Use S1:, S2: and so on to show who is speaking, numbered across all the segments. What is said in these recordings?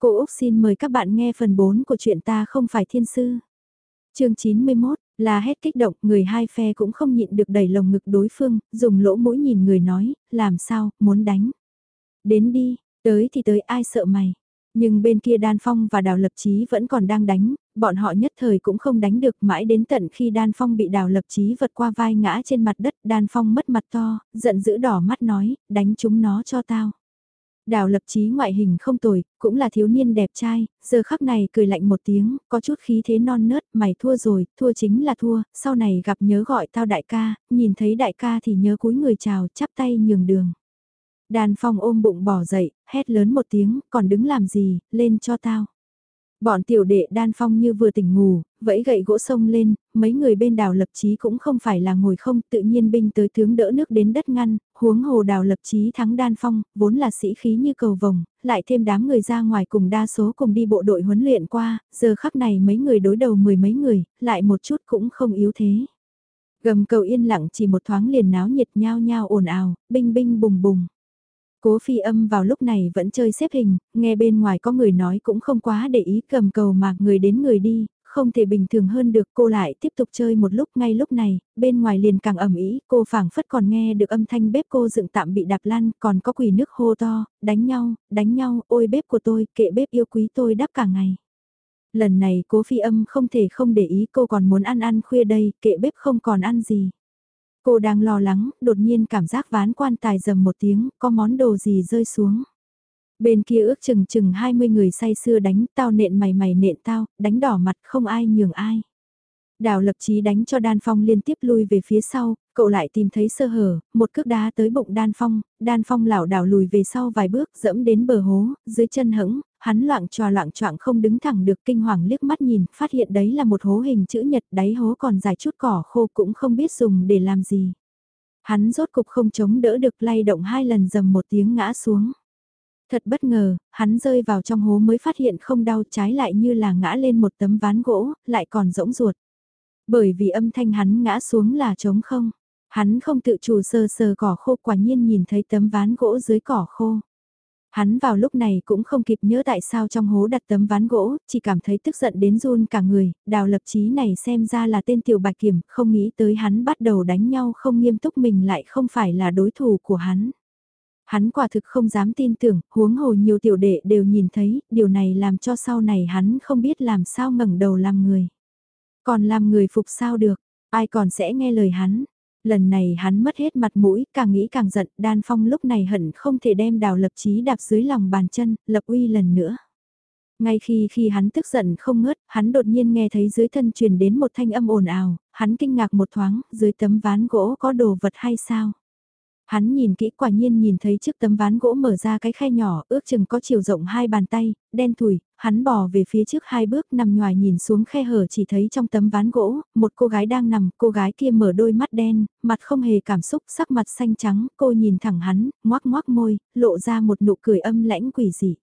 S1: Cô Úc xin mời các bạn nghe phần 4 của chuyện ta không phải thiên sư. chương 91, là hết kích động, người hai phe cũng không nhịn được đẩy lồng ngực đối phương, dùng lỗ mũi nhìn người nói, làm sao, muốn đánh. Đến đi, tới thì tới ai sợ mày. Nhưng bên kia Đan Phong và Đào Lập Chí vẫn còn đang đánh, bọn họ nhất thời cũng không đánh được mãi đến tận khi Đan Phong bị Đào Lập Chí vật qua vai ngã trên mặt đất, Đan Phong mất mặt to, giận dữ đỏ mắt nói, đánh chúng nó cho tao. Đào lập trí ngoại hình không tồi, cũng là thiếu niên đẹp trai, giờ khắc này cười lạnh một tiếng, có chút khí thế non nớt, mày thua rồi, thua chính là thua, sau này gặp nhớ gọi tao đại ca, nhìn thấy đại ca thì nhớ cúi người chào, chắp tay nhường đường. Đàn phong ôm bụng bỏ dậy, hét lớn một tiếng, còn đứng làm gì, lên cho tao. Bọn tiểu đệ đan phong như vừa tỉnh ngủ, vẫy gậy gỗ sông lên, mấy người bên đào lập chí cũng không phải là ngồi không, tự nhiên binh tới tướng đỡ nước đến đất ngăn, huống hồ đào lập chí thắng đan phong, vốn là sĩ khí như cầu vồng, lại thêm đám người ra ngoài cùng đa số cùng đi bộ đội huấn luyện qua, giờ khắc này mấy người đối đầu mười mấy người, lại một chút cũng không yếu thế. Gầm cầu yên lặng chỉ một thoáng liền náo nhiệt nhao nhao ồn ào, binh binh bùng bùng. Cố phi âm vào lúc này vẫn chơi xếp hình, nghe bên ngoài có người nói cũng không quá để ý cầm cầu mà người đến người đi, không thể bình thường hơn được cô lại tiếp tục chơi một lúc ngay lúc này, bên ngoài liền càng ẩm ý, cô phảng phất còn nghe được âm thanh bếp cô dựng tạm bị đạp lăn, còn có quỳ nước hô to, đánh nhau, đánh nhau, ôi bếp của tôi, kệ bếp yêu quý tôi đắp cả ngày. Lần này cố phi âm không thể không để ý cô còn muốn ăn ăn khuya đây, kệ bếp không còn ăn gì. Cô đang lo lắng, đột nhiên cảm giác ván quan tài dầm một tiếng, có món đồ gì rơi xuống. Bên kia ước chừng chừng 20 người say sưa đánh tao nện mày mày nện tao, đánh đỏ mặt không ai nhường ai. Đào lập chí đánh cho Đan Phong liên tiếp lui về phía sau, cậu lại tìm thấy sơ hở, một cước đá tới bụng Đan Phong, Đan Phong lảo đảo lùi về sau vài bước dẫm đến bờ hố, dưới chân hững, hắn loạn trò loạn choạng không đứng thẳng được kinh hoàng liếc mắt nhìn, phát hiện đấy là một hố hình chữ nhật đáy hố còn dài chút cỏ khô cũng không biết dùng để làm gì. Hắn rốt cục không chống đỡ được lay động hai lần dầm một tiếng ngã xuống. Thật bất ngờ, hắn rơi vào trong hố mới phát hiện không đau trái lại như là ngã lên một tấm ván gỗ, lại còn rỗng ruột. Bởi vì âm thanh hắn ngã xuống là trống không. Hắn không tự chủ sờ sờ cỏ khô quả nhiên nhìn thấy tấm ván gỗ dưới cỏ khô. Hắn vào lúc này cũng không kịp nhớ tại sao trong hố đặt tấm ván gỗ, chỉ cảm thấy tức giận đến run cả người, đào lập chí này xem ra là tên tiểu bạch kiểm, không nghĩ tới hắn bắt đầu đánh nhau không nghiêm túc mình lại không phải là đối thủ của hắn. Hắn quả thực không dám tin tưởng, huống hồ nhiều tiểu đệ đều nhìn thấy, điều này làm cho sau này hắn không biết làm sao ngẩng đầu làm người. Còn làm người phục sao được, ai còn sẽ nghe lời hắn. Lần này hắn mất hết mặt mũi, càng nghĩ càng giận, đan phong lúc này hận không thể đem đào lập chí đạp dưới lòng bàn chân, lập uy lần nữa. Ngay khi khi hắn tức giận không ngớt, hắn đột nhiên nghe thấy dưới thân truyền đến một thanh âm ồn ào, hắn kinh ngạc một thoáng, dưới tấm ván gỗ có đồ vật hay sao? Hắn nhìn kỹ quả nhiên nhìn thấy trước tấm ván gỗ mở ra cái khe nhỏ, ước chừng có chiều rộng hai bàn tay, đen thùi, hắn bò về phía trước hai bước nằm ngoài nhìn xuống khe hở chỉ thấy trong tấm ván gỗ, một cô gái đang nằm, cô gái kia mở đôi mắt đen, mặt không hề cảm xúc, sắc mặt xanh trắng, cô nhìn thẳng hắn, ngoác ngoác môi, lộ ra một nụ cười âm lãnh quỷ dị.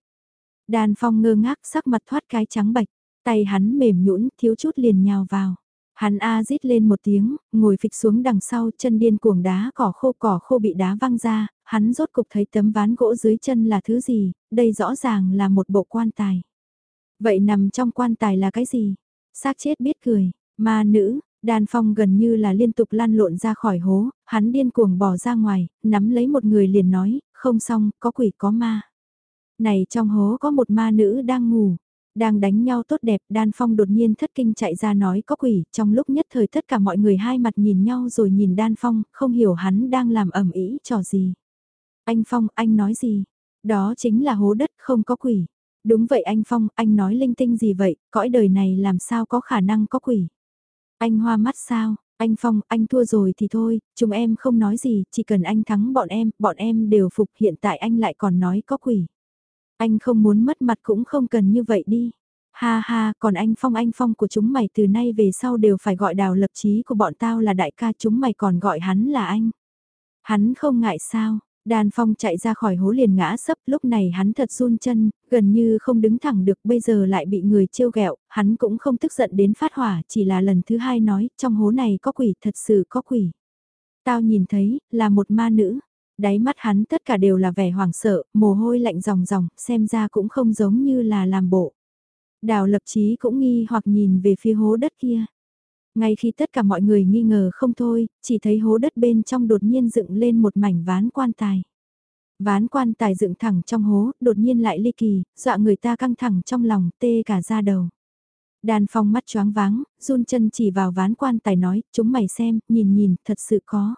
S1: Đàn phong ngơ ngác sắc mặt thoát cái trắng bạch, tay hắn mềm nhũn thiếu chút liền nhào vào. Hắn a rít lên một tiếng, ngồi phịch xuống đằng sau chân điên cuồng đá cỏ khô cỏ khô bị đá văng ra, hắn rốt cục thấy tấm ván gỗ dưới chân là thứ gì, đây rõ ràng là một bộ quan tài. Vậy nằm trong quan tài là cái gì? xác chết biết cười, ma nữ, đàn phong gần như là liên tục lăn lộn ra khỏi hố, hắn điên cuồng bỏ ra ngoài, nắm lấy một người liền nói, không xong, có quỷ có ma. Này trong hố có một ma nữ đang ngủ, đang đánh nhau tốt đẹp, đan phong đột nhiên thất kinh chạy ra nói có quỷ, trong lúc nhất thời tất cả mọi người hai mặt nhìn nhau rồi nhìn đan phong, không hiểu hắn đang làm ẩm ý trò gì. Anh Phong, anh nói gì? Đó chính là hố đất không có quỷ. Đúng vậy anh Phong, anh nói linh tinh gì vậy, cõi đời này làm sao có khả năng có quỷ. Anh hoa mắt sao, anh Phong, anh thua rồi thì thôi, chúng em không nói gì, chỉ cần anh thắng bọn em, bọn em đều phục hiện tại anh lại còn nói có quỷ. Anh không muốn mất mặt cũng không cần như vậy đi. Ha ha, còn anh Phong anh Phong của chúng mày từ nay về sau đều phải gọi đào lập trí của bọn tao là đại ca chúng mày còn gọi hắn là anh. Hắn không ngại sao, Đan Phong chạy ra khỏi hố liền ngã sấp, lúc này hắn thật run chân, gần như không đứng thẳng được, bây giờ lại bị người trêu ghẹo, hắn cũng không tức giận đến phát hỏa, chỉ là lần thứ hai nói, trong hố này có quỷ, thật sự có quỷ. Tao nhìn thấy, là một ma nữ. Đáy mắt hắn tất cả đều là vẻ hoảng sợ, mồ hôi lạnh ròng ròng, xem ra cũng không giống như là làm bộ. Đào lập chí cũng nghi hoặc nhìn về phía hố đất kia. Ngay khi tất cả mọi người nghi ngờ không thôi, chỉ thấy hố đất bên trong đột nhiên dựng lên một mảnh ván quan tài. Ván quan tài dựng thẳng trong hố, đột nhiên lại ly kỳ, dọa người ta căng thẳng trong lòng, tê cả da đầu. Đàn phong mắt choáng váng, run chân chỉ vào ván quan tài nói, chúng mày xem, nhìn nhìn, thật sự có.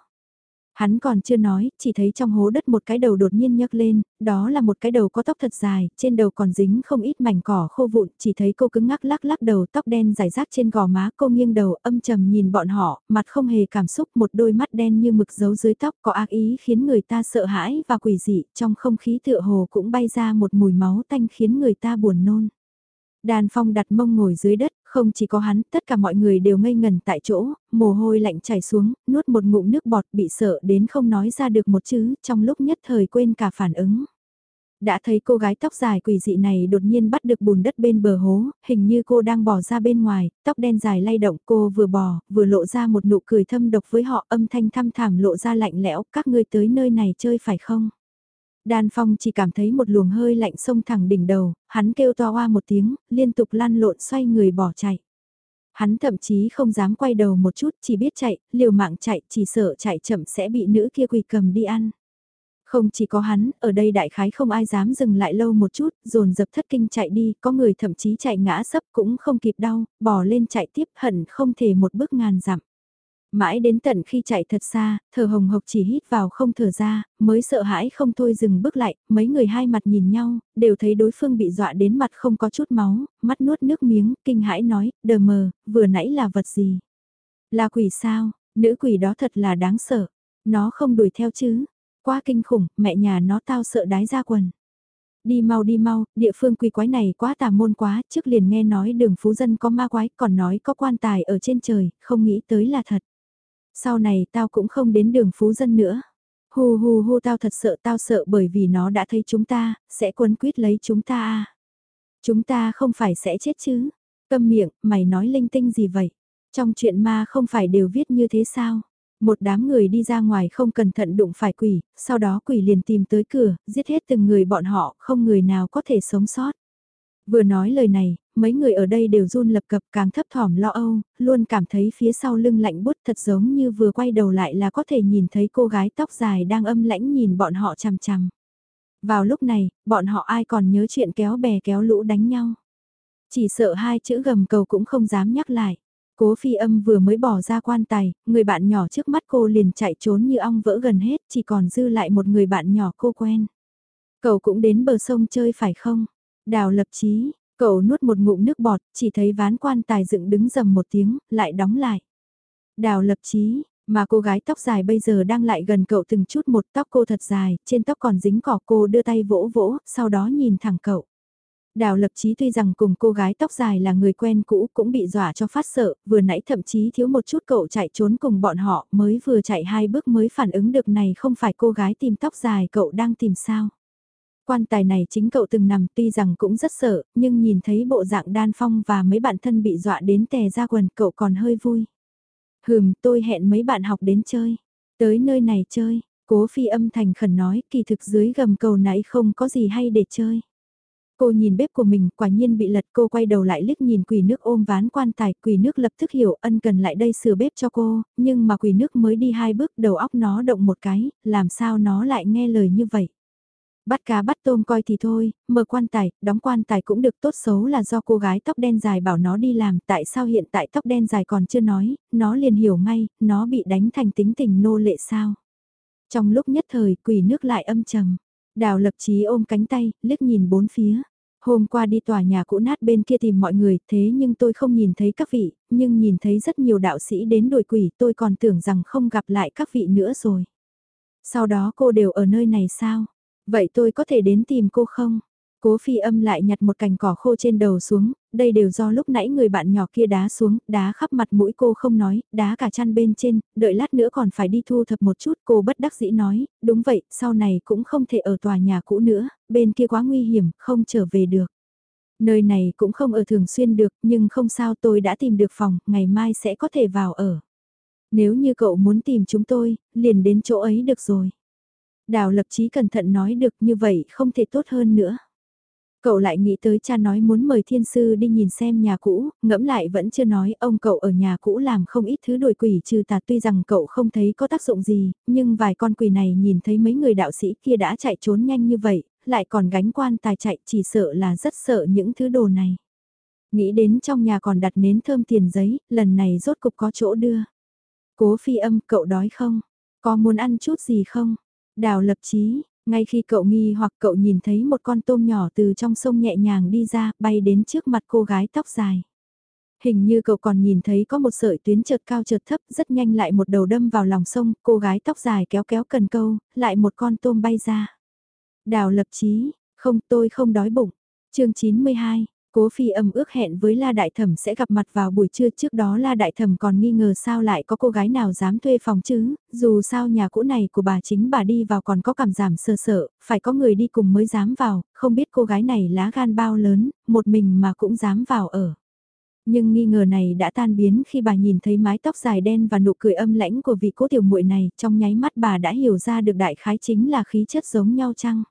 S1: Hắn còn chưa nói, chỉ thấy trong hố đất một cái đầu đột nhiên nhấc lên, đó là một cái đầu có tóc thật dài, trên đầu còn dính không ít mảnh cỏ khô vụn, chỉ thấy cô cứng ngắc lắc lắc đầu tóc đen dài rác trên gò má cô nghiêng đầu âm trầm nhìn bọn họ, mặt không hề cảm xúc một đôi mắt đen như mực giấu dưới tóc có ác ý khiến người ta sợ hãi và quỷ dị, trong không khí tựa hồ cũng bay ra một mùi máu tanh khiến người ta buồn nôn. Đàn phong đặt mông ngồi dưới đất, không chỉ có hắn, tất cả mọi người đều ngây ngần tại chỗ, mồ hôi lạnh chảy xuống, nuốt một ngụm nước bọt bị sợ đến không nói ra được một chữ, trong lúc nhất thời quên cả phản ứng. Đã thấy cô gái tóc dài quỷ dị này đột nhiên bắt được bùn đất bên bờ hố, hình như cô đang bỏ ra bên ngoài, tóc đen dài lay động cô vừa bò, vừa lộ ra một nụ cười thâm độc với họ âm thanh thăm thảm lộ ra lạnh lẽo, các ngươi tới nơi này chơi phải không? Đan Phong chỉ cảm thấy một luồng hơi lạnh sông thẳng đỉnh đầu, hắn kêu to hoa một tiếng, liên tục lăn lộn xoay người bỏ chạy. Hắn thậm chí không dám quay đầu một chút, chỉ biết chạy, liều mạng chạy, chỉ sợ chạy chậm sẽ bị nữ kia quỳ cầm đi ăn. Không chỉ có hắn, ở đây đại khái không ai dám dừng lại lâu một chút, dồn dập thất kinh chạy đi, có người thậm chí chạy ngã sấp cũng không kịp đau, bỏ lên chạy tiếp hận không thể một bước ngàn dặm. Mãi đến tận khi chạy thật xa, thở hồng hộc chỉ hít vào không thở ra, mới sợ hãi không thôi dừng bước lại, mấy người hai mặt nhìn nhau, đều thấy đối phương bị dọa đến mặt không có chút máu, mắt nuốt nước miếng, kinh hãi nói, đờ mờ, vừa nãy là vật gì? Là quỷ sao, nữ quỷ đó thật là đáng sợ, nó không đuổi theo chứ, quá kinh khủng, mẹ nhà nó tao sợ đái ra quần đi mau đi mau, địa phương quỷ quái này quá tà môn quá, trước liền nghe nói đường phú dân có ma quái, còn nói có quan tài ở trên trời, không nghĩ tới là thật. Sau này tao cũng không đến đường phú dân nữa. Hù hù hù tao thật sợ tao sợ bởi vì nó đã thấy chúng ta, sẽ quấn quýt lấy chúng ta à. Chúng ta không phải sẽ chết chứ. Câm miệng, mày nói linh tinh gì vậy? Trong chuyện ma không phải đều viết như thế sao? Một đám người đi ra ngoài không cẩn thận đụng phải quỷ, sau đó quỷ liền tìm tới cửa, giết hết từng người bọn họ, không người nào có thể sống sót. Vừa nói lời này, mấy người ở đây đều run lập cập càng thấp thỏm lo âu, luôn cảm thấy phía sau lưng lạnh bút thật giống như vừa quay đầu lại là có thể nhìn thấy cô gái tóc dài đang âm lãnh nhìn bọn họ chằm chằm. Vào lúc này, bọn họ ai còn nhớ chuyện kéo bè kéo lũ đánh nhau. Chỉ sợ hai chữ gầm cầu cũng không dám nhắc lại. Cố phi âm vừa mới bỏ ra quan tài, người bạn nhỏ trước mắt cô liền chạy trốn như ong vỡ gần hết, chỉ còn dư lại một người bạn nhỏ cô quen. Cậu cũng đến bờ sông chơi phải không? Đào lập chí, cậu nuốt một ngụm nước bọt, chỉ thấy ván quan tài dựng đứng dầm một tiếng, lại đóng lại. Đào lập chí, mà cô gái tóc dài bây giờ đang lại gần cậu từng chút một tóc cô thật dài, trên tóc còn dính cỏ cô đưa tay vỗ vỗ, sau đó nhìn thẳng cậu. Đào lập chí tuy rằng cùng cô gái tóc dài là người quen cũ cũng bị dọa cho phát sợ, vừa nãy thậm chí thiếu một chút cậu chạy trốn cùng bọn họ mới vừa chạy hai bước mới phản ứng được này không phải cô gái tìm tóc dài cậu đang tìm sao. Quan tài này chính cậu từng nằm tuy rằng cũng rất sợ, nhưng nhìn thấy bộ dạng đan phong và mấy bạn thân bị dọa đến tè ra quần cậu còn hơi vui. Hừm, tôi hẹn mấy bạn học đến chơi. Tới nơi này chơi, cố phi âm thành khẩn nói kỳ thực dưới gầm cầu nãy không có gì hay để chơi. Cô nhìn bếp của mình, quả nhiên bị lật cô quay đầu lại liếc nhìn quỷ nước ôm ván quan tài, quỷ nước lập tức hiểu ân cần lại đây sửa bếp cho cô, nhưng mà quỷ nước mới đi hai bước đầu óc nó động một cái, làm sao nó lại nghe lời như vậy. Bắt cá bắt tôm coi thì thôi, mở quan tài, đóng quan tài cũng được tốt xấu là do cô gái tóc đen dài bảo nó đi làm, tại sao hiện tại tóc đen dài còn chưa nói, nó liền hiểu ngay, nó bị đánh thành tính tình nô lệ sao. Trong lúc nhất thời quỷ nước lại âm trầm, đào lập chí ôm cánh tay, liếc nhìn bốn phía. Hôm qua đi tòa nhà cũ nát bên kia tìm mọi người, thế nhưng tôi không nhìn thấy các vị, nhưng nhìn thấy rất nhiều đạo sĩ đến đuổi quỷ, tôi còn tưởng rằng không gặp lại các vị nữa rồi. Sau đó cô đều ở nơi này sao? Vậy tôi có thể đến tìm cô không? Cố phi âm lại nhặt một cành cỏ khô trên đầu xuống, đây đều do lúc nãy người bạn nhỏ kia đá xuống, đá khắp mặt mũi cô không nói, đá cả chăn bên trên, đợi lát nữa còn phải đi thu thập một chút, cô bất đắc dĩ nói, đúng vậy, sau này cũng không thể ở tòa nhà cũ nữa, bên kia quá nguy hiểm, không trở về được. Nơi này cũng không ở thường xuyên được, nhưng không sao tôi đã tìm được phòng, ngày mai sẽ có thể vào ở. Nếu như cậu muốn tìm chúng tôi, liền đến chỗ ấy được rồi. Đào lập chí cẩn thận nói được như vậy không thể tốt hơn nữa. Cậu lại nghĩ tới cha nói muốn mời thiên sư đi nhìn xem nhà cũ, ngẫm lại vẫn chưa nói ông cậu ở nhà cũ làm không ít thứ đuổi quỷ trừ tà tuy rằng cậu không thấy có tác dụng gì, nhưng vài con quỷ này nhìn thấy mấy người đạo sĩ kia đã chạy trốn nhanh như vậy, lại còn gánh quan tài chạy chỉ sợ là rất sợ những thứ đồ này. Nghĩ đến trong nhà còn đặt nến thơm tiền giấy, lần này rốt cục có chỗ đưa. Cố phi âm cậu đói không? Có muốn ăn chút gì không? Đào lập chí, ngay khi cậu nghi hoặc cậu nhìn thấy một con tôm nhỏ từ trong sông nhẹ nhàng đi ra, bay đến trước mặt cô gái tóc dài. Hình như cậu còn nhìn thấy có một sợi tuyến chợt cao chợt thấp, rất nhanh lại một đầu đâm vào lòng sông, cô gái tóc dài kéo kéo cần câu, lại một con tôm bay ra. Đào lập chí, không tôi không đói bụng. chương 92, Cố phi âm ước hẹn với La Đại Thẩm sẽ gặp mặt vào buổi trưa trước đó La Đại Thẩm còn nghi ngờ sao lại có cô gái nào dám thuê phòng chứ, dù sao nhà cũ này của bà chính bà đi vào còn có cảm giảm sơ sợ, phải có người đi cùng mới dám vào, không biết cô gái này lá gan bao lớn, một mình mà cũng dám vào ở. Nhưng nghi ngờ này đã tan biến khi bà nhìn thấy mái tóc dài đen và nụ cười âm lãnh của vị cố tiểu muội này, trong nháy mắt bà đã hiểu ra được đại khái chính là khí chất giống nhau chăng.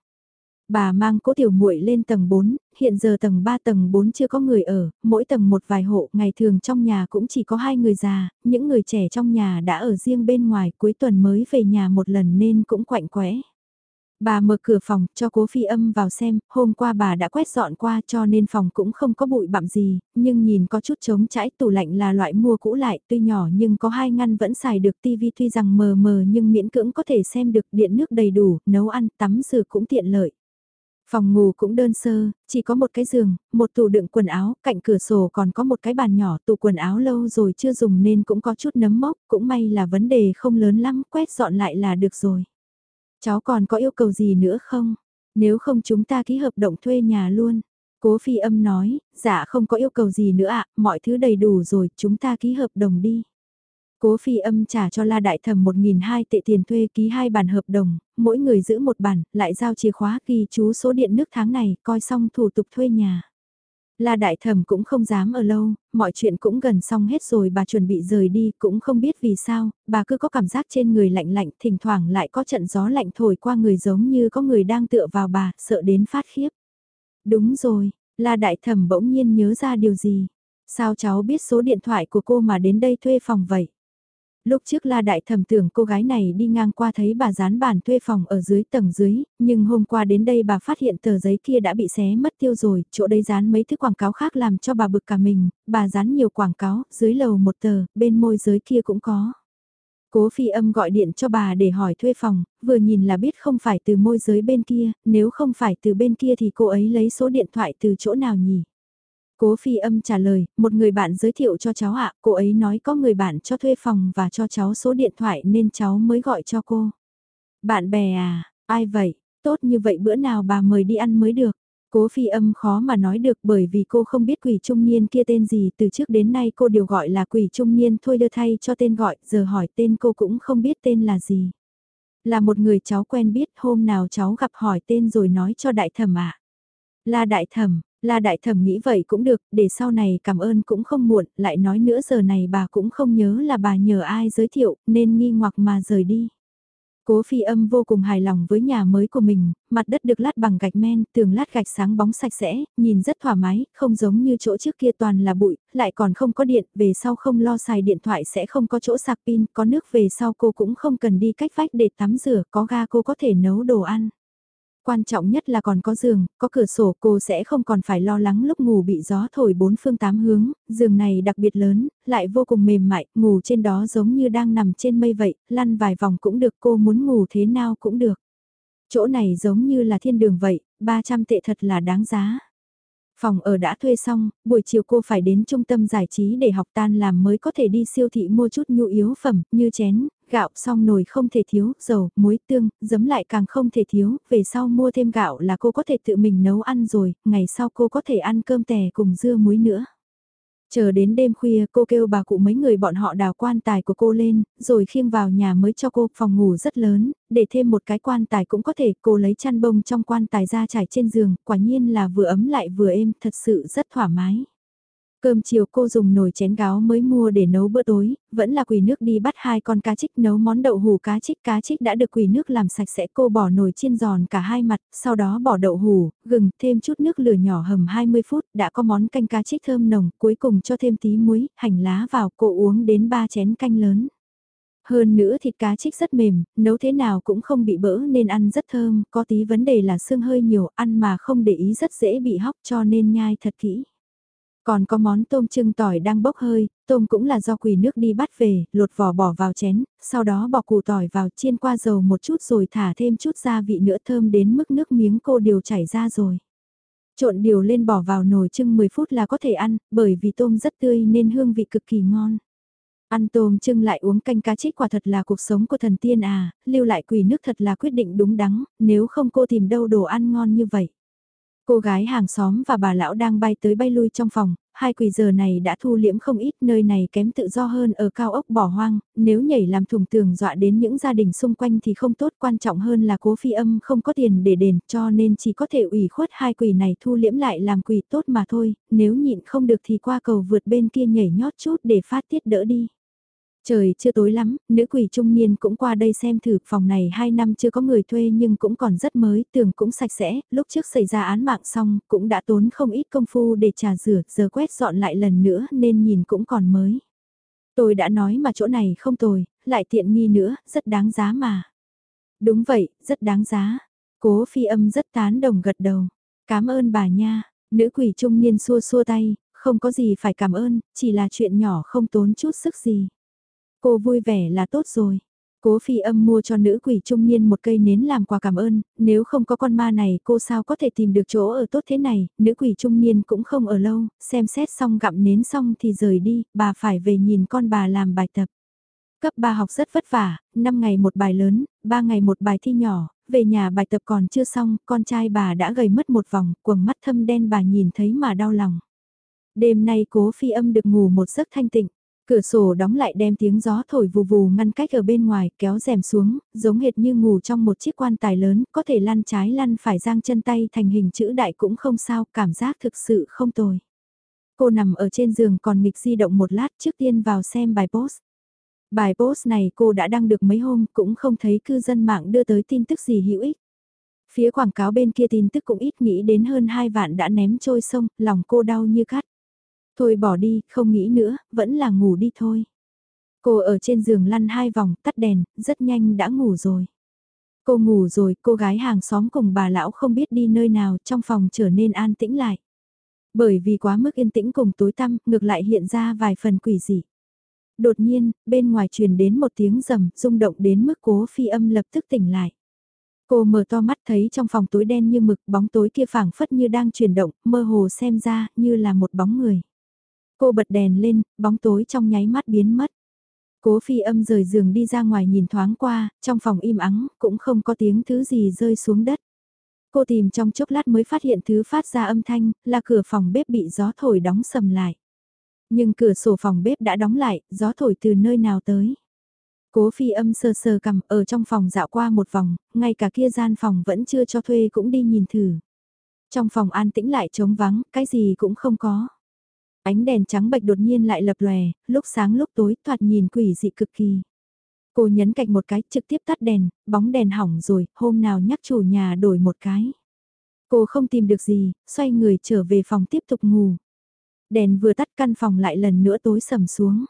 S1: Bà mang cố tiểu muội lên tầng 4, hiện giờ tầng 3 tầng 4 chưa có người ở, mỗi tầng một vài hộ, ngày thường trong nhà cũng chỉ có hai người già, những người trẻ trong nhà đã ở riêng bên ngoài, cuối tuần mới về nhà một lần nên cũng quạnh quẽ. Bà mở cửa phòng cho cố phi âm vào xem, hôm qua bà đã quét dọn qua cho nên phòng cũng không có bụi bặm gì, nhưng nhìn có chút trống trải tủ lạnh là loại mua cũ lại tuy nhỏ nhưng có hai ngăn vẫn xài được tivi tuy rằng mờ mờ nhưng miễn cưỡng có thể xem được điện nước đầy đủ, nấu ăn, tắm rửa cũng tiện lợi. Phòng ngủ cũng đơn sơ, chỉ có một cái giường, một tủ đựng quần áo, cạnh cửa sổ còn có một cái bàn nhỏ, tủ quần áo lâu rồi chưa dùng nên cũng có chút nấm mốc, cũng may là vấn đề không lớn lắm, quét dọn lại là được rồi. Cháu còn có yêu cầu gì nữa không? Nếu không chúng ta ký hợp đồng thuê nhà luôn. Cố phi âm nói, dạ không có yêu cầu gì nữa ạ, mọi thứ đầy đủ rồi, chúng ta ký hợp đồng đi. Cố phi âm trả cho La Đại Thẩm 1.200 tệ tiền thuê ký hai bản hợp đồng, mỗi người giữ một bản, lại giao chìa khóa ghi chú số điện nước tháng này, coi xong thủ tục thuê nhà. La Đại Thẩm cũng không dám ở lâu, mọi chuyện cũng gần xong hết rồi bà chuẩn bị rời đi, cũng không biết vì sao, bà cứ có cảm giác trên người lạnh lạnh, thỉnh thoảng lại có trận gió lạnh thổi qua người giống như có người đang tựa vào bà, sợ đến phát khiếp. Đúng rồi, La Đại Thẩm bỗng nhiên nhớ ra điều gì. Sao cháu biết số điện thoại của cô mà đến đây thuê phòng vậy? Lúc trước La Đại Thẩm tưởng cô gái này đi ngang qua thấy bà dán bản thuê phòng ở dưới tầng dưới, nhưng hôm qua đến đây bà phát hiện tờ giấy kia đã bị xé mất tiêu rồi, chỗ đây dán mấy thứ quảng cáo khác làm cho bà bực cả mình, bà dán nhiều quảng cáo, dưới lầu một tờ, bên môi giới kia cũng có. Cố phi âm gọi điện cho bà để hỏi thuê phòng, vừa nhìn là biết không phải từ môi giới bên kia, nếu không phải từ bên kia thì cô ấy lấy số điện thoại từ chỗ nào nhỉ? Cố phi âm trả lời, một người bạn giới thiệu cho cháu ạ, cô ấy nói có người bạn cho thuê phòng và cho cháu số điện thoại nên cháu mới gọi cho cô. Bạn bè à, ai vậy, tốt như vậy bữa nào bà mời đi ăn mới được. Cố phi âm khó mà nói được bởi vì cô không biết quỷ trung niên kia tên gì từ trước đến nay cô đều gọi là quỷ trung niên thôi đưa thay cho tên gọi, giờ hỏi tên cô cũng không biết tên là gì. Là một người cháu quen biết hôm nào cháu gặp hỏi tên rồi nói cho đại thẩm ạ. À. Là đại thẩm, La đại thẩm nghĩ vậy cũng được, để sau này cảm ơn cũng không muộn, lại nói nữa giờ này bà cũng không nhớ là bà nhờ ai giới thiệu, nên nghi hoặc mà rời đi. Cố phi âm vô cùng hài lòng với nhà mới của mình, mặt đất được lát bằng gạch men, tường lát gạch sáng bóng sạch sẽ, nhìn rất thoải mái, không giống như chỗ trước kia toàn là bụi, lại còn không có điện, về sau không lo xài điện thoại sẽ không có chỗ sạc pin, có nước về sau cô cũng không cần đi cách vách để tắm rửa, có ga cô có thể nấu đồ ăn quan trọng nhất là còn có giường, có cửa sổ cô sẽ không còn phải lo lắng lúc ngủ bị gió thổi bốn phương tám hướng, giường này đặc biệt lớn, lại vô cùng mềm mại, ngủ trên đó giống như đang nằm trên mây vậy, lăn vài vòng cũng được cô muốn ngủ thế nào cũng được. Chỗ này giống như là thiên đường vậy, 300 tệ thật là đáng giá. Phòng ở đã thuê xong, buổi chiều cô phải đến trung tâm giải trí để học tan làm mới có thể đi siêu thị mua chút nhu yếu phẩm như chén, gạo xong nồi không thể thiếu, dầu, muối, tương, giấm lại càng không thể thiếu, về sau mua thêm gạo là cô có thể tự mình nấu ăn rồi, ngày sau cô có thể ăn cơm tè cùng dưa muối nữa. Chờ đến đêm khuya cô kêu bà cụ mấy người bọn họ đào quan tài của cô lên, rồi khiêng vào nhà mới cho cô phòng ngủ rất lớn, để thêm một cái quan tài cũng có thể cô lấy chăn bông trong quan tài ra trải trên giường, quả nhiên là vừa ấm lại vừa êm, thật sự rất thoải mái. Cơm chiều cô dùng nồi chén gáo mới mua để nấu bữa tối, vẫn là quỳ nước đi bắt hai con cá trích nấu món đậu hù cá trích. Cá trích đã được quỳ nước làm sạch sẽ cô bỏ nồi chiên giòn cả hai mặt, sau đó bỏ đậu hù, gừng, thêm chút nước lửa nhỏ hầm 20 phút, đã có món canh cá trích thơm nồng, cuối cùng cho thêm tí muối, hành lá vào cô uống đến 3 chén canh lớn. Hơn nữa thịt cá trích rất mềm, nấu thế nào cũng không bị bỡ nên ăn rất thơm, có tí vấn đề là xương hơi nhiều, ăn mà không để ý rất dễ bị hóc cho nên nhai thật kỹ. Còn có món tôm trưng tỏi đang bốc hơi, tôm cũng là do quỳ nước đi bắt về, lột vỏ bỏ vào chén, sau đó bỏ củ tỏi vào chiên qua dầu một chút rồi thả thêm chút gia vị nữa thơm đến mức nước miếng cô điều chảy ra rồi. Trộn điều lên bỏ vào nồi trưng 10 phút là có thể ăn, bởi vì tôm rất tươi nên hương vị cực kỳ ngon. Ăn tôm trưng lại uống canh cá trích quả thật là cuộc sống của thần tiên à, lưu lại quỳ nước thật là quyết định đúng đắn, nếu không cô tìm đâu đồ ăn ngon như vậy. Cô gái hàng xóm và bà lão đang bay tới bay lui trong phòng, hai quỷ giờ này đã thu liễm không ít nơi này kém tự do hơn ở cao ốc bỏ hoang, nếu nhảy làm thùng tường dọa đến những gia đình xung quanh thì không tốt quan trọng hơn là cố phi âm không có tiền để đền cho nên chỉ có thể ủy khuất hai quỷ này thu liễm lại làm quỷ tốt mà thôi, nếu nhịn không được thì qua cầu vượt bên kia nhảy nhót chút để phát tiết đỡ đi. Trời chưa tối lắm, nữ quỷ trung niên cũng qua đây xem thử, phòng này 2 năm chưa có người thuê nhưng cũng còn rất mới, tường cũng sạch sẽ, lúc trước xảy ra án mạng xong, cũng đã tốn không ít công phu để trà rửa, giờ quét dọn lại lần nữa nên nhìn cũng còn mới. Tôi đã nói mà chỗ này không tồi, lại tiện nghi nữa, rất đáng giá mà. Đúng vậy, rất đáng giá. Cố phi âm rất tán đồng gật đầu. Cảm ơn bà nha, nữ quỷ trung niên xua xua tay, không có gì phải cảm ơn, chỉ là chuyện nhỏ không tốn chút sức gì. Cô vui vẻ là tốt rồi. Cố phi âm mua cho nữ quỷ trung niên một cây nến làm quà cảm ơn, nếu không có con ma này cô sao có thể tìm được chỗ ở tốt thế này, nữ quỷ trung niên cũng không ở lâu, xem xét xong gặm nến xong thì rời đi, bà phải về nhìn con bà làm bài tập. Cấp 3 học rất vất vả, 5 ngày một bài lớn, 3 ngày một bài thi nhỏ, về nhà bài tập còn chưa xong, con trai bà đã gầy mất một vòng, quầng mắt thâm đen bà nhìn thấy mà đau lòng. Đêm nay cố phi âm được ngủ một giấc thanh tịnh. Cửa sổ đóng lại đem tiếng gió thổi vù vù ngăn cách ở bên ngoài, kéo rèm xuống, giống hệt như ngủ trong một chiếc quan tài lớn, có thể lăn trái lăn phải giang chân tay thành hình chữ đại cũng không sao, cảm giác thực sự không tồi. Cô nằm ở trên giường còn nghịch di động một lát trước tiên vào xem bài post. Bài post này cô đã đăng được mấy hôm cũng không thấy cư dân mạng đưa tới tin tức gì hữu ích. Phía quảng cáo bên kia tin tức cũng ít nghĩ đến hơn hai vạn đã ném trôi sông, lòng cô đau như cắt. Thôi bỏ đi, không nghĩ nữa, vẫn là ngủ đi thôi. Cô ở trên giường lăn hai vòng, tắt đèn, rất nhanh đã ngủ rồi. Cô ngủ rồi, cô gái hàng xóm cùng bà lão không biết đi nơi nào trong phòng trở nên an tĩnh lại. Bởi vì quá mức yên tĩnh cùng tối tăm, ngược lại hiện ra vài phần quỷ dị. Đột nhiên, bên ngoài truyền đến một tiếng rầm, rung động đến mức cố phi âm lập tức tỉnh lại. Cô mở to mắt thấy trong phòng tối đen như mực, bóng tối kia phảng phất như đang chuyển động, mơ hồ xem ra như là một bóng người. Cô bật đèn lên, bóng tối trong nháy mắt biến mất. Cố phi âm rời giường đi ra ngoài nhìn thoáng qua, trong phòng im ắng, cũng không có tiếng thứ gì rơi xuống đất. Cô tìm trong chốc lát mới phát hiện thứ phát ra âm thanh, là cửa phòng bếp bị gió thổi đóng sầm lại. Nhưng cửa sổ phòng bếp đã đóng lại, gió thổi từ nơi nào tới. Cố phi âm sơ sơ cầm ở trong phòng dạo qua một vòng, ngay cả kia gian phòng vẫn chưa cho thuê cũng đi nhìn thử. Trong phòng an tĩnh lại trống vắng, cái gì cũng không có. Ánh đèn trắng bạch đột nhiên lại lập lòe, lúc sáng lúc tối thoạt nhìn quỷ dị cực kỳ. Cô nhấn cạnh một cái trực tiếp tắt đèn, bóng đèn hỏng rồi, hôm nào nhắc chủ nhà đổi một cái. Cô không tìm được gì, xoay người trở về phòng tiếp tục ngủ. Đèn vừa tắt căn phòng lại lần nữa tối sầm xuống.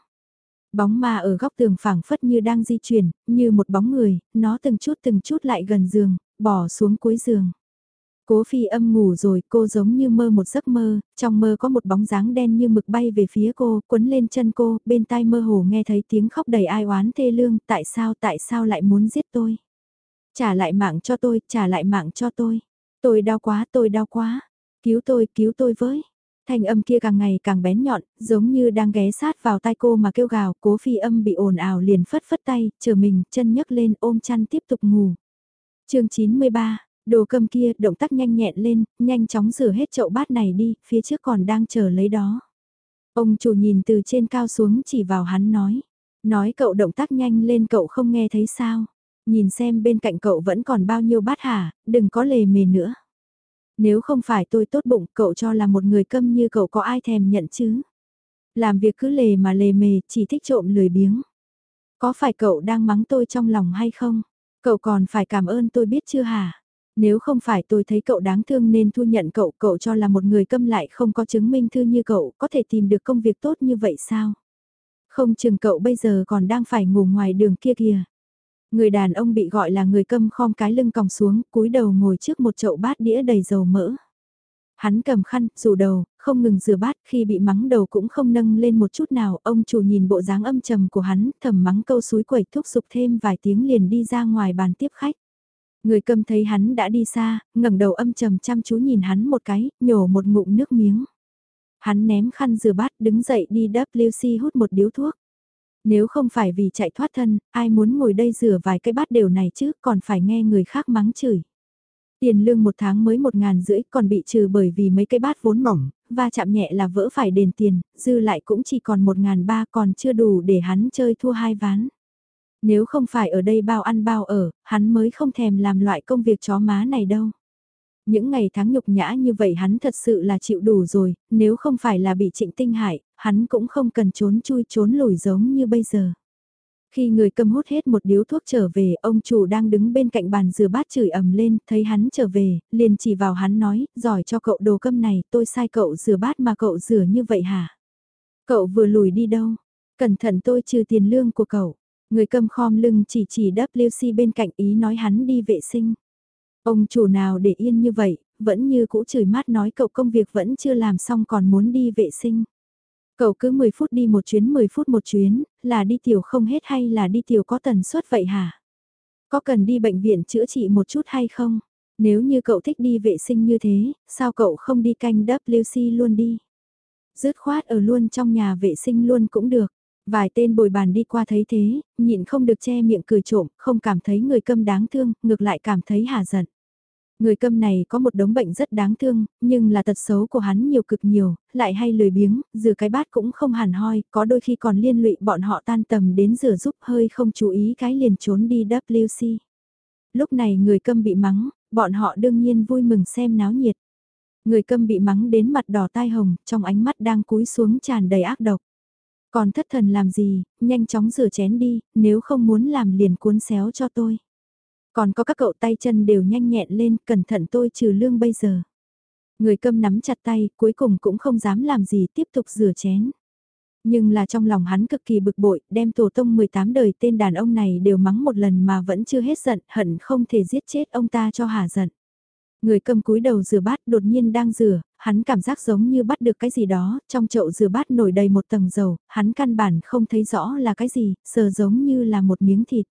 S1: Bóng ma ở góc tường phảng phất như đang di chuyển, như một bóng người, nó từng chút từng chút lại gần giường, bỏ xuống cuối giường. Cố phi âm ngủ rồi, cô giống như mơ một giấc mơ, trong mơ có một bóng dáng đen như mực bay về phía cô, quấn lên chân cô, bên tai mơ hồ nghe thấy tiếng khóc đầy ai oán thê lương, tại sao tại sao lại muốn giết tôi? Trả lại mạng cho tôi, trả lại mạng cho tôi. Tôi đau quá, tôi đau quá. Cứu tôi, cứu tôi với. Thanh âm kia càng ngày càng bén nhọn, giống như đang ghé sát vào tai cô mà kêu gào, cố phi âm bị ồn ào liền phất phất tay, chờ mình, chân nhấc lên ôm chăn tiếp tục ngủ. chương 93 Đồ cầm kia động tác nhanh nhẹn lên, nhanh chóng rửa hết chậu bát này đi, phía trước còn đang chờ lấy đó. Ông chủ nhìn từ trên cao xuống chỉ vào hắn nói. Nói cậu động tác nhanh lên cậu không nghe thấy sao. Nhìn xem bên cạnh cậu vẫn còn bao nhiêu bát hả, đừng có lề mề nữa. Nếu không phải tôi tốt bụng cậu cho là một người câm như cậu có ai thèm nhận chứ. Làm việc cứ lề mà lề mề, chỉ thích trộm lười biếng. Có phải cậu đang mắng tôi trong lòng hay không? Cậu còn phải cảm ơn tôi biết chưa hả? Nếu không phải tôi thấy cậu đáng thương nên thu nhận cậu, cậu cho là một người câm lại không có chứng minh thư như cậu, có thể tìm được công việc tốt như vậy sao? Không chừng cậu bây giờ còn đang phải ngủ ngoài đường kia kìa. Người đàn ông bị gọi là người câm khom cái lưng còng xuống, cúi đầu ngồi trước một chậu bát đĩa đầy dầu mỡ. Hắn cầm khăn, rủ đầu, không ngừng rửa bát, khi bị mắng đầu cũng không nâng lên một chút nào, ông chủ nhìn bộ dáng âm trầm của hắn, thầm mắng câu suối quẩy thúc giục thêm vài tiếng liền đi ra ngoài bàn tiếp khách. Người cầm thấy hắn đã đi xa, ngẩng đầu âm trầm chăm chú nhìn hắn một cái, nhổ một ngụm nước miếng. Hắn ném khăn rửa bát đứng dậy đi WC hút một điếu thuốc. Nếu không phải vì chạy thoát thân, ai muốn ngồi đây rửa vài cái bát đều này chứ, còn phải nghe người khác mắng chửi. Tiền lương một tháng mới một ngàn rưỡi còn bị trừ bởi vì mấy cái bát vốn mỏng, và chạm nhẹ là vỡ phải đền tiền, dư lại cũng chỉ còn một ngàn ba còn chưa đủ để hắn chơi thua hai ván. Nếu không phải ở đây bao ăn bao ở, hắn mới không thèm làm loại công việc chó má này đâu. Những ngày tháng nhục nhã như vậy hắn thật sự là chịu đủ rồi, nếu không phải là bị trịnh tinh hại, hắn cũng không cần trốn chui trốn lùi giống như bây giờ. Khi người cầm hút hết một điếu thuốc trở về, ông chủ đang đứng bên cạnh bàn rửa bát chửi ầm lên, thấy hắn trở về, liền chỉ vào hắn nói, giỏi cho cậu đồ câm này, tôi sai cậu rửa bát mà cậu rửa như vậy hả? Cậu vừa lùi đi đâu? Cẩn thận tôi trừ tiền lương của cậu. Người cầm khom lưng chỉ chỉ WC bên cạnh ý nói hắn đi vệ sinh. Ông chủ nào để yên như vậy, vẫn như cũ chửi mát nói cậu công việc vẫn chưa làm xong còn muốn đi vệ sinh. Cậu cứ 10 phút đi một chuyến 10 phút một chuyến, là đi tiểu không hết hay là đi tiểu có tần suất vậy hả? Có cần đi bệnh viện chữa trị một chút hay không? Nếu như cậu thích đi vệ sinh như thế, sao cậu không đi canh WC luôn đi? Dứt khoát ở luôn trong nhà vệ sinh luôn cũng được. Vài tên bồi bàn đi qua thấy thế, nhịn không được che miệng cười trộm, không cảm thấy người câm đáng thương, ngược lại cảm thấy hà giận. Người câm này có một đống bệnh rất đáng thương, nhưng là tật xấu của hắn nhiều cực nhiều, lại hay lười biếng, rửa cái bát cũng không hẳn hoi, có đôi khi còn liên lụy bọn họ tan tầm đến rửa giúp hơi không chú ý cái liền trốn đi WC. Lúc này người câm bị mắng, bọn họ đương nhiên vui mừng xem náo nhiệt. Người câm bị mắng đến mặt đỏ tai hồng, trong ánh mắt đang cúi xuống tràn đầy ác độc. Còn thất thần làm gì, nhanh chóng rửa chén đi, nếu không muốn làm liền cuốn xéo cho tôi. Còn có các cậu tay chân đều nhanh nhẹn lên, cẩn thận tôi trừ lương bây giờ. Người câm nắm chặt tay, cuối cùng cũng không dám làm gì tiếp tục rửa chén. Nhưng là trong lòng hắn cực kỳ bực bội, đem tổ tông 18 đời tên đàn ông này đều mắng một lần mà vẫn chưa hết giận, hận không thể giết chết ông ta cho hả giận. Người cầm cúi đầu rửa bát đột nhiên đang rửa, hắn cảm giác giống như bắt được cái gì đó, trong chậu rửa bát nổi đầy một tầng dầu, hắn căn bản không thấy rõ là cái gì, sờ giống như là một miếng thịt.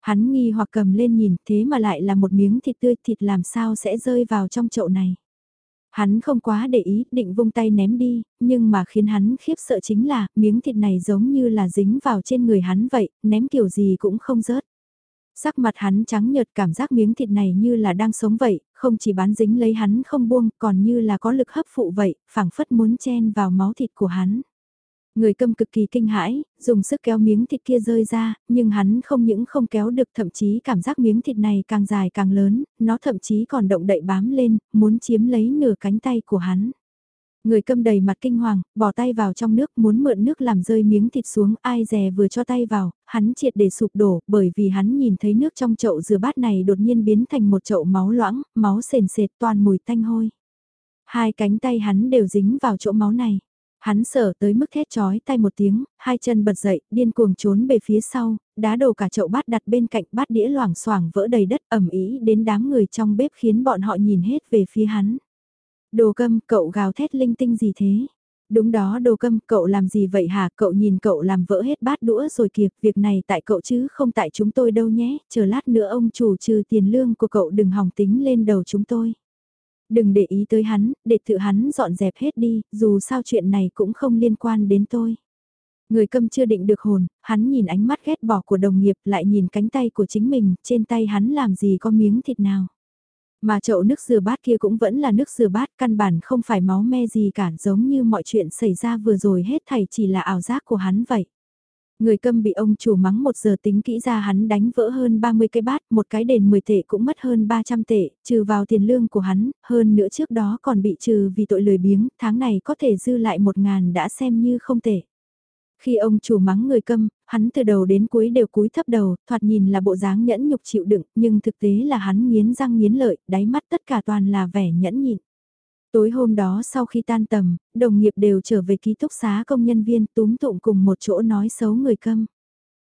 S1: Hắn nghi hoặc cầm lên nhìn thế mà lại là một miếng thịt tươi thịt làm sao sẽ rơi vào trong chậu này. Hắn không quá để ý, định vung tay ném đi, nhưng mà khiến hắn khiếp sợ chính là, miếng thịt này giống như là dính vào trên người hắn vậy, ném kiểu gì cũng không rớt. Sắc mặt hắn trắng nhợt cảm giác miếng thịt này như là đang sống vậy, không chỉ bán dính lấy hắn không buông, còn như là có lực hấp phụ vậy, phảng phất muốn chen vào máu thịt của hắn. Người câm cực kỳ kinh hãi, dùng sức kéo miếng thịt kia rơi ra, nhưng hắn không những không kéo được thậm chí cảm giác miếng thịt này càng dài càng lớn, nó thậm chí còn động đậy bám lên, muốn chiếm lấy nửa cánh tay của hắn. Người câm đầy mặt kinh hoàng, bỏ tay vào trong nước muốn mượn nước làm rơi miếng thịt xuống, ai dè vừa cho tay vào, hắn triệt để sụp đổ, bởi vì hắn nhìn thấy nước trong chậu rửa bát này đột nhiên biến thành một chậu máu loãng, máu sền sệt toàn mùi tanh hôi. Hai cánh tay hắn đều dính vào chỗ máu này. Hắn sợ tới mức thét chói tay một tiếng, hai chân bật dậy, điên cuồng trốn về phía sau, đá đổ cả chậu bát đặt bên cạnh bát đĩa loảng xoảng vỡ đầy đất ẩm ý đến đám người trong bếp khiến bọn họ nhìn hết về phía hắn. Đồ câm, cậu gào thét linh tinh gì thế? Đúng đó đồ câm, cậu làm gì vậy hả? Cậu nhìn cậu làm vỡ hết bát đũa rồi kìa, việc này tại cậu chứ không tại chúng tôi đâu nhé, chờ lát nữa ông chủ trừ tiền lương của cậu đừng hòng tính lên đầu chúng tôi. Đừng để ý tới hắn, để tự hắn dọn dẹp hết đi, dù sao chuyện này cũng không liên quan đến tôi. Người câm chưa định được hồn, hắn nhìn ánh mắt ghét bỏ của đồng nghiệp lại nhìn cánh tay của chính mình, trên tay hắn làm gì có miếng thịt nào. Mà chậu nước rửa bát kia cũng vẫn là nước rửa bát căn bản không phải máu me gì cả giống như mọi chuyện xảy ra vừa rồi hết thảy chỉ là ảo giác của hắn vậy. Người câm bị ông chủ mắng một giờ tính kỹ ra hắn đánh vỡ hơn 30 cái bát, một cái đền 10 tệ cũng mất hơn 300 tệ, trừ vào tiền lương của hắn, hơn nữa trước đó còn bị trừ vì tội lười biếng, tháng này có thể dư lại một ngàn đã xem như không tệ. Khi ông chủ mắng người câm, hắn từ đầu đến cuối đều cúi thấp đầu, thoạt nhìn là bộ dáng nhẫn nhục chịu đựng, nhưng thực tế là hắn nghiến răng nghiến lợi, đáy mắt tất cả toàn là vẻ nhẫn nhịn. Tối hôm đó sau khi tan tầm, đồng nghiệp đều trở về ký túc xá công nhân viên túm tụng cùng một chỗ nói xấu người câm.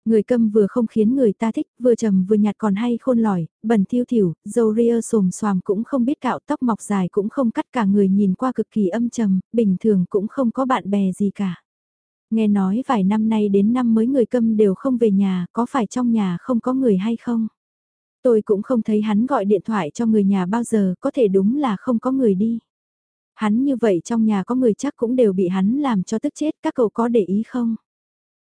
S1: Người câm vừa không khiến người ta thích, vừa trầm vừa nhạt còn hay khôn lỏi, bẩn thiêu thiểu, dầu ria xồm xoàm cũng không biết cạo tóc mọc dài cũng không cắt cả người nhìn qua cực kỳ âm trầm, bình thường cũng không có bạn bè gì cả. Nghe nói vài năm nay đến năm mới người câm đều không về nhà, có phải trong nhà không có người hay không? Tôi cũng không thấy hắn gọi điện thoại cho người nhà bao giờ, có thể đúng là không có người đi. Hắn như vậy trong nhà có người chắc cũng đều bị hắn làm cho tức chết, các cậu có để ý không?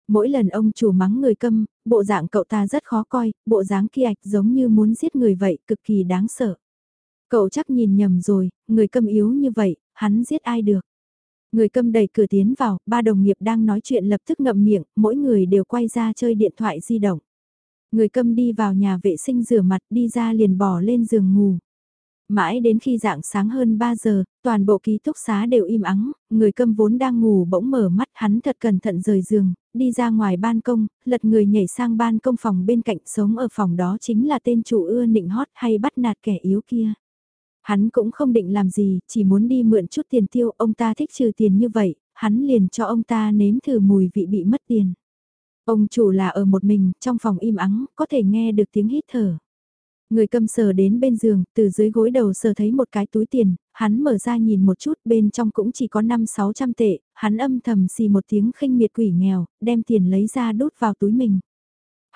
S1: Mỗi lần ông chủ mắng người câm, bộ dạng cậu ta rất khó coi, bộ dáng kia ạch giống như muốn giết người vậy, cực kỳ đáng sợ. Cậu chắc nhìn nhầm rồi, người câm yếu như vậy, hắn giết ai được? Người câm đẩy cửa tiến vào, ba đồng nghiệp đang nói chuyện lập tức ngậm miệng, mỗi người đều quay ra chơi điện thoại di động. Người câm đi vào nhà vệ sinh rửa mặt đi ra liền bỏ lên giường ngủ. Mãi đến khi dạng sáng hơn 3 giờ, toàn bộ ký túc xá đều im ắng, người câm vốn đang ngủ bỗng mở mắt hắn thật cẩn thận rời giường, đi ra ngoài ban công, lật người nhảy sang ban công phòng bên cạnh sống ở phòng đó chính là tên chủ ưa nịnh hót hay bắt nạt kẻ yếu kia. Hắn cũng không định làm gì, chỉ muốn đi mượn chút tiền tiêu, ông ta thích trừ tiền như vậy, hắn liền cho ông ta nếm thử mùi vị bị mất tiền. Ông chủ là ở một mình, trong phòng im ắng, có thể nghe được tiếng hít thở. Người cầm sờ đến bên giường, từ dưới gối đầu sờ thấy một cái túi tiền, hắn mở ra nhìn một chút, bên trong cũng chỉ có 5-600 tệ, hắn âm thầm xì một tiếng khinh miệt quỷ nghèo, đem tiền lấy ra đút vào túi mình.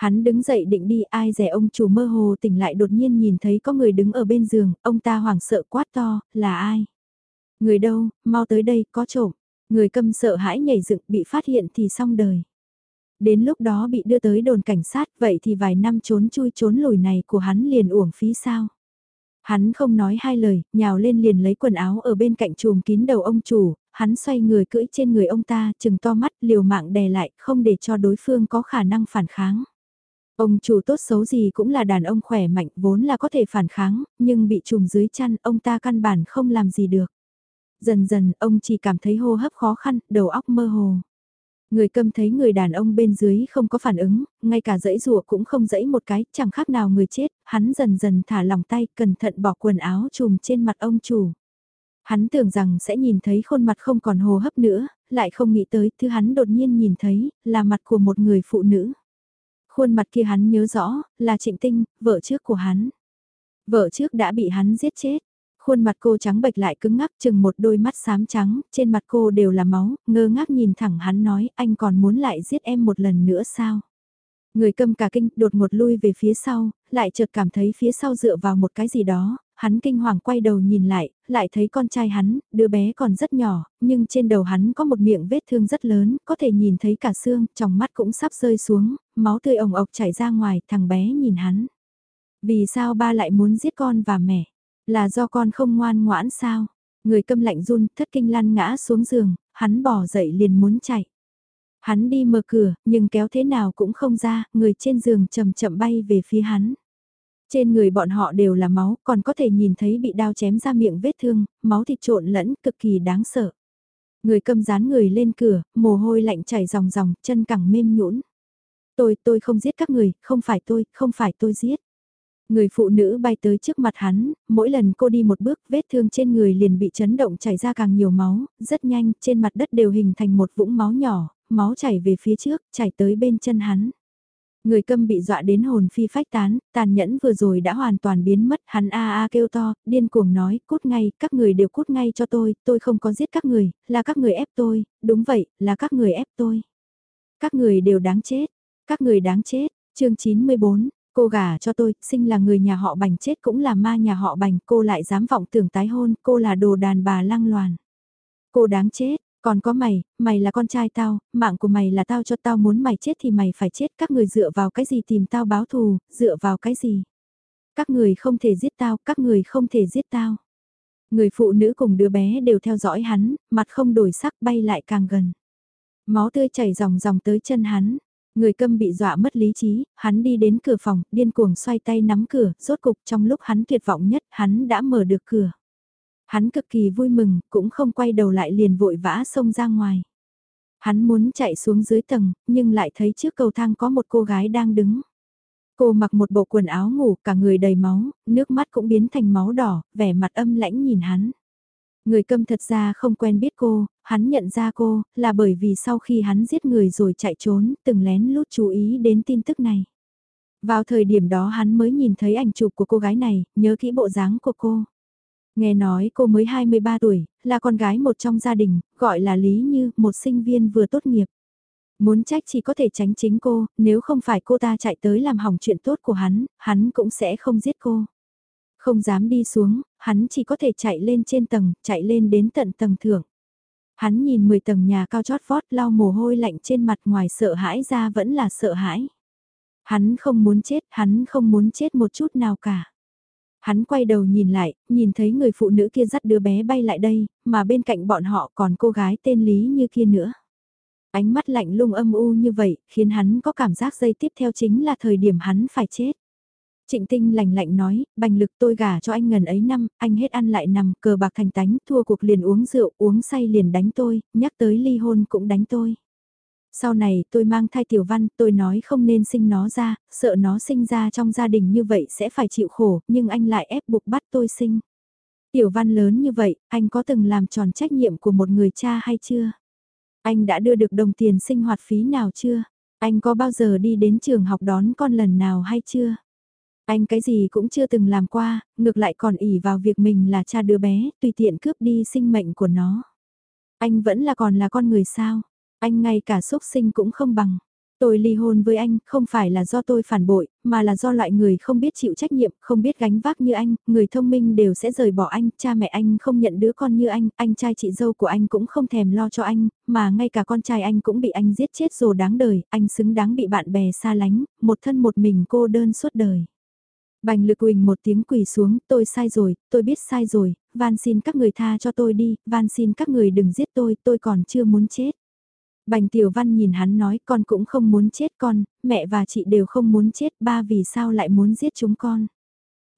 S1: Hắn đứng dậy định đi ai rẻ ông chủ mơ hồ tỉnh lại đột nhiên nhìn thấy có người đứng ở bên giường, ông ta hoảng sợ quát to, là ai? Người đâu, mau tới đây, có trộm. Người câm sợ hãi nhảy dựng bị phát hiện thì xong đời. Đến lúc đó bị đưa tới đồn cảnh sát vậy thì vài năm trốn chui trốn lùi này của hắn liền uổng phí sao? Hắn không nói hai lời, nhào lên liền lấy quần áo ở bên cạnh chùm kín đầu ông chủ, hắn xoay người cưỡi trên người ông ta, chừng to mắt liều mạng đè lại, không để cho đối phương có khả năng phản kháng. Ông chủ tốt xấu gì cũng là đàn ông khỏe mạnh vốn là có thể phản kháng, nhưng bị trùm dưới chăn ông ta căn bản không làm gì được. Dần dần ông chỉ cảm thấy hô hấp khó khăn, đầu óc mơ hồ. Người câm thấy người đàn ông bên dưới không có phản ứng, ngay cả dãy rùa cũng không dãy một cái, chẳng khác nào người chết, hắn dần dần thả lòng tay, cẩn thận bỏ quần áo trùm trên mặt ông chủ. Hắn tưởng rằng sẽ nhìn thấy khuôn mặt không còn hồ hấp nữa, lại không nghĩ tới thứ hắn đột nhiên nhìn thấy, là mặt của một người phụ nữ. Khuôn mặt kia hắn nhớ rõ, là Trịnh Tinh, vợ trước của hắn. Vợ trước đã bị hắn giết chết. Khuôn mặt cô trắng bệch lại cứng ngắc chừng một đôi mắt xám trắng, trên mặt cô đều là máu, ngơ ngác nhìn thẳng hắn nói anh còn muốn lại giết em một lần nữa sao? Người câm cả kinh đột ngột lui về phía sau, lại chợt cảm thấy phía sau dựa vào một cái gì đó, hắn kinh hoàng quay đầu nhìn lại, lại thấy con trai hắn, đứa bé còn rất nhỏ, nhưng trên đầu hắn có một miệng vết thương rất lớn, có thể nhìn thấy cả xương, trong mắt cũng sắp rơi xuống, máu tươi ồng ộc chảy ra ngoài, thằng bé nhìn hắn. Vì sao ba lại muốn giết con và mẹ? Là do con không ngoan ngoãn sao? Người câm lạnh run, thất kinh lăn ngã xuống giường, hắn bỏ dậy liền muốn chạy. Hắn đi mở cửa, nhưng kéo thế nào cũng không ra, người trên giường chậm chậm bay về phía hắn. Trên người bọn họ đều là máu, còn có thể nhìn thấy bị đao chém ra miệng vết thương, máu thịt trộn lẫn, cực kỳ đáng sợ. Người cầm dán người lên cửa, mồ hôi lạnh chảy ròng ròng, chân cẳng mềm nhũn. Tôi, tôi không giết các người, không phải tôi, không phải tôi giết. Người phụ nữ bay tới trước mặt hắn, mỗi lần cô đi một bước vết thương trên người liền bị chấn động chảy ra càng nhiều máu, rất nhanh trên mặt đất đều hình thành một vũng máu nhỏ, máu chảy về phía trước, chảy tới bên chân hắn. Người câm bị dọa đến hồn phi phách tán, tàn nhẫn vừa rồi đã hoàn toàn biến mất, hắn a a kêu to, điên cuồng nói, cút ngay, các người đều cút ngay cho tôi, tôi không có giết các người, là các người ép tôi, đúng vậy, là các người ép tôi. Các người đều đáng chết, các người đáng chết, chương 94, cô gả cho tôi, sinh là người nhà họ bành chết cũng là ma nhà họ bành, cô lại dám vọng tưởng tái hôn, cô là đồ đàn bà lăng loàn. Cô đáng chết, còn có mày, mày là con trai tao, mạng của mày là tao cho tao muốn mày chết thì mày phải chết. Các người dựa vào cái gì tìm tao báo thù, dựa vào cái gì? Các người không thể giết tao, các người không thể giết tao. Người phụ nữ cùng đứa bé đều theo dõi hắn, mặt không đổi sắc bay lại càng gần. Máu tươi chảy dòng dòng tới chân hắn. Người câm bị dọa mất lý trí, hắn đi đến cửa phòng, điên cuồng xoay tay nắm cửa, rốt cục trong lúc hắn tuyệt vọng nhất, hắn đã mở được cửa. Hắn cực kỳ vui mừng, cũng không quay đầu lại liền vội vã xông ra ngoài. Hắn muốn chạy xuống dưới tầng, nhưng lại thấy trước cầu thang có một cô gái đang đứng. Cô mặc một bộ quần áo ngủ, cả người đầy máu, nước mắt cũng biến thành máu đỏ, vẻ mặt âm lãnh nhìn hắn. Người câm thật ra không quen biết cô, hắn nhận ra cô, là bởi vì sau khi hắn giết người rồi chạy trốn, từng lén lút chú ý đến tin tức này. Vào thời điểm đó hắn mới nhìn thấy ảnh chụp của cô gái này, nhớ kỹ bộ dáng của cô. Nghe nói cô mới 23 tuổi, là con gái một trong gia đình, gọi là Lý Như, một sinh viên vừa tốt nghiệp. Muốn trách chỉ có thể tránh chính cô, nếu không phải cô ta chạy tới làm hỏng chuyện tốt của hắn, hắn cũng sẽ không giết cô. Không dám đi xuống, hắn chỉ có thể chạy lên trên tầng, chạy lên đến tận tầng thượng. Hắn nhìn 10 tầng nhà cao chót vót lau mồ hôi lạnh trên mặt ngoài sợ hãi ra vẫn là sợ hãi. Hắn không muốn chết, hắn không muốn chết một chút nào cả. Hắn quay đầu nhìn lại, nhìn thấy người phụ nữ kia dắt đứa bé bay lại đây, mà bên cạnh bọn họ còn cô gái tên Lý như kia nữa. Ánh mắt lạnh lung âm u như vậy, khiến hắn có cảm giác dây tiếp theo chính là thời điểm hắn phải chết. Trịnh tinh lạnh lạnh nói, bành lực tôi gả cho anh ngần ấy năm, anh hết ăn lại nằm, cờ bạc thành tánh, thua cuộc liền uống rượu, uống say liền đánh tôi, nhắc tới ly hôn cũng đánh tôi. Sau này tôi mang thai tiểu văn, tôi nói không nên sinh nó ra, sợ nó sinh ra trong gia đình như vậy sẽ phải chịu khổ, nhưng anh lại ép buộc bắt tôi sinh. Tiểu văn lớn như vậy, anh có từng làm tròn trách nhiệm của một người cha hay chưa? Anh đã đưa được đồng tiền sinh hoạt phí nào chưa? Anh có bao giờ đi đến trường học đón con lần nào hay chưa? Anh cái gì cũng chưa từng làm qua, ngược lại còn ỉ vào việc mình là cha đứa bé, tùy tiện cướp đi sinh mệnh của nó. Anh vẫn là còn là con người sao? Anh ngay cả xúc sinh cũng không bằng. Tôi ly hôn với anh không phải là do tôi phản bội, mà là do loại người không biết chịu trách nhiệm, không biết gánh vác như anh, người thông minh đều sẽ rời bỏ anh, cha mẹ anh không nhận đứa con như anh, anh trai chị dâu của anh cũng không thèm lo cho anh, mà ngay cả con trai anh cũng bị anh giết chết rồi đáng đời, anh xứng đáng bị bạn bè xa lánh, một thân một mình cô đơn suốt đời. Bành lực quỳnh một tiếng quỳ xuống, tôi sai rồi, tôi biết sai rồi, van xin các người tha cho tôi đi, van xin các người đừng giết tôi, tôi còn chưa muốn chết. Bành Tiểu Văn nhìn hắn nói con cũng không muốn chết con, mẹ và chị đều không muốn chết, ba vì sao lại muốn giết chúng con.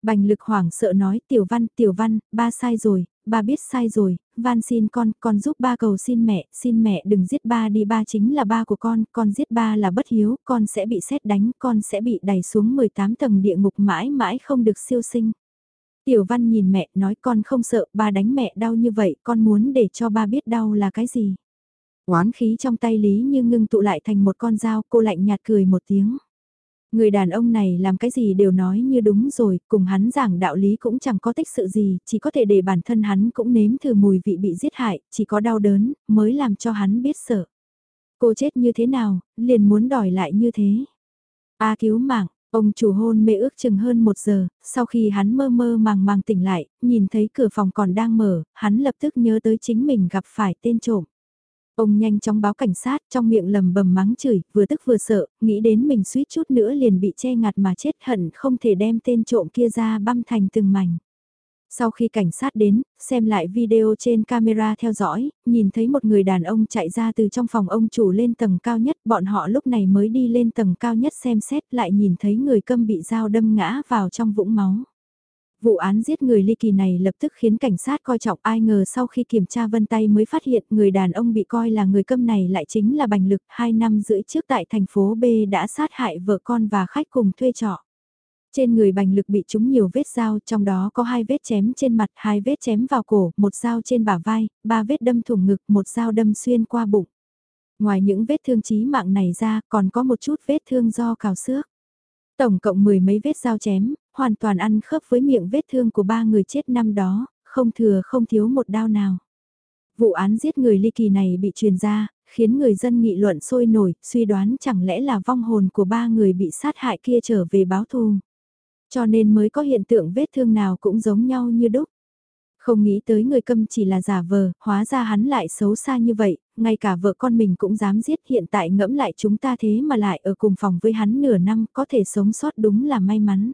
S1: Bành lực hoảng sợ nói Tiểu Văn, Tiểu Văn, ba sai rồi, ba biết sai rồi, van xin con, con giúp ba cầu xin mẹ, xin mẹ đừng giết ba đi ba chính là ba của con, con giết ba là bất hiếu, con sẽ bị xét đánh, con sẽ bị đẩy xuống 18 tầng địa ngục mãi mãi không được siêu sinh. Tiểu Văn nhìn mẹ nói con không sợ ba đánh mẹ đau như vậy, con muốn để cho ba biết đau là cái gì. Oán khí trong tay Lý như ngưng tụ lại thành một con dao, cô lạnh nhạt cười một tiếng. Người đàn ông này làm cái gì đều nói như đúng rồi, cùng hắn giảng đạo lý cũng chẳng có tích sự gì, chỉ có thể để bản thân hắn cũng nếm thử mùi vị bị giết hại, chỉ có đau đớn, mới làm cho hắn biết sợ. Cô chết như thế nào, liền muốn đòi lại như thế. A cứu mạng, ông chủ hôn mê ước chừng hơn một giờ, sau khi hắn mơ mơ màng màng tỉnh lại, nhìn thấy cửa phòng còn đang mở, hắn lập tức nhớ tới chính mình gặp phải tên trộm. Ông nhanh chóng báo cảnh sát trong miệng lầm bầm mắng chửi, vừa tức vừa sợ, nghĩ đến mình suýt chút nữa liền bị che ngạt mà chết hận không thể đem tên trộm kia ra băm thành từng mảnh. Sau khi cảnh sát đến, xem lại video trên camera theo dõi, nhìn thấy một người đàn ông chạy ra từ trong phòng ông chủ lên tầng cao nhất, bọn họ lúc này mới đi lên tầng cao nhất xem xét lại nhìn thấy người câm bị dao đâm ngã vào trong vũng máu. Vụ án giết người ly kỳ này lập tức khiến cảnh sát coi trọng ai ngờ sau khi kiểm tra vân tay mới phát hiện người đàn ông bị coi là người câm này lại chính là Bành Lực hai năm rưỡi trước tại thành phố B đã sát hại vợ con và khách cùng thuê trọ. Trên người bành lực bị trúng nhiều vết dao, trong đó có hai vết chém trên mặt, hai vết chém vào cổ, một dao trên bả vai, ba vết đâm thủng ngực, một dao đâm xuyên qua bụng. Ngoài những vết thương chí mạng này ra, còn có một chút vết thương do cào xước. Tổng cộng mười mấy vết dao chém, hoàn toàn ăn khớp với miệng vết thương của ba người chết năm đó, không thừa không thiếu một đao nào. Vụ án giết người ly kỳ này bị truyền ra, khiến người dân nghị luận sôi nổi, suy đoán chẳng lẽ là vong hồn của ba người bị sát hại kia trở về báo thù. Cho nên mới có hiện tượng vết thương nào cũng giống nhau như đúc. Không nghĩ tới người câm chỉ là giả vờ, hóa ra hắn lại xấu xa như vậy, ngay cả vợ con mình cũng dám giết hiện tại ngẫm lại chúng ta thế mà lại ở cùng phòng với hắn nửa năm có thể sống sót đúng là may mắn.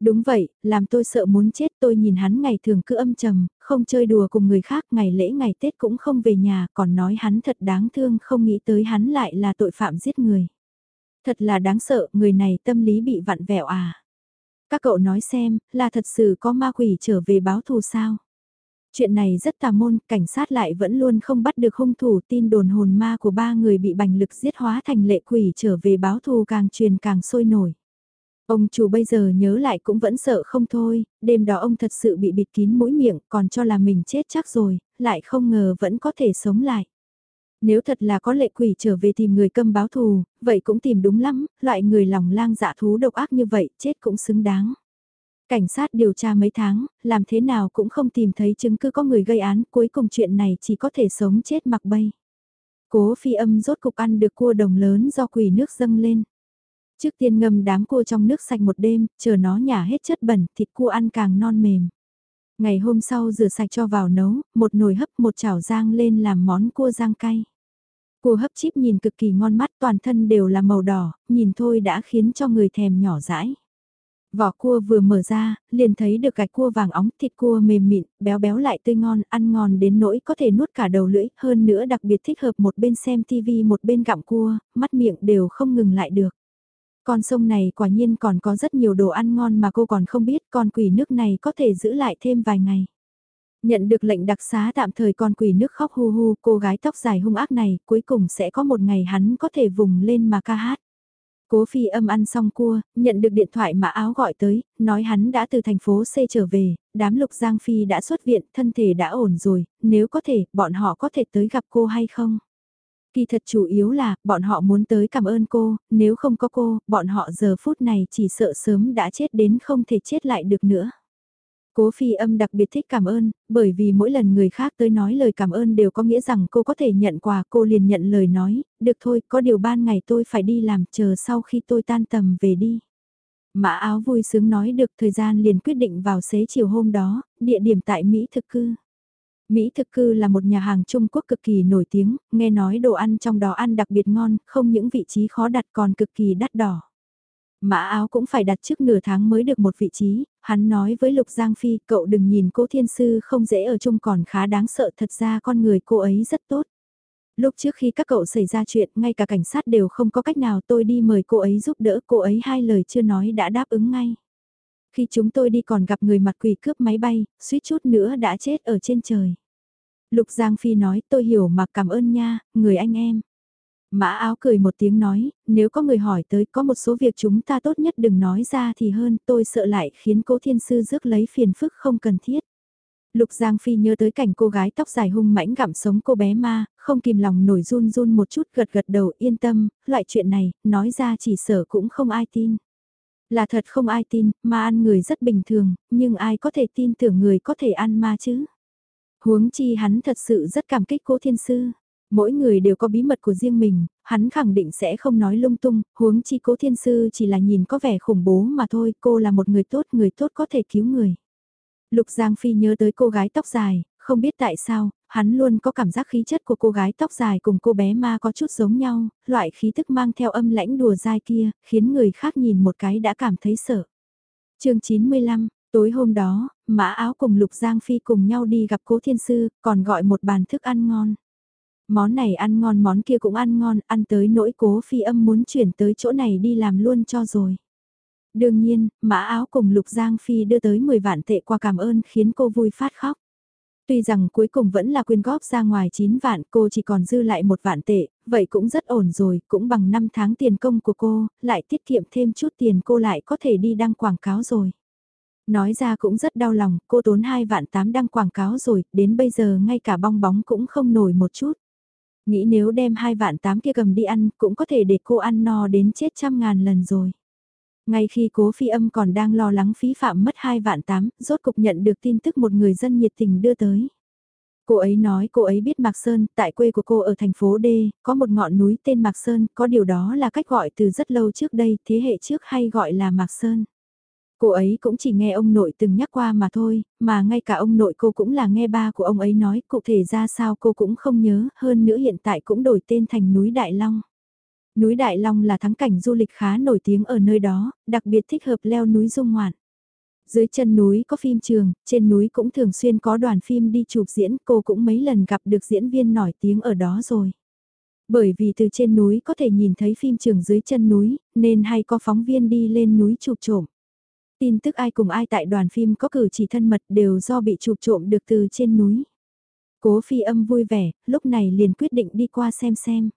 S1: Đúng vậy, làm tôi sợ muốn chết tôi nhìn hắn ngày thường cứ âm trầm, không chơi đùa cùng người khác ngày lễ ngày Tết cũng không về nhà còn nói hắn thật đáng thương không nghĩ tới hắn lại là tội phạm giết người. Thật là đáng sợ, người này tâm lý bị vặn vẹo à. Các cậu nói xem, là thật sự có ma quỷ trở về báo thù sao? Chuyện này rất tà môn, cảnh sát lại vẫn luôn không bắt được hung thủ tin đồn hồn ma của ba người bị bành lực giết hóa thành lệ quỷ trở về báo thù càng truyền càng sôi nổi. Ông chủ bây giờ nhớ lại cũng vẫn sợ không thôi, đêm đó ông thật sự bị bịt kín mũi miệng còn cho là mình chết chắc rồi, lại không ngờ vẫn có thể sống lại. Nếu thật là có lệ quỷ trở về tìm người câm báo thù, vậy cũng tìm đúng lắm, loại người lòng lang dạ thú độc ác như vậy, chết cũng xứng đáng. Cảnh sát điều tra mấy tháng, làm thế nào cũng không tìm thấy chứng cứ có người gây án, cuối cùng chuyện này chỉ có thể sống chết mặc bay. Cố phi âm rốt cục ăn được cua đồng lớn do quỷ nước dâng lên. Trước tiên ngâm đám cua trong nước sạch một đêm, chờ nó nhả hết chất bẩn, thịt cua ăn càng non mềm. Ngày hôm sau rửa sạch cho vào nấu, một nồi hấp một chảo rang lên làm món cua rang cay. Cua hấp chip nhìn cực kỳ ngon mắt toàn thân đều là màu đỏ, nhìn thôi đã khiến cho người thèm nhỏ dãi. Vỏ cua vừa mở ra, liền thấy được gạch cua vàng óng, thịt cua mềm mịn, béo béo lại tươi ngon, ăn ngon đến nỗi có thể nuốt cả đầu lưỡi, hơn nữa đặc biệt thích hợp một bên xem tivi một bên gặm cua, mắt miệng đều không ngừng lại được. Con sông này quả nhiên còn có rất nhiều đồ ăn ngon mà cô còn không biết, con quỷ nước này có thể giữ lại thêm vài ngày. Nhận được lệnh đặc xá tạm thời con quỷ nước khóc hu hu, cô gái tóc dài hung ác này, cuối cùng sẽ có một ngày hắn có thể vùng lên mà ca hát. Cố phi âm ăn xong cua, nhận được điện thoại mà áo gọi tới, nói hắn đã từ thành phố C trở về, đám lục Giang Phi đã xuất viện, thân thể đã ổn rồi, nếu có thể, bọn họ có thể tới gặp cô hay không? Kỳ thật chủ yếu là, bọn họ muốn tới cảm ơn cô, nếu không có cô, bọn họ giờ phút này chỉ sợ sớm đã chết đến không thể chết lại được nữa. Cố phi âm đặc biệt thích cảm ơn, bởi vì mỗi lần người khác tới nói lời cảm ơn đều có nghĩa rằng cô có thể nhận quà cô liền nhận lời nói, được thôi, có điều ban ngày tôi phải đi làm chờ sau khi tôi tan tầm về đi. Mã áo vui sướng nói được thời gian liền quyết định vào xế chiều hôm đó, địa điểm tại Mỹ thực cư. Mỹ thực cư là một nhà hàng Trung Quốc cực kỳ nổi tiếng, nghe nói đồ ăn trong đó ăn đặc biệt ngon, không những vị trí khó đặt còn cực kỳ đắt đỏ. Mã áo cũng phải đặt trước nửa tháng mới được một vị trí, hắn nói với Lục Giang Phi cậu đừng nhìn cô thiên sư không dễ ở chung còn khá đáng sợ thật ra con người cô ấy rất tốt. Lúc trước khi các cậu xảy ra chuyện ngay cả cảnh sát đều không có cách nào tôi đi mời cô ấy giúp đỡ cô ấy hai lời chưa nói đã đáp ứng ngay. Khi chúng tôi đi còn gặp người mặt quỷ cướp máy bay, suýt chút nữa đã chết ở trên trời. Lục Giang Phi nói tôi hiểu mà cảm ơn nha, người anh em. Mã áo cười một tiếng nói, nếu có người hỏi tới có một số việc chúng ta tốt nhất đừng nói ra thì hơn tôi sợ lại khiến cố thiên sư rước lấy phiền phức không cần thiết. Lục Giang Phi nhớ tới cảnh cô gái tóc dài hung mãnh gặm sống cô bé ma, không kìm lòng nổi run run một chút gật gật đầu yên tâm, loại chuyện này, nói ra chỉ sợ cũng không ai tin. Là thật không ai tin, ma ăn người rất bình thường, nhưng ai có thể tin tưởng người có thể ăn ma chứ? Huống chi hắn thật sự rất cảm kích cố thiên sư. Mỗi người đều có bí mật của riêng mình, hắn khẳng định sẽ không nói lung tung, huống chi cố thiên sư chỉ là nhìn có vẻ khủng bố mà thôi, cô là một người tốt, người tốt có thể cứu người. Lục Giang Phi nhớ tới cô gái tóc dài, không biết tại sao, hắn luôn có cảm giác khí chất của cô gái tóc dài cùng cô bé ma có chút giống nhau, loại khí tức mang theo âm lãnh đùa dai kia, khiến người khác nhìn một cái đã cảm thấy sợ. chương 95, tối hôm đó, Mã Áo cùng Lục Giang Phi cùng nhau đi gặp cố thiên sư, còn gọi một bàn thức ăn ngon. Món này ăn ngon món kia cũng ăn ngon, ăn tới nỗi cố phi âm muốn chuyển tới chỗ này đi làm luôn cho rồi. Đương nhiên, mã áo cùng Lục Giang Phi đưa tới 10 vạn tệ qua cảm ơn khiến cô vui phát khóc. Tuy rằng cuối cùng vẫn là quyên góp ra ngoài 9 vạn cô chỉ còn dư lại một vạn tệ, vậy cũng rất ổn rồi, cũng bằng 5 tháng tiền công của cô, lại tiết kiệm thêm chút tiền cô lại có thể đi đăng quảng cáo rồi. Nói ra cũng rất đau lòng, cô tốn 2 vạn 8 đăng quảng cáo rồi, đến bây giờ ngay cả bong bóng cũng không nổi một chút. Nghĩ nếu đem hai vạn tám kia cầm đi ăn cũng có thể để cô ăn no đến chết trăm ngàn lần rồi. Ngay khi cố phi âm còn đang lo lắng phí phạm mất hai vạn tám, rốt cục nhận được tin tức một người dân nhiệt tình đưa tới. Cô ấy nói cô ấy biết Mạc Sơn, tại quê của cô ở thành phố D, có một ngọn núi tên Mạc Sơn, có điều đó là cách gọi từ rất lâu trước đây, thế hệ trước hay gọi là Mạc Sơn. Cô ấy cũng chỉ nghe ông nội từng nhắc qua mà thôi, mà ngay cả ông nội cô cũng là nghe ba của ông ấy nói, cụ thể ra sao cô cũng không nhớ, hơn nữa hiện tại cũng đổi tên thành núi Đại Long. Núi Đại Long là thắng cảnh du lịch khá nổi tiếng ở nơi đó, đặc biệt thích hợp leo núi dung ngoạn. Dưới chân núi có phim trường, trên núi cũng thường xuyên có đoàn phim đi chụp diễn, cô cũng mấy lần gặp được diễn viên nổi tiếng ở đó rồi. Bởi vì từ trên núi có thể nhìn thấy phim trường dưới chân núi, nên hay có phóng viên đi lên núi chụp trộm. Tin tức ai cùng ai tại đoàn phim có cử chỉ thân mật đều do bị chụp trộm được từ trên núi. Cố phi âm vui vẻ, lúc này liền quyết định đi qua xem xem.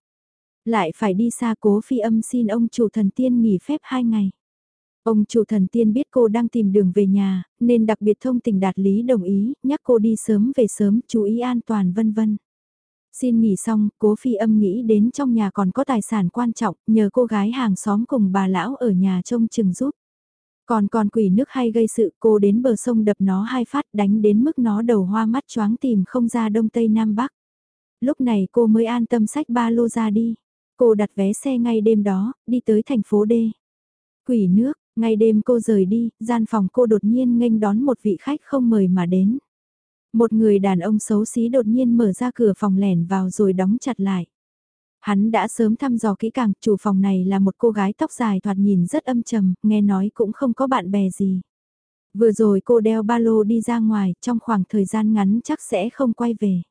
S1: Lại phải đi xa cố phi âm xin ông chủ thần tiên nghỉ phép hai ngày. Ông chủ thần tiên biết cô đang tìm đường về nhà, nên đặc biệt thông tình đạt lý đồng ý, nhắc cô đi sớm về sớm, chú ý an toàn vân vân. Xin nghỉ xong, cố phi âm nghĩ đến trong nhà còn có tài sản quan trọng, nhờ cô gái hàng xóm cùng bà lão ở nhà trông chừng giúp. Còn còn quỷ nước hay gây sự cô đến bờ sông đập nó hai phát đánh đến mức nó đầu hoa mắt choáng tìm không ra đông tây nam bắc. Lúc này cô mới an tâm sách ba lô ra đi. Cô đặt vé xe ngay đêm đó, đi tới thành phố D. Quỷ nước, ngay đêm cô rời đi, gian phòng cô đột nhiên nghênh đón một vị khách không mời mà đến. Một người đàn ông xấu xí đột nhiên mở ra cửa phòng lẻn vào rồi đóng chặt lại. Hắn đã sớm thăm dò kỹ càng, chủ phòng này là một cô gái tóc dài thoạt nhìn rất âm trầm, nghe nói cũng không có bạn bè gì. Vừa rồi cô đeo ba lô đi ra ngoài, trong khoảng thời gian ngắn chắc sẽ không quay về.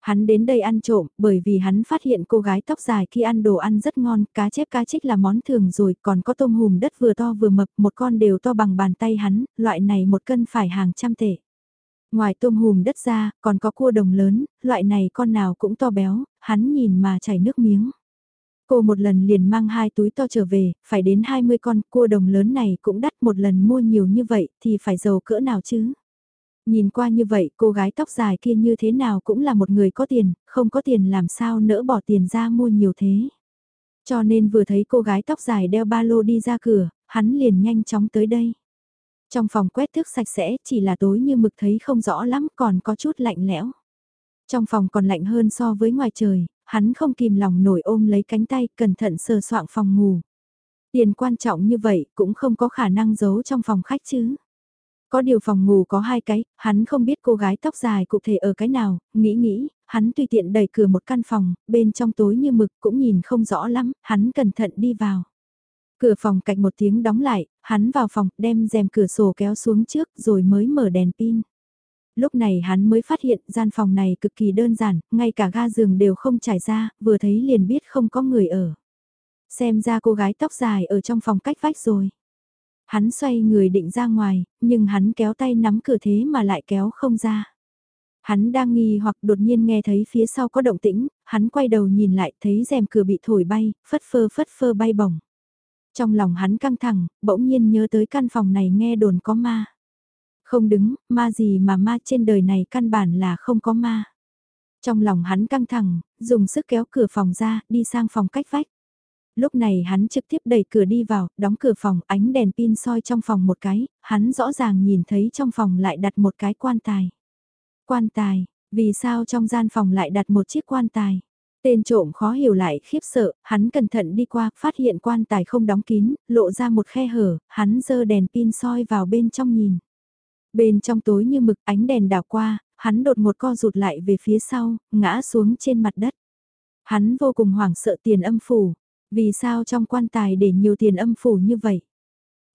S1: Hắn đến đây ăn trộm, bởi vì hắn phát hiện cô gái tóc dài khi ăn đồ ăn rất ngon, cá chép cá trích là món thường rồi, còn có tôm hùm đất vừa to vừa mập, một con đều to bằng bàn tay hắn, loại này một cân phải hàng trăm tệ. Ngoài tôm hùm đất ra, còn có cua đồng lớn, loại này con nào cũng to béo, hắn nhìn mà chảy nước miếng. Cô một lần liền mang hai túi to trở về, phải đến 20 con cua đồng lớn này cũng đắt một lần mua nhiều như vậy thì phải giàu cỡ nào chứ? Nhìn qua như vậy cô gái tóc dài kia như thế nào cũng là một người có tiền, không có tiền làm sao nỡ bỏ tiền ra mua nhiều thế. Cho nên vừa thấy cô gái tóc dài đeo ba lô đi ra cửa, hắn liền nhanh chóng tới đây. Trong phòng quét thước sạch sẽ chỉ là tối như mực thấy không rõ lắm còn có chút lạnh lẽo. Trong phòng còn lạnh hơn so với ngoài trời, hắn không kìm lòng nổi ôm lấy cánh tay cẩn thận sờ soạng phòng ngủ. Tiền quan trọng như vậy cũng không có khả năng giấu trong phòng khách chứ. Có điều phòng ngủ có hai cái, hắn không biết cô gái tóc dài cụ thể ở cái nào, nghĩ nghĩ, hắn tùy tiện đẩy cửa một căn phòng, bên trong tối như mực cũng nhìn không rõ lắm, hắn cẩn thận đi vào. Cửa phòng cạnh một tiếng đóng lại, hắn vào phòng, đem rèm cửa sổ kéo xuống trước rồi mới mở đèn pin. Lúc này hắn mới phát hiện gian phòng này cực kỳ đơn giản, ngay cả ga giường đều không trải ra, vừa thấy liền biết không có người ở. Xem ra cô gái tóc dài ở trong phòng cách vách rồi. Hắn xoay người định ra ngoài, nhưng hắn kéo tay nắm cửa thế mà lại kéo không ra. Hắn đang nghi hoặc đột nhiên nghe thấy phía sau có động tĩnh, hắn quay đầu nhìn lại thấy rèm cửa bị thổi bay, phất phơ phất phơ bay bổng. Trong lòng hắn căng thẳng, bỗng nhiên nhớ tới căn phòng này nghe đồn có ma. Không đứng, ma gì mà ma trên đời này căn bản là không có ma. Trong lòng hắn căng thẳng, dùng sức kéo cửa phòng ra, đi sang phòng cách vách. Lúc này hắn trực tiếp đẩy cửa đi vào, đóng cửa phòng, ánh đèn pin soi trong phòng một cái, hắn rõ ràng nhìn thấy trong phòng lại đặt một cái quan tài. Quan tài, vì sao trong gian phòng lại đặt một chiếc quan tài? Tên trộm khó hiểu lại khiếp sợ, hắn cẩn thận đi qua, phát hiện quan tài không đóng kín, lộ ra một khe hở, hắn dơ đèn pin soi vào bên trong nhìn. Bên trong tối như mực ánh đèn đảo qua, hắn đột một co rụt lại về phía sau, ngã xuống trên mặt đất. Hắn vô cùng hoảng sợ tiền âm phủ, vì sao trong quan tài để nhiều tiền âm phủ như vậy?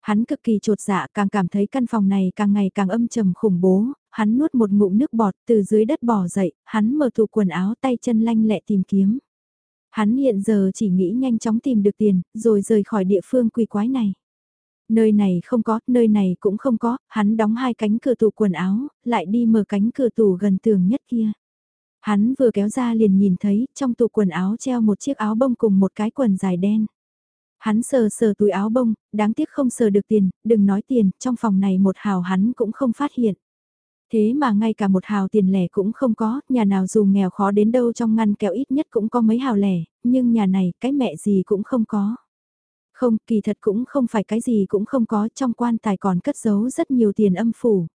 S1: Hắn cực kỳ trột dạ càng cảm thấy căn phòng này càng ngày càng âm trầm khủng bố, hắn nuốt một ngụm nước bọt từ dưới đất bò dậy, hắn mở tủ quần áo tay chân lanh lẹ tìm kiếm. Hắn hiện giờ chỉ nghĩ nhanh chóng tìm được tiền, rồi rời khỏi địa phương quỷ quái này. Nơi này không có, nơi này cũng không có, hắn đóng hai cánh cửa tủ quần áo, lại đi mở cánh cửa tủ gần tường nhất kia. Hắn vừa kéo ra liền nhìn thấy, trong tủ quần áo treo một chiếc áo bông cùng một cái quần dài đen. Hắn sờ sờ túi áo bông, đáng tiếc không sờ được tiền, đừng nói tiền, trong phòng này một hào hắn cũng không phát hiện. Thế mà ngay cả một hào tiền lẻ cũng không có, nhà nào dù nghèo khó đến đâu trong ngăn kéo ít nhất cũng có mấy hào lẻ, nhưng nhà này cái mẹ gì cũng không có. Không, kỳ thật cũng không phải cái gì cũng không có, trong quan tài còn cất giấu rất nhiều tiền âm phủ.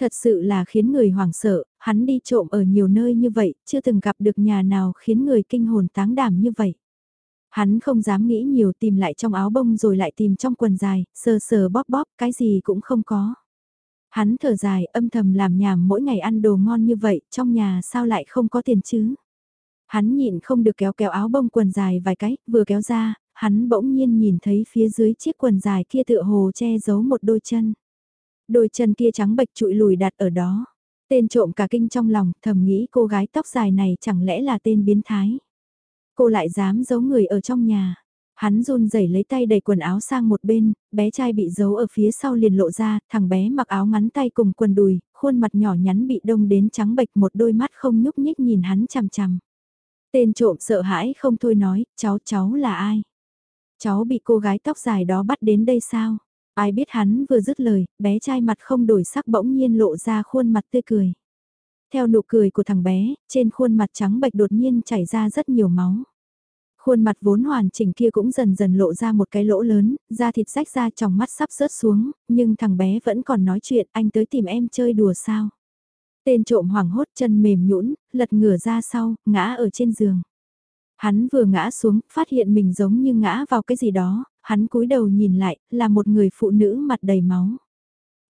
S1: Thật sự là khiến người hoảng sợ, hắn đi trộm ở nhiều nơi như vậy, chưa từng gặp được nhà nào khiến người kinh hồn táng đảm như vậy. Hắn không dám nghĩ nhiều tìm lại trong áo bông rồi lại tìm trong quần dài, sờ sờ bóp bóp, cái gì cũng không có. Hắn thở dài âm thầm làm nhảm mỗi ngày ăn đồ ngon như vậy, trong nhà sao lại không có tiền chứ? Hắn nhịn không được kéo kéo áo bông quần dài vài cái, vừa kéo ra, hắn bỗng nhiên nhìn thấy phía dưới chiếc quần dài kia tựa hồ che giấu một đôi chân. Đôi chân kia trắng bệch trụi lùi đặt ở đó. Tên trộm cả kinh trong lòng thầm nghĩ cô gái tóc dài này chẳng lẽ là tên biến thái. Cô lại dám giấu người ở trong nhà. Hắn run rẩy lấy tay đẩy quần áo sang một bên, bé trai bị giấu ở phía sau liền lộ ra, thằng bé mặc áo ngắn tay cùng quần đùi, khuôn mặt nhỏ nhắn bị đông đến trắng bệch một đôi mắt không nhúc nhích nhìn hắn chằm chằm. Tên trộm sợ hãi không thôi nói, cháu cháu là ai? Cháu bị cô gái tóc dài đó bắt đến đây sao? Ai biết hắn vừa dứt lời, bé trai mặt không đổi sắc bỗng nhiên lộ ra khuôn mặt tươi cười. Theo nụ cười của thằng bé, trên khuôn mặt trắng bệch đột nhiên chảy ra rất nhiều máu. Khuôn mặt vốn hoàn chỉnh kia cũng dần dần lộ ra một cái lỗ lớn, da thịt rách ra trong mắt sắp rớt xuống, nhưng thằng bé vẫn còn nói chuyện anh tới tìm em chơi đùa sao. Tên trộm hoảng hốt chân mềm nhũn, lật ngửa ra sau, ngã ở trên giường. Hắn vừa ngã xuống, phát hiện mình giống như ngã vào cái gì đó, hắn cúi đầu nhìn lại, là một người phụ nữ mặt đầy máu.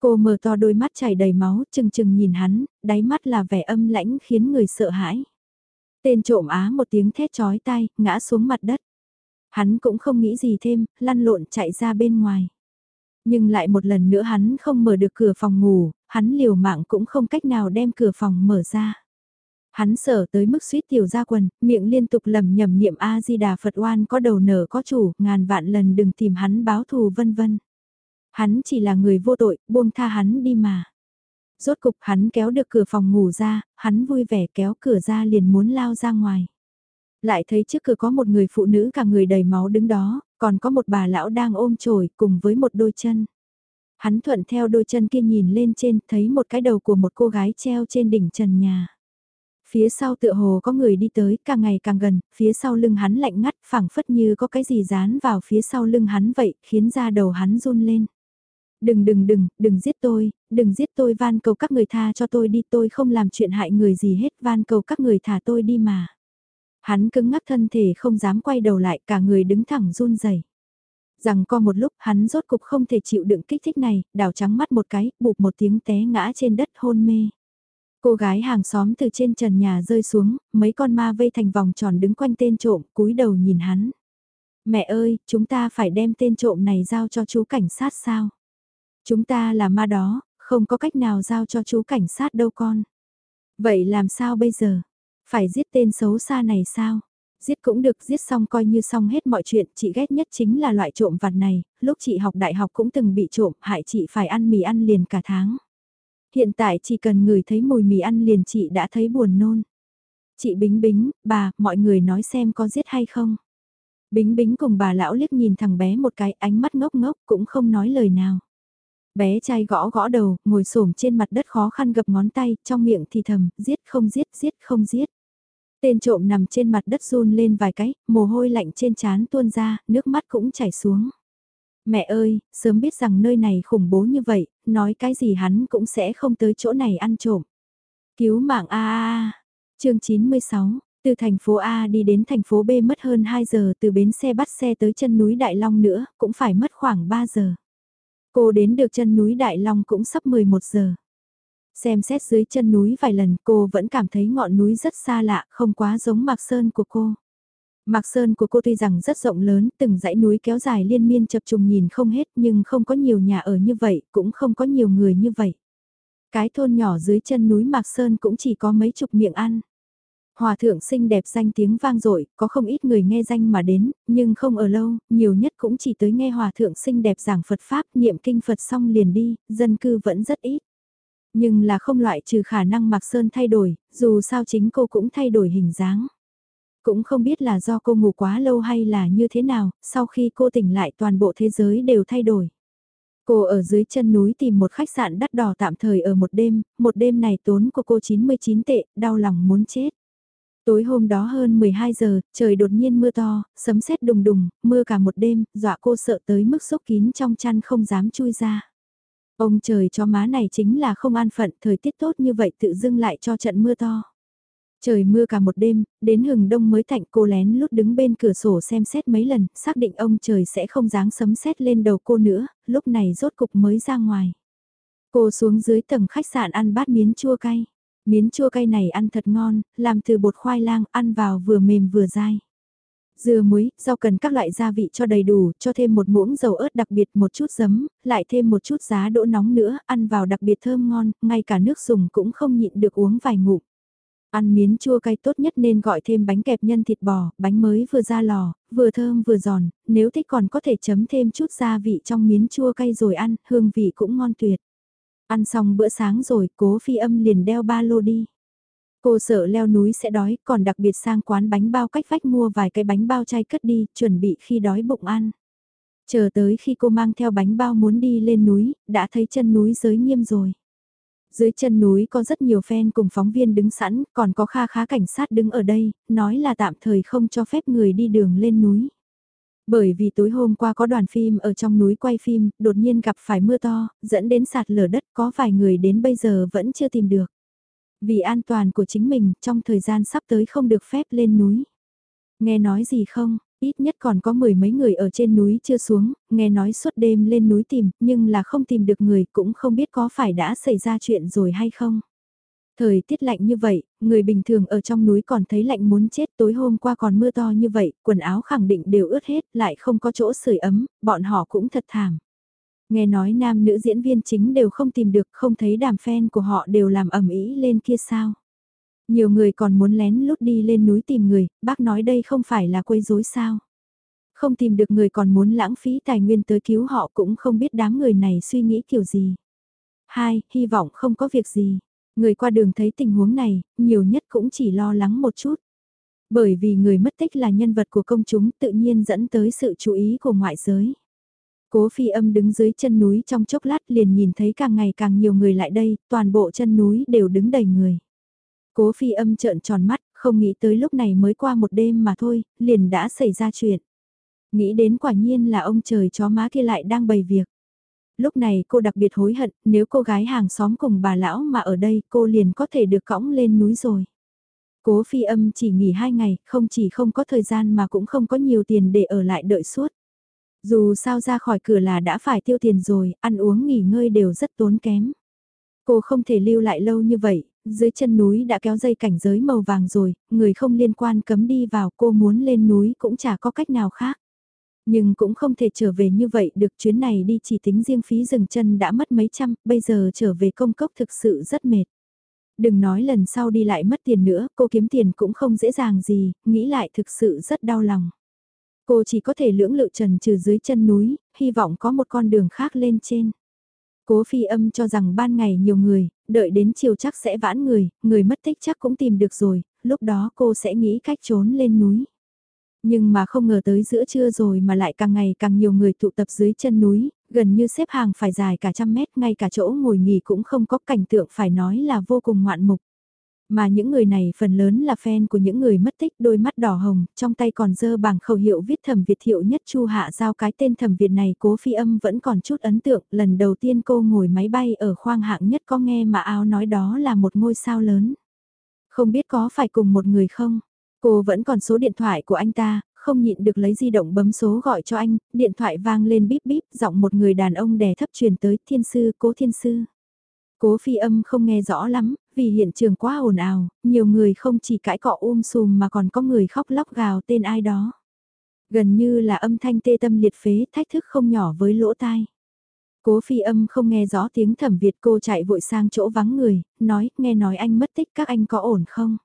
S1: Cô mở to đôi mắt chảy đầy máu, chừng chừng nhìn hắn, đáy mắt là vẻ âm lãnh khiến người sợ hãi. Tên trộm á một tiếng thét chói tai, ngã xuống mặt đất. Hắn cũng không nghĩ gì thêm, lăn lộn chạy ra bên ngoài. Nhưng lại một lần nữa hắn không mở được cửa phòng ngủ, hắn liều mạng cũng không cách nào đem cửa phòng mở ra. Hắn sở tới mức suýt tiểu ra quần, miệng liên tục lầm nhầm niệm A-di-đà Phật oan có đầu nở có chủ, ngàn vạn lần đừng tìm hắn báo thù vân vân. Hắn chỉ là người vô tội, buông tha hắn đi mà. Rốt cục hắn kéo được cửa phòng ngủ ra, hắn vui vẻ kéo cửa ra liền muốn lao ra ngoài. Lại thấy trước cửa có một người phụ nữ cả người đầy máu đứng đó, còn có một bà lão đang ôm chổi cùng với một đôi chân. Hắn thuận theo đôi chân kia nhìn lên trên thấy một cái đầu của một cô gái treo trên đỉnh trần nhà. Phía sau tựa hồ có người đi tới, càng ngày càng gần, phía sau lưng hắn lạnh ngắt, phảng phất như có cái gì dán vào phía sau lưng hắn vậy, khiến da đầu hắn run lên. Đừng đừng đừng, đừng giết tôi, đừng giết tôi van cầu các người tha cho tôi đi tôi không làm chuyện hại người gì hết van cầu các người thả tôi đi mà. Hắn cứng ngắc thân thể không dám quay đầu lại cả người đứng thẳng run rẩy rằng co một lúc hắn rốt cục không thể chịu đựng kích thích này, đảo trắng mắt một cái, bụp một tiếng té ngã trên đất hôn mê. Cô gái hàng xóm từ trên trần nhà rơi xuống, mấy con ma vây thành vòng tròn đứng quanh tên trộm, cúi đầu nhìn hắn. Mẹ ơi, chúng ta phải đem tên trộm này giao cho chú cảnh sát sao? Chúng ta là ma đó, không có cách nào giao cho chú cảnh sát đâu con. Vậy làm sao bây giờ? Phải giết tên xấu xa này sao? Giết cũng được, giết xong coi như xong hết mọi chuyện, chị ghét nhất chính là loại trộm vặt này, lúc chị học đại học cũng từng bị trộm, hại chị phải ăn mì ăn liền cả tháng. Hiện tại chỉ cần người thấy mùi mì ăn liền chị đã thấy buồn nôn. Chị Bính Bính, bà, mọi người nói xem có giết hay không. Bính Bính cùng bà lão liếc nhìn thằng bé một cái ánh mắt ngốc ngốc cũng không nói lời nào. Bé trai gõ gõ đầu, ngồi xổm trên mặt đất khó khăn gập ngón tay, trong miệng thì thầm, giết không giết, giết không giết. Tên trộm nằm trên mặt đất run lên vài cái, mồ hôi lạnh trên trán tuôn ra, nước mắt cũng chảy xuống. Mẹ ơi, sớm biết rằng nơi này khủng bố như vậy, nói cái gì hắn cũng sẽ không tới chỗ này ăn trộm. Cứu mạng A A A. Chương 96, từ thành phố A đi đến thành phố B mất hơn 2 giờ, từ bến xe bắt xe tới chân núi Đại Long nữa, cũng phải mất khoảng 3 giờ. Cô đến được chân núi Đại Long cũng sắp 11 giờ. Xem xét dưới chân núi vài lần cô vẫn cảm thấy ngọn núi rất xa lạ, không quá giống Mạc Sơn của cô. Mạc Sơn của cô tuy rằng rất rộng lớn, từng dãy núi kéo dài liên miên chập trùng nhìn không hết nhưng không có nhiều nhà ở như vậy, cũng không có nhiều người như vậy. Cái thôn nhỏ dưới chân núi Mạc Sơn cũng chỉ có mấy chục miệng ăn. Hòa thượng xinh đẹp danh tiếng vang dội, có không ít người nghe danh mà đến, nhưng không ở lâu, nhiều nhất cũng chỉ tới nghe hòa thượng xinh đẹp giảng Phật Pháp, niệm kinh Phật xong liền đi, dân cư vẫn rất ít. Nhưng là không loại trừ khả năng Mạc Sơn thay đổi, dù sao chính cô cũng thay đổi hình dáng. Cũng không biết là do cô ngủ quá lâu hay là như thế nào, sau khi cô tỉnh lại toàn bộ thế giới đều thay đổi. Cô ở dưới chân núi tìm một khách sạn đắt đỏ tạm thời ở một đêm, một đêm này tốn của cô 99 tệ, đau lòng muốn chết. Tối hôm đó hơn 12 giờ, trời đột nhiên mưa to, sấm sét đùng đùng, mưa cả một đêm, dọa cô sợ tới mức sốc kín trong chăn không dám chui ra. Ông trời cho má này chính là không an phận, thời tiết tốt như vậy tự dưng lại cho trận mưa to. Trời mưa cả một đêm, đến hừng đông mới thạnh cô lén lút đứng bên cửa sổ xem xét mấy lần, xác định ông trời sẽ không dáng sấm sét lên đầu cô nữa, lúc này rốt cục mới ra ngoài. Cô xuống dưới tầng khách sạn ăn bát miến chua cay. Miến chua cay này ăn thật ngon, làm từ bột khoai lang, ăn vào vừa mềm vừa dai. Dưa muối, rau cần các loại gia vị cho đầy đủ, cho thêm một muỗng dầu ớt đặc biệt một chút giấm, lại thêm một chút giá đỗ nóng nữa, ăn vào đặc biệt thơm ngon, ngay cả nước dùng cũng không nhịn được uống vài ngụm. Ăn miến chua cay tốt nhất nên gọi thêm bánh kẹp nhân thịt bò, bánh mới vừa ra lò, vừa thơm vừa giòn, nếu thích còn có thể chấm thêm chút gia vị trong miến chua cay rồi ăn, hương vị cũng ngon tuyệt. Ăn xong bữa sáng rồi, cố phi âm liền đeo ba lô đi. Cô sợ leo núi sẽ đói, còn đặc biệt sang quán bánh bao cách vách mua vài cái bánh bao chay cất đi, chuẩn bị khi đói bụng ăn. Chờ tới khi cô mang theo bánh bao muốn đi lên núi, đã thấy chân núi giới nghiêm rồi. Dưới chân núi có rất nhiều fan cùng phóng viên đứng sẵn, còn có kha khá cảnh sát đứng ở đây, nói là tạm thời không cho phép người đi đường lên núi. Bởi vì tối hôm qua có đoàn phim ở trong núi quay phim, đột nhiên gặp phải mưa to, dẫn đến sạt lở đất có vài người đến bây giờ vẫn chưa tìm được. Vì an toàn của chính mình, trong thời gian sắp tới không được phép lên núi. Nghe nói gì không, ít nhất còn có mười mấy người ở trên núi chưa xuống, nghe nói suốt đêm lên núi tìm, nhưng là không tìm được người cũng không biết có phải đã xảy ra chuyện rồi hay không. Thời tiết lạnh như vậy, người bình thường ở trong núi còn thấy lạnh muốn chết tối hôm qua còn mưa to như vậy, quần áo khẳng định đều ướt hết, lại không có chỗ sưởi ấm, bọn họ cũng thật thảm. Nghe nói nam nữ diễn viên chính đều không tìm được, không thấy đàm fan của họ đều làm ẩm ý lên kia sao. Nhiều người còn muốn lén lút đi lên núi tìm người, bác nói đây không phải là quấy rối sao. Không tìm được người còn muốn lãng phí tài nguyên tới cứu họ cũng không biết đám người này suy nghĩ kiểu gì. Hai, hy vọng không có việc gì. Người qua đường thấy tình huống này, nhiều nhất cũng chỉ lo lắng một chút. Bởi vì người mất tích là nhân vật của công chúng tự nhiên dẫn tới sự chú ý của ngoại giới. Cố phi âm đứng dưới chân núi trong chốc lát liền nhìn thấy càng ngày càng nhiều người lại đây, toàn bộ chân núi đều đứng đầy người. Cố phi âm trợn tròn mắt, không nghĩ tới lúc này mới qua một đêm mà thôi, liền đã xảy ra chuyện. Nghĩ đến quả nhiên là ông trời chó má kia lại đang bày việc. Lúc này cô đặc biệt hối hận, nếu cô gái hàng xóm cùng bà lão mà ở đây cô liền có thể được cõng lên núi rồi. Cố phi âm chỉ nghỉ hai ngày, không chỉ không có thời gian mà cũng không có nhiều tiền để ở lại đợi suốt. Dù sao ra khỏi cửa là đã phải tiêu tiền rồi, ăn uống nghỉ ngơi đều rất tốn kém. Cô không thể lưu lại lâu như vậy, dưới chân núi đã kéo dây cảnh giới màu vàng rồi, người không liên quan cấm đi vào cô muốn lên núi cũng chả có cách nào khác. Nhưng cũng không thể trở về như vậy được chuyến này đi chỉ tính riêng phí dừng chân đã mất mấy trăm, bây giờ trở về công cốc thực sự rất mệt. Đừng nói lần sau đi lại mất tiền nữa, cô kiếm tiền cũng không dễ dàng gì, nghĩ lại thực sự rất đau lòng. Cô chỉ có thể lưỡng lự trần trừ dưới chân núi, hy vọng có một con đường khác lên trên. Cố phi âm cho rằng ban ngày nhiều người, đợi đến chiều chắc sẽ vãn người, người mất tích chắc cũng tìm được rồi, lúc đó cô sẽ nghĩ cách trốn lên núi. Nhưng mà không ngờ tới giữa trưa rồi mà lại càng ngày càng nhiều người tụ tập dưới chân núi, gần như xếp hàng phải dài cả trăm mét, ngay cả chỗ ngồi nghỉ cũng không có cảnh tượng phải nói là vô cùng ngoạn mục. Mà những người này phần lớn là fan của những người mất tích đôi mắt đỏ hồng, trong tay còn dơ bảng khẩu hiệu viết thẩm Việt thiệu nhất chu hạ giao cái tên thẩm Việt này cố phi âm vẫn còn chút ấn tượng, lần đầu tiên cô ngồi máy bay ở khoang hạng nhất có nghe mà áo nói đó là một ngôi sao lớn. Không biết có phải cùng một người không? Cô vẫn còn số điện thoại của anh ta, không nhịn được lấy di động bấm số gọi cho anh, điện thoại vang lên bíp bíp, giọng một người đàn ông đè thấp truyền tới thiên sư, cố thiên sư. Cố phi âm không nghe rõ lắm, vì hiện trường quá ồn ào, nhiều người không chỉ cãi cọ um sùm mà còn có người khóc lóc gào tên ai đó. Gần như là âm thanh tê tâm liệt phế thách thức không nhỏ với lỗ tai. Cố phi âm không nghe rõ tiếng thẩm Việt cô chạy vội sang chỗ vắng người, nói, nghe nói anh mất tích các anh có ổn không?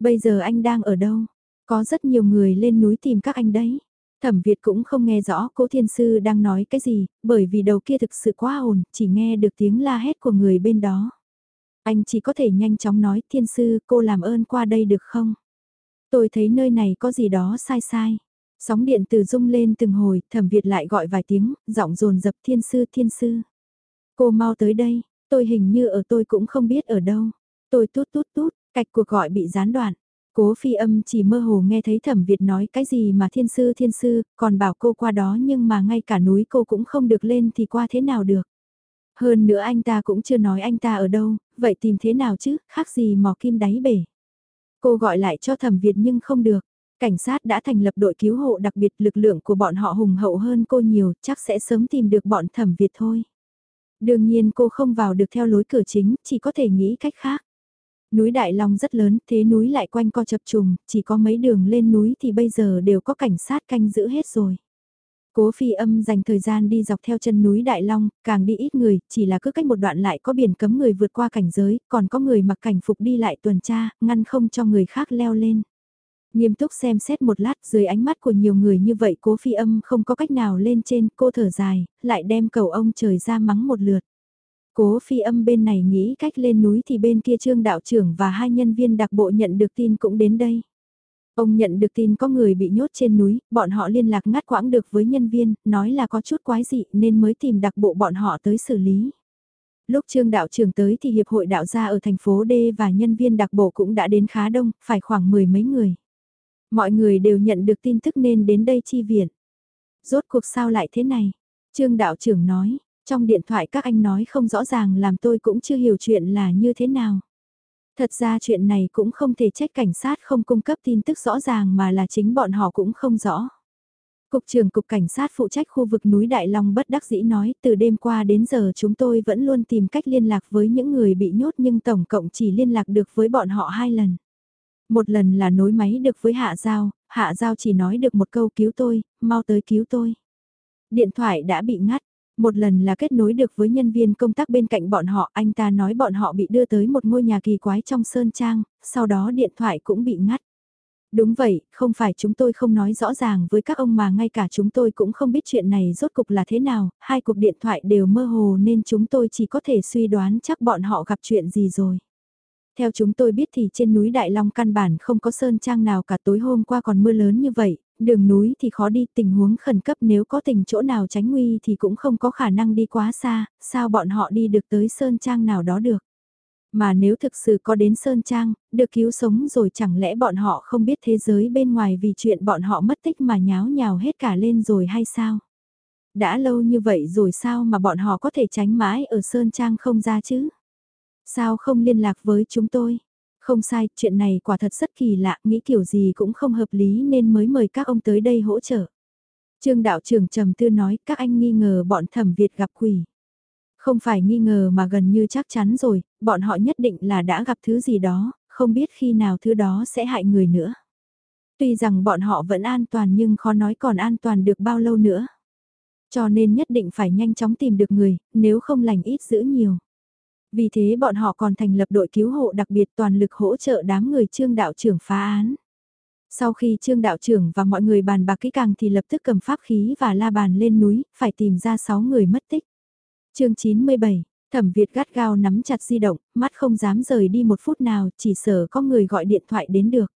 S1: Bây giờ anh đang ở đâu? Có rất nhiều người lên núi tìm các anh đấy. Thẩm Việt cũng không nghe rõ cố thiên sư đang nói cái gì, bởi vì đầu kia thực sự quá ồn, chỉ nghe được tiếng la hét của người bên đó. Anh chỉ có thể nhanh chóng nói thiên sư cô làm ơn qua đây được không? Tôi thấy nơi này có gì đó sai sai. Sóng điện từ rung lên từng hồi, thẩm Việt lại gọi vài tiếng, giọng dồn dập thiên sư thiên sư. Cô mau tới đây, tôi hình như ở tôi cũng không biết ở đâu. Tôi tút tút tút, cạch cuộc gọi bị gián đoạn. Cố phi âm chỉ mơ hồ nghe thấy thẩm Việt nói cái gì mà thiên sư thiên sư, còn bảo cô qua đó nhưng mà ngay cả núi cô cũng không được lên thì qua thế nào được. Hơn nữa anh ta cũng chưa nói anh ta ở đâu, vậy tìm thế nào chứ, khác gì mò kim đáy bể. Cô gọi lại cho thẩm Việt nhưng không được. Cảnh sát đã thành lập đội cứu hộ đặc biệt lực lượng của bọn họ hùng hậu hơn cô nhiều, chắc sẽ sớm tìm được bọn thẩm Việt thôi. Đương nhiên cô không vào được theo lối cửa chính, chỉ có thể nghĩ cách khác. Núi Đại Long rất lớn, thế núi lại quanh co chập trùng, chỉ có mấy đường lên núi thì bây giờ đều có cảnh sát canh giữ hết rồi. Cố phi âm dành thời gian đi dọc theo chân núi Đại Long, càng đi ít người, chỉ là cứ cách một đoạn lại có biển cấm người vượt qua cảnh giới, còn có người mặc cảnh phục đi lại tuần tra, ngăn không cho người khác leo lên. Nghiêm túc xem xét một lát dưới ánh mắt của nhiều người như vậy cố phi âm không có cách nào lên trên, cô thở dài, lại đem cầu ông trời ra mắng một lượt. Cố phi âm bên này nghĩ cách lên núi thì bên kia trương đạo trưởng và hai nhân viên đặc bộ nhận được tin cũng đến đây. Ông nhận được tin có người bị nhốt trên núi, bọn họ liên lạc ngắt quãng được với nhân viên, nói là có chút quái dị nên mới tìm đặc bộ bọn họ tới xử lý. Lúc trương đạo trưởng tới thì hiệp hội đạo gia ở thành phố D và nhân viên đặc bộ cũng đã đến khá đông, phải khoảng mười mấy người. Mọi người đều nhận được tin tức nên đến đây chi viện. Rốt cuộc sao lại thế này? Trương đạo trưởng nói, trong điện thoại các anh nói không rõ ràng làm tôi cũng chưa hiểu chuyện là như thế nào. Thật ra chuyện này cũng không thể trách cảnh sát không cung cấp tin tức rõ ràng mà là chính bọn họ cũng không rõ. Cục trưởng Cục Cảnh sát phụ trách khu vực núi Đại Long bất đắc dĩ nói từ đêm qua đến giờ chúng tôi vẫn luôn tìm cách liên lạc với những người bị nhốt nhưng tổng cộng chỉ liên lạc được với bọn họ hai lần. Một lần là nối máy được với Hạ Giao, Hạ Giao chỉ nói được một câu cứu tôi, mau tới cứu tôi. Điện thoại đã bị ngắt, một lần là kết nối được với nhân viên công tác bên cạnh bọn họ, anh ta nói bọn họ bị đưa tới một ngôi nhà kỳ quái trong Sơn Trang, sau đó điện thoại cũng bị ngắt. Đúng vậy, không phải chúng tôi không nói rõ ràng với các ông mà ngay cả chúng tôi cũng không biết chuyện này rốt cục là thế nào, hai cuộc điện thoại đều mơ hồ nên chúng tôi chỉ có thể suy đoán chắc bọn họ gặp chuyện gì rồi. Theo chúng tôi biết thì trên núi Đại Long căn bản không có sơn trang nào cả tối hôm qua còn mưa lớn như vậy, đường núi thì khó đi tình huống khẩn cấp nếu có tình chỗ nào tránh nguy thì cũng không có khả năng đi quá xa, sao bọn họ đi được tới sơn trang nào đó được. Mà nếu thực sự có đến Sơn Trang, được cứu sống rồi chẳng lẽ bọn họ không biết thế giới bên ngoài vì chuyện bọn họ mất tích mà nháo nhào hết cả lên rồi hay sao? Đã lâu như vậy rồi sao mà bọn họ có thể tránh mãi ở Sơn Trang không ra chứ? Sao không liên lạc với chúng tôi? Không sai, chuyện này quả thật rất kỳ lạ, nghĩ kiểu gì cũng không hợp lý nên mới mời các ông tới đây hỗ trợ. Trương đạo trưởng trầm tư nói các anh nghi ngờ bọn thẩm Việt gặp quỷ. Không phải nghi ngờ mà gần như chắc chắn rồi, bọn họ nhất định là đã gặp thứ gì đó, không biết khi nào thứ đó sẽ hại người nữa. Tuy rằng bọn họ vẫn an toàn nhưng khó nói còn an toàn được bao lâu nữa. Cho nên nhất định phải nhanh chóng tìm được người, nếu không lành ít giữ nhiều. Vì thế bọn họ còn thành lập đội cứu hộ đặc biệt toàn lực hỗ trợ đám người trương đạo trưởng phá án. Sau khi trương đạo trưởng và mọi người bàn bạc kỹ càng thì lập tức cầm pháp khí và la bàn lên núi, phải tìm ra 6 người mất tích. chương 97, thẩm Việt gắt gao nắm chặt di động, mắt không dám rời đi một phút nào, chỉ sợ có người gọi điện thoại đến được.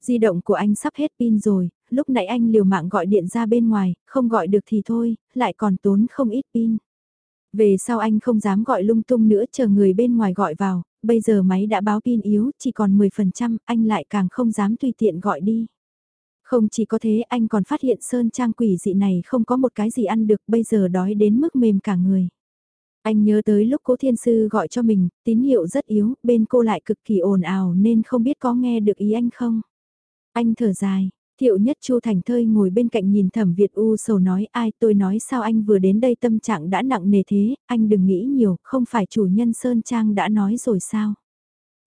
S1: Di động của anh sắp hết pin rồi, lúc nãy anh liều mạng gọi điện ra bên ngoài, không gọi được thì thôi, lại còn tốn không ít pin. Về sau anh không dám gọi lung tung nữa chờ người bên ngoài gọi vào, bây giờ máy đã báo pin yếu, chỉ còn 10%, anh lại càng không dám tùy tiện gọi đi. Không chỉ có thế anh còn phát hiện sơn trang quỷ dị này không có một cái gì ăn được bây giờ đói đến mức mềm cả người. Anh nhớ tới lúc cố thiên sư gọi cho mình, tín hiệu rất yếu, bên cô lại cực kỳ ồn ào nên không biết có nghe được ý anh không. Anh thở dài, Thiệu nhất Chu Thành Thơi ngồi bên cạnh nhìn thẩm Việt U sầu nói ai tôi nói sao anh vừa đến đây tâm trạng đã nặng nề thế, anh đừng nghĩ nhiều, không phải chủ nhân Sơn Trang đã nói rồi sao.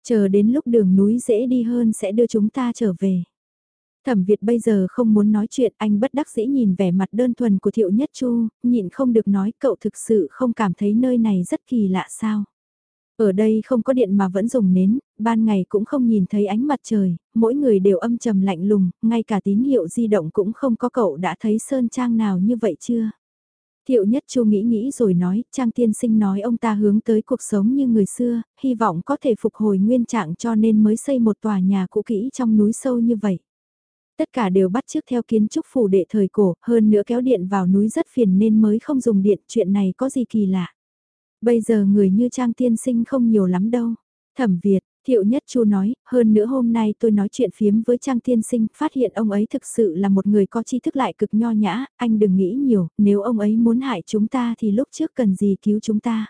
S1: Chờ đến lúc đường núi dễ đi hơn sẽ đưa chúng ta trở về. Thẩm Việt bây giờ không muốn nói chuyện anh bất đắc dĩ nhìn vẻ mặt đơn thuần của Thiệu Nhất Chu, nhịn không được nói cậu thực sự không cảm thấy nơi này rất kỳ lạ sao. Ở đây không có điện mà vẫn dùng nến, ban ngày cũng không nhìn thấy ánh mặt trời, mỗi người đều âm trầm lạnh lùng, ngay cả tín hiệu di động cũng không có cậu đã thấy Sơn Trang nào như vậy chưa? Thiệu nhất chu nghĩ nghĩ rồi nói, Trang tiên sinh nói ông ta hướng tới cuộc sống như người xưa, hy vọng có thể phục hồi nguyên trạng cho nên mới xây một tòa nhà cũ kỹ trong núi sâu như vậy. Tất cả đều bắt chước theo kiến trúc phủ đệ thời cổ, hơn nữa kéo điện vào núi rất phiền nên mới không dùng điện, chuyện này có gì kỳ lạ. Bây giờ người như Trang tiên sinh không nhiều lắm đâu. Thẩm Việt, Thiệu Nhất Chu nói, hơn nữa hôm nay tôi nói chuyện phiếm với Trang Tiên Sinh, phát hiện ông ấy thực sự là một người có tri thức lại cực nho nhã, anh đừng nghĩ nhiều, nếu ông ấy muốn hại chúng ta thì lúc trước cần gì cứu chúng ta.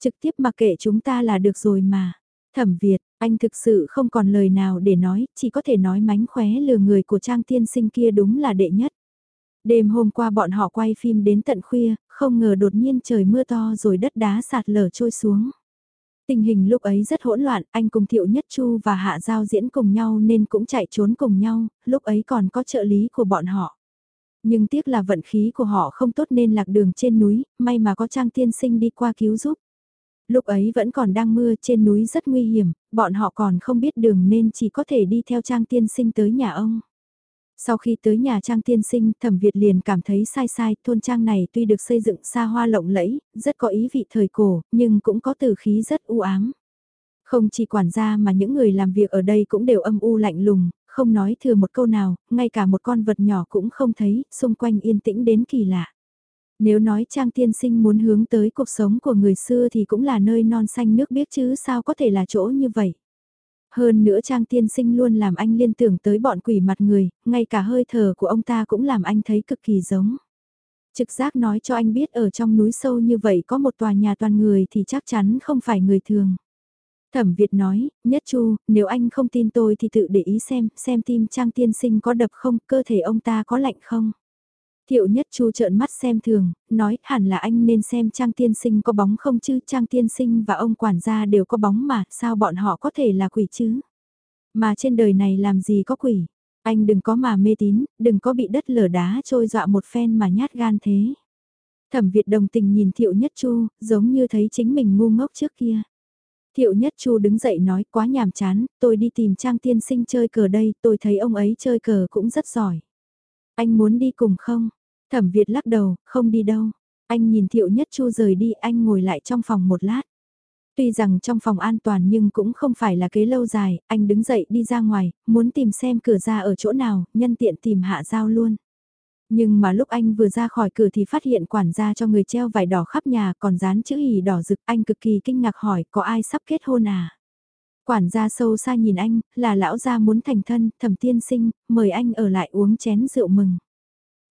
S1: Trực tiếp mặc kệ chúng ta là được rồi mà. Thẩm Việt, anh thực sự không còn lời nào để nói, chỉ có thể nói mánh khóe lừa người của Trang Tiên Sinh kia đúng là đệ nhất. Đêm hôm qua bọn họ quay phim đến tận khuya, không ngờ đột nhiên trời mưa to rồi đất đá sạt lở trôi xuống. Tình hình lúc ấy rất hỗn loạn, anh cùng Thiệu Nhất Chu và Hạ Giao diễn cùng nhau nên cũng chạy trốn cùng nhau, lúc ấy còn có trợ lý của bọn họ. Nhưng tiếc là vận khí của họ không tốt nên lạc đường trên núi, may mà có Trang tiên sinh đi qua cứu giúp. Lúc ấy vẫn còn đang mưa trên núi rất nguy hiểm, bọn họ còn không biết đường nên chỉ có thể đi theo Trang tiên sinh tới nhà ông. Sau khi tới nhà Trang tiên sinh, thẩm Việt liền cảm thấy sai sai, thôn Trang này tuy được xây dựng xa hoa lộng lẫy, rất có ý vị thời cổ, nhưng cũng có từ khí rất u ám. Không chỉ quản gia mà những người làm việc ở đây cũng đều âm u lạnh lùng, không nói thừa một câu nào, ngay cả một con vật nhỏ cũng không thấy, xung quanh yên tĩnh đến kỳ lạ. Nếu nói Trang Tiên Sinh muốn hướng tới cuộc sống của người xưa thì cũng là nơi non xanh nước biếc chứ sao có thể là chỗ như vậy. Hơn nữa Trang Tiên Sinh luôn làm anh liên tưởng tới bọn quỷ mặt người, ngay cả hơi thở của ông ta cũng làm anh thấy cực kỳ giống. Trực giác nói cho anh biết ở trong núi sâu như vậy có một tòa nhà toàn người thì chắc chắn không phải người thường. Thẩm Việt nói, Nhất Chu, nếu anh không tin tôi thì tự để ý xem, xem tim Trang Tiên Sinh có đập không, cơ thể ông ta có lạnh không. Thiệu Nhất Chu trợn mắt xem thường, nói hẳn là anh nên xem Trang Tiên Sinh có bóng không chứ Trang Tiên Sinh và ông quản gia đều có bóng mà, sao bọn họ có thể là quỷ chứ? Mà trên đời này làm gì có quỷ? Anh đừng có mà mê tín, đừng có bị đất lở đá trôi dọa một phen mà nhát gan thế. Thẩm Việt đồng tình nhìn Thiệu Nhất Chu, giống như thấy chính mình ngu ngốc trước kia. Thiệu Nhất Chu đứng dậy nói quá nhàm chán, tôi đi tìm Trang Tiên Sinh chơi cờ đây, tôi thấy ông ấy chơi cờ cũng rất giỏi. Anh muốn đi cùng không? Thẩm Việt lắc đầu, không đi đâu. Anh nhìn Thiệu Nhất Chu rời đi, anh ngồi lại trong phòng một lát. Tuy rằng trong phòng an toàn nhưng cũng không phải là kế lâu dài, anh đứng dậy đi ra ngoài, muốn tìm xem cửa ra ở chỗ nào, nhân tiện tìm hạ giao luôn. Nhưng mà lúc anh vừa ra khỏi cửa thì phát hiện quản gia cho người treo vải đỏ khắp nhà còn dán chữ hỉ đỏ rực anh cực kỳ kinh ngạc hỏi có ai sắp kết hôn à. Quản gia sâu xa nhìn anh, là lão gia muốn thành thân, thẩm tiên sinh, mời anh ở lại uống chén rượu mừng.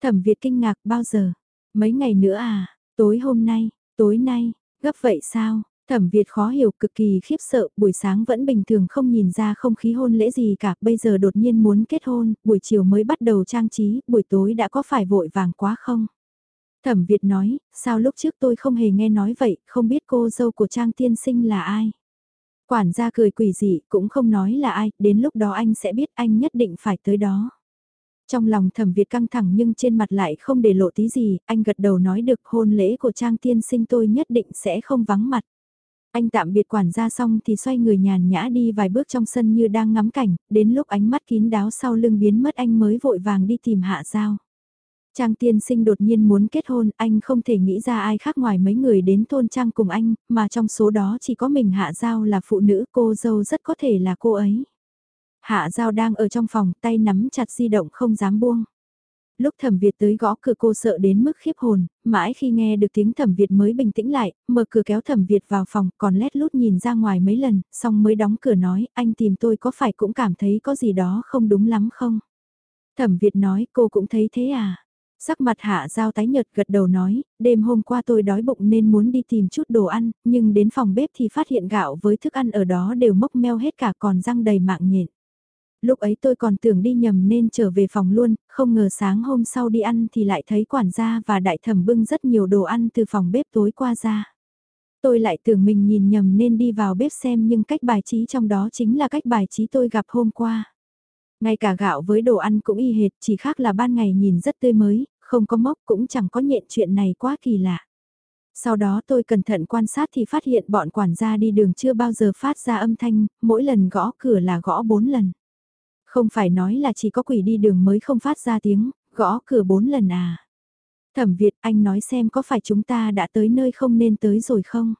S1: Thẩm Việt kinh ngạc bao giờ? Mấy ngày nữa à? Tối hôm nay, tối nay, gấp vậy sao? Thẩm Việt khó hiểu cực kỳ khiếp sợ, buổi sáng vẫn bình thường không nhìn ra không khí hôn lễ gì cả, bây giờ đột nhiên muốn kết hôn, buổi chiều mới bắt đầu trang trí, buổi tối đã có phải vội vàng quá không? Thẩm Việt nói, sao lúc trước tôi không hề nghe nói vậy, không biết cô dâu của Trang Tiên Sinh là ai? Quản gia cười quỷ dị, cũng không nói là ai, đến lúc đó anh sẽ biết anh nhất định phải tới đó. Trong lòng thẩm Việt căng thẳng nhưng trên mặt lại không để lộ tí gì, anh gật đầu nói được hôn lễ của Trang Tiên Sinh tôi nhất định sẽ không vắng mặt. Anh tạm biệt quản gia xong thì xoay người nhàn nhã đi vài bước trong sân như đang ngắm cảnh, đến lúc ánh mắt kín đáo sau lưng biến mất anh mới vội vàng đi tìm hạ giao. Trang tiên sinh đột nhiên muốn kết hôn, anh không thể nghĩ ra ai khác ngoài mấy người đến thôn Trang cùng anh, mà trong số đó chỉ có mình Hạ Giao là phụ nữ cô dâu rất có thể là cô ấy. Hạ Giao đang ở trong phòng tay nắm chặt di động không dám buông. Lúc thẩm Việt tới gõ cửa cô sợ đến mức khiếp hồn, mãi khi nghe được tiếng thẩm Việt mới bình tĩnh lại, mở cửa kéo thẩm Việt vào phòng còn lét lút nhìn ra ngoài mấy lần, xong mới đóng cửa nói anh tìm tôi có phải cũng cảm thấy có gì đó không đúng lắm không? Thẩm Việt nói cô cũng thấy thế à? Sắc mặt hạ giao tái nhợt gật đầu nói, đêm hôm qua tôi đói bụng nên muốn đi tìm chút đồ ăn, nhưng đến phòng bếp thì phát hiện gạo với thức ăn ở đó đều mốc meo hết cả còn răng đầy mạng nhện. Lúc ấy tôi còn tưởng đi nhầm nên trở về phòng luôn, không ngờ sáng hôm sau đi ăn thì lại thấy quản gia và đại thẩm bưng rất nhiều đồ ăn từ phòng bếp tối qua ra. Tôi lại tưởng mình nhìn nhầm nên đi vào bếp xem nhưng cách bài trí trong đó chính là cách bài trí tôi gặp hôm qua. Ngay cả gạo với đồ ăn cũng y hệt, chỉ khác là ban ngày nhìn rất tươi mới, không có mốc cũng chẳng có nhện chuyện này quá kỳ lạ. Sau đó tôi cẩn thận quan sát thì phát hiện bọn quản gia đi đường chưa bao giờ phát ra âm thanh, mỗi lần gõ cửa là gõ bốn lần. Không phải nói là chỉ có quỷ đi đường mới không phát ra tiếng, gõ cửa bốn lần à. Thẩm Việt anh nói xem có phải chúng ta đã tới nơi không nên tới rồi không?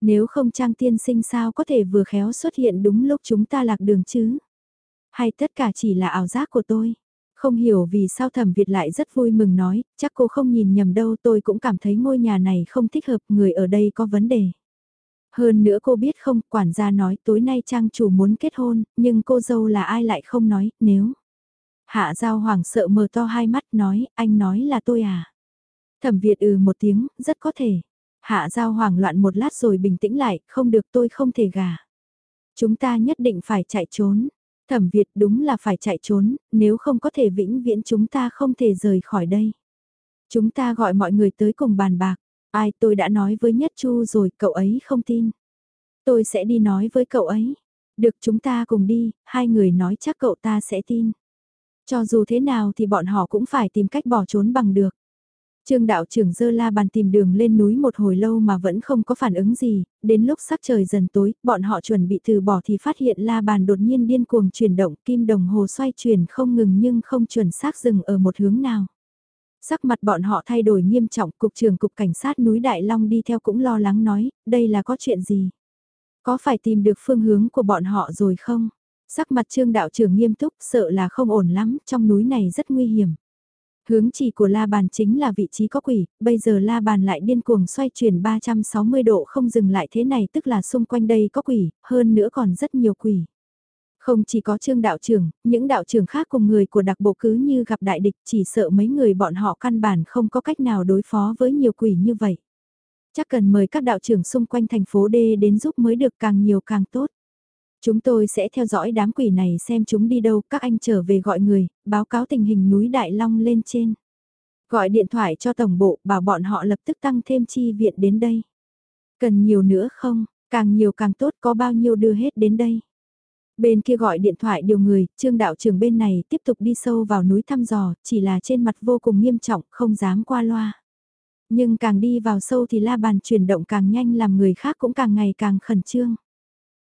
S1: Nếu không Trang Tiên Sinh sao có thể vừa khéo xuất hiện đúng lúc chúng ta lạc đường chứ? Hay tất cả chỉ là ảo giác của tôi? Không hiểu vì sao thẩm Việt lại rất vui mừng nói, chắc cô không nhìn nhầm đâu tôi cũng cảm thấy ngôi nhà này không thích hợp người ở đây có vấn đề. Hơn nữa cô biết không, quản gia nói tối nay trang chủ muốn kết hôn, nhưng cô dâu là ai lại không nói, nếu. Hạ giao hoàng sợ mờ to hai mắt nói, anh nói là tôi à. Thẩm Việt ừ một tiếng, rất có thể. Hạ giao hoàng loạn một lát rồi bình tĩnh lại, không được tôi không thể gả. Chúng ta nhất định phải chạy trốn. Thẩm Việt đúng là phải chạy trốn, nếu không có thể vĩnh viễn chúng ta không thể rời khỏi đây. Chúng ta gọi mọi người tới cùng bàn bạc. Ai tôi đã nói với Nhất Chu rồi, cậu ấy không tin. Tôi sẽ đi nói với cậu ấy. Được chúng ta cùng đi, hai người nói chắc cậu ta sẽ tin. Cho dù thế nào thì bọn họ cũng phải tìm cách bỏ trốn bằng được. Trương đạo trưởng dơ la bàn tìm đường lên núi một hồi lâu mà vẫn không có phản ứng gì, đến lúc sắc trời dần tối, bọn họ chuẩn bị từ bỏ thì phát hiện la bàn đột nhiên điên cuồng chuyển động, kim đồng hồ xoay chuyển không ngừng nhưng không chuẩn xác dừng ở một hướng nào. Sắc mặt bọn họ thay đổi nghiêm trọng, cục trưởng cục cảnh sát núi Đại Long đi theo cũng lo lắng nói, đây là có chuyện gì? Có phải tìm được phương hướng của bọn họ rồi không? Sắc mặt trương đạo trưởng nghiêm túc, sợ là không ổn lắm, trong núi này rất nguy hiểm. Hướng chỉ của la bàn chính là vị trí có quỷ, bây giờ la bàn lại điên cuồng xoay chuyển 360 độ không dừng lại thế này tức là xung quanh đây có quỷ, hơn nữa còn rất nhiều quỷ. Không chỉ có trương đạo trưởng, những đạo trưởng khác cùng người của đặc bộ cứ như gặp đại địch chỉ sợ mấy người bọn họ căn bản không có cách nào đối phó với nhiều quỷ như vậy. Chắc cần mời các đạo trưởng xung quanh thành phố D đến giúp mới được càng nhiều càng tốt. Chúng tôi sẽ theo dõi đám quỷ này xem chúng đi đâu, các anh trở về gọi người, báo cáo tình hình núi Đại Long lên trên. Gọi điện thoại cho tổng bộ, bảo bọn họ lập tức tăng thêm chi viện đến đây. Cần nhiều nữa không, càng nhiều càng tốt có bao nhiêu đưa hết đến đây. Bên kia gọi điện thoại điều người, trương đạo trưởng bên này tiếp tục đi sâu vào núi thăm dò, chỉ là trên mặt vô cùng nghiêm trọng, không dám qua loa. Nhưng càng đi vào sâu thì la bàn chuyển động càng nhanh làm người khác cũng càng ngày càng khẩn trương.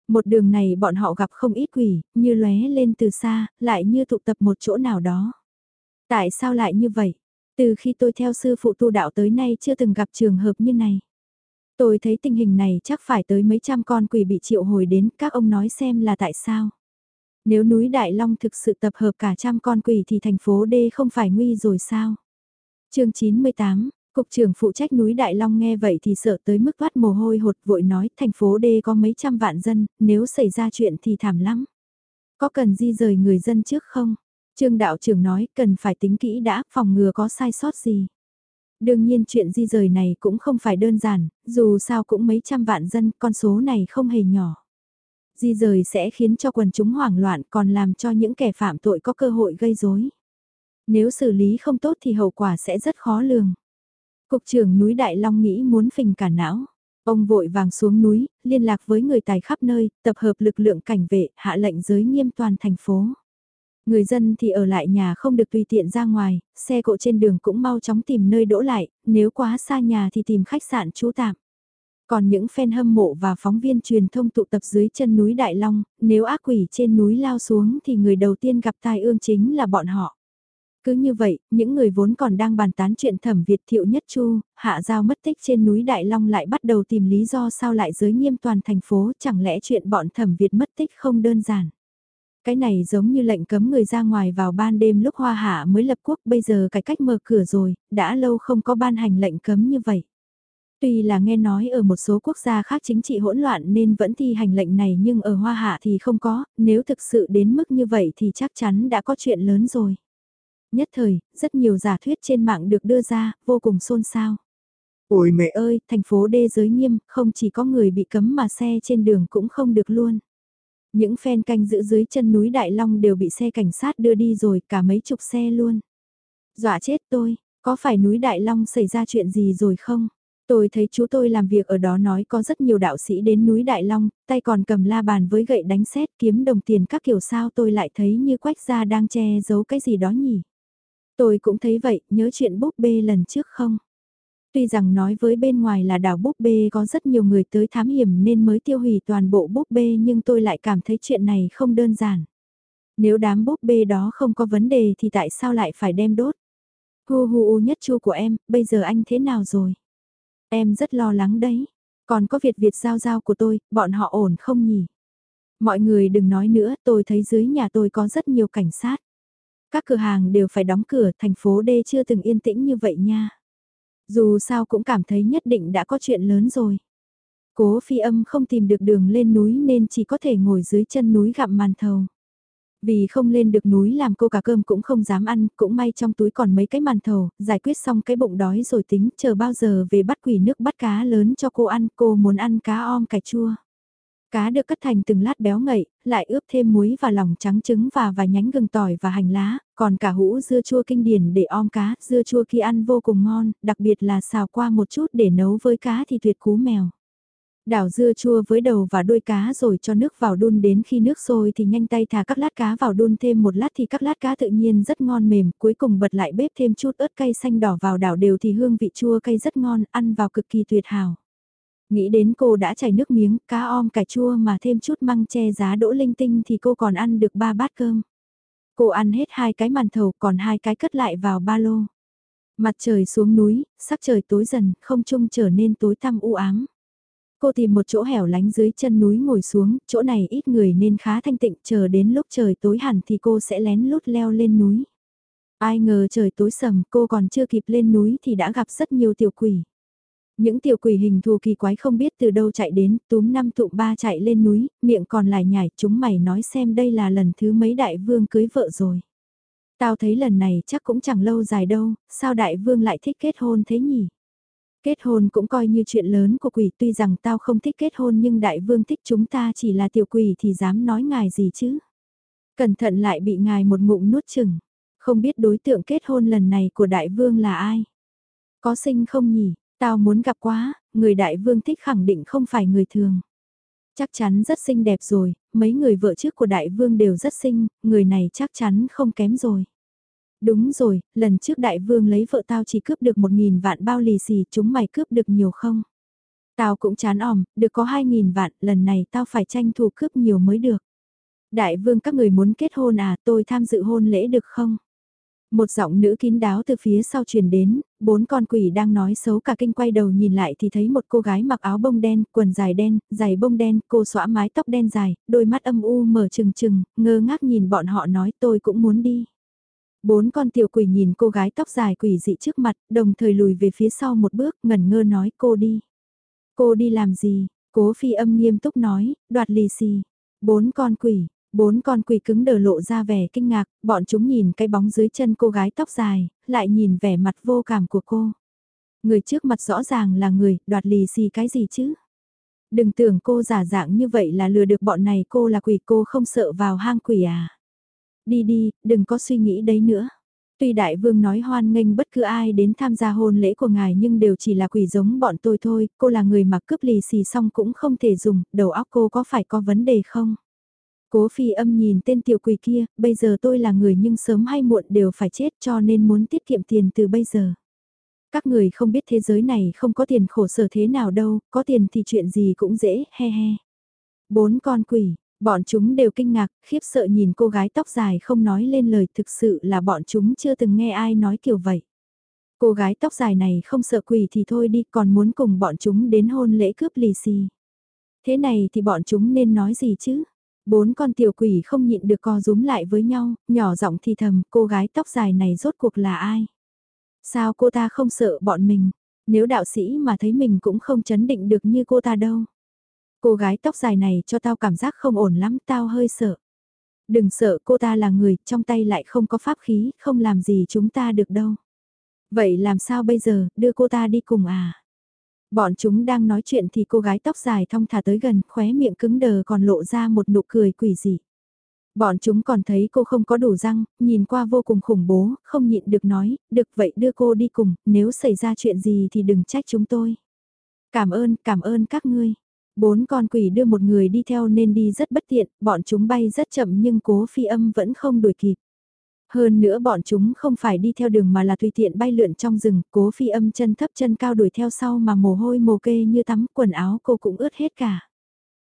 S1: Một đường này bọn họ gặp không ít quỷ, như lóe lên từ xa, lại như tụ tập một chỗ nào đó. Tại sao lại như vậy? Từ khi tôi theo sư phụ tu đạo tới nay chưa từng gặp trường hợp như này. Tôi thấy tình hình này chắc phải tới mấy trăm con quỷ bị triệu hồi đến, các ông nói xem là tại sao. Nếu núi Đại Long thực sự tập hợp cả trăm con quỷ thì thành phố D không phải nguy rồi sao? chương 98, Cục trưởng phụ trách núi Đại Long nghe vậy thì sợ tới mức vắt mồ hôi hột vội nói thành phố D có mấy trăm vạn dân, nếu xảy ra chuyện thì thảm lắm. Có cần di rời người dân trước không? Trương đạo trưởng nói cần phải tính kỹ đã phòng ngừa có sai sót gì. Đương nhiên chuyện di rời này cũng không phải đơn giản, dù sao cũng mấy trăm vạn dân, con số này không hề nhỏ. Di rời sẽ khiến cho quần chúng hoảng loạn còn làm cho những kẻ phạm tội có cơ hội gây rối. Nếu xử lý không tốt thì hậu quả sẽ rất khó lường. Cục trưởng núi Đại Long nghĩ muốn phình cả não. Ông vội vàng xuống núi, liên lạc với người tài khắp nơi, tập hợp lực lượng cảnh vệ, hạ lệnh giới nghiêm toàn thành phố. Người dân thì ở lại nhà không được tùy tiện ra ngoài, xe cộ trên đường cũng mau chóng tìm nơi đỗ lại, nếu quá xa nhà thì tìm khách sạn trú tạm. Còn những fan hâm mộ và phóng viên truyền thông tụ tập dưới chân núi Đại Long, nếu ác quỷ trên núi lao xuống thì người đầu tiên gặp tai ương chính là bọn họ. Cứ như vậy, những người vốn còn đang bàn tán chuyện thẩm Việt thiệu nhất chu, hạ giao mất tích trên núi Đại Long lại bắt đầu tìm lý do sao lại giới nghiêm toàn thành phố, chẳng lẽ chuyện bọn thẩm Việt mất tích không đơn giản. Cái này giống như lệnh cấm người ra ngoài vào ban đêm lúc hoa hạ mới lập quốc bây giờ cải cách mở cửa rồi, đã lâu không có ban hành lệnh cấm như vậy. Tuy là nghe nói ở một số quốc gia khác chính trị hỗn loạn nên vẫn thi hành lệnh này nhưng ở Hoa Hạ thì không có, nếu thực sự đến mức như vậy thì chắc chắn đã có chuyện lớn rồi. Nhất thời, rất nhiều giả thuyết trên mạng được đưa ra, vô cùng xôn xao. Ôi mẹ ơi, thành phố đê giới nghiêm, không chỉ có người bị cấm mà xe trên đường cũng không được luôn. Những phen canh giữ dưới chân núi Đại Long đều bị xe cảnh sát đưa đi rồi, cả mấy chục xe luôn. Dọa chết tôi, có phải núi Đại Long xảy ra chuyện gì rồi không? Tôi thấy chú tôi làm việc ở đó nói có rất nhiều đạo sĩ đến núi Đại Long, tay còn cầm la bàn với gậy đánh xét kiếm đồng tiền các kiểu sao tôi lại thấy như quách gia đang che giấu cái gì đó nhỉ? Tôi cũng thấy vậy, nhớ chuyện búp bê lần trước không? Tuy rằng nói với bên ngoài là đảo búp bê có rất nhiều người tới thám hiểm nên mới tiêu hủy toàn bộ búp bê nhưng tôi lại cảm thấy chuyện này không đơn giản. Nếu đám búp bê đó không có vấn đề thì tại sao lại phải đem đốt? Hu hu u nhất chu của em, bây giờ anh thế nào rồi? Em rất lo lắng đấy. Còn có Việt Việt giao giao của tôi, bọn họ ổn không nhỉ? Mọi người đừng nói nữa, tôi thấy dưới nhà tôi có rất nhiều cảnh sát. Các cửa hàng đều phải đóng cửa, thành phố D chưa từng yên tĩnh như vậy nha. Dù sao cũng cảm thấy nhất định đã có chuyện lớn rồi. Cố phi âm không tìm được đường lên núi nên chỉ có thể ngồi dưới chân núi gặm màn thầu. Vì không lên được núi làm cô cả cơm cũng không dám ăn, cũng may trong túi còn mấy cái màn thầu, giải quyết xong cái bụng đói rồi tính chờ bao giờ về bắt quỷ nước bắt cá lớn cho cô ăn, cô muốn ăn cá om cải chua. Cá được cắt thành từng lát béo ngậy, lại ướp thêm muối và lòng trắng trứng và vài nhánh gừng tỏi và hành lá, còn cả hũ dưa chua kinh điển để om cá, dưa chua khi ăn vô cùng ngon, đặc biệt là xào qua một chút để nấu với cá thì tuyệt cú mèo. Đảo dưa chua với đầu và đuôi cá rồi cho nước vào đun đến khi nước sôi thì nhanh tay thả các lát cá vào đun thêm một lát thì các lát cá tự nhiên rất ngon mềm, cuối cùng bật lại bếp thêm chút ớt cay xanh đỏ vào đảo đều thì hương vị chua cay rất ngon, ăn vào cực kỳ tuyệt hảo. Nghĩ đến cô đã chảy nước miếng, cá om cà chua mà thêm chút măng che giá đỗ linh tinh thì cô còn ăn được ba bát cơm. Cô ăn hết hai cái màn thầu còn hai cái cất lại vào ba lô. Mặt trời xuống núi, sắc trời tối dần, không trung trở nên tối tăm u ám. Cô tìm một chỗ hẻo lánh dưới chân núi ngồi xuống, chỗ này ít người nên khá thanh tịnh, chờ đến lúc trời tối hẳn thì cô sẽ lén lút leo lên núi. Ai ngờ trời tối sầm, cô còn chưa kịp lên núi thì đã gặp rất nhiều tiểu quỷ. Những tiểu quỷ hình thù kỳ quái không biết từ đâu chạy đến, túm năm tụm ba chạy lên núi, miệng còn lại nhảy, chúng mày nói xem đây là lần thứ mấy đại vương cưới vợ rồi. Tao thấy lần này chắc cũng chẳng lâu dài đâu, sao đại vương lại thích kết hôn thế nhỉ? Kết hôn cũng coi như chuyện lớn của quỷ tuy rằng tao không thích kết hôn nhưng đại vương thích chúng ta chỉ là tiểu quỷ thì dám nói ngài gì chứ. Cẩn thận lại bị ngài một ngụm nuốt chừng. Không biết đối tượng kết hôn lần này của đại vương là ai? Có sinh không nhỉ? Tao muốn gặp quá, người đại vương thích khẳng định không phải người thường. Chắc chắn rất xinh đẹp rồi, mấy người vợ trước của đại vương đều rất xinh, người này chắc chắn không kém rồi. Đúng rồi, lần trước đại vương lấy vợ tao chỉ cướp được một nghìn vạn bao lì xì, chúng mày cướp được nhiều không? Tao cũng chán òm, được có hai nghìn vạn, lần này tao phải tranh thủ cướp nhiều mới được. Đại vương các người muốn kết hôn à, tôi tham dự hôn lễ được không? Một giọng nữ kín đáo từ phía sau truyền đến, bốn con quỷ đang nói xấu cả kinh quay đầu nhìn lại thì thấy một cô gái mặc áo bông đen, quần dài đen, giày bông đen, cô xõa mái tóc đen dài, đôi mắt âm u mở trừng trừng, ngơ ngác nhìn bọn họ nói tôi cũng muốn đi. Bốn con tiểu quỷ nhìn cô gái tóc dài quỷ dị trước mặt, đồng thời lùi về phía sau một bước, ngẩn ngơ nói cô đi. Cô đi làm gì? Cố phi âm nghiêm túc nói, đoạt lì xì. Bốn con quỷ, bốn con quỷ cứng đờ lộ ra vẻ kinh ngạc, bọn chúng nhìn cái bóng dưới chân cô gái tóc dài, lại nhìn vẻ mặt vô cảm của cô. Người trước mặt rõ ràng là người, đoạt lì xì cái gì chứ? Đừng tưởng cô giả dạng như vậy là lừa được bọn này cô là quỷ cô không sợ vào hang quỷ à? Đi đi, đừng có suy nghĩ đấy nữa. Tuy đại vương nói hoan nghênh bất cứ ai đến tham gia hôn lễ của ngài nhưng đều chỉ là quỷ giống bọn tôi thôi, cô là người mà cướp lì xì xong cũng không thể dùng, đầu óc cô có phải có vấn đề không? Cố phi âm nhìn tên tiểu quỷ kia, bây giờ tôi là người nhưng sớm hay muộn đều phải chết cho nên muốn tiết kiệm tiền từ bây giờ. Các người không biết thế giới này không có tiền khổ sở thế nào đâu, có tiền thì chuyện gì cũng dễ, he he. Bốn con quỷ, Bọn chúng đều kinh ngạc, khiếp sợ nhìn cô gái tóc dài không nói lên lời thực sự là bọn chúng chưa từng nghe ai nói kiểu vậy. Cô gái tóc dài này không sợ quỷ thì thôi đi còn muốn cùng bọn chúng đến hôn lễ cướp lì xì. Thế này thì bọn chúng nên nói gì chứ? Bốn con tiểu quỷ không nhịn được co rúm lại với nhau, nhỏ giọng thì thầm cô gái tóc dài này rốt cuộc là ai? Sao cô ta không sợ bọn mình? Nếu đạo sĩ mà thấy mình cũng không chấn định được như cô ta đâu. Cô gái tóc dài này cho tao cảm giác không ổn lắm, tao hơi sợ. Đừng sợ cô ta là người, trong tay lại không có pháp khí, không làm gì chúng ta được đâu. Vậy làm sao bây giờ, đưa cô ta đi cùng à? Bọn chúng đang nói chuyện thì cô gái tóc dài thong thả tới gần, khóe miệng cứng đờ còn lộ ra một nụ cười quỷ dị. Bọn chúng còn thấy cô không có đủ răng, nhìn qua vô cùng khủng bố, không nhịn được nói, được vậy đưa cô đi cùng, nếu xảy ra chuyện gì thì đừng trách chúng tôi. Cảm ơn, cảm ơn các ngươi. Bốn con quỷ đưa một người đi theo nên đi rất bất tiện, bọn chúng bay rất chậm nhưng cố phi âm vẫn không đuổi kịp. Hơn nữa bọn chúng không phải đi theo đường mà là tùy tiện bay lượn trong rừng, cố phi âm chân thấp chân cao đuổi theo sau mà mồ hôi mồ kê như tắm, quần áo cô cũng ướt hết cả.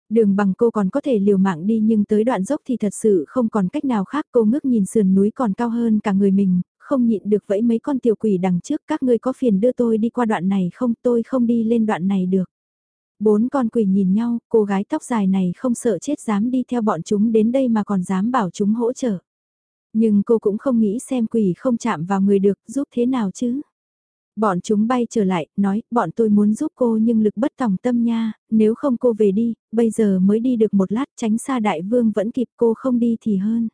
S1: Đường bằng cô còn có thể liều mạng đi nhưng tới đoạn dốc thì thật sự không còn cách nào khác cô ngước nhìn sườn núi còn cao hơn cả người mình, không nhịn được vẫy mấy con tiểu quỷ đằng trước các ngươi có phiền đưa tôi đi qua đoạn này không tôi không đi lên đoạn này được. Bốn con quỷ nhìn nhau, cô gái tóc dài này không sợ chết dám đi theo bọn chúng đến đây mà còn dám bảo chúng hỗ trợ. Nhưng cô cũng không nghĩ xem quỷ không chạm vào người được, giúp thế nào chứ. Bọn chúng bay trở lại, nói, bọn tôi muốn giúp cô nhưng lực bất tòng tâm nha, nếu không cô về đi, bây giờ mới đi được một lát tránh xa đại vương vẫn kịp cô không đi thì hơn.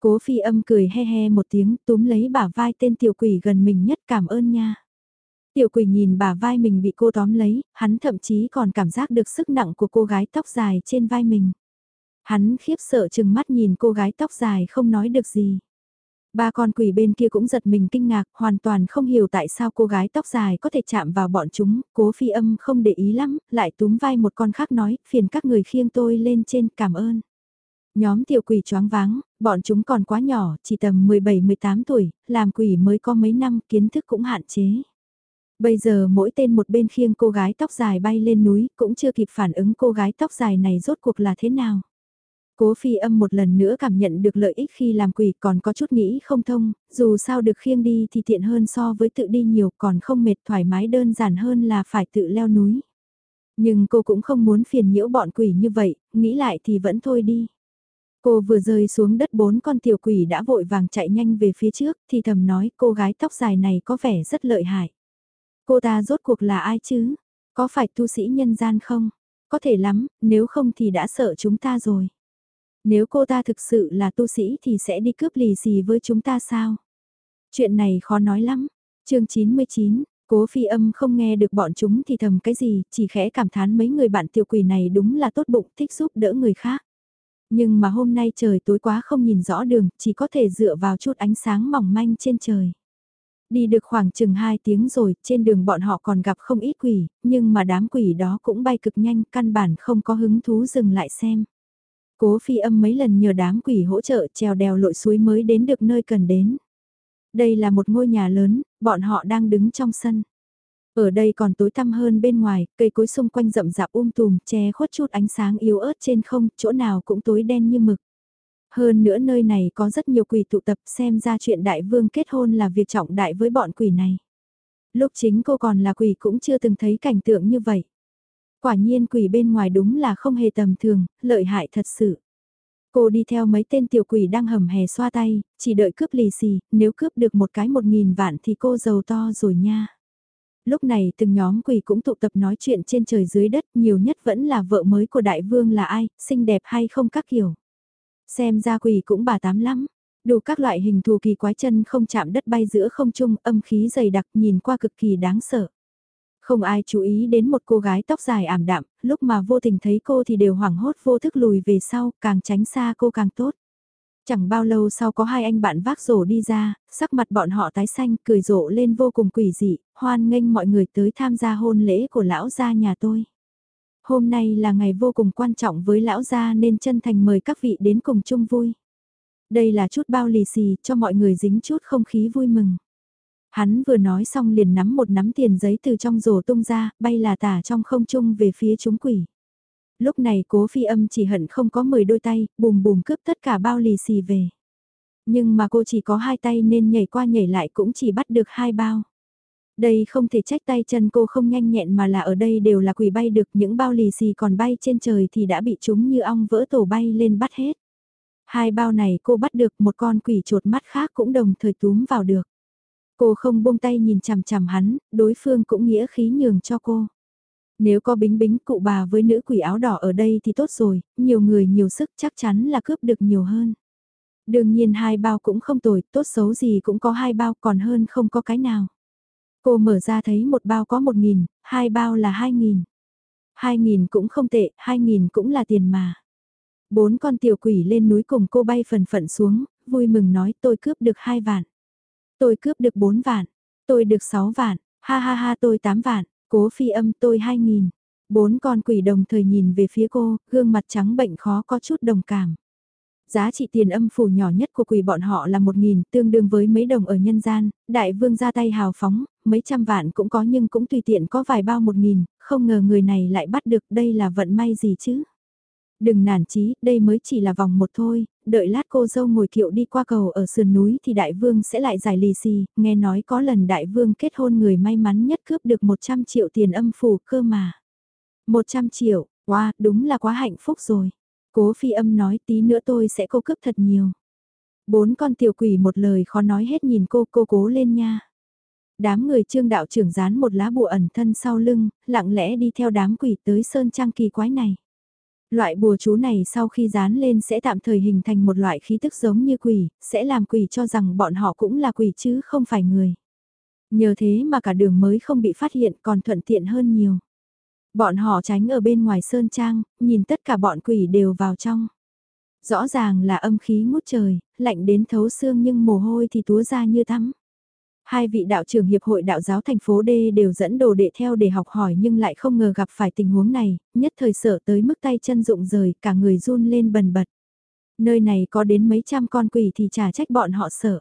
S1: Cố phi âm cười he he một tiếng túm lấy bả vai tên tiểu quỷ gần mình nhất cảm ơn nha. Tiểu quỷ nhìn bả vai mình bị cô tóm lấy, hắn thậm chí còn cảm giác được sức nặng của cô gái tóc dài trên vai mình. Hắn khiếp sợ chừng mắt nhìn cô gái tóc dài không nói được gì. Ba con quỷ bên kia cũng giật mình kinh ngạc, hoàn toàn không hiểu tại sao cô gái tóc dài có thể chạm vào bọn chúng, cố phi âm không để ý lắm, lại túm vai một con khác nói, phiền các người khiêng tôi lên trên, cảm ơn. Nhóm tiểu quỷ choáng váng, bọn chúng còn quá nhỏ, chỉ tầm 17-18 tuổi, làm quỷ mới có mấy năm, kiến thức cũng hạn chế. Bây giờ mỗi tên một bên khiêng cô gái tóc dài bay lên núi, cũng chưa kịp phản ứng cô gái tóc dài này rốt cuộc là thế nào. Cố phi âm một lần nữa cảm nhận được lợi ích khi làm quỷ còn có chút nghĩ không thông, dù sao được khiêng đi thì tiện hơn so với tự đi nhiều còn không mệt thoải mái đơn giản hơn là phải tự leo núi. Nhưng cô cũng không muốn phiền nhiễu bọn quỷ như vậy, nghĩ lại thì vẫn thôi đi. Cô vừa rơi xuống đất bốn con tiểu quỷ đã vội vàng chạy nhanh về phía trước thì thầm nói cô gái tóc dài này có vẻ rất lợi hại. Cô ta rốt cuộc là ai chứ? Có phải tu sĩ nhân gian không? Có thể lắm, nếu không thì đã sợ chúng ta rồi. Nếu cô ta thực sự là tu sĩ thì sẽ đi cướp lì xì với chúng ta sao? Chuyện này khó nói lắm. chương 99, cố phi âm không nghe được bọn chúng thì thầm cái gì, chỉ khẽ cảm thán mấy người bạn tiểu quỷ này đúng là tốt bụng thích giúp đỡ người khác. Nhưng mà hôm nay trời tối quá không nhìn rõ đường, chỉ có thể dựa vào chút ánh sáng mỏng manh trên trời. Đi được khoảng chừng 2 tiếng rồi, trên đường bọn họ còn gặp không ít quỷ, nhưng mà đám quỷ đó cũng bay cực nhanh, căn bản không có hứng thú dừng lại xem. Cố phi âm mấy lần nhờ đám quỷ hỗ trợ trèo đèo lội suối mới đến được nơi cần đến. Đây là một ngôi nhà lớn, bọn họ đang đứng trong sân. Ở đây còn tối tăm hơn bên ngoài, cây cối xung quanh rậm rạp um tùm, che khuất chút ánh sáng yếu ớt trên không, chỗ nào cũng tối đen như mực. Hơn nữa nơi này có rất nhiều quỷ tụ tập xem ra chuyện đại vương kết hôn là việc trọng đại với bọn quỷ này. Lúc chính cô còn là quỷ cũng chưa từng thấy cảnh tượng như vậy. Quả nhiên quỷ bên ngoài đúng là không hề tầm thường, lợi hại thật sự. Cô đi theo mấy tên tiểu quỷ đang hầm hè xoa tay, chỉ đợi cướp lì xì, nếu cướp được một cái một nghìn vạn thì cô giàu to rồi nha. Lúc này từng nhóm quỷ cũng tụ tập nói chuyện trên trời dưới đất, nhiều nhất vẫn là vợ mới của đại vương là ai, xinh đẹp hay không các kiểu. Xem ra quỷ cũng bà tám lắm, đủ các loại hình thù kỳ quái chân không chạm đất bay giữa không trung âm khí dày đặc nhìn qua cực kỳ đáng sợ. Không ai chú ý đến một cô gái tóc dài ảm đạm, lúc mà vô tình thấy cô thì đều hoảng hốt vô thức lùi về sau, càng tránh xa cô càng tốt. Chẳng bao lâu sau có hai anh bạn vác rổ đi ra, sắc mặt bọn họ tái xanh, cười rộ lên vô cùng quỷ dị, hoan nghênh mọi người tới tham gia hôn lễ của lão gia nhà tôi. Hôm nay là ngày vô cùng quan trọng với lão gia nên chân thành mời các vị đến cùng chung vui. Đây là chút bao lì xì cho mọi người dính chút không khí vui mừng. Hắn vừa nói xong liền nắm một nắm tiền giấy từ trong rổ tung ra, bay là tả trong không trung về phía chúng quỷ. Lúc này cố phi âm chỉ hận không có 10 đôi tay, bùm bùm cướp tất cả bao lì xì về. Nhưng mà cô chỉ có hai tay nên nhảy qua nhảy lại cũng chỉ bắt được hai bao. Đây không thể trách tay chân cô không nhanh nhẹn mà là ở đây đều là quỷ bay được những bao lì xì còn bay trên trời thì đã bị chúng như ong vỡ tổ bay lên bắt hết. Hai bao này cô bắt được một con quỷ chuột mắt khác cũng đồng thời túm vào được. Cô không buông tay nhìn chằm chằm hắn, đối phương cũng nghĩa khí nhường cho cô. Nếu có bính bính cụ bà với nữ quỷ áo đỏ ở đây thì tốt rồi, nhiều người nhiều sức chắc chắn là cướp được nhiều hơn. Đương nhiên hai bao cũng không tồi, tốt xấu gì cũng có hai bao còn hơn không có cái nào. Cô mở ra thấy một bao có một nghìn, hai bao là hai nghìn. Hai nghìn cũng không tệ, hai nghìn cũng là tiền mà. Bốn con tiểu quỷ lên núi cùng cô bay phần phận xuống, vui mừng nói tôi cướp được hai vạn. Tôi cướp được 4 vạn, tôi được 6 vạn, ha ha ha tôi 8 vạn, cố phi âm tôi 2.000. Bốn con quỷ đồng thời nhìn về phía cô, gương mặt trắng bệnh khó có chút đồng cảm. Giá trị tiền âm phủ nhỏ nhất của quỷ bọn họ là 1.000, tương đương với mấy đồng ở nhân gian, đại vương ra tay hào phóng, mấy trăm vạn cũng có nhưng cũng tùy tiện có vài bao 1.000, không ngờ người này lại bắt được đây là vận may gì chứ. Đừng nản chí, đây mới chỉ là vòng một thôi, đợi lát cô dâu ngồi kiệu đi qua cầu ở sườn núi thì đại vương sẽ lại giải lì xì, nghe nói có lần đại vương kết hôn người may mắn nhất cướp được 100 triệu tiền âm phủ cơ mà. 100 triệu, wow, đúng là quá hạnh phúc rồi. Cố phi âm nói tí nữa tôi sẽ cô cướp thật nhiều. Bốn con tiểu quỷ một lời khó nói hết nhìn cô cô cố lên nha. Đám người trương đạo trưởng dán một lá bùa ẩn thân sau lưng, lặng lẽ đi theo đám quỷ tới sơn trang kỳ quái này. Loại bùa chú này sau khi dán lên sẽ tạm thời hình thành một loại khí tức giống như quỷ, sẽ làm quỷ cho rằng bọn họ cũng là quỷ chứ không phải người. Nhờ thế mà cả đường mới không bị phát hiện còn thuận tiện hơn nhiều. Bọn họ tránh ở bên ngoài sơn trang, nhìn tất cả bọn quỷ đều vào trong. Rõ ràng là âm khí ngút trời, lạnh đến thấu xương nhưng mồ hôi thì túa ra như tắm. Hai vị đạo trưởng hiệp hội đạo giáo thành phố D đều dẫn đồ đệ theo để học hỏi nhưng lại không ngờ gặp phải tình huống này, nhất thời sợ tới mức tay chân rụng rời, cả người run lên bần bật. Nơi này có đến mấy trăm con quỷ thì chả trách bọn họ sợ.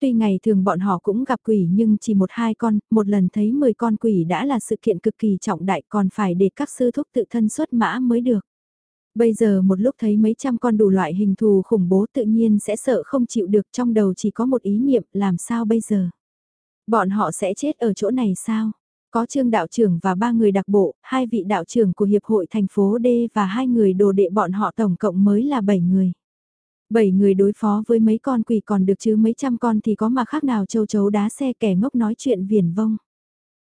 S1: Tuy ngày thường bọn họ cũng gặp quỷ nhưng chỉ một hai con, một lần thấy 10 con quỷ đã là sự kiện cực kỳ trọng đại còn phải để các sư thúc tự thân xuất mã mới được. Bây giờ một lúc thấy mấy trăm con đủ loại hình thù khủng bố tự nhiên sẽ sợ không chịu được trong đầu chỉ có một ý niệm làm sao bây giờ. Bọn họ sẽ chết ở chỗ này sao? Có trương đạo trưởng và ba người đặc bộ, hai vị đạo trưởng của Hiệp hội thành phố D và hai người đồ đệ bọn họ tổng cộng mới là bảy người. Bảy người đối phó với mấy con quỷ còn được chứ mấy trăm con thì có mà khác nào châu chấu đá xe kẻ ngốc nói chuyện viển vông.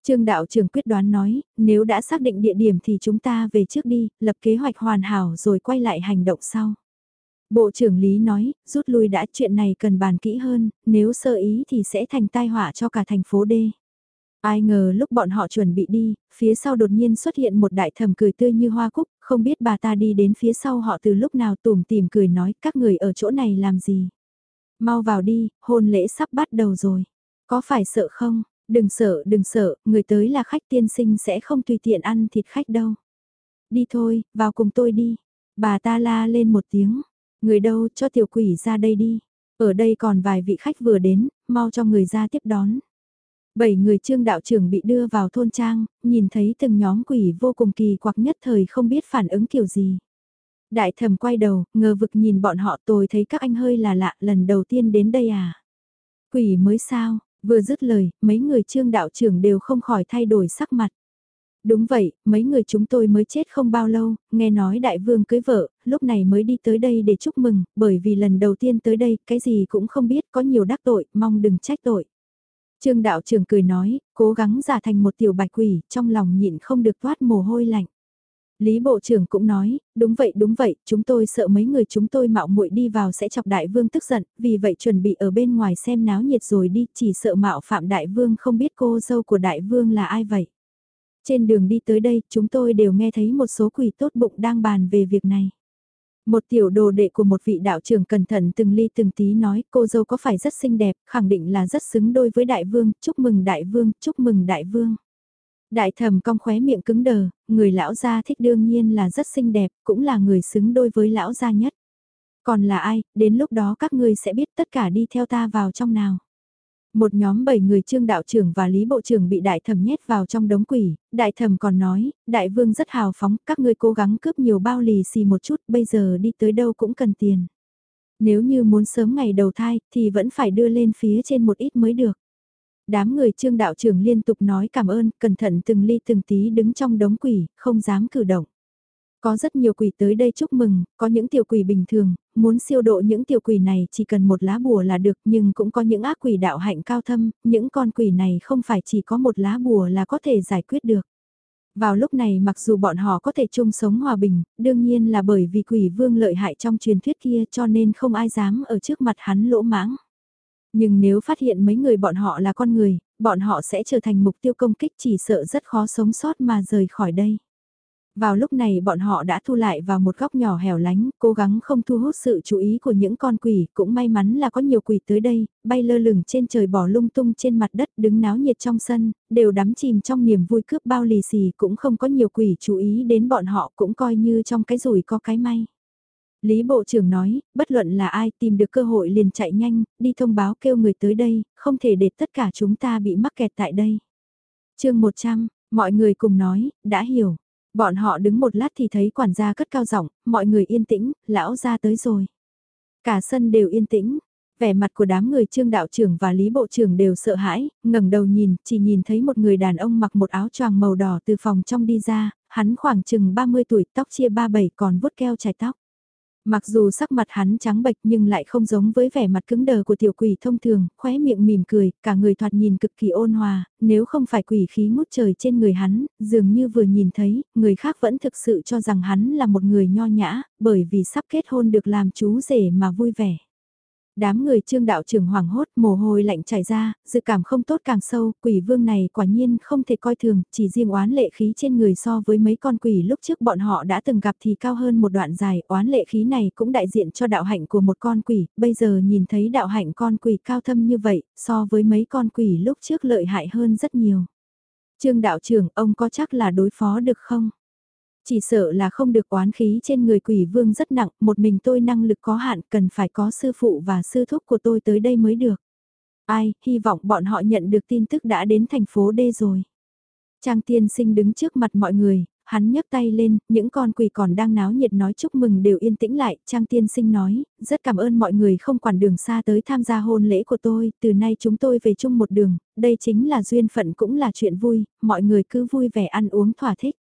S1: Trương đạo trưởng quyết đoán nói, nếu đã xác định địa điểm thì chúng ta về trước đi, lập kế hoạch hoàn hảo rồi quay lại hành động sau. Bộ trưởng Lý nói, rút lui đã chuyện này cần bàn kỹ hơn, nếu sơ ý thì sẽ thành tai họa cho cả thành phố D. Ai ngờ lúc bọn họ chuẩn bị đi, phía sau đột nhiên xuất hiện một đại thẩm cười tươi như hoa cúc, không biết bà ta đi đến phía sau họ từ lúc nào tùm tìm cười nói các người ở chỗ này làm gì. Mau vào đi, hôn lễ sắp bắt đầu rồi. Có phải sợ không? Đừng sợ, đừng sợ, người tới là khách tiên sinh sẽ không tùy tiện ăn thịt khách đâu. Đi thôi, vào cùng tôi đi. Bà ta la lên một tiếng. Người đâu cho tiểu quỷ ra đây đi. Ở đây còn vài vị khách vừa đến, mau cho người ra tiếp đón. Bảy người trương đạo trưởng bị đưa vào thôn trang, nhìn thấy từng nhóm quỷ vô cùng kỳ quặc nhất thời không biết phản ứng kiểu gì. Đại thẩm quay đầu, ngờ vực nhìn bọn họ tôi thấy các anh hơi là lạ lần đầu tiên đến đây à. Quỷ mới sao, vừa dứt lời, mấy người trương đạo trưởng đều không khỏi thay đổi sắc mặt. Đúng vậy, mấy người chúng tôi mới chết không bao lâu, nghe nói đại vương cưới vợ, lúc này mới đi tới đây để chúc mừng, bởi vì lần đầu tiên tới đây, cái gì cũng không biết, có nhiều đắc tội, mong đừng trách tội. Trương đạo trưởng cười nói, cố gắng giả thành một tiểu bạch quỷ, trong lòng nhịn không được thoát mồ hôi lạnh. Lý Bộ trưởng cũng nói, đúng vậy đúng vậy, chúng tôi sợ mấy người chúng tôi mạo muội đi vào sẽ chọc đại vương tức giận, vì vậy chuẩn bị ở bên ngoài xem náo nhiệt rồi đi, chỉ sợ mạo phạm đại vương không biết cô dâu của đại vương là ai vậy. Trên đường đi tới đây, chúng tôi đều nghe thấy một số quỷ tốt bụng đang bàn về việc này. Một tiểu đồ đệ của một vị đạo trưởng cẩn thận từng ly từng tí nói cô dâu có phải rất xinh đẹp, khẳng định là rất xứng đôi với đại vương, chúc mừng đại vương, chúc mừng đại vương. Đại thầm cong khóe miệng cứng đờ, người lão gia thích đương nhiên là rất xinh đẹp, cũng là người xứng đôi với lão gia nhất. Còn là ai, đến lúc đó các ngươi sẽ biết tất cả đi theo ta vào trong nào. Một nhóm bảy người trương đạo trưởng và lý bộ trưởng bị đại thẩm nhét vào trong đống quỷ, đại thẩm còn nói, đại vương rất hào phóng, các ngươi cố gắng cướp nhiều bao lì xì một chút, bây giờ đi tới đâu cũng cần tiền. Nếu như muốn sớm ngày đầu thai, thì vẫn phải đưa lên phía trên một ít mới được. Đám người trương đạo trưởng liên tục nói cảm ơn, cẩn thận từng ly từng tí đứng trong đống quỷ, không dám cử động. Có rất nhiều quỷ tới đây chúc mừng, có những tiểu quỷ bình thường, muốn siêu độ những tiểu quỷ này chỉ cần một lá bùa là được nhưng cũng có những ác quỷ đạo hạnh cao thâm, những con quỷ này không phải chỉ có một lá bùa là có thể giải quyết được. Vào lúc này mặc dù bọn họ có thể chung sống hòa bình, đương nhiên là bởi vì quỷ vương lợi hại trong truyền thuyết kia cho nên không ai dám ở trước mặt hắn lỗ mãng. Nhưng nếu phát hiện mấy người bọn họ là con người, bọn họ sẽ trở thành mục tiêu công kích chỉ sợ rất khó sống sót mà rời khỏi đây. Vào lúc này bọn họ đã thu lại vào một góc nhỏ hẻo lánh, cố gắng không thu hút sự chú ý của những con quỷ, cũng may mắn là có nhiều quỷ tới đây, bay lơ lửng trên trời bỏ lung tung trên mặt đất đứng náo nhiệt trong sân, đều đắm chìm trong niềm vui cướp bao lì xì cũng không có nhiều quỷ chú ý đến bọn họ cũng coi như trong cái rủi có cái may. Lý Bộ trưởng nói, bất luận là ai tìm được cơ hội liền chạy nhanh, đi thông báo kêu người tới đây, không thể để tất cả chúng ta bị mắc kẹt tại đây. chương 100, mọi người cùng nói, đã hiểu. Bọn họ đứng một lát thì thấy quản gia cất cao giọng, mọi người yên tĩnh, lão ra tới rồi. Cả sân đều yên tĩnh, vẻ mặt của đám người trương đạo trưởng và lý bộ trưởng đều sợ hãi, ngẩng đầu nhìn, chỉ nhìn thấy một người đàn ông mặc một áo choàng màu đỏ từ phòng trong đi ra, hắn khoảng chừng 30 tuổi, tóc chia ba bảy còn vuốt keo chải tóc. Mặc dù sắc mặt hắn trắng bệch nhưng lại không giống với vẻ mặt cứng đờ của tiểu quỷ thông thường, khóe miệng mỉm cười, cả người thoạt nhìn cực kỳ ôn hòa, nếu không phải quỷ khí ngút trời trên người hắn, dường như vừa nhìn thấy, người khác vẫn thực sự cho rằng hắn là một người nho nhã, bởi vì sắp kết hôn được làm chú rể mà vui vẻ. Đám người trương đạo trưởng hoảng hốt mồ hôi lạnh chảy ra, dự cảm không tốt càng sâu, quỷ vương này quả nhiên không thể coi thường, chỉ riêng oán lệ khí trên người so với mấy con quỷ lúc trước bọn họ đã từng gặp thì cao hơn một đoạn dài, oán lệ khí này cũng đại diện cho đạo hạnh của một con quỷ, bây giờ nhìn thấy đạo hạnh con quỷ cao thâm như vậy, so với mấy con quỷ lúc trước lợi hại hơn rất nhiều. Trương đạo trưởng, ông có chắc là đối phó được không? Chỉ sợ là không được oán khí trên người quỷ vương rất nặng, một mình tôi năng lực có hạn cần phải có sư phụ và sư thúc của tôi tới đây mới được. Ai, hy vọng bọn họ nhận được tin tức đã đến thành phố D rồi. Trang tiên sinh đứng trước mặt mọi người, hắn nhấc tay lên, những con quỷ còn đang náo nhiệt nói chúc mừng đều yên tĩnh lại, Trang tiên sinh nói, rất cảm ơn mọi người không quản đường xa tới tham gia hôn lễ của tôi, từ nay chúng tôi về chung một đường, đây chính là duyên phận cũng là chuyện vui, mọi người cứ vui vẻ ăn uống thỏa thích.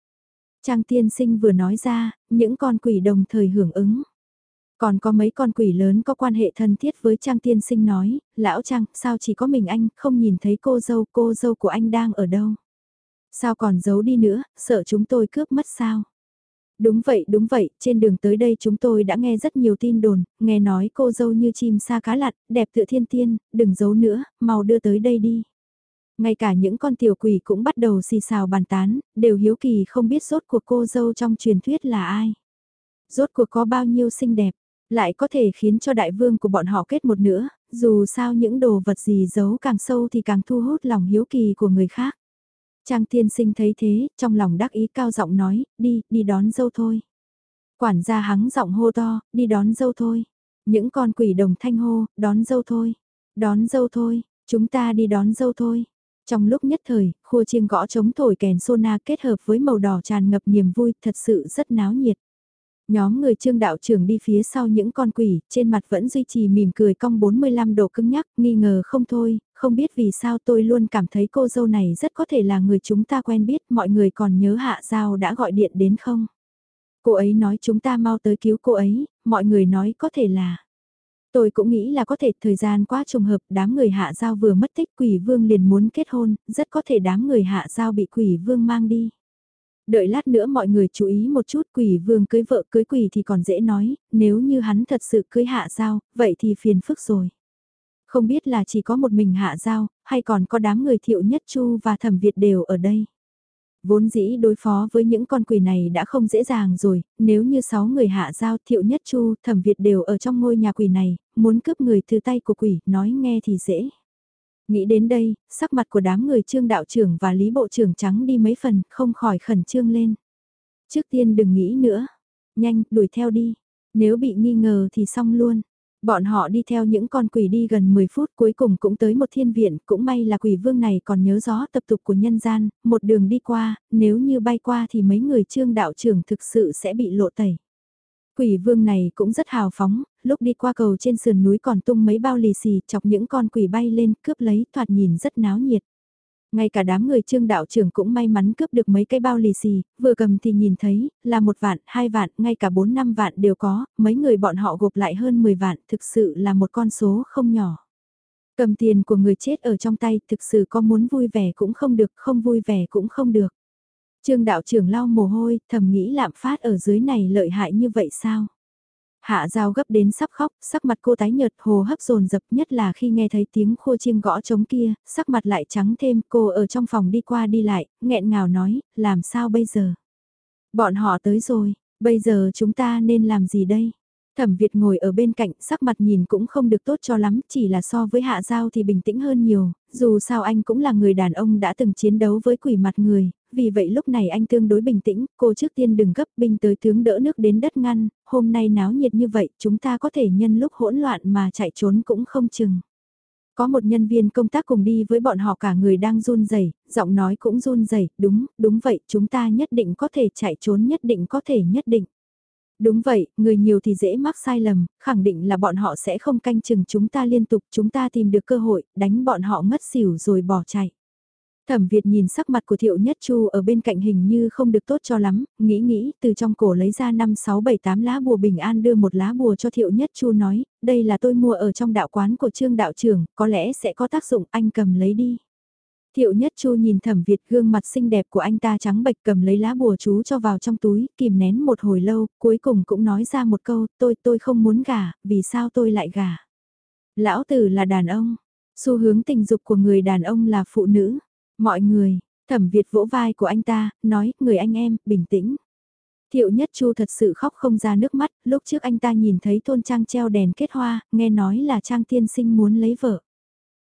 S1: Trang tiên sinh vừa nói ra, những con quỷ đồng thời hưởng ứng. Còn có mấy con quỷ lớn có quan hệ thân thiết với Trang tiên sinh nói, lão Trang, sao chỉ có mình anh, không nhìn thấy cô dâu, cô dâu của anh đang ở đâu? Sao còn giấu đi nữa, sợ chúng tôi cướp mất sao? Đúng vậy, đúng vậy, trên đường tới đây chúng tôi đã nghe rất nhiều tin đồn, nghe nói cô dâu như chim sa cá lặn, đẹp tựa thiên tiên, đừng giấu nữa, mau đưa tới đây đi. Ngay cả những con tiểu quỷ cũng bắt đầu xì xào bàn tán, đều hiếu kỳ không biết rốt cuộc cô dâu trong truyền thuyết là ai. Rốt cuộc có bao nhiêu xinh đẹp, lại có thể khiến cho đại vương của bọn họ kết một nữa, dù sao những đồ vật gì giấu càng sâu thì càng thu hút lòng hiếu kỳ của người khác. Trang tiên sinh thấy thế, trong lòng đắc ý cao giọng nói, đi, đi đón dâu thôi. Quản gia hắng giọng hô to, đi đón dâu thôi. Những con quỷ đồng thanh hô, đón dâu thôi. Đón dâu thôi, chúng ta đi đón dâu thôi. Trong lúc nhất thời, khua chiêng gõ chống thổi kèn sona kết hợp với màu đỏ tràn ngập niềm vui, thật sự rất náo nhiệt. Nhóm người trương đạo trưởng đi phía sau những con quỷ, trên mặt vẫn duy trì mỉm cười cong 45 độ cứng nhắc, nghi ngờ không thôi, không biết vì sao tôi luôn cảm thấy cô dâu này rất có thể là người chúng ta quen biết, mọi người còn nhớ hạ giao đã gọi điện đến không? Cô ấy nói chúng ta mau tới cứu cô ấy, mọi người nói có thể là... Tôi cũng nghĩ là có thể thời gian quá trùng hợp đám người hạ giao vừa mất tích quỷ vương liền muốn kết hôn, rất có thể đám người hạ giao bị quỷ vương mang đi. Đợi lát nữa mọi người chú ý một chút quỷ vương cưới vợ cưới quỷ thì còn dễ nói, nếu như hắn thật sự cưới hạ giao, vậy thì phiền phức rồi. Không biết là chỉ có một mình hạ giao, hay còn có đám người thiệu nhất chu và thẩm Việt đều ở đây. Vốn dĩ đối phó với những con quỷ này đã không dễ dàng rồi, nếu như sáu người hạ giao thiệu nhất chu, thẩm Việt đều ở trong ngôi nhà quỷ này, muốn cướp người từ tay của quỷ, nói nghe thì dễ. Nghĩ đến đây, sắc mặt của đám người trương đạo trưởng và lý bộ trưởng trắng đi mấy phần, không khỏi khẩn trương lên. Trước tiên đừng nghĩ nữa, nhanh, đuổi theo đi, nếu bị nghi ngờ thì xong luôn. Bọn họ đi theo những con quỷ đi gần 10 phút cuối cùng cũng tới một thiên viện, cũng may là quỷ vương này còn nhớ rõ tập tục của nhân gian, một đường đi qua, nếu như bay qua thì mấy người trương đạo trưởng thực sự sẽ bị lộ tẩy. Quỷ vương này cũng rất hào phóng, lúc đi qua cầu trên sườn núi còn tung mấy bao lì xì chọc những con quỷ bay lên cướp lấy thoạt nhìn rất náo nhiệt. Ngay cả đám người trương đạo trưởng cũng may mắn cướp được mấy cái bao lì xì, vừa cầm thì nhìn thấy, là một vạn, hai vạn, ngay cả bốn năm vạn đều có, mấy người bọn họ gộp lại hơn 10 vạn, thực sự là một con số không nhỏ. Cầm tiền của người chết ở trong tay, thực sự có muốn vui vẻ cũng không được, không vui vẻ cũng không được. Trương đạo trưởng lau mồ hôi, thầm nghĩ lạm phát ở dưới này lợi hại như vậy sao? Hạ Giao gấp đến sắp khóc, sắc mặt cô tái nhợt hồ hấp dồn dập nhất là khi nghe thấy tiếng khô chiêng gõ trống kia, sắc mặt lại trắng thêm, cô ở trong phòng đi qua đi lại, nghẹn ngào nói, làm sao bây giờ? Bọn họ tới rồi, bây giờ chúng ta nên làm gì đây? Thẩm Việt ngồi ở bên cạnh, sắc mặt nhìn cũng không được tốt cho lắm, chỉ là so với Hạ Giao thì bình tĩnh hơn nhiều, dù sao anh cũng là người đàn ông đã từng chiến đấu với quỷ mặt người, vì vậy lúc này anh tương đối bình tĩnh, cô trước tiên đừng gấp binh tới tướng đỡ nước đến đất ngăn, hôm nay náo nhiệt như vậy chúng ta có thể nhân lúc hỗn loạn mà chạy trốn cũng không chừng. Có một nhân viên công tác cùng đi với bọn họ cả người đang run rẩy, giọng nói cũng run rẩy, đúng, đúng vậy, chúng ta nhất định có thể chạy trốn nhất định có thể nhất định. Đúng vậy, người nhiều thì dễ mắc sai lầm, khẳng định là bọn họ sẽ không canh chừng chúng ta liên tục, chúng ta tìm được cơ hội, đánh bọn họ ngất xỉu rồi bỏ chạy. Thẩm Việt nhìn sắc mặt của Thiệu Nhất Chu ở bên cạnh hình như không được tốt cho lắm, nghĩ nghĩ, từ trong cổ lấy ra 5 6 7 8 lá bùa bình an đưa một lá bùa cho Thiệu Nhất Chu nói, đây là tôi mua ở trong đạo quán của Trương đạo trưởng, có lẽ sẽ có tác dụng, anh cầm lấy đi. Thiệu Nhất Chu nhìn Thẩm Việt gương mặt xinh đẹp của anh ta trắng bệch cầm lấy lá bùa chú cho vào trong túi, kìm nén một hồi lâu, cuối cùng cũng nói ra một câu, tôi tôi không muốn gả, vì sao tôi lại gả. Lão tử là đàn ông, xu hướng tình dục của người đàn ông là phụ nữ. Mọi người, thẩm Việt vỗ vai của anh ta, nói, người anh em, bình tĩnh. Thiệu Nhất Chu thật sự khóc không ra nước mắt, lúc trước anh ta nhìn thấy thôn trang treo đèn kết hoa, nghe nói là trang tiên sinh muốn lấy vợ.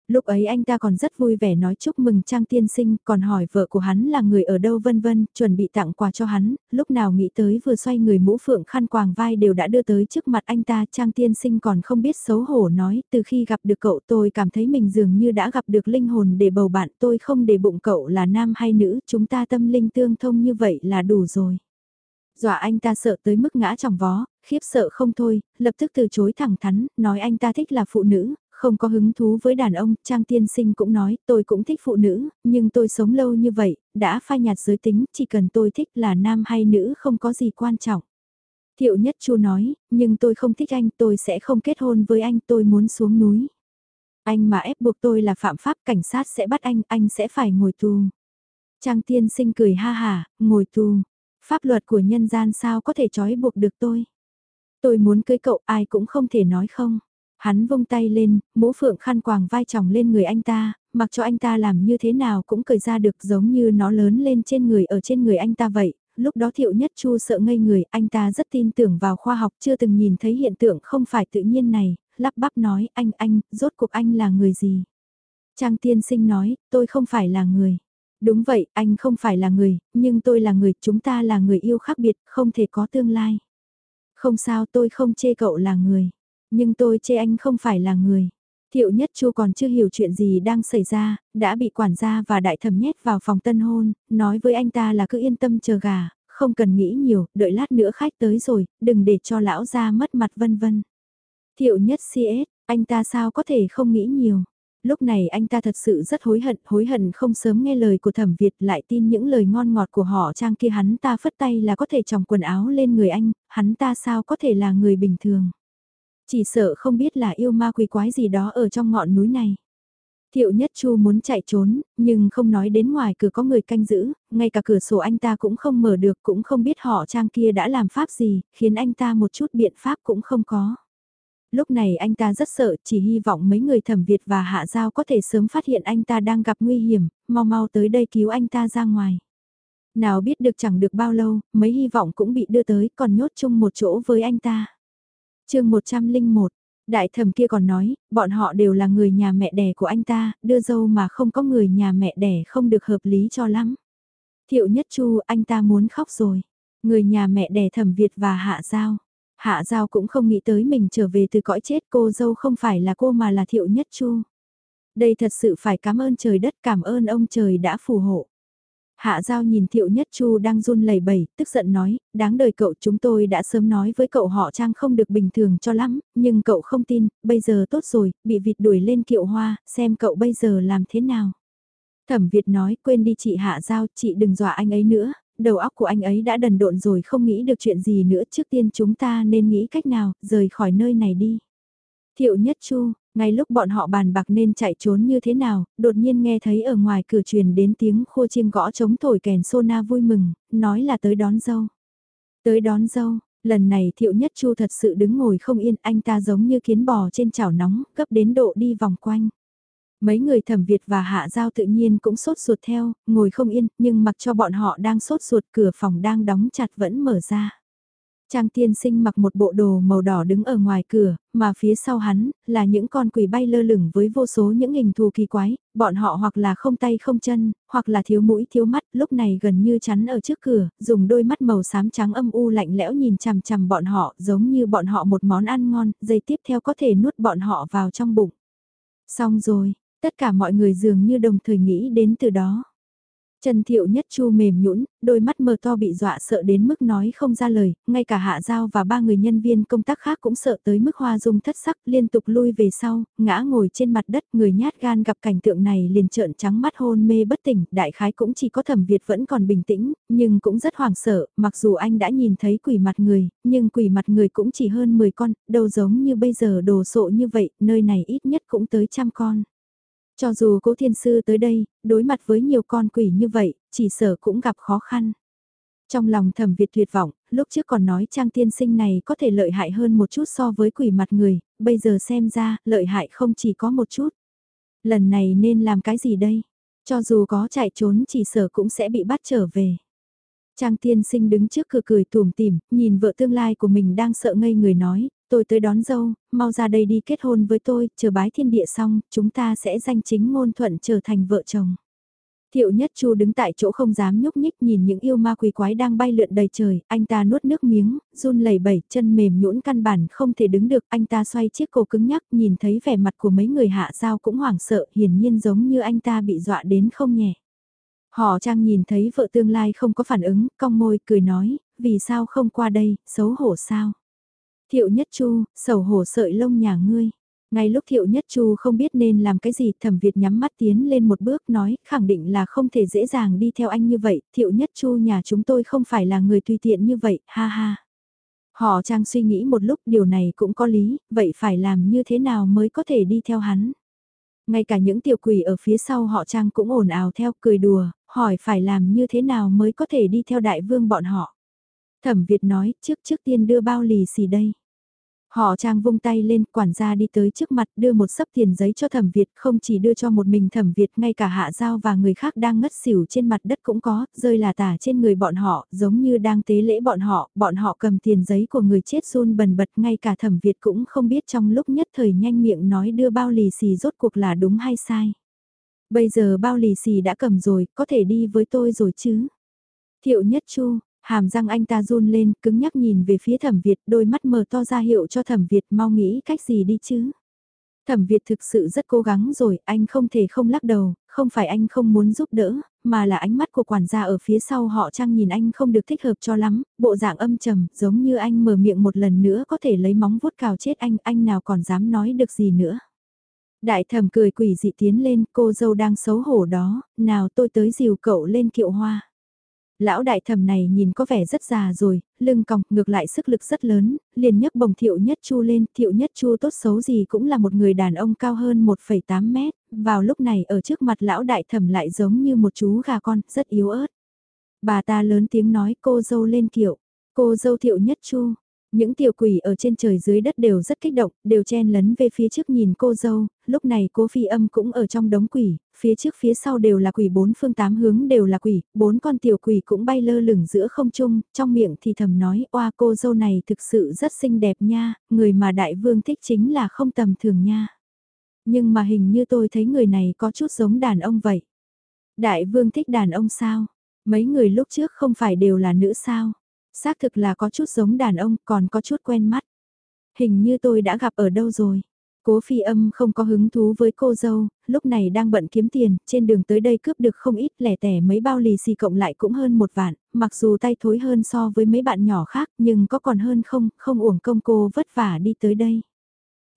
S1: Lúc ấy anh ta còn rất vui vẻ nói chúc mừng Trang tiên sinh, còn hỏi vợ của hắn là người ở đâu vân vân, chuẩn bị tặng quà cho hắn, lúc nào nghĩ tới vừa xoay người mũ phượng khăn quàng vai đều đã đưa tới trước mặt anh ta. Trang tiên sinh còn không biết xấu hổ nói, từ khi gặp được cậu tôi cảm thấy mình dường như đã gặp được linh hồn để bầu bạn tôi không để bụng cậu là nam hay nữ, chúng ta tâm linh tương thông như vậy là đủ rồi. Dọa anh ta sợ tới mức ngã trong vó, khiếp sợ không thôi, lập tức từ chối thẳng thắn, nói anh ta thích là phụ nữ, không có hứng thú với đàn ông, Trang tiên sinh cũng nói, tôi cũng thích phụ nữ, nhưng tôi sống lâu như vậy, đã phai nhạt giới tính, chỉ cần tôi thích là nam hay nữ không có gì quan trọng. Thiệu nhất chu nói, nhưng tôi không thích anh, tôi sẽ không kết hôn với anh, tôi muốn xuống núi. Anh mà ép buộc tôi là phạm pháp, cảnh sát sẽ bắt anh, anh sẽ phải ngồi tù. Trang tiên sinh cười ha hà, ngồi tù. Pháp luật của nhân gian sao có thể trói buộc được tôi. Tôi muốn cưới cậu ai cũng không thể nói không. Hắn vung tay lên, mũ phượng khăn quàng vai chồng lên người anh ta, mặc cho anh ta làm như thế nào cũng cởi ra được giống như nó lớn lên trên người ở trên người anh ta vậy. Lúc đó thiệu nhất chu sợ ngây người, anh ta rất tin tưởng vào khoa học chưa từng nhìn thấy hiện tượng không phải tự nhiên này, lắp bắp nói anh anh, rốt cuộc anh là người gì? Trang tiên sinh nói, tôi không phải là người. Đúng vậy, anh không phải là người, nhưng tôi là người, chúng ta là người yêu khác biệt, không thể có tương lai. Không sao tôi không chê cậu là người. Nhưng tôi chê anh không phải là người. Thiệu nhất chu còn chưa hiểu chuyện gì đang xảy ra, đã bị quản gia và đại thẩm nhét vào phòng tân hôn, nói với anh ta là cứ yên tâm chờ gà, không cần nghĩ nhiều, đợi lát nữa khách tới rồi, đừng để cho lão ra mất mặt vân vân. Thiệu nhất CS, anh ta sao có thể không nghĩ nhiều. Lúc này anh ta thật sự rất hối hận, hối hận không sớm nghe lời của thẩm Việt lại tin những lời ngon ngọt của họ trang kia hắn ta phất tay là có thể tròng quần áo lên người anh, hắn ta sao có thể là người bình thường. Chỉ sợ không biết là yêu ma quỷ quái gì đó ở trong ngọn núi này. Thiệu Nhất Chu muốn chạy trốn, nhưng không nói đến ngoài cửa có người canh giữ, ngay cả cửa sổ anh ta cũng không mở được cũng không biết họ trang kia đã làm pháp gì, khiến anh ta một chút biện pháp cũng không có. Lúc này anh ta rất sợ, chỉ hy vọng mấy người thẩm Việt và Hạ Giao có thể sớm phát hiện anh ta đang gặp nguy hiểm, mau mau tới đây cứu anh ta ra ngoài. Nào biết được chẳng được bao lâu, mấy hy vọng cũng bị đưa tới còn nhốt chung một chỗ với anh ta chương 101, đại thẩm kia còn nói, bọn họ đều là người nhà mẹ đẻ của anh ta, đưa dâu mà không có người nhà mẹ đẻ không được hợp lý cho lắm. Thiệu nhất chu, anh ta muốn khóc rồi. Người nhà mẹ đẻ thẩm Việt và Hạ Giao. Hạ Giao cũng không nghĩ tới mình trở về từ cõi chết cô dâu không phải là cô mà là Thiệu Nhất Chu. Đây thật sự phải cảm ơn trời đất cảm ơn ông trời đã phù hộ. Hạ Giao nhìn Thiệu Nhất Chu đang run lẩy bẩy, tức giận nói, đáng đời cậu chúng tôi đã sớm nói với cậu họ trang không được bình thường cho lắm, nhưng cậu không tin, bây giờ tốt rồi, bị vịt đuổi lên kiệu hoa, xem cậu bây giờ làm thế nào. Thẩm Việt nói, quên đi chị Hạ Giao, chị đừng dọa anh ấy nữa, đầu óc của anh ấy đã đần độn rồi không nghĩ được chuyện gì nữa, trước tiên chúng ta nên nghĩ cách nào, rời khỏi nơi này đi. Thiệu Nhất Chu, ngay lúc bọn họ bàn bạc nên chạy trốn như thế nào, đột nhiên nghe thấy ở ngoài cửa truyền đến tiếng khua chiêng gõ chống thổi kèn sona vui mừng, nói là tới đón dâu. Tới đón dâu, lần này thiệu nhất chu thật sự đứng ngồi không yên, anh ta giống như kiến bò trên chảo nóng, gấp đến độ đi vòng quanh. Mấy người thẩm Việt và hạ giao tự nhiên cũng sốt ruột theo, ngồi không yên, nhưng mặc cho bọn họ đang sốt ruột cửa phòng đang đóng chặt vẫn mở ra. Trang tiên sinh mặc một bộ đồ màu đỏ đứng ở ngoài cửa, mà phía sau hắn, là những con quỷ bay lơ lửng với vô số những hình thù kỳ quái, bọn họ hoặc là không tay không chân, hoặc là thiếu mũi thiếu mắt, lúc này gần như chắn ở trước cửa, dùng đôi mắt màu xám trắng âm u lạnh lẽo nhìn chằm chằm bọn họ, giống như bọn họ một món ăn ngon, giây tiếp theo có thể nuốt bọn họ vào trong bụng. Xong rồi, tất cả mọi người dường như đồng thời nghĩ đến từ đó. Trần Thiệu Nhất Chu mềm nhũn, đôi mắt mờ to bị dọa sợ đến mức nói không ra lời, ngay cả Hạ Giao và ba người nhân viên công tác khác cũng sợ tới mức hoa dung thất sắc liên tục lui về sau, ngã ngồi trên mặt đất người nhát gan gặp cảnh tượng này liền trợn trắng mắt hôn mê bất tỉnh, đại khái cũng chỉ có thẩm Việt vẫn còn bình tĩnh, nhưng cũng rất hoảng sợ, mặc dù anh đã nhìn thấy quỷ mặt người, nhưng quỷ mặt người cũng chỉ hơn 10 con, đâu giống như bây giờ đồ sộ như vậy, nơi này ít nhất cũng tới trăm con. Cho dù cố thiên sư tới đây, đối mặt với nhiều con quỷ như vậy, chỉ sở cũng gặp khó khăn. Trong lòng thẩm Việt tuyệt vọng, lúc trước còn nói trang tiên sinh này có thể lợi hại hơn một chút so với quỷ mặt người, bây giờ xem ra, lợi hại không chỉ có một chút. Lần này nên làm cái gì đây? Cho dù có chạy trốn chỉ sở cũng sẽ bị bắt trở về. Trang tiên sinh đứng trước cửa cười tùm tìm, nhìn vợ tương lai của mình đang sợ ngây người nói, tôi tới đón dâu, mau ra đây đi kết hôn với tôi, chờ bái thiên địa xong, chúng ta sẽ danh chính ngôn thuận trở thành vợ chồng. Thiệu nhất chu đứng tại chỗ không dám nhúc nhích nhìn những yêu ma quỷ quái đang bay lượn đầy trời, anh ta nuốt nước miếng, run lẩy bẩy, chân mềm nhũn căn bản không thể đứng được, anh ta xoay chiếc cổ cứng nhắc, nhìn thấy vẻ mặt của mấy người hạ giao cũng hoảng sợ, hiển nhiên giống như anh ta bị dọa đến không nhẹ. Họ trang nhìn thấy vợ tương lai không có phản ứng, cong môi cười nói, vì sao không qua đây, xấu hổ sao? Thiệu nhất chu, sầu hổ sợi lông nhà ngươi. Ngay lúc Thiệu Nhất Chu không biết nên làm cái gì, Thẩm Việt nhắm mắt tiến lên một bước nói, khẳng định là không thể dễ dàng đi theo anh như vậy, Thiệu Nhất Chu nhà chúng tôi không phải là người tùy tiện như vậy, ha ha. Họ trang suy nghĩ một lúc điều này cũng có lý, vậy phải làm như thế nào mới có thể đi theo hắn. Ngay cả những tiểu quỷ ở phía sau họ trang cũng ồn ào theo cười đùa, hỏi phải làm như thế nào mới có thể đi theo đại vương bọn họ. Thẩm Việt nói, trước trước tiên đưa bao lì xì đây. Họ trang vung tay lên, quản gia đi tới trước mặt đưa một sấp tiền giấy cho thẩm Việt, không chỉ đưa cho một mình thẩm Việt, ngay cả hạ giao và người khác đang ngất xỉu trên mặt đất cũng có, rơi là tả trên người bọn họ, giống như đang tế lễ bọn họ, bọn họ cầm tiền giấy của người chết run bần bật, ngay cả thẩm Việt cũng không biết trong lúc nhất thời nhanh miệng nói đưa bao lì xì rốt cuộc là đúng hay sai. Bây giờ bao lì xì đã cầm rồi, có thể đi với tôi rồi chứ? Thiệu nhất chu, Hàm răng anh ta run lên, cứng nhắc nhìn về phía thẩm Việt, đôi mắt mờ to ra hiệu cho thẩm Việt mau nghĩ cách gì đi chứ. Thẩm Việt thực sự rất cố gắng rồi, anh không thể không lắc đầu, không phải anh không muốn giúp đỡ, mà là ánh mắt của quản gia ở phía sau họ trang nhìn anh không được thích hợp cho lắm, bộ dạng âm trầm, giống như anh mở miệng một lần nữa có thể lấy móng vuốt cào chết anh, anh nào còn dám nói được gì nữa. Đại thẩm cười quỷ dị tiến lên, cô dâu đang xấu hổ đó, nào tôi tới dìu cậu lên kiệu hoa. Lão đại thẩm này nhìn có vẻ rất già rồi, lưng còng, ngược lại sức lực rất lớn, liền nhấc bồng thiệu nhất chu lên, thiệu nhất chu tốt xấu gì cũng là một người đàn ông cao hơn 1,8 mét, vào lúc này ở trước mặt lão đại thẩm lại giống như một chú gà con, rất yếu ớt. Bà ta lớn tiếng nói cô dâu lên kiệu, cô dâu thiệu nhất chu, những tiểu quỷ ở trên trời dưới đất đều rất kích động, đều chen lấn về phía trước nhìn cô dâu, lúc này cố phi âm cũng ở trong đống quỷ, phía trước phía sau đều là quỷ bốn phương tám hướng đều là quỷ, bốn con tiểu quỷ cũng bay lơ lửng giữa không trung, trong miệng thì thầm nói, oa cô dâu này thực sự rất xinh đẹp nha, người mà đại vương thích chính là không tầm thường nha. Nhưng mà hình như tôi thấy người này có chút giống đàn ông vậy. Đại vương thích đàn ông sao? Mấy người lúc trước không phải đều là nữ sao? Xác thực là có chút giống đàn ông còn có chút quen mắt. Hình như tôi đã gặp ở đâu rồi. Cố phi âm không có hứng thú với cô dâu, lúc này đang bận kiếm tiền, trên đường tới đây cướp được không ít lẻ tẻ mấy bao lì xì cộng lại cũng hơn một vạn, mặc dù tay thối hơn so với mấy bạn nhỏ khác nhưng có còn hơn không, không uổng công cô vất vả đi tới đây.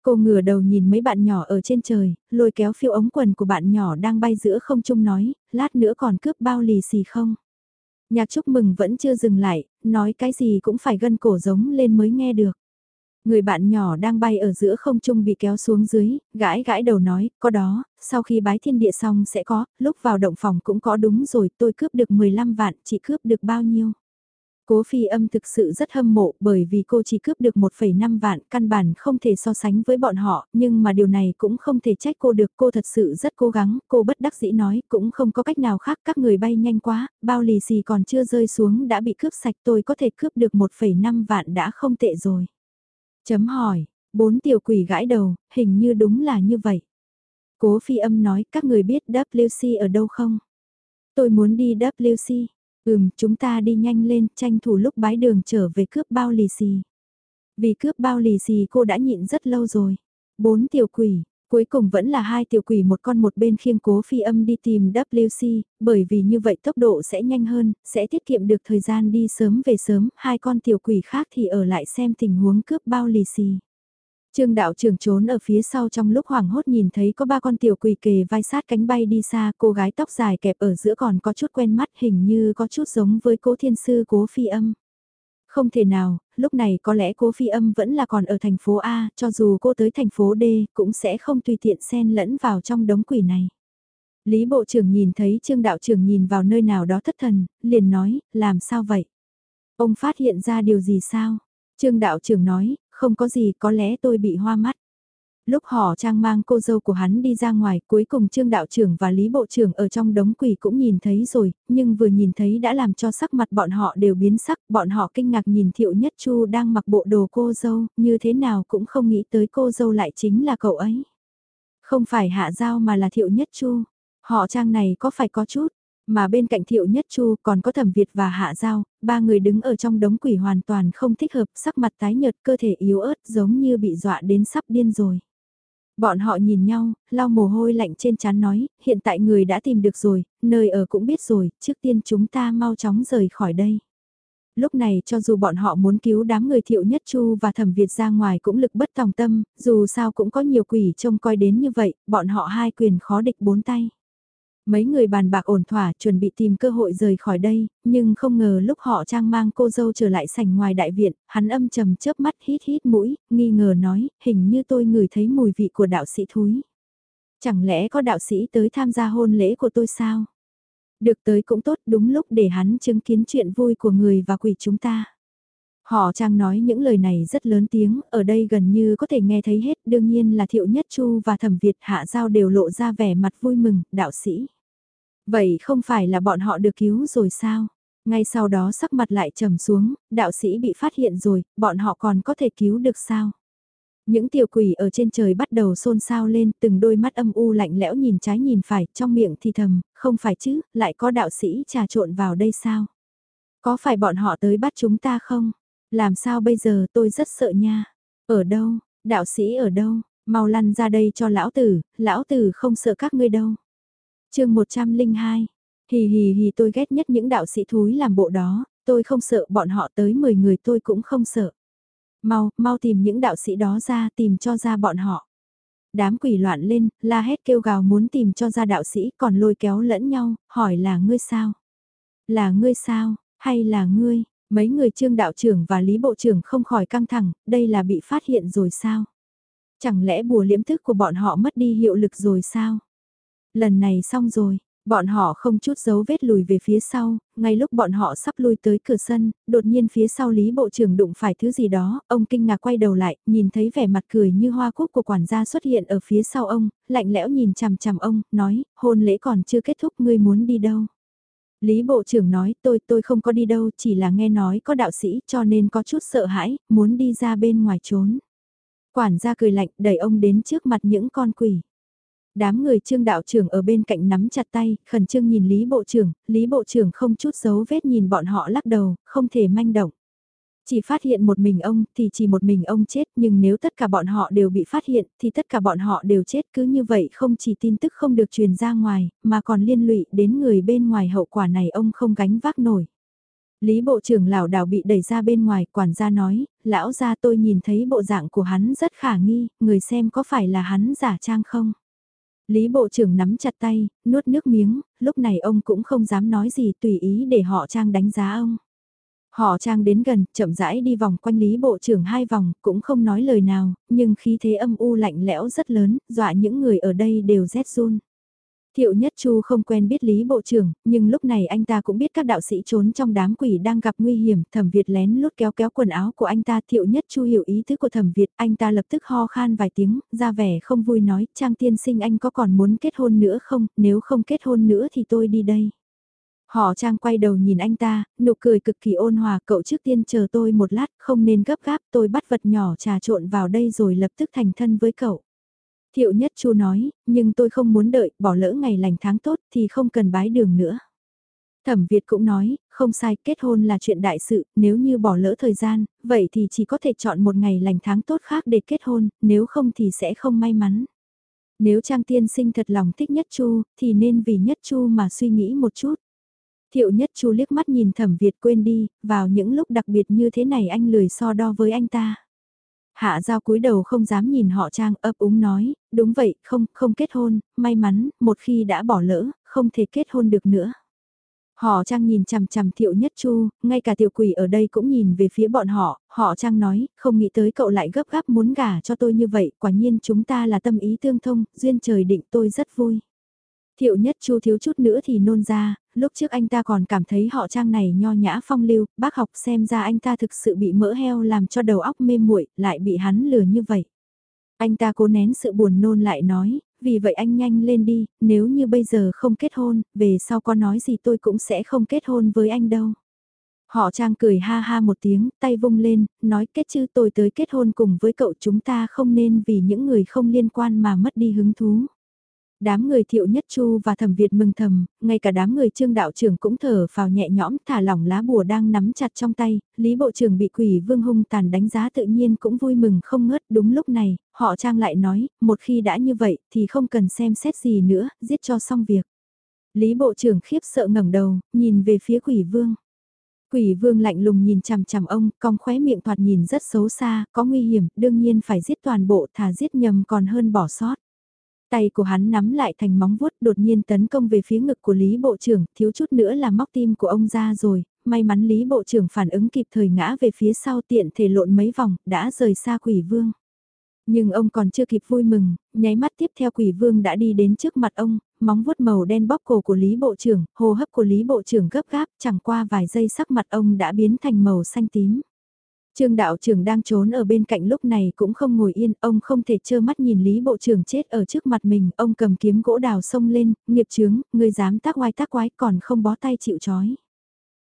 S1: Cô ngửa đầu nhìn mấy bạn nhỏ ở trên trời, lôi kéo phiêu ống quần của bạn nhỏ đang bay giữa không trung nói, lát nữa còn cướp bao lì xì không? Nhạc chúc mừng vẫn chưa dừng lại, nói cái gì cũng phải gân cổ giống lên mới nghe được. Người bạn nhỏ đang bay ở giữa không trung bị kéo xuống dưới, gãi gãi đầu nói, có đó, sau khi bái thiên địa xong sẽ có, lúc vào động phòng cũng có đúng rồi, tôi cướp được 15 vạn, chị cướp được bao nhiêu? Cố phi âm thực sự rất hâm mộ bởi vì cô chỉ cướp được 1,5 vạn căn bản không thể so sánh với bọn họ, nhưng mà điều này cũng không thể trách cô được. Cô thật sự rất cố gắng, cô bất đắc dĩ nói cũng không có cách nào khác các người bay nhanh quá, bao lì xì còn chưa rơi xuống đã bị cướp sạch tôi có thể cướp được 1,5 vạn đã không tệ rồi. Chấm hỏi, bốn tiểu quỷ gãi đầu, hình như đúng là như vậy. Cố phi âm nói các người biết WC ở đâu không? Tôi muốn đi WC. Ừm, chúng ta đi nhanh lên, tranh thủ lúc bái đường trở về cướp bao lì xì. Vì cướp bao lì xì cô đã nhịn rất lâu rồi. Bốn tiểu quỷ, cuối cùng vẫn là hai tiểu quỷ một con một bên khiêng cố phi âm đi tìm WC, bởi vì như vậy tốc độ sẽ nhanh hơn, sẽ tiết kiệm được thời gian đi sớm về sớm, hai con tiểu quỷ khác thì ở lại xem tình huống cướp bao lì xì. Trương đạo trưởng trốn ở phía sau trong lúc hoảng hốt nhìn thấy có ba con tiểu quỷ kề vai sát cánh bay đi xa, cô gái tóc dài kẹp ở giữa còn có chút quen mắt hình như có chút giống với cố thiên sư cố phi âm. Không thể nào, lúc này có lẽ cô phi âm vẫn là còn ở thành phố A, cho dù cô tới thành phố D, cũng sẽ không tùy tiện xen lẫn vào trong đống quỷ này. Lý Bộ trưởng nhìn thấy Trương Đạo trưởng nhìn vào nơi nào đó thất thần, liền nói, làm sao vậy? Ông phát hiện ra điều gì sao? Trương Đạo trưởng nói, không có gì, có lẽ tôi bị hoa mắt. Lúc họ trang mang cô dâu của hắn đi ra ngoài, cuối cùng Trương Đạo trưởng và Lý Bộ trưởng ở trong đống quỷ cũng nhìn thấy rồi, nhưng vừa nhìn thấy đã làm cho sắc mặt bọn họ đều biến sắc, bọn họ kinh ngạc nhìn Thiệu Nhất Chu đang mặc bộ đồ cô dâu, như thế nào cũng không nghĩ tới cô dâu lại chính là cậu ấy. Không phải Hạ Giao mà là Thiệu Nhất Chu, họ trang này có phải có chút, mà bên cạnh Thiệu Nhất Chu còn có Thẩm Việt và Hạ Giao, ba người đứng ở trong đống quỷ hoàn toàn không thích hợp, sắc mặt tái nhợt, cơ thể yếu ớt giống như bị dọa đến sắp điên rồi. Bọn họ nhìn nhau, lau mồ hôi lạnh trên trán nói, hiện tại người đã tìm được rồi, nơi ở cũng biết rồi, trước tiên chúng ta mau chóng rời khỏi đây. Lúc này cho dù bọn họ muốn cứu đám người thiệu nhất chu và thẩm Việt ra ngoài cũng lực bất tòng tâm, dù sao cũng có nhiều quỷ trông coi đến như vậy, bọn họ hai quyền khó địch bốn tay. Mấy người bàn bạc ổn thỏa chuẩn bị tìm cơ hội rời khỏi đây, nhưng không ngờ lúc họ trang mang cô dâu trở lại sảnh ngoài đại viện, hắn âm trầm chớp mắt hít hít mũi, nghi ngờ nói, hình như tôi ngửi thấy mùi vị của đạo sĩ thúi. Chẳng lẽ có đạo sĩ tới tham gia hôn lễ của tôi sao? Được tới cũng tốt đúng lúc để hắn chứng kiến chuyện vui của người và quỷ chúng ta. Họ trang nói những lời này rất lớn tiếng, ở đây gần như có thể nghe thấy hết, đương nhiên là Thiệu Nhất Chu và Thẩm Việt Hạ Giao đều lộ ra vẻ mặt vui mừng, đạo sĩ. Vậy không phải là bọn họ được cứu rồi sao? Ngay sau đó sắc mặt lại trầm xuống, đạo sĩ bị phát hiện rồi, bọn họ còn có thể cứu được sao? Những tiểu quỷ ở trên trời bắt đầu xôn xao lên, từng đôi mắt âm u lạnh lẽo nhìn trái nhìn phải, trong miệng thì thầm, không phải chứ, lại có đạo sĩ trà trộn vào đây sao? Có phải bọn họ tới bắt chúng ta không? Làm sao bây giờ tôi rất sợ nha. Ở đâu, đạo sĩ ở đâu, mau lăn ra đây cho lão tử, lão tử không sợ các ngươi đâu chương 102, hì hì hì tôi ghét nhất những đạo sĩ thúi làm bộ đó, tôi không sợ bọn họ tới 10 người tôi cũng không sợ. Mau, mau tìm những đạo sĩ đó ra tìm cho ra bọn họ. Đám quỷ loạn lên, la hét kêu gào muốn tìm cho ra đạo sĩ còn lôi kéo lẫn nhau, hỏi là ngươi sao? Là ngươi sao, hay là ngươi? Mấy người trương đạo trưởng và lý bộ trưởng không khỏi căng thẳng, đây là bị phát hiện rồi sao? Chẳng lẽ bùa liễm thức của bọn họ mất đi hiệu lực rồi sao? Lần này xong rồi, bọn họ không chút dấu vết lùi về phía sau, ngay lúc bọn họ sắp lui tới cửa sân, đột nhiên phía sau Lý Bộ trưởng đụng phải thứ gì đó, ông kinh ngạc quay đầu lại, nhìn thấy vẻ mặt cười như hoa cúc của quản gia xuất hiện ở phía sau ông, lạnh lẽo nhìn chằm chằm ông, nói, hôn lễ còn chưa kết thúc ngươi muốn đi đâu. Lý Bộ trưởng nói tôi tôi không có đi đâu chỉ là nghe nói có đạo sĩ cho nên có chút sợ hãi, muốn đi ra bên ngoài trốn. Quản gia cười lạnh đẩy ông đến trước mặt những con quỷ. Đám người trương đạo trưởng ở bên cạnh nắm chặt tay, khẩn trương nhìn Lý Bộ trưởng, Lý Bộ trưởng không chút dấu vết nhìn bọn họ lắc đầu, không thể manh động. Chỉ phát hiện một mình ông thì chỉ một mình ông chết nhưng nếu tất cả bọn họ đều bị phát hiện thì tất cả bọn họ đều chết cứ như vậy không chỉ tin tức không được truyền ra ngoài mà còn liên lụy đến người bên ngoài hậu quả này ông không gánh vác nổi. Lý Bộ trưởng lảo đảo bị đẩy ra bên ngoài, quản gia nói, lão gia tôi nhìn thấy bộ dạng của hắn rất khả nghi, người xem có phải là hắn giả trang không? Lý Bộ trưởng nắm chặt tay, nuốt nước miếng, lúc này ông cũng không dám nói gì tùy ý để họ trang đánh giá ông. Họ trang đến gần, chậm rãi đi vòng quanh Lý Bộ trưởng hai vòng, cũng không nói lời nào, nhưng khí thế âm u lạnh lẽo rất lớn, dọa những người ở đây đều rét run. Thiệu Nhất Chu không quen biết Lý Bộ trưởng, nhưng lúc này anh ta cũng biết các đạo sĩ trốn trong đám quỷ đang gặp nguy hiểm, thẩm Việt lén lút kéo kéo quần áo của anh ta. Thiệu Nhất Chu hiểu ý tứ của thẩm Việt, anh ta lập tức ho khan vài tiếng, ra vẻ không vui nói, Trang tiên sinh anh có còn muốn kết hôn nữa không, nếu không kết hôn nữa thì tôi đi đây. Họ Trang quay đầu nhìn anh ta, nụ cười cực kỳ ôn hòa, cậu trước tiên chờ tôi một lát, không nên gấp gáp, tôi bắt vật nhỏ trà trộn vào đây rồi lập tức thành thân với cậu. Thiệu nhất chu nói, nhưng tôi không muốn đợi, bỏ lỡ ngày lành tháng tốt thì không cần bái đường nữa. Thẩm Việt cũng nói, không sai, kết hôn là chuyện đại sự, nếu như bỏ lỡ thời gian, vậy thì chỉ có thể chọn một ngày lành tháng tốt khác để kết hôn, nếu không thì sẽ không may mắn. Nếu Trang Tiên Sinh thật lòng thích Nhất Chu, thì nên vì Nhất Chu mà suy nghĩ một chút. Thiệu Nhất Chu liếc mắt nhìn Thẩm Việt quên đi, vào những lúc đặc biệt như thế này anh lười so đo với anh ta. Hạ giao cúi đầu không dám nhìn họ trang ấp úng nói, đúng vậy, không, không kết hôn, may mắn, một khi đã bỏ lỡ, không thể kết hôn được nữa. Họ trang nhìn chằm chằm thiệu nhất chu, ngay cả tiểu quỷ ở đây cũng nhìn về phía bọn họ, họ trang nói, không nghĩ tới cậu lại gấp gáp muốn gả cho tôi như vậy, quả nhiên chúng ta là tâm ý tương thông, duyên trời định tôi rất vui. Thiệu nhất chu thiếu chút nữa thì nôn ra, lúc trước anh ta còn cảm thấy họ trang này nho nhã phong lưu, bác học xem ra anh ta thực sự bị mỡ heo làm cho đầu óc mê muội lại bị hắn lừa như vậy. Anh ta cố nén sự buồn nôn lại nói, vì vậy anh nhanh lên đi, nếu như bây giờ không kết hôn, về sau có nói gì tôi cũng sẽ không kết hôn với anh đâu. Họ trang cười ha ha một tiếng, tay vung lên, nói kết chứ tôi tới kết hôn cùng với cậu chúng ta không nên vì những người không liên quan mà mất đi hứng thú. Đám người thiệu nhất chu và thẩm Việt mừng thầm, ngay cả đám người trương đạo trưởng cũng thở vào nhẹ nhõm thả lỏng lá bùa đang nắm chặt trong tay, lý bộ trưởng bị quỷ vương hung tàn đánh giá tự nhiên cũng vui mừng không ngớt đúng lúc này, họ trang lại nói, một khi đã như vậy thì không cần xem xét gì nữa, giết cho xong việc. Lý bộ trưởng khiếp sợ ngẩng đầu, nhìn về phía quỷ vương. Quỷ vương lạnh lùng nhìn chằm chằm ông, cong khóe miệng thoạt nhìn rất xấu xa, có nguy hiểm, đương nhiên phải giết toàn bộ thà giết nhầm còn hơn bỏ sót. Tay của hắn nắm lại thành móng vuốt đột nhiên tấn công về phía ngực của Lý Bộ trưởng, thiếu chút nữa là móc tim của ông ra rồi, may mắn Lý Bộ trưởng phản ứng kịp thời ngã về phía sau tiện thể lộn mấy vòng, đã rời xa quỷ vương. Nhưng ông còn chưa kịp vui mừng, nháy mắt tiếp theo quỷ vương đã đi đến trước mặt ông, móng vuốt màu đen bóp cổ của Lý Bộ trưởng, hô hấp của Lý Bộ trưởng gấp gáp, chẳng qua vài giây sắc mặt ông đã biến thành màu xanh tím. Trương đạo trưởng đang trốn ở bên cạnh lúc này cũng không ngồi yên, ông không thể trơ mắt nhìn Lý Bộ trưởng chết ở trước mặt mình, ông cầm kiếm gỗ đào xông lên, nghiệp chướng, người dám tác oai tác quái còn không bó tay chịu chói.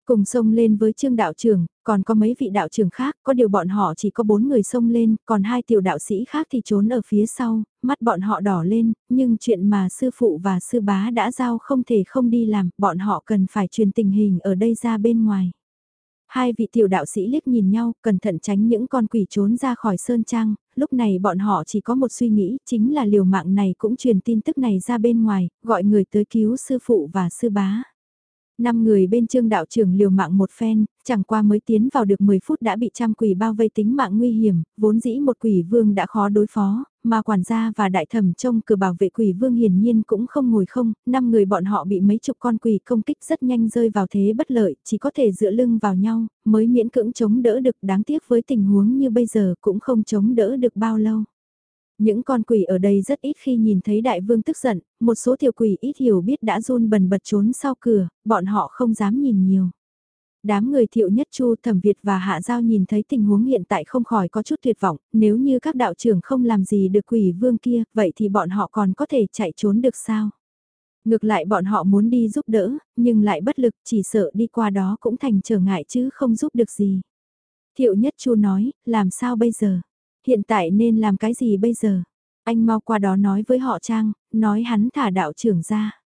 S1: Cùng xông lên với trương đạo trưởng, còn có mấy vị đạo trưởng khác, có điều bọn họ chỉ có bốn người xông lên, còn hai tiểu đạo sĩ khác thì trốn ở phía sau, mắt bọn họ đỏ lên, nhưng chuyện mà sư phụ và sư bá đã giao không thể không đi làm, bọn họ cần phải truyền tình hình ở đây ra bên ngoài. Hai vị tiểu đạo sĩ liếc nhìn nhau, cẩn thận tránh những con quỷ trốn ra khỏi sơn trang, lúc này bọn họ chỉ có một suy nghĩ, chính là liều mạng này cũng truyền tin tức này ra bên ngoài, gọi người tới cứu sư phụ và sư bá. Năm người bên trương đạo trưởng liều mạng một phen, chẳng qua mới tiến vào được 10 phút đã bị trăm quỷ bao vây tính mạng nguy hiểm, vốn dĩ một quỷ vương đã khó đối phó, mà quản gia và đại thẩm trông cửa bảo vệ quỷ vương hiển nhiên cũng không ngồi không, năm người bọn họ bị mấy chục con quỷ công kích rất nhanh rơi vào thế bất lợi, chỉ có thể dựa lưng vào nhau, mới miễn cưỡng chống đỡ được đáng tiếc với tình huống như bây giờ cũng không chống đỡ được bao lâu. Những con quỷ ở đây rất ít khi nhìn thấy đại vương tức giận, một số tiểu quỷ ít hiểu biết đã run bần bật trốn sau cửa, bọn họ không dám nhìn nhiều. Đám người thiệu nhất chu thẩm Việt và Hạ Giao nhìn thấy tình huống hiện tại không khỏi có chút tuyệt vọng, nếu như các đạo trưởng không làm gì được quỷ vương kia, vậy thì bọn họ còn có thể chạy trốn được sao? Ngược lại bọn họ muốn đi giúp đỡ, nhưng lại bất lực chỉ sợ đi qua đó cũng thành trở ngại chứ không giúp được gì. Thiệu nhất chu nói, làm sao bây giờ? Hiện tại nên làm cái gì bây giờ? Anh mau qua đó nói với họ Trang, nói hắn thả đạo trưởng ra.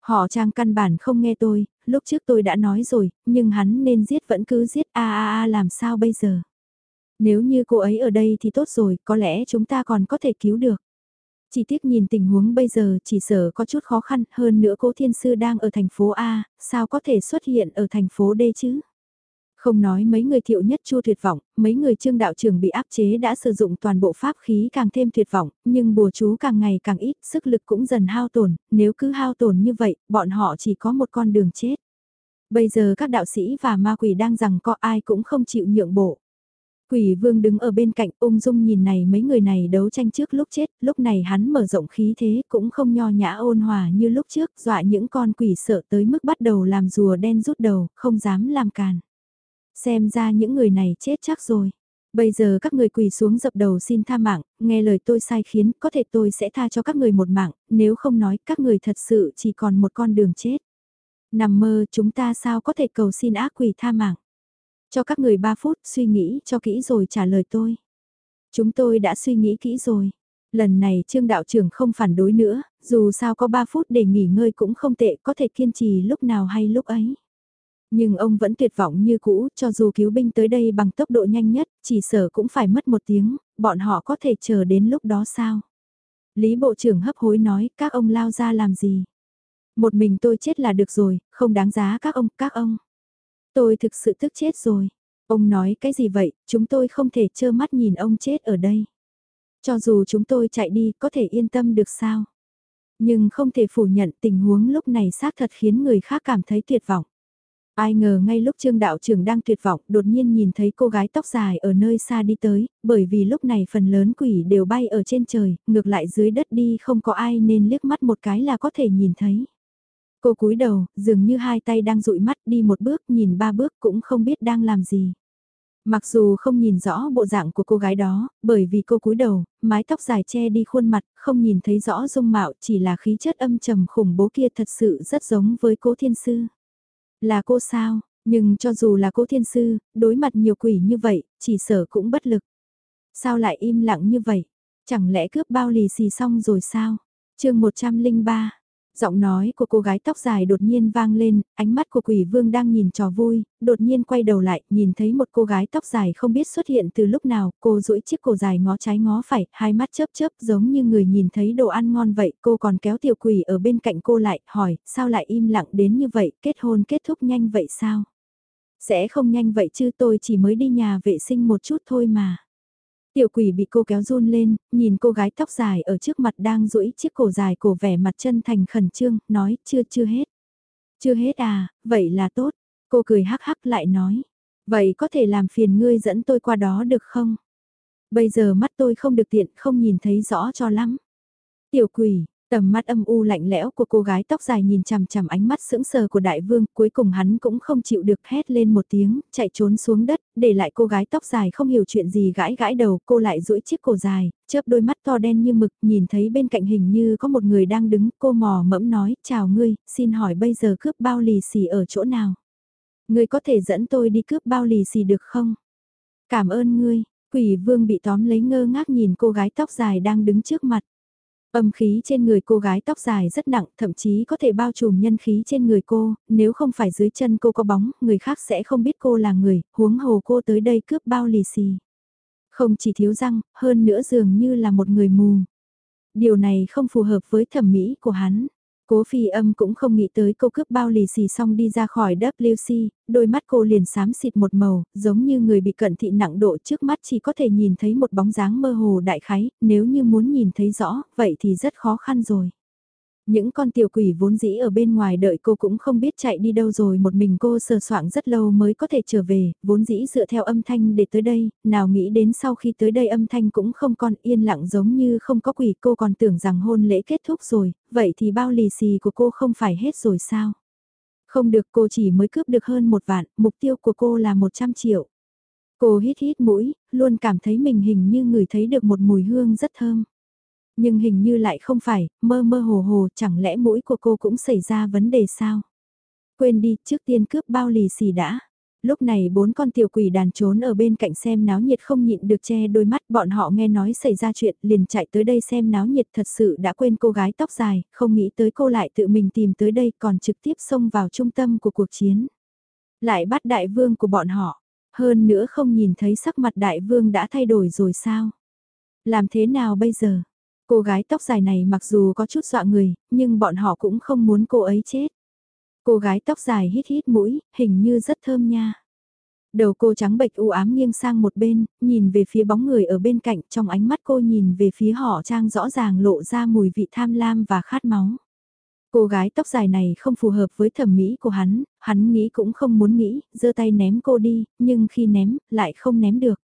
S1: Họ Trang căn bản không nghe tôi, lúc trước tôi đã nói rồi, nhưng hắn nên giết vẫn cứ giết a a a làm sao bây giờ? Nếu như cô ấy ở đây thì tốt rồi, có lẽ chúng ta còn có thể cứu được. Chỉ tiếc nhìn tình huống bây giờ chỉ sợ có chút khó khăn, hơn nữa cố thiên sư đang ở thành phố A, sao có thể xuất hiện ở thành phố D chứ? Không nói mấy người thiệu nhất chua tuyệt vọng, mấy người trương đạo trưởng bị áp chế đã sử dụng toàn bộ pháp khí càng thêm tuyệt vọng, nhưng bùa chú càng ngày càng ít, sức lực cũng dần hao tổn, nếu cứ hao tổn như vậy, bọn họ chỉ có một con đường chết. Bây giờ các đạo sĩ và ma quỷ đang rằng có ai cũng không chịu nhượng bộ. Quỷ vương đứng ở bên cạnh ung dung nhìn này mấy người này đấu tranh trước lúc chết, lúc này hắn mở rộng khí thế cũng không nho nhã ôn hòa như lúc trước, dọa những con quỷ sợ tới mức bắt đầu làm rùa đen rút đầu, không dám làm càn. Xem ra những người này chết chắc rồi. Bây giờ các người quỳ xuống dập đầu xin tha mạng, nghe lời tôi sai khiến, có thể tôi sẽ tha cho các người một mạng, nếu không nói các người thật sự chỉ còn một con đường chết. Nằm mơ chúng ta sao có thể cầu xin ác quỷ tha mạng. Cho các người 3 phút suy nghĩ cho kỹ rồi trả lời tôi. Chúng tôi đã suy nghĩ kỹ rồi. Lần này trương đạo trưởng không phản đối nữa, dù sao có 3 phút để nghỉ ngơi cũng không tệ, có thể kiên trì lúc nào hay lúc ấy. Nhưng ông vẫn tuyệt vọng như cũ, cho dù cứu binh tới đây bằng tốc độ nhanh nhất, chỉ sở cũng phải mất một tiếng, bọn họ có thể chờ đến lúc đó sao? Lý Bộ trưởng hấp hối nói, các ông lao ra làm gì? Một mình tôi chết là được rồi, không đáng giá các ông, các ông. Tôi thực sự tức chết rồi. Ông nói cái gì vậy, chúng tôi không thể trơ mắt nhìn ông chết ở đây. Cho dù chúng tôi chạy đi, có thể yên tâm được sao? Nhưng không thể phủ nhận tình huống lúc này xác thật khiến người khác cảm thấy tuyệt vọng. Ai ngờ ngay lúc trương đạo trưởng đang tuyệt vọng đột nhiên nhìn thấy cô gái tóc dài ở nơi xa đi tới, bởi vì lúc này phần lớn quỷ đều bay ở trên trời, ngược lại dưới đất đi không có ai nên liếc mắt một cái là có thể nhìn thấy. Cô cúi đầu, dường như hai tay đang dụi mắt đi một bước nhìn ba bước cũng không biết đang làm gì. Mặc dù không nhìn rõ bộ dạng của cô gái đó, bởi vì cô cúi đầu, mái tóc dài che đi khuôn mặt, không nhìn thấy rõ dung mạo chỉ là khí chất âm trầm khủng bố kia thật sự rất giống với cố thiên sư. Là cô sao, nhưng cho dù là cô thiên sư, đối mặt nhiều quỷ như vậy, chỉ sở cũng bất lực. Sao lại im lặng như vậy? Chẳng lẽ cướp bao lì xì xong rồi sao? chương 103 Giọng nói của cô gái tóc dài đột nhiên vang lên, ánh mắt của quỷ vương đang nhìn trò vui, đột nhiên quay đầu lại, nhìn thấy một cô gái tóc dài không biết xuất hiện từ lúc nào, cô duỗi chiếc cổ dài ngó trái ngó phải, hai mắt chớp chớp giống như người nhìn thấy đồ ăn ngon vậy, cô còn kéo tiểu quỷ ở bên cạnh cô lại, hỏi, sao lại im lặng đến như vậy, kết hôn kết thúc nhanh vậy sao? Sẽ không nhanh vậy chứ tôi chỉ mới đi nhà vệ sinh một chút thôi mà. Tiểu quỷ bị cô kéo run lên, nhìn cô gái tóc dài ở trước mặt đang duỗi chiếc cổ dài cổ vẻ mặt chân thành khẩn trương, nói chưa chưa hết. Chưa hết à, vậy là tốt. Cô cười hắc hắc lại nói. Vậy có thể làm phiền ngươi dẫn tôi qua đó được không? Bây giờ mắt tôi không được tiện, không nhìn thấy rõ cho lắm. Tiểu quỷ, Tầm mắt âm u lạnh lẽo của cô gái tóc dài nhìn chằm chằm ánh mắt sững sờ của đại vương, cuối cùng hắn cũng không chịu được hét lên một tiếng, chạy trốn xuống đất, để lại cô gái tóc dài không hiểu chuyện gì gãi gãi đầu, cô lại duỗi chiếc cổ dài, chớp đôi mắt to đen như mực, nhìn thấy bên cạnh hình như có một người đang đứng, cô mò mẫm nói, chào ngươi, xin hỏi bây giờ cướp bao lì xì ở chỗ nào? Ngươi có thể dẫn tôi đi cướp bao lì xì được không? Cảm ơn ngươi, quỷ vương bị tóm lấy ngơ ngác nhìn cô gái tóc dài đang đứng trước mặt. Âm khí trên người cô gái tóc dài rất nặng, thậm chí có thể bao trùm nhân khí trên người cô, nếu không phải dưới chân cô có bóng, người khác sẽ không biết cô là người, huống hồ cô tới đây cướp bao lì xì. Không chỉ thiếu răng, hơn nữa dường như là một người mù. Điều này không phù hợp với thẩm mỹ của hắn. Cố phi âm cũng không nghĩ tới cô cướp bao lì xì xong đi ra khỏi WC, đôi mắt cô liền xám xịt một màu, giống như người bị cận thị nặng độ trước mắt chỉ có thể nhìn thấy một bóng dáng mơ hồ đại khái, nếu như muốn nhìn thấy rõ, vậy thì rất khó khăn rồi. Những con tiểu quỷ vốn dĩ ở bên ngoài đợi cô cũng không biết chạy đi đâu rồi một mình cô sờ soạng rất lâu mới có thể trở về, vốn dĩ dựa theo âm thanh để tới đây, nào nghĩ đến sau khi tới đây âm thanh cũng không còn yên lặng giống như không có quỷ cô còn tưởng rằng hôn lễ kết thúc rồi, vậy thì bao lì xì của cô không phải hết rồi sao? Không được cô chỉ mới cướp được hơn một vạn, mục tiêu của cô là 100 triệu. Cô hít hít mũi, luôn cảm thấy mình hình như người thấy được một mùi hương rất thơm nhưng hình như lại không phải, mơ mơ hồ hồ, chẳng lẽ mũi của cô cũng xảy ra vấn đề sao? Quên đi, trước tiên cướp bao lì xì đã. Lúc này bốn con tiểu quỷ đàn trốn ở bên cạnh xem náo nhiệt không nhịn được che đôi mắt bọn họ nghe nói xảy ra chuyện liền chạy tới đây xem náo nhiệt thật sự đã quên cô gái tóc dài, không nghĩ tới cô lại tự mình tìm tới đây còn trực tiếp xông vào trung tâm của cuộc chiến. Lại bắt đại vương của bọn họ, hơn nữa không nhìn thấy sắc mặt đại vương đã thay đổi rồi sao? Làm thế nào bây giờ? Cô gái tóc dài này mặc dù có chút dọa người, nhưng bọn họ cũng không muốn cô ấy chết. Cô gái tóc dài hít hít mũi, hình như rất thơm nha. Đầu cô trắng bệch u ám nghiêng sang một bên, nhìn về phía bóng người ở bên cạnh trong ánh mắt cô nhìn về phía họ trang rõ ràng lộ ra mùi vị tham lam và khát máu. Cô gái tóc dài này không phù hợp với thẩm mỹ của hắn, hắn nghĩ cũng không muốn nghĩ, giơ tay ném cô đi, nhưng khi ném, lại không ném được.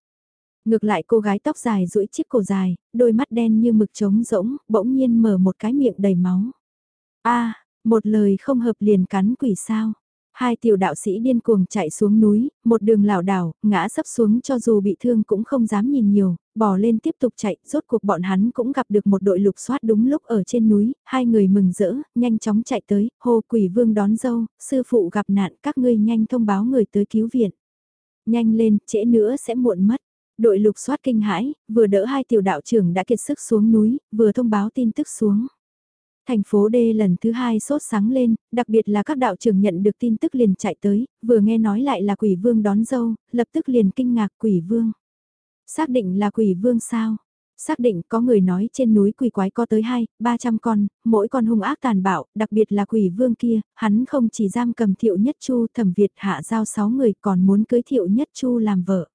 S1: Ngược lại cô gái tóc dài duỗi chiếc cổ dài, đôi mắt đen như mực trống rỗng, bỗng nhiên mở một cái miệng đầy máu. a một lời không hợp liền cắn quỷ sao. Hai tiểu đạo sĩ điên cuồng chạy xuống núi, một đường lảo đảo, ngã sấp xuống cho dù bị thương cũng không dám nhìn nhiều, bỏ lên tiếp tục chạy, rốt cuộc bọn hắn cũng gặp được một đội lục soát đúng lúc ở trên núi, hai người mừng rỡ, nhanh chóng chạy tới, hô quỷ vương đón dâu, sư phụ gặp nạn, các ngươi nhanh thông báo người tới cứu viện. Nhanh lên, trễ nữa sẽ muộn mất. Đội lục soát kinh hãi, vừa đỡ hai tiểu đạo trưởng đã kiệt sức xuống núi, vừa thông báo tin tức xuống. Thành phố D lần thứ hai sốt sáng lên, đặc biệt là các đạo trưởng nhận được tin tức liền chạy tới, vừa nghe nói lại là quỷ vương đón dâu, lập tức liền kinh ngạc quỷ vương. Xác định là quỷ vương sao? Xác định có người nói trên núi quỷ quái có tới 2, 300 con, mỗi con hung ác tàn bạo, đặc biệt là quỷ vương kia, hắn không chỉ giam cầm thiệu nhất chu thẩm Việt hạ giao 6 người còn muốn cưới thiệu nhất chu làm vợ.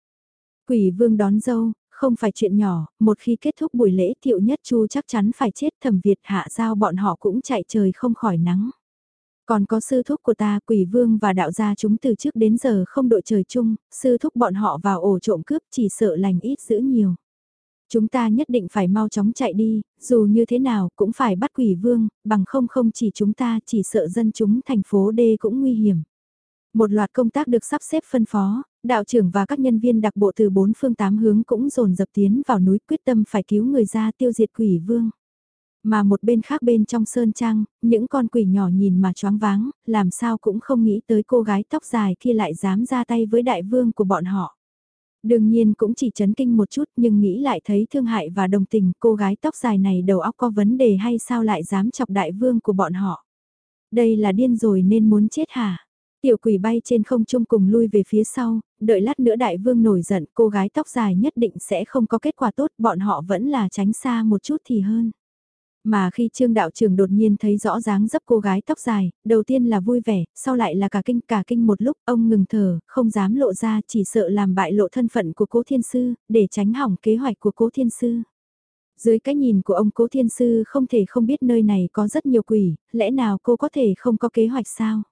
S1: Quỷ vương đón dâu, không phải chuyện nhỏ, một khi kết thúc buổi lễ thiệu nhất chu chắc chắn phải chết thẩm Việt hạ giao bọn họ cũng chạy trời không khỏi nắng. Còn có sư thúc của ta quỷ vương và đạo gia chúng từ trước đến giờ không đội trời chung, sư thúc bọn họ vào ổ trộm cướp chỉ sợ lành ít giữ nhiều. Chúng ta nhất định phải mau chóng chạy đi, dù như thế nào cũng phải bắt quỷ vương, bằng không không chỉ chúng ta chỉ sợ dân chúng thành phố D cũng nguy hiểm. Một loạt công tác được sắp xếp phân phó, đạo trưởng và các nhân viên đặc bộ từ bốn phương tám hướng cũng dồn dập tiến vào núi quyết tâm phải cứu người ra tiêu diệt quỷ vương. Mà một bên khác bên trong sơn trang, những con quỷ nhỏ nhìn mà choáng váng, làm sao cũng không nghĩ tới cô gái tóc dài kia lại dám ra tay với đại vương của bọn họ. Đương nhiên cũng chỉ chấn kinh một chút nhưng nghĩ lại thấy thương hại và đồng tình cô gái tóc dài này đầu óc có vấn đề hay sao lại dám chọc đại vương của bọn họ. Đây là điên rồi nên muốn chết hả? Tiểu quỷ bay trên không trung cùng lui về phía sau, đợi lát nữa đại vương nổi giận cô gái tóc dài nhất định sẽ không có kết quả tốt bọn họ vẫn là tránh xa một chút thì hơn. Mà khi trương đạo trưởng đột nhiên thấy rõ dáng dấp cô gái tóc dài, đầu tiên là vui vẻ, sau lại là cả kinh cả kinh một lúc ông ngừng thở, không dám lộ ra chỉ sợ làm bại lộ thân phận của cố thiên sư, để tránh hỏng kế hoạch của cố thiên sư. Dưới cái nhìn của ông cố thiên sư không thể không biết nơi này có rất nhiều quỷ, lẽ nào cô có thể không có kế hoạch sao?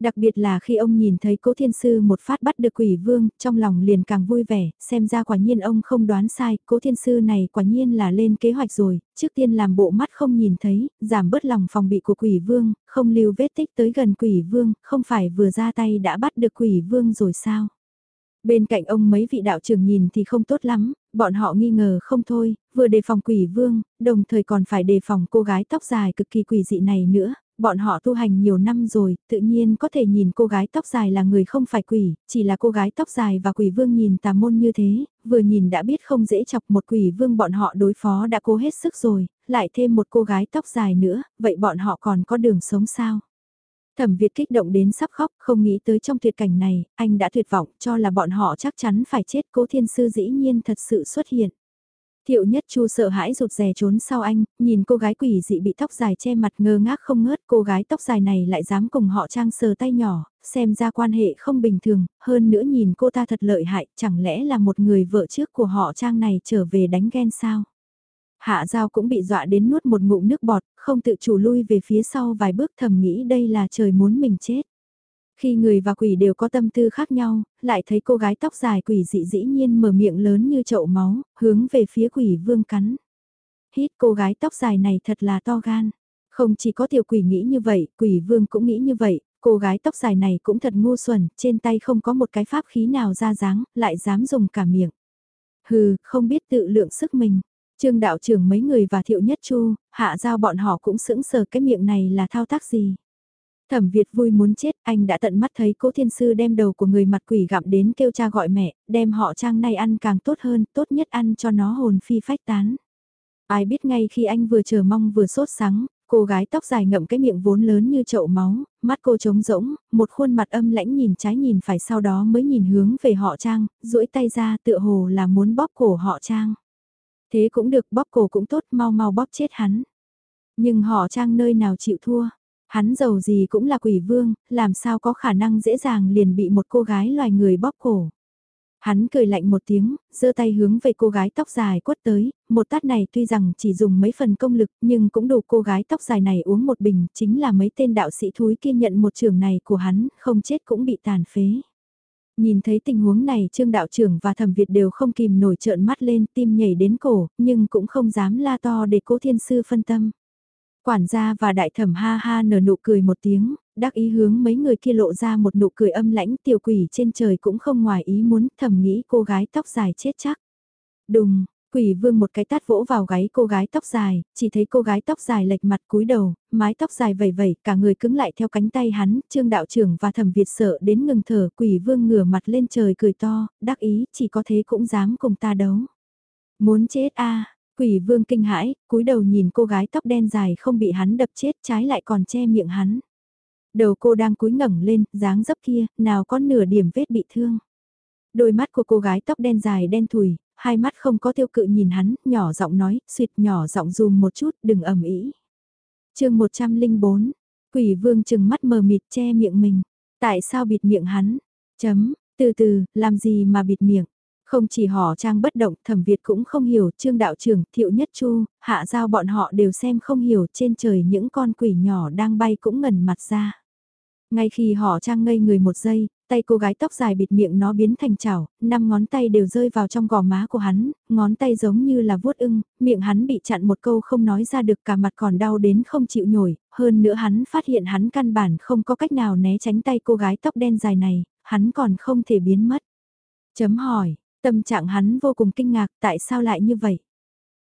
S1: Đặc biệt là khi ông nhìn thấy cố thiên sư một phát bắt được quỷ vương, trong lòng liền càng vui vẻ, xem ra quả nhiên ông không đoán sai, cố thiên sư này quả nhiên là lên kế hoạch rồi, trước tiên làm bộ mắt không nhìn thấy, giảm bớt lòng phòng bị của quỷ vương, không lưu vết tích tới gần quỷ vương, không phải vừa ra tay đã bắt được quỷ vương rồi sao? Bên cạnh ông mấy vị đạo trưởng nhìn thì không tốt lắm, bọn họ nghi ngờ không thôi, vừa đề phòng quỷ vương, đồng thời còn phải đề phòng cô gái tóc dài cực kỳ quỷ dị này nữa, bọn họ tu hành nhiều năm rồi, tự nhiên có thể nhìn cô gái tóc dài là người không phải quỷ, chỉ là cô gái tóc dài và quỷ vương nhìn tà môn như thế, vừa nhìn đã biết không dễ chọc một quỷ vương bọn họ đối phó đã cố hết sức rồi, lại thêm một cô gái tóc dài nữa, vậy bọn họ còn có đường sống sao? Thẩm Việt kích động đến sắp khóc, không nghĩ tới trong tuyệt cảnh này, anh đã tuyệt vọng cho là bọn họ chắc chắn phải chết cố thiên sư dĩ nhiên thật sự xuất hiện. Thiệu nhất chu sợ hãi rụt rè trốn sau anh, nhìn cô gái quỷ dị bị tóc dài che mặt ngơ ngác không ngớt, cô gái tóc dài này lại dám cùng họ trang sờ tay nhỏ, xem ra quan hệ không bình thường, hơn nữa nhìn cô ta thật lợi hại, chẳng lẽ là một người vợ trước của họ trang này trở về đánh ghen sao? Hạ Giao cũng bị dọa đến nuốt một ngụm nước bọt, không tự chủ lui về phía sau vài bước thầm nghĩ đây là trời muốn mình chết. Khi người và quỷ đều có tâm tư khác nhau, lại thấy cô gái tóc dài quỷ dị dĩ nhiên mở miệng lớn như chậu máu, hướng về phía quỷ vương cắn. Hít cô gái tóc dài này thật là to gan. Không chỉ có tiểu quỷ nghĩ như vậy, quỷ vương cũng nghĩ như vậy, cô gái tóc dài này cũng thật ngu xuẩn, trên tay không có một cái pháp khí nào ra dáng, lại dám dùng cả miệng. Hừ, không biết tự lượng sức mình. Trương đạo trưởng mấy người và thiệu nhất chu, hạ giao bọn họ cũng sững sờ cái miệng này là thao tác gì. Thẩm Việt vui muốn chết, anh đã tận mắt thấy cố thiên sư đem đầu của người mặt quỷ gặm đến kêu cha gọi mẹ, đem họ trang này ăn càng tốt hơn, tốt nhất ăn cho nó hồn phi phách tán. Ai biết ngay khi anh vừa chờ mong vừa sốt sắng, cô gái tóc dài ngậm cái miệng vốn lớn như chậu máu, mắt cô trống rỗng, một khuôn mặt âm lãnh nhìn trái nhìn phải sau đó mới nhìn hướng về họ trang, duỗi tay ra tựa hồ là muốn bóp cổ họ trang. Thế cũng được bóp cổ cũng tốt mau mau bóp chết hắn. Nhưng họ trang nơi nào chịu thua. Hắn giàu gì cũng là quỷ vương, làm sao có khả năng dễ dàng liền bị một cô gái loài người bóp cổ. Hắn cười lạnh một tiếng, giơ tay hướng về cô gái tóc dài quất tới, một tát này tuy rằng chỉ dùng mấy phần công lực nhưng cũng đủ cô gái tóc dài này uống một bình, chính là mấy tên đạo sĩ thúi kia nhận một trường này của hắn, không chết cũng bị tàn phế. Nhìn thấy tình huống này Trương Đạo trưởng và Thẩm Việt đều không kìm nổi trợn mắt lên tim nhảy đến cổ, nhưng cũng không dám la to để cố thiên sư phân tâm. Quản gia và đại thẩm ha ha nở nụ cười một tiếng, đắc ý hướng mấy người kia lộ ra một nụ cười âm lãnh tiểu quỷ trên trời cũng không ngoài ý muốn thầm nghĩ cô gái tóc dài chết chắc. Đùng, quỷ vương một cái tát vỗ vào gáy cô gái tóc dài, chỉ thấy cô gái tóc dài lệch mặt cúi đầu, mái tóc dài vẩy vẩy, cả người cứng lại theo cánh tay hắn, trương đạo trưởng và thẩm Việt sợ đến ngừng thở, quỷ vương ngửa mặt lên trời cười to, đắc ý, chỉ có thế cũng dám cùng ta đấu. Muốn chết a Quỷ vương kinh hãi, cúi đầu nhìn cô gái tóc đen dài không bị hắn đập chết trái lại còn che miệng hắn. Đầu cô đang cúi ngẩng lên, dáng dấp kia, nào có nửa điểm vết bị thương. Đôi mắt của cô gái tóc đen dài đen thùi, hai mắt không có tiêu cự nhìn hắn, nhỏ giọng nói, suyệt nhỏ giọng dùm một chút, đừng ầm ĩ. chương 104, quỷ vương chừng mắt mờ mịt che miệng mình. Tại sao bịt miệng hắn? Chấm, từ từ, làm gì mà bịt miệng? Không chỉ họ trang bất động, thẩm Việt cũng không hiểu, trương đạo trưởng, thiệu nhất chu, hạ giao bọn họ đều xem không hiểu trên trời những con quỷ nhỏ đang bay cũng ngẩn mặt ra. Ngay khi họ trang ngây người một giây, tay cô gái tóc dài bịt miệng nó biến thành chảo, năm ngón tay đều rơi vào trong gò má của hắn, ngón tay giống như là vuốt ưng, miệng hắn bị chặn một câu không nói ra được cả mặt còn đau đến không chịu nổi, hơn nữa hắn phát hiện hắn căn bản không có cách nào né tránh tay cô gái tóc đen dài này, hắn còn không thể biến mất. Chấm hỏi, tâm trạng hắn vô cùng kinh ngạc tại sao lại như vậy?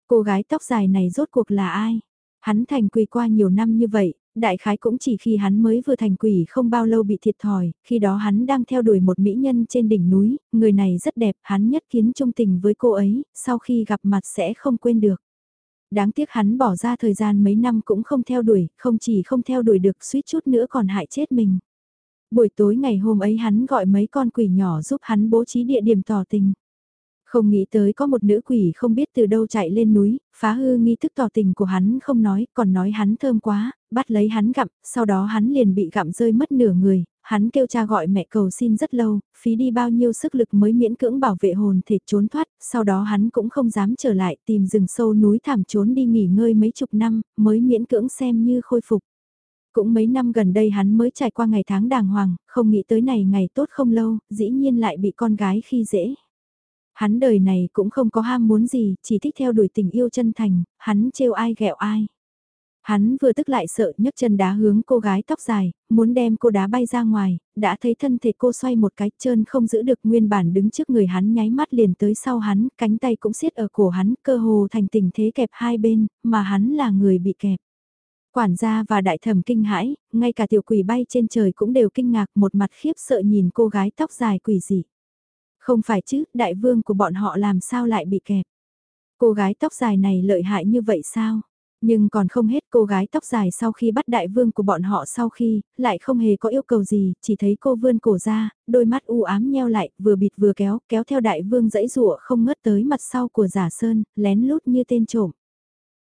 S1: Cô gái tóc dài này rốt cuộc là ai? Hắn thành quỳ qua nhiều năm như vậy, đại khái cũng chỉ khi hắn mới vừa thành quỷ không bao lâu bị thiệt thòi, khi đó hắn đang theo đuổi một mỹ nhân trên đỉnh núi, người này rất đẹp, hắn nhất kiến trung tình với cô ấy, sau khi gặp mặt sẽ không quên được. Đáng tiếc hắn bỏ ra thời gian mấy năm cũng không theo đuổi, không chỉ không theo đuổi được suýt chút nữa còn hại chết mình. Buổi tối ngày hôm ấy hắn gọi mấy con quỷ nhỏ giúp hắn bố trí địa điểm tỏ tình. Không nghĩ tới có một nữ quỷ không biết từ đâu chạy lên núi, phá hư nghi thức tỏ tình của hắn không nói, còn nói hắn thơm quá, bắt lấy hắn gặm, sau đó hắn liền bị gặm rơi mất nửa người, hắn kêu cha gọi mẹ cầu xin rất lâu, phí đi bao nhiêu sức lực mới miễn cưỡng bảo vệ hồn thể trốn thoát, sau đó hắn cũng không dám trở lại tìm rừng sâu núi thảm trốn đi nghỉ ngơi mấy chục năm, mới miễn cưỡng xem như khôi phục. Cũng mấy năm gần đây hắn mới trải qua ngày tháng đàng hoàng, không nghĩ tới này ngày tốt không lâu, dĩ nhiên lại bị con gái khi dễ. Hắn đời này cũng không có ham muốn gì, chỉ thích theo đuổi tình yêu chân thành, hắn trêu ai ghẹo ai. Hắn vừa tức lại sợ nhấc chân đá hướng cô gái tóc dài, muốn đem cô đá bay ra ngoài, đã thấy thân thể cô xoay một cái trơn không giữ được nguyên bản đứng trước người hắn nháy mắt liền tới sau hắn, cánh tay cũng siết ở cổ hắn, cơ hồ thành tình thế kẹp hai bên, mà hắn là người bị kẹp. Quản gia và đại thẩm kinh hãi, ngay cả tiểu quỷ bay trên trời cũng đều kinh ngạc một mặt khiếp sợ nhìn cô gái tóc dài quỷ dị. Không phải chứ, đại vương của bọn họ làm sao lại bị kẹp. Cô gái tóc dài này lợi hại như vậy sao? Nhưng còn không hết cô gái tóc dài sau khi bắt đại vương của bọn họ sau khi, lại không hề có yêu cầu gì, chỉ thấy cô vươn cổ ra, đôi mắt u ám nheo lại, vừa bịt vừa kéo, kéo theo đại vương dãy rụa không ngớt tới mặt sau của giả sơn, lén lút như tên trộm.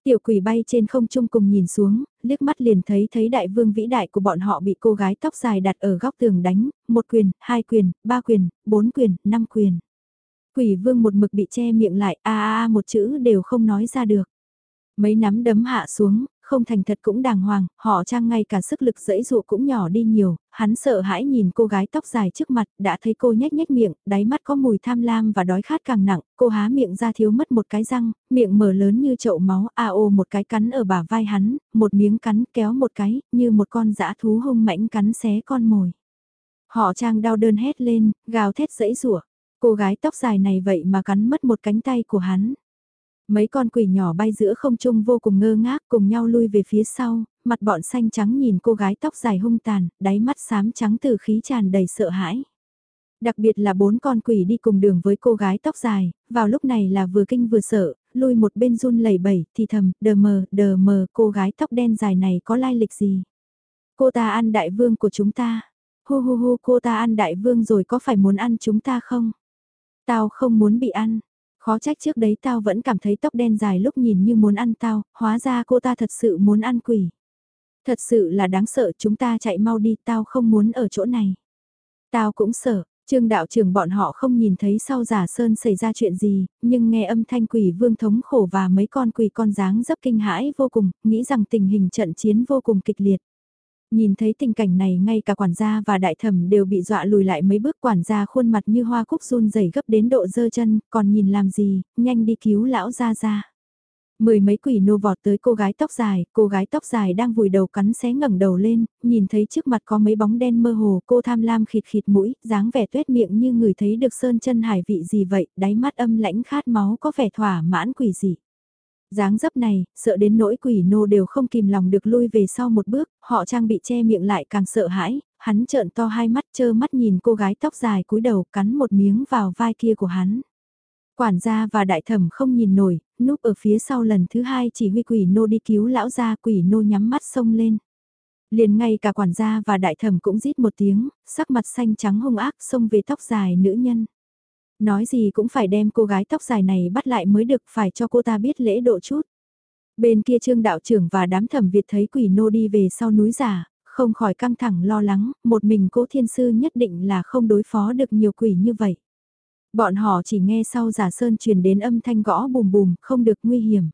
S1: Tiểu quỷ bay trên không trung cùng nhìn xuống, liếc mắt liền thấy thấy đại vương vĩ đại của bọn họ bị cô gái tóc dài đặt ở góc tường đánh, một quyền, hai quyền, ba quyền, bốn quyền, năm quyền. Quỷ vương một mực bị che miệng lại, a a a một chữ đều không nói ra được. Mấy nắm đấm hạ xuống, không thành thật cũng đàng hoàng, họ trang ngay cả sức lực dẫy dụ cũng nhỏ đi nhiều, hắn sợ hãi nhìn cô gái tóc dài trước mặt, đã thấy cô nhếch nhếch miệng, đáy mắt có mùi tham lam và đói khát càng nặng, cô há miệng ra thiếu mất một cái răng, miệng mở lớn như chậu máu, a ô một cái cắn ở bả vai hắn, một miếng cắn kéo một cái, như một con dã thú hung mãnh cắn xé con mồi. Họ trang đau đơn hét lên, gào thét dẫy rủa cô gái tóc dài này vậy mà cắn mất một cánh tay của hắn. Mấy con quỷ nhỏ bay giữa không trung vô cùng ngơ ngác cùng nhau lui về phía sau, mặt bọn xanh trắng nhìn cô gái tóc dài hung tàn, đáy mắt xám trắng từ khí tràn đầy sợ hãi. Đặc biệt là bốn con quỷ đi cùng đường với cô gái tóc dài, vào lúc này là vừa kinh vừa sợ, lui một bên run lẩy bẩy, thì thầm, đờ mờ, đờ mờ, cô gái tóc đen dài này có lai lịch gì? Cô ta ăn đại vương của chúng ta. Hu hu hu, cô ta ăn đại vương rồi có phải muốn ăn chúng ta không? Tao không muốn bị ăn. Khó trách trước đấy tao vẫn cảm thấy tóc đen dài lúc nhìn như muốn ăn tao, hóa ra cô ta thật sự muốn ăn quỷ. Thật sự là đáng sợ chúng ta chạy mau đi tao không muốn ở chỗ này. Tao cũng sợ, Trương đạo trưởng bọn họ không nhìn thấy sau giả sơn xảy ra chuyện gì, nhưng nghe âm thanh quỷ vương thống khổ và mấy con quỷ con dáng dấp kinh hãi vô cùng, nghĩ rằng tình hình trận chiến vô cùng kịch liệt. Nhìn thấy tình cảnh này ngay cả quản gia và đại thẩm đều bị dọa lùi lại mấy bước quản gia khuôn mặt như hoa cúc run rẩy gấp đến độ dơ chân, còn nhìn làm gì, nhanh đi cứu lão ra ra. Mười mấy quỷ nô vọt tới cô gái tóc dài, cô gái tóc dài đang vùi đầu cắn xé ngẩng đầu lên, nhìn thấy trước mặt có mấy bóng đen mơ hồ, cô tham lam khịt khịt mũi, dáng vẻ tuét miệng như người thấy được sơn chân hải vị gì vậy, đáy mắt âm lãnh khát máu có vẻ thỏa mãn quỷ gì dáng dấp này, sợ đến nỗi quỷ nô đều không kìm lòng được lui về sau một bước, họ trang bị che miệng lại càng sợ hãi, hắn trợn to hai mắt chơ mắt nhìn cô gái tóc dài cúi đầu cắn một miếng vào vai kia của hắn. Quản gia và đại thẩm không nhìn nổi, núp ở phía sau lần thứ hai chỉ huy quỷ nô đi cứu lão gia quỷ nô nhắm mắt sông lên. Liền ngay cả quản gia và đại thẩm cũng rít một tiếng, sắc mặt xanh trắng hung ác xông về tóc dài nữ nhân. Nói gì cũng phải đem cô gái tóc dài này bắt lại mới được phải cho cô ta biết lễ độ chút. Bên kia trương đạo trưởng và đám thẩm Việt thấy quỷ nô đi về sau núi giả, không khỏi căng thẳng lo lắng, một mình cố thiên sư nhất định là không đối phó được nhiều quỷ như vậy. Bọn họ chỉ nghe sau giả sơn truyền đến âm thanh gõ bùm bùm, không được nguy hiểm.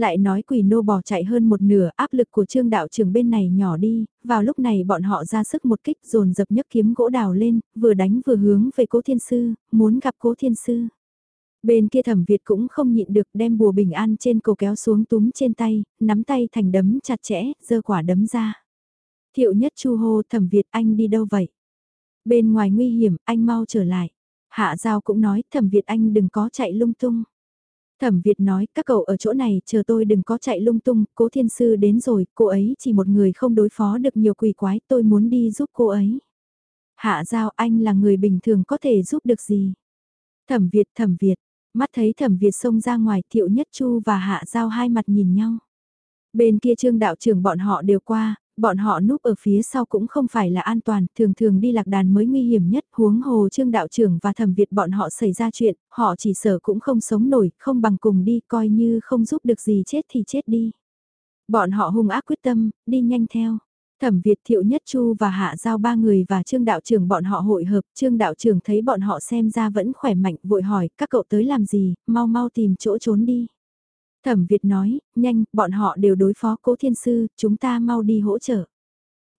S1: Lại nói quỷ nô bỏ chạy hơn một nửa áp lực của trương đạo trưởng bên này nhỏ đi, vào lúc này bọn họ ra sức một kích dồn dập nhấc kiếm gỗ đào lên, vừa đánh vừa hướng về cố thiên sư, muốn gặp cố thiên sư. Bên kia thẩm Việt cũng không nhịn được đem bùa bình an trên cổ kéo xuống túm trên tay, nắm tay thành đấm chặt chẽ, giơ quả đấm ra. Thiệu nhất chu hô thẩm Việt anh đi đâu vậy? Bên ngoài nguy hiểm, anh mau trở lại. Hạ Giao cũng nói, thẩm Việt Anh đừng có chạy lung tung. Thẩm Việt nói, các cậu ở chỗ này chờ tôi đừng có chạy lung tung, cố thiên sư đến rồi, cô ấy chỉ một người không đối phó được nhiều quỷ quái, tôi muốn đi giúp cô ấy. Hạ Giao anh là người bình thường có thể giúp được gì? Thẩm Việt, Thẩm Việt, mắt thấy Thẩm Việt xông ra ngoài Thiệu Nhất Chu và Hạ Giao hai mặt nhìn nhau. Bên kia trương đạo trưởng bọn họ đều qua, bọn họ núp ở phía sau cũng không phải là an toàn, thường thường đi lạc đàn mới nguy hiểm nhất, huống hồ trương đạo trưởng và thẩm Việt bọn họ xảy ra chuyện, họ chỉ sợ cũng không sống nổi, không bằng cùng đi, coi như không giúp được gì chết thì chết đi. Bọn họ hung ác quyết tâm, đi nhanh theo. Thẩm Việt Thiệu Nhất Chu và Hạ Giao ba người và Trương Đạo trưởng bọn họ hội hợp, Trương Đạo trưởng thấy bọn họ xem ra vẫn khỏe mạnh, vội hỏi, các cậu tới làm gì, mau mau tìm chỗ trốn đi. Thẩm Việt nói, nhanh, bọn họ đều đối phó cố thiên sư, chúng ta mau đi hỗ trợ.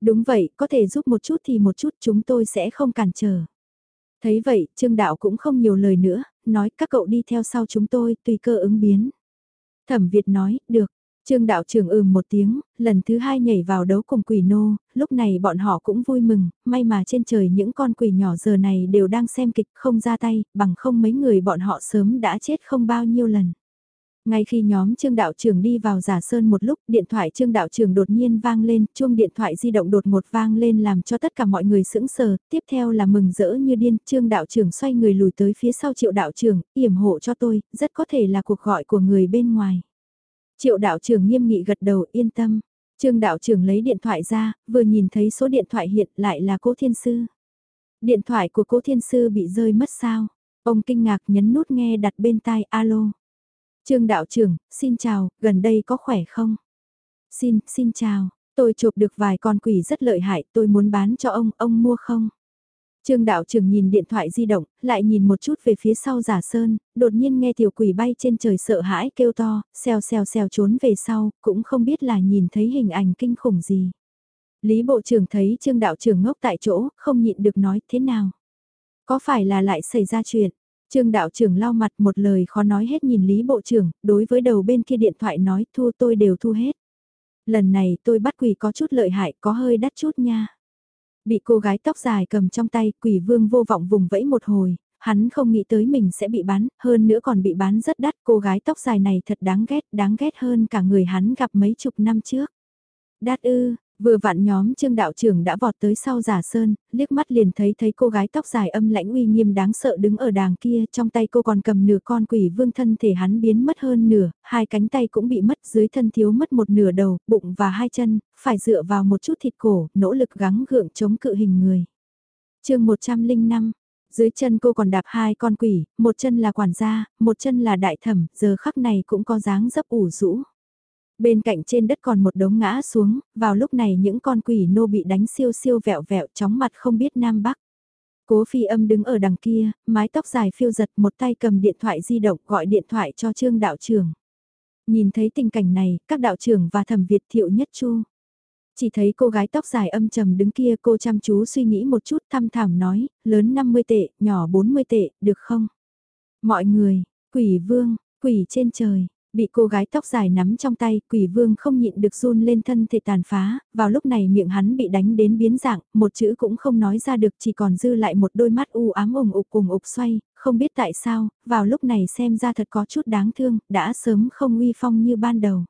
S1: Đúng vậy, có thể giúp một chút thì một chút chúng tôi sẽ không cản trở. Thấy vậy, Trương Đạo cũng không nhiều lời nữa, nói các cậu đi theo sau chúng tôi, tùy cơ ứng biến. Thẩm Việt nói, được. Trương đạo trưởng ừm một tiếng, lần thứ hai nhảy vào đấu cùng quỷ nô, lúc này bọn họ cũng vui mừng, may mà trên trời những con quỷ nhỏ giờ này đều đang xem kịch không ra tay, bằng không mấy người bọn họ sớm đã chết không bao nhiêu lần. Ngay khi nhóm Trương Đạo trường đi vào giả sơn một lúc, điện thoại Trương Đạo trường đột nhiên vang lên, chuông điện thoại di động đột ngột vang lên làm cho tất cả mọi người sững sờ, tiếp theo là mừng rỡ như điên, Trương Đạo trường xoay người lùi tới phía sau Triệu Đạo trường yểm hộ cho tôi, rất có thể là cuộc gọi của người bên ngoài. Triệu Đạo trường nghiêm nghị gật đầu yên tâm. Trương Đạo trường lấy điện thoại ra, vừa nhìn thấy số điện thoại hiện lại là Cố Thiên Sư. Điện thoại của Cố Thiên Sư bị rơi mất sao? Ông kinh ngạc nhấn nút nghe đặt bên tai alo. Trương đạo trưởng, xin chào, gần đây có khỏe không? Xin, xin chào, tôi chụp được vài con quỷ rất lợi hại, tôi muốn bán cho ông, ông mua không? Trương đạo trưởng nhìn điện thoại di động, lại nhìn một chút về phía sau giả sơn, đột nhiên nghe tiểu quỷ bay trên trời sợ hãi kêu to, xèo xèo xèo trốn về sau, cũng không biết là nhìn thấy hình ảnh kinh khủng gì. Lý bộ trưởng thấy trương đạo trưởng ngốc tại chỗ, không nhịn được nói thế nào. Có phải là lại xảy ra chuyện? Trương đạo trưởng lau mặt một lời khó nói hết nhìn Lý Bộ trưởng, đối với đầu bên kia điện thoại nói thu tôi đều thu hết. Lần này tôi bắt quỷ có chút lợi hại, có hơi đắt chút nha. Bị cô gái tóc dài cầm trong tay, quỷ vương vô vọng vùng vẫy một hồi, hắn không nghĩ tới mình sẽ bị bán, hơn nữa còn bị bán rất đắt. Cô gái tóc dài này thật đáng ghét, đáng ghét hơn cả người hắn gặp mấy chục năm trước. Đắt ư, Vừa vặn nhóm trương đạo trưởng đã vọt tới sau giả sơn, liếc mắt liền thấy thấy cô gái tóc dài âm lãnh uy nghiêm đáng sợ đứng ở đàng kia, trong tay cô còn cầm nửa con quỷ vương thân thể hắn biến mất hơn nửa, hai cánh tay cũng bị mất dưới thân thiếu mất một nửa đầu, bụng và hai chân, phải dựa vào một chút thịt cổ, nỗ lực gắng gượng chống cự hình người. chương 105 dưới chân cô còn đạp hai con quỷ, một chân là quản gia, một chân là đại thẩm, giờ khắc này cũng có dáng dấp ủ rũ. Bên cạnh trên đất còn một đống ngã xuống, vào lúc này những con quỷ nô bị đánh siêu siêu vẹo vẹo chóng mặt không biết nam bắc. Cố phi âm đứng ở đằng kia, mái tóc dài phiêu giật một tay cầm điện thoại di động gọi điện thoại cho trương đạo trưởng. Nhìn thấy tình cảnh này, các đạo trưởng và thẩm Việt thiệu nhất chu. Chỉ thấy cô gái tóc dài âm trầm đứng kia cô chăm chú suy nghĩ một chút thăm thảm nói, lớn 50 tệ, nhỏ 40 tệ, được không? Mọi người, quỷ vương, quỷ trên trời, Bị cô gái tóc dài nắm trong tay, quỷ vương không nhịn được run lên thân thể tàn phá, vào lúc này miệng hắn bị đánh đến biến dạng, một chữ cũng không nói ra được chỉ còn dư lại một đôi mắt u ám ủng ục cùng ục xoay, không biết tại sao, vào lúc này xem ra thật có chút đáng thương, đã sớm không uy phong như ban đầu.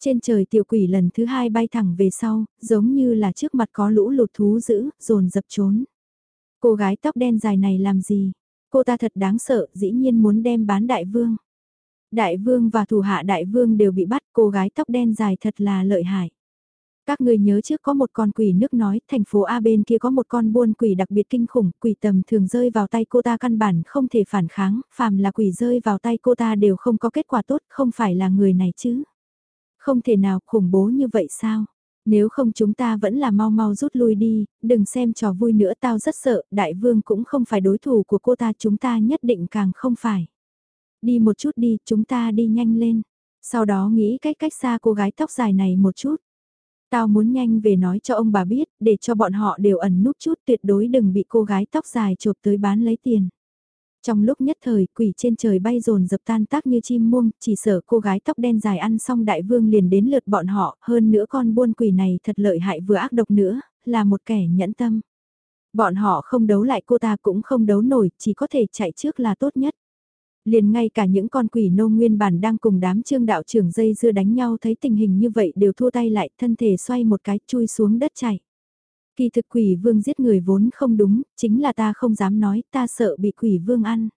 S1: Trên trời tiểu quỷ lần thứ hai bay thẳng về sau, giống như là trước mặt có lũ lụt thú dữ, dồn dập trốn. Cô gái tóc đen dài này làm gì? Cô ta thật đáng sợ, dĩ nhiên muốn đem bán đại vương. Đại vương và thủ hạ đại vương đều bị bắt, cô gái tóc đen dài thật là lợi hại. Các người nhớ trước có một con quỷ nước nói, thành phố A bên kia có một con buôn quỷ đặc biệt kinh khủng, quỷ tầm thường rơi vào tay cô ta căn bản không thể phản kháng, phàm là quỷ rơi vào tay cô ta đều không có kết quả tốt, không phải là người này chứ. Không thể nào khủng bố như vậy sao? Nếu không chúng ta vẫn là mau mau rút lui đi, đừng xem trò vui nữa tao rất sợ, đại vương cũng không phải đối thủ của cô ta chúng ta nhất định càng không phải. Đi một chút đi, chúng ta đi nhanh lên. Sau đó nghĩ cách cách xa cô gái tóc dài này một chút. Tao muốn nhanh về nói cho ông bà biết, để cho bọn họ đều ẩn núp chút tuyệt đối đừng bị cô gái tóc dài chộp tới bán lấy tiền. Trong lúc nhất thời, quỷ trên trời bay rồn dập tan tác như chim muông, chỉ sợ cô gái tóc đen dài ăn xong đại vương liền đến lượt bọn họ, hơn nữa con buôn quỷ này thật lợi hại vừa ác độc nữa, là một kẻ nhẫn tâm. Bọn họ không đấu lại cô ta cũng không đấu nổi, chỉ có thể chạy trước là tốt nhất. Liền ngay cả những con quỷ nô nguyên bản đang cùng đám trương đạo trưởng dây dưa đánh nhau thấy tình hình như vậy đều thua tay lại thân thể xoay một cái chui xuống đất chảy. Kỳ thực quỷ vương giết người vốn không đúng, chính là ta không dám nói, ta sợ bị quỷ vương ăn.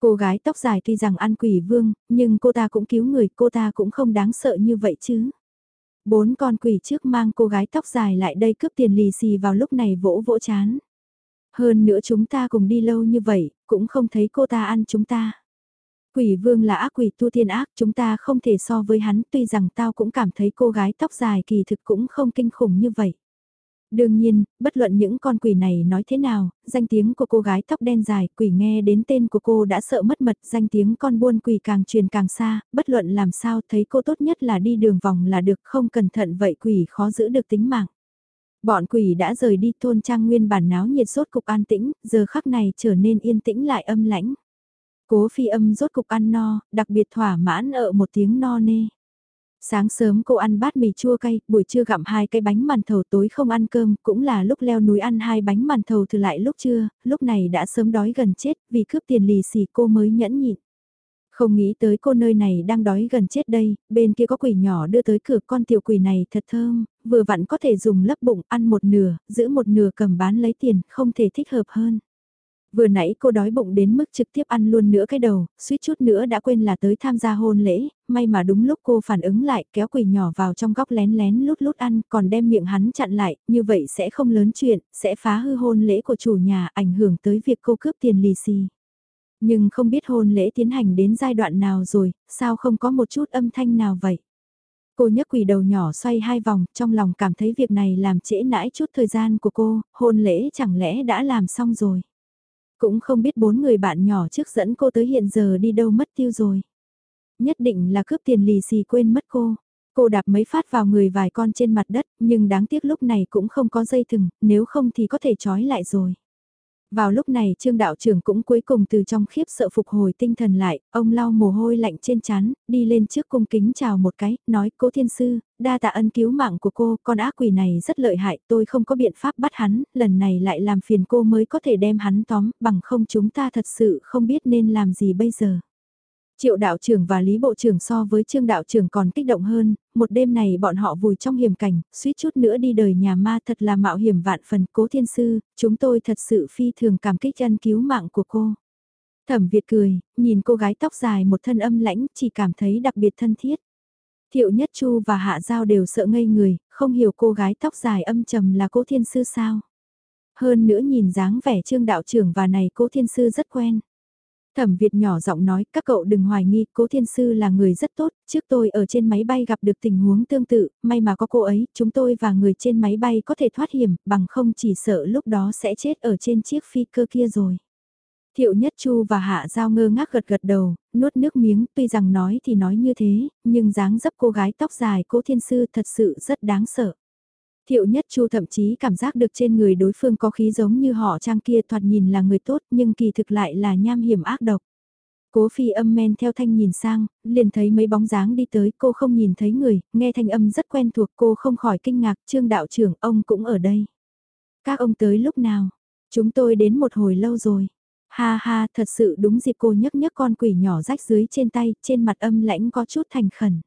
S1: Cô gái tóc dài tuy rằng ăn quỷ vương, nhưng cô ta cũng cứu người, cô ta cũng không đáng sợ như vậy chứ. Bốn con quỷ trước mang cô gái tóc dài lại đây cướp tiền lì xì vào lúc này vỗ vỗ chán. Hơn nữa chúng ta cùng đi lâu như vậy, cũng không thấy cô ta ăn chúng ta. Quỷ vương là ác quỷ tu thiên ác, chúng ta không thể so với hắn, tuy rằng tao cũng cảm thấy cô gái tóc dài kỳ thực cũng không kinh khủng như vậy. Đương nhiên, bất luận những con quỷ này nói thế nào, danh tiếng của cô gái tóc đen dài, quỷ nghe đến tên của cô đã sợ mất mật, danh tiếng con buôn quỷ càng truyền càng xa, bất luận làm sao thấy cô tốt nhất là đi đường vòng là được không cẩn thận vậy quỷ khó giữ được tính mạng. Bọn quỷ đã rời đi thôn trang nguyên bản náo nhiệt sốt cục an tĩnh, giờ khắc này trở nên yên tĩnh lại âm lãnh. Cố phi âm rốt cục ăn no, đặc biệt thỏa mãn ở một tiếng no nê. Sáng sớm cô ăn bát mì chua cay, buổi trưa gặm hai cái bánh màn thầu tối không ăn cơm, cũng là lúc leo núi ăn hai bánh màn thầu thử lại lúc trưa, lúc này đã sớm đói gần chết, vì cướp tiền lì xì cô mới nhẫn nhịn. Không nghĩ tới cô nơi này đang đói gần chết đây, bên kia có quỷ nhỏ đưa tới cửa con tiểu quỷ này thật thơm, vừa vặn có thể dùng lấp bụng ăn một nửa, giữ một nửa cầm bán lấy tiền, không thể thích hợp hơn. Vừa nãy cô đói bụng đến mức trực tiếp ăn luôn nữa cái đầu, suýt chút nữa đã quên là tới tham gia hôn lễ, may mà đúng lúc cô phản ứng lại kéo quỳ nhỏ vào trong góc lén lén lút lút ăn còn đem miệng hắn chặn lại, như vậy sẽ không lớn chuyện, sẽ phá hư hôn lễ của chủ nhà ảnh hưởng tới việc cô cướp tiền lì xì. Nhưng không biết hôn lễ tiến hành đến giai đoạn nào rồi, sao không có một chút âm thanh nào vậy? Cô nhấc quỳ đầu nhỏ xoay hai vòng, trong lòng cảm thấy việc này làm trễ nãi chút thời gian của cô, hôn lễ chẳng lẽ đã làm xong rồi. Cũng không biết bốn người bạn nhỏ trước dẫn cô tới hiện giờ đi đâu mất tiêu rồi. Nhất định là cướp tiền lì xì quên mất cô. Cô đạp mấy phát vào người vài con trên mặt đất, nhưng đáng tiếc lúc này cũng không có dây thừng, nếu không thì có thể trói lại rồi. Vào lúc này trương đạo trưởng cũng cuối cùng từ trong khiếp sợ phục hồi tinh thần lại, ông lau mồ hôi lạnh trên chán, đi lên trước cung kính chào một cái, nói cố thiên sư, đa tạ ân cứu mạng của cô, con ác quỷ này rất lợi hại, tôi không có biện pháp bắt hắn, lần này lại làm phiền cô mới có thể đem hắn tóm, bằng không chúng ta thật sự không biết nên làm gì bây giờ. Triệu đạo trưởng và Lý Bộ trưởng so với Trương đạo trưởng còn kích động hơn, một đêm này bọn họ vùi trong hiểm cảnh, suýt chút nữa đi đời nhà ma thật là mạo hiểm vạn phần cố thiên sư, chúng tôi thật sự phi thường cảm kích ân cứu mạng của cô. Thẩm Việt cười, nhìn cô gái tóc dài một thân âm lãnh chỉ cảm thấy đặc biệt thân thiết. Thiệu Nhất Chu và Hạ Giao đều sợ ngây người, không hiểu cô gái tóc dài âm trầm là cố thiên sư sao. Hơn nữa nhìn dáng vẻ trương đạo trưởng và này cố thiên sư rất quen. Thẩm Việt nhỏ giọng nói, các cậu đừng hoài nghi, cố thiên sư là người rất tốt, trước tôi ở trên máy bay gặp được tình huống tương tự, may mà có cô ấy, chúng tôi và người trên máy bay có thể thoát hiểm, bằng không chỉ sợ lúc đó sẽ chết ở trên chiếc phi cơ kia rồi. Thiệu Nhất Chu và Hạ Giao ngơ ngác gật gật đầu, nuốt nước miếng, tuy rằng nói thì nói như thế, nhưng dáng dấp cô gái tóc dài cố thiên sư thật sự rất đáng sợ. Thiệu nhất chu thậm chí cảm giác được trên người đối phương có khí giống như họ trang kia thoạt nhìn là người tốt nhưng kỳ thực lại là nham hiểm ác độc. Cố phi âm men theo thanh nhìn sang, liền thấy mấy bóng dáng đi tới cô không nhìn thấy người, nghe thanh âm rất quen thuộc cô không khỏi kinh ngạc trương đạo trưởng ông cũng ở đây. Các ông tới lúc nào? Chúng tôi đến một hồi lâu rồi. Ha ha thật sự đúng dịp cô nhấc nhấc con quỷ nhỏ rách dưới trên tay, trên mặt âm lãnh có chút thành khẩn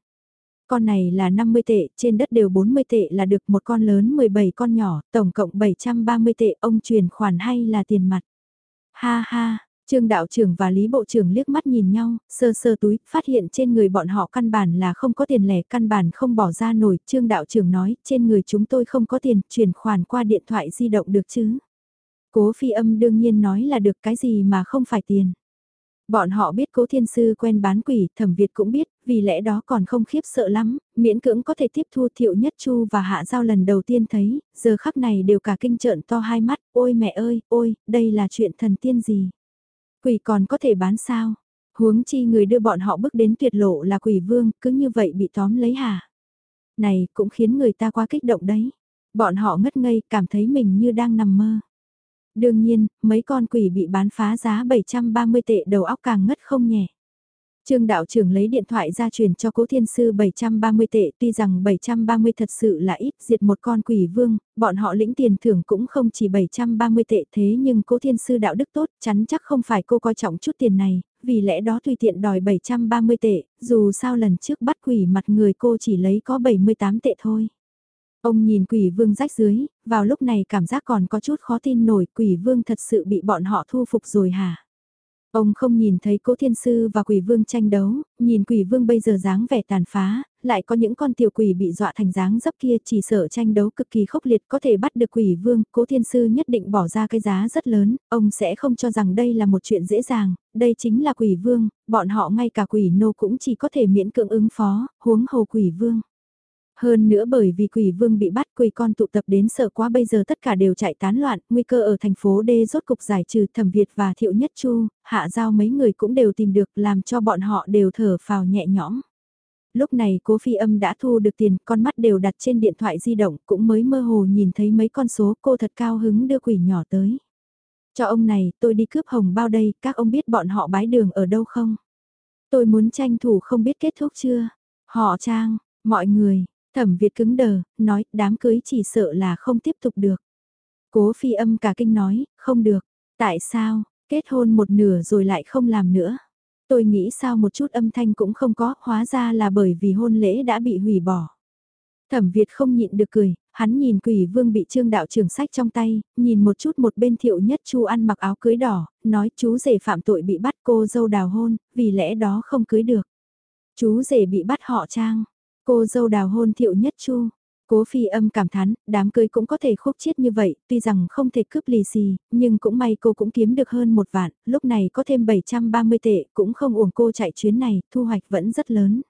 S1: con này là 50 tệ, trên đất đều 40 tệ là được một con lớn 17 con nhỏ, tổng cộng 730 tệ, ông truyền khoản hay là tiền mặt. Ha ha, Trương đạo trưởng và Lý bộ trưởng liếc mắt nhìn nhau, sơ sơ túi, phát hiện trên người bọn họ căn bản là không có tiền lẻ, căn bản không bỏ ra nổi. Trương đạo trưởng nói, trên người chúng tôi không có tiền, chuyển khoản qua điện thoại di động được chứ. Cố phi âm đương nhiên nói là được cái gì mà không phải tiền. Bọn họ biết cố thiên sư quen bán quỷ, thẩm Việt cũng biết, vì lẽ đó còn không khiếp sợ lắm, miễn cưỡng có thể tiếp thu thiệu nhất chu và hạ giao lần đầu tiên thấy, giờ khắc này đều cả kinh trợn to hai mắt, ôi mẹ ơi, ôi, đây là chuyện thần tiên gì. Quỷ còn có thể bán sao? Huống chi người đưa bọn họ bước đến tuyệt lộ là quỷ vương, cứ như vậy bị tóm lấy hả? Này, cũng khiến người ta quá kích động đấy. Bọn họ ngất ngây, cảm thấy mình như đang nằm mơ. Đương nhiên, mấy con quỷ bị bán phá giá 730 tệ đầu óc càng ngất không nhẹ. Trương đạo trưởng lấy điện thoại ra truyền cho cố thiên sư 730 tệ, tuy rằng 730 thật sự là ít, diệt một con quỷ vương, bọn họ lĩnh tiền thưởng cũng không chỉ 730 tệ thế nhưng cố thiên sư đạo đức tốt, chắn chắc không phải cô coi trọng chút tiền này, vì lẽ đó tùy tiện đòi 730 tệ, dù sao lần trước bắt quỷ mặt người cô chỉ lấy có 78 tệ thôi. Ông nhìn quỷ vương rách dưới, vào lúc này cảm giác còn có chút khó tin nổi quỷ vương thật sự bị bọn họ thu phục rồi hả? Ông không nhìn thấy cố thiên sư và quỷ vương tranh đấu, nhìn quỷ vương bây giờ dáng vẻ tàn phá, lại có những con tiểu quỷ bị dọa thành dáng dấp kia chỉ sợ tranh đấu cực kỳ khốc liệt có thể bắt được quỷ vương, cố thiên sư nhất định bỏ ra cái giá rất lớn, ông sẽ không cho rằng đây là một chuyện dễ dàng, đây chính là quỷ vương, bọn họ ngay cả quỷ nô cũng chỉ có thể miễn cưỡng ứng phó, huống hồ quỷ vương. Hơn nữa bởi vì quỷ vương bị bắt quỷ con tụ tập đến sợ quá bây giờ tất cả đều chạy tán loạn, nguy cơ ở thành phố D rốt cục giải trừ thẩm Việt và thiệu nhất chu, hạ giao mấy người cũng đều tìm được làm cho bọn họ đều thở phào nhẹ nhõm. Lúc này cố phi âm đã thu được tiền, con mắt đều đặt trên điện thoại di động, cũng mới mơ hồ nhìn thấy mấy con số cô thật cao hứng đưa quỷ nhỏ tới. Cho ông này, tôi đi cướp hồng bao đây, các ông biết bọn họ bái đường ở đâu không? Tôi muốn tranh thủ không biết kết thúc chưa? Họ trang, mọi người, Thẩm Việt cứng đờ, nói đám cưới chỉ sợ là không tiếp tục được. Cố phi âm cả kinh nói, không được. Tại sao, kết hôn một nửa rồi lại không làm nữa? Tôi nghĩ sao một chút âm thanh cũng không có, hóa ra là bởi vì hôn lễ đã bị hủy bỏ. Thẩm Việt không nhịn được cười, hắn nhìn quỷ vương bị trương đạo trưởng sách trong tay, nhìn một chút một bên thiệu nhất chu ăn mặc áo cưới đỏ, nói chú rể phạm tội bị bắt cô dâu đào hôn, vì lẽ đó không cưới được. Chú rể bị bắt họ trang, Cô dâu đào hôn thiệu nhất chu. Cố phi âm cảm thán, đám cưới cũng có thể khúc chiết như vậy, tuy rằng không thể cướp lì xì, nhưng cũng may cô cũng kiếm được hơn một vạn, lúc này có thêm 730 tệ, cũng không uổng cô chạy chuyến này, thu hoạch vẫn rất lớn.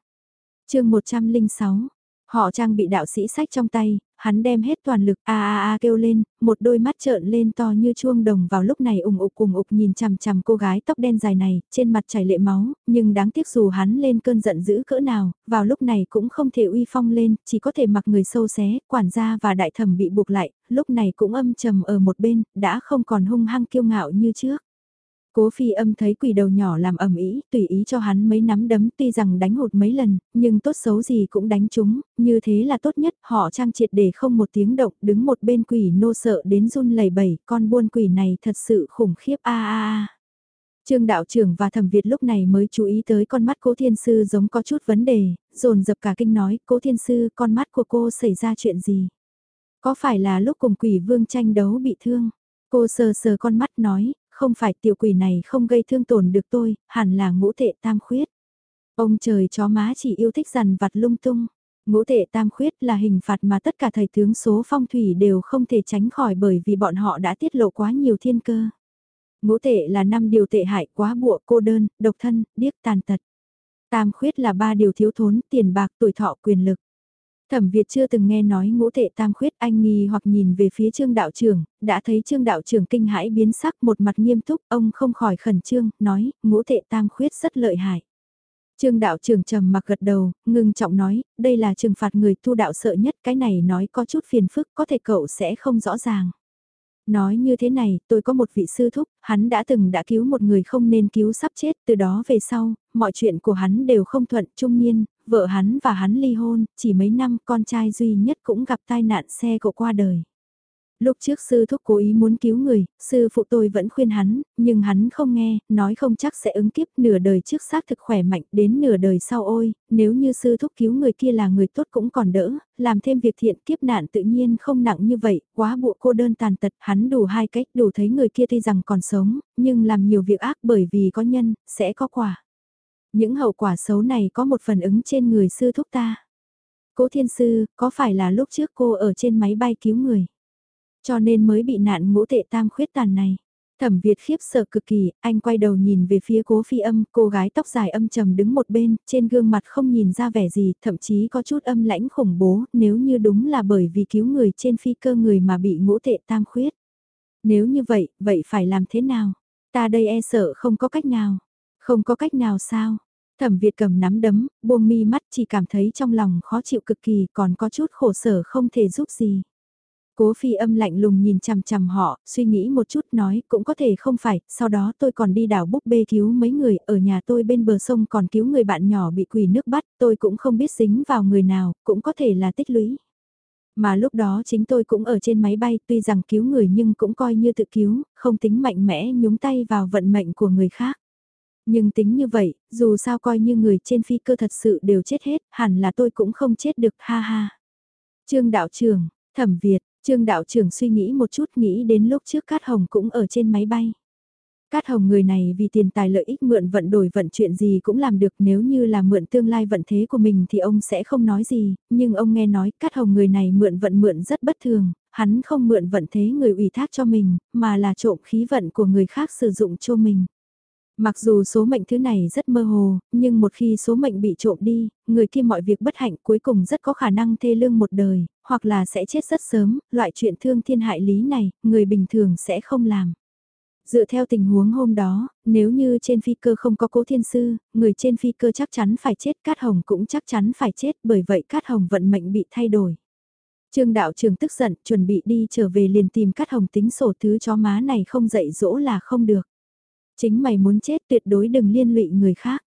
S1: chương 106, họ trang bị đạo sĩ sách trong tay, hắn đem hết toàn lực a a a kêu lên, một đôi mắt trợn lên to như chuông đồng vào lúc này ủng ục cùng ục nhìn chằm chằm cô gái tóc đen dài này, trên mặt chảy lệ máu, nhưng đáng tiếc dù hắn lên cơn giận dữ cỡ nào, vào lúc này cũng không thể uy phong lên, chỉ có thể mặc người sâu xé, quản gia và đại thẩm bị buộc lại, lúc này cũng âm trầm ở một bên, đã không còn hung hăng kiêu ngạo như trước. Cố phi âm thấy quỷ đầu nhỏ làm ẩm ý, tùy ý cho hắn mấy nắm đấm tuy rằng đánh hụt mấy lần, nhưng tốt xấu gì cũng đánh chúng, như thế là tốt nhất, họ trang triệt để không một tiếng động, đứng một bên quỷ nô sợ đến run lẩy bẩy, con buôn quỷ này thật sự khủng khiếp a a a. Trương đạo trưởng và thẩm Việt lúc này mới chú ý tới con mắt cố thiên sư giống có chút vấn đề, dồn dập cả kinh nói, cố thiên sư, con mắt của cô xảy ra chuyện gì? Có phải là lúc cùng quỷ vương tranh đấu bị thương? Cô sờ sờ con mắt nói, không phải tiểu quỷ này không gây thương tổn được tôi, hẳn là ngũ tệ tam khuyết. Ông trời chó má chỉ yêu thích dằn vặt lung tung. Ngũ tệ tam khuyết là hình phạt mà tất cả thầy tướng số phong thủy đều không thể tránh khỏi bởi vì bọn họ đã tiết lộ quá nhiều thiên cơ. Ngũ tệ là năm điều tệ hại quá bụa cô đơn, độc thân, điếc tàn tật. Tam khuyết là ba điều thiếu thốn, tiền bạc, tuổi thọ, quyền lực. Thẩm Việt chưa từng nghe nói ngũ tệ tam khuyết anh nghi hoặc nhìn về phía trương đạo trưởng, đã thấy trương đạo trưởng kinh hãi biến sắc một mặt nghiêm túc, ông không khỏi khẩn trương, nói, ngũ tệ tam khuyết rất lợi hại. Trương đạo trưởng trầm mặc gật đầu, ngưng trọng nói, đây là trừng phạt người tu đạo sợ nhất, cái này nói có chút phiền phức, có thể cậu sẽ không rõ ràng. Nói như thế này, tôi có một vị sư thúc, hắn đã từng đã cứu một người không nên cứu sắp chết, từ đó về sau, mọi chuyện của hắn đều không thuận trung niên, vợ hắn và hắn ly hôn, chỉ mấy năm con trai duy nhất cũng gặp tai nạn xe cộ qua đời. Lúc trước sư thúc cố ý muốn cứu người, sư phụ tôi vẫn khuyên hắn, nhưng hắn không nghe, nói không chắc sẽ ứng kiếp nửa đời trước xác thực khỏe mạnh đến nửa đời sau ôi, nếu như sư thúc cứu người kia là người tốt cũng còn đỡ, làm thêm việc thiện kiếp nạn tự nhiên không nặng như vậy, quá bộ cô đơn tàn tật, hắn đủ hai cách đủ thấy người kia tuy rằng còn sống, nhưng làm nhiều việc ác bởi vì có nhân, sẽ có quả. Những hậu quả xấu này có một phần ứng trên người sư thúc ta. Cố thiên sư, có phải là lúc trước cô ở trên máy bay cứu người? Cho nên mới bị nạn ngũ tệ tam khuyết tàn này. Thẩm Việt khiếp sợ cực kỳ, anh quay đầu nhìn về phía cố phi âm, cô gái tóc dài âm trầm đứng một bên, trên gương mặt không nhìn ra vẻ gì, thậm chí có chút âm lãnh khủng bố, nếu như đúng là bởi vì cứu người trên phi cơ người mà bị ngũ tệ tam khuyết. Nếu như vậy, vậy phải làm thế nào? Ta đây e sợ không có cách nào. Không có cách nào sao? Thẩm Việt cầm nắm đấm, buông mi mắt chỉ cảm thấy trong lòng khó chịu cực kỳ còn có chút khổ sở không thể giúp gì. Cố phi âm lạnh lùng nhìn chằm chằm họ, suy nghĩ một chút nói cũng có thể không phải, sau đó tôi còn đi đảo búp bê cứu mấy người, ở nhà tôi bên bờ sông còn cứu người bạn nhỏ bị quỷ nước bắt, tôi cũng không biết dính vào người nào, cũng có thể là tích lũy. Mà lúc đó chính tôi cũng ở trên máy bay, tuy rằng cứu người nhưng cũng coi như tự cứu, không tính mạnh mẽ nhúng tay vào vận mệnh của người khác. Nhưng tính như vậy, dù sao coi như người trên phi cơ thật sự đều chết hết, hẳn là tôi cũng không chết được, ha ha. Trương đạo trưởng, thẩm Việt, Trương đạo trưởng suy nghĩ một chút nghĩ đến lúc trước Cát Hồng cũng ở trên máy bay. Cát Hồng người này vì tiền tài lợi ích mượn vận đổi vận chuyện gì cũng làm được nếu như là mượn tương lai vận thế của mình thì ông sẽ không nói gì, nhưng ông nghe nói Cát Hồng người này mượn vận mượn rất bất thường, hắn không mượn vận thế người ủy thác cho mình, mà là trộm khí vận của người khác sử dụng cho mình. Mặc dù số mệnh thứ này rất mơ hồ, nhưng một khi số mệnh bị trộm đi, người kia mọi việc bất hạnh cuối cùng rất có khả năng thê lương một đời, hoặc là sẽ chết rất sớm, loại chuyện thương thiên hại lý này, người bình thường sẽ không làm. Dựa theo tình huống hôm đó, nếu như trên phi cơ không có cố thiên sư, người trên phi cơ chắc chắn phải chết, Cát Hồng cũng chắc chắn phải chết, bởi vậy Cát Hồng vận mệnh bị thay đổi. Trương đạo trường tức giận, chuẩn bị đi trở về liền tìm Cát Hồng tính sổ thứ chó má này không dạy dỗ là không được. Chính mày muốn chết tuyệt đối đừng liên lụy người khác.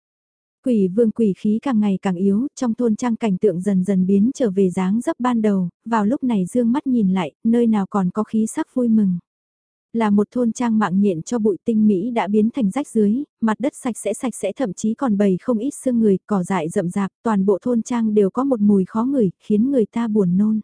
S1: Quỷ vương quỷ khí càng ngày càng yếu, trong thôn trang cảnh tượng dần dần biến trở về dáng dấp ban đầu, vào lúc này dương mắt nhìn lại, nơi nào còn có khí sắc vui mừng. Là một thôn trang mạng nhện cho bụi tinh Mỹ đã biến thành rách dưới, mặt đất sạch sẽ sạch sẽ thậm chí còn bầy không ít xương người, cỏ dại rậm rạp, toàn bộ thôn trang đều có một mùi khó ngửi, khiến người ta buồn nôn.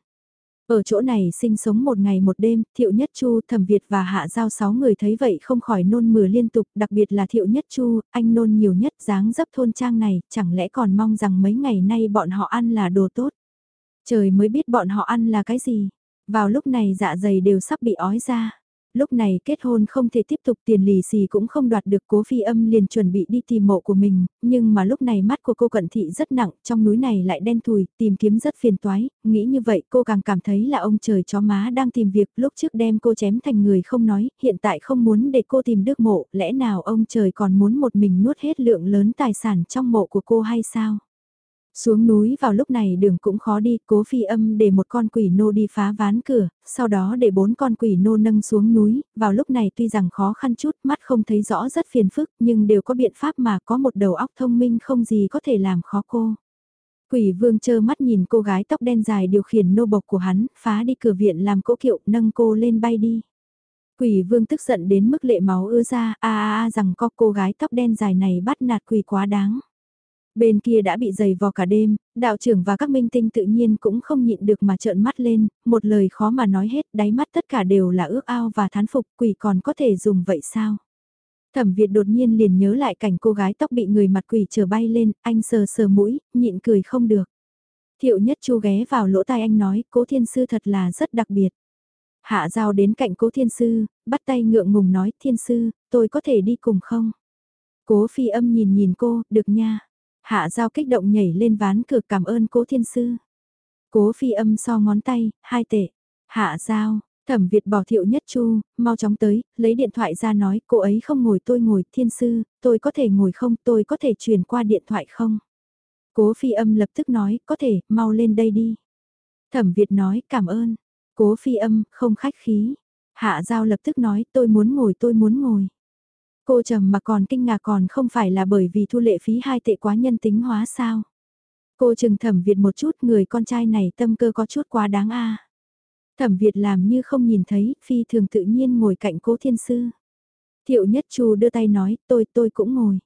S1: Ở chỗ này sinh sống một ngày một đêm, Thiệu Nhất Chu, Thẩm Việt và Hạ Giao sáu người thấy vậy không khỏi nôn mửa liên tục, đặc biệt là Thiệu Nhất Chu, anh nôn nhiều nhất dáng dấp thôn trang này, chẳng lẽ còn mong rằng mấy ngày nay bọn họ ăn là đồ tốt. Trời mới biết bọn họ ăn là cái gì. Vào lúc này dạ dày đều sắp bị ói ra. Lúc này kết hôn không thể tiếp tục tiền lì xì cũng không đoạt được cố phi âm liền chuẩn bị đi tìm mộ của mình, nhưng mà lúc này mắt của cô cận thị rất nặng, trong núi này lại đen thùi, tìm kiếm rất phiền toái, nghĩ như vậy cô càng cảm thấy là ông trời chó má đang tìm việc lúc trước đem cô chém thành người không nói, hiện tại không muốn để cô tìm được mộ, lẽ nào ông trời còn muốn một mình nuốt hết lượng lớn tài sản trong mộ của cô hay sao? Xuống núi vào lúc này đường cũng khó đi, cố phi âm để một con quỷ nô đi phá ván cửa, sau đó để bốn con quỷ nô nâng xuống núi, vào lúc này tuy rằng khó khăn chút, mắt không thấy rõ rất phiền phức, nhưng đều có biện pháp mà có một đầu óc thông minh không gì có thể làm khó cô. Quỷ vương chơ mắt nhìn cô gái tóc đen dài điều khiển nô bộc của hắn, phá đi cửa viện làm cỗ kiệu, nâng cô lên bay đi. Quỷ vương tức giận đến mức lệ máu ưa ra, a a a rằng có cô gái tóc đen dài này bắt nạt quỷ quá đáng. Bên kia đã bị dày vò cả đêm, đạo trưởng và các minh tinh tự nhiên cũng không nhịn được mà trợn mắt lên, một lời khó mà nói hết, đáy mắt tất cả đều là ước ao và thán phục quỷ còn có thể dùng vậy sao? Thẩm Việt đột nhiên liền nhớ lại cảnh cô gái tóc bị người mặt quỷ trở bay lên, anh sờ sờ mũi, nhịn cười không được. Thiệu nhất chu ghé vào lỗ tai anh nói, cố thiên sư thật là rất đặc biệt. Hạ giao đến cạnh cố thiên sư, bắt tay ngượng ngùng nói, thiên sư, tôi có thể đi cùng không? Cố phi âm nhìn nhìn cô, được nha. Hạ giao kích động nhảy lên ván cửa cảm ơn cố thiên sư. Cố phi âm so ngón tay, hai tệ. Hạ giao, thẩm Việt bỏ thiệu nhất chu, mau chóng tới, lấy điện thoại ra nói cô ấy không ngồi tôi ngồi thiên sư, tôi có thể ngồi không, tôi có thể truyền qua điện thoại không. Cố phi âm lập tức nói, có thể, mau lên đây đi. Thẩm Việt nói, cảm ơn. Cố phi âm, không khách khí. Hạ giao lập tức nói, tôi muốn ngồi tôi muốn ngồi. Cô trầm mà còn kinh ngạc còn không phải là bởi vì thu lệ phí hai tệ quá nhân tính hóa sao. Cô chừng thẩm Việt một chút người con trai này tâm cơ có chút quá đáng a Thẩm Việt làm như không nhìn thấy, phi thường tự nhiên ngồi cạnh cố thiên sư. Thiệu nhất chu đưa tay nói, tôi tôi cũng ngồi.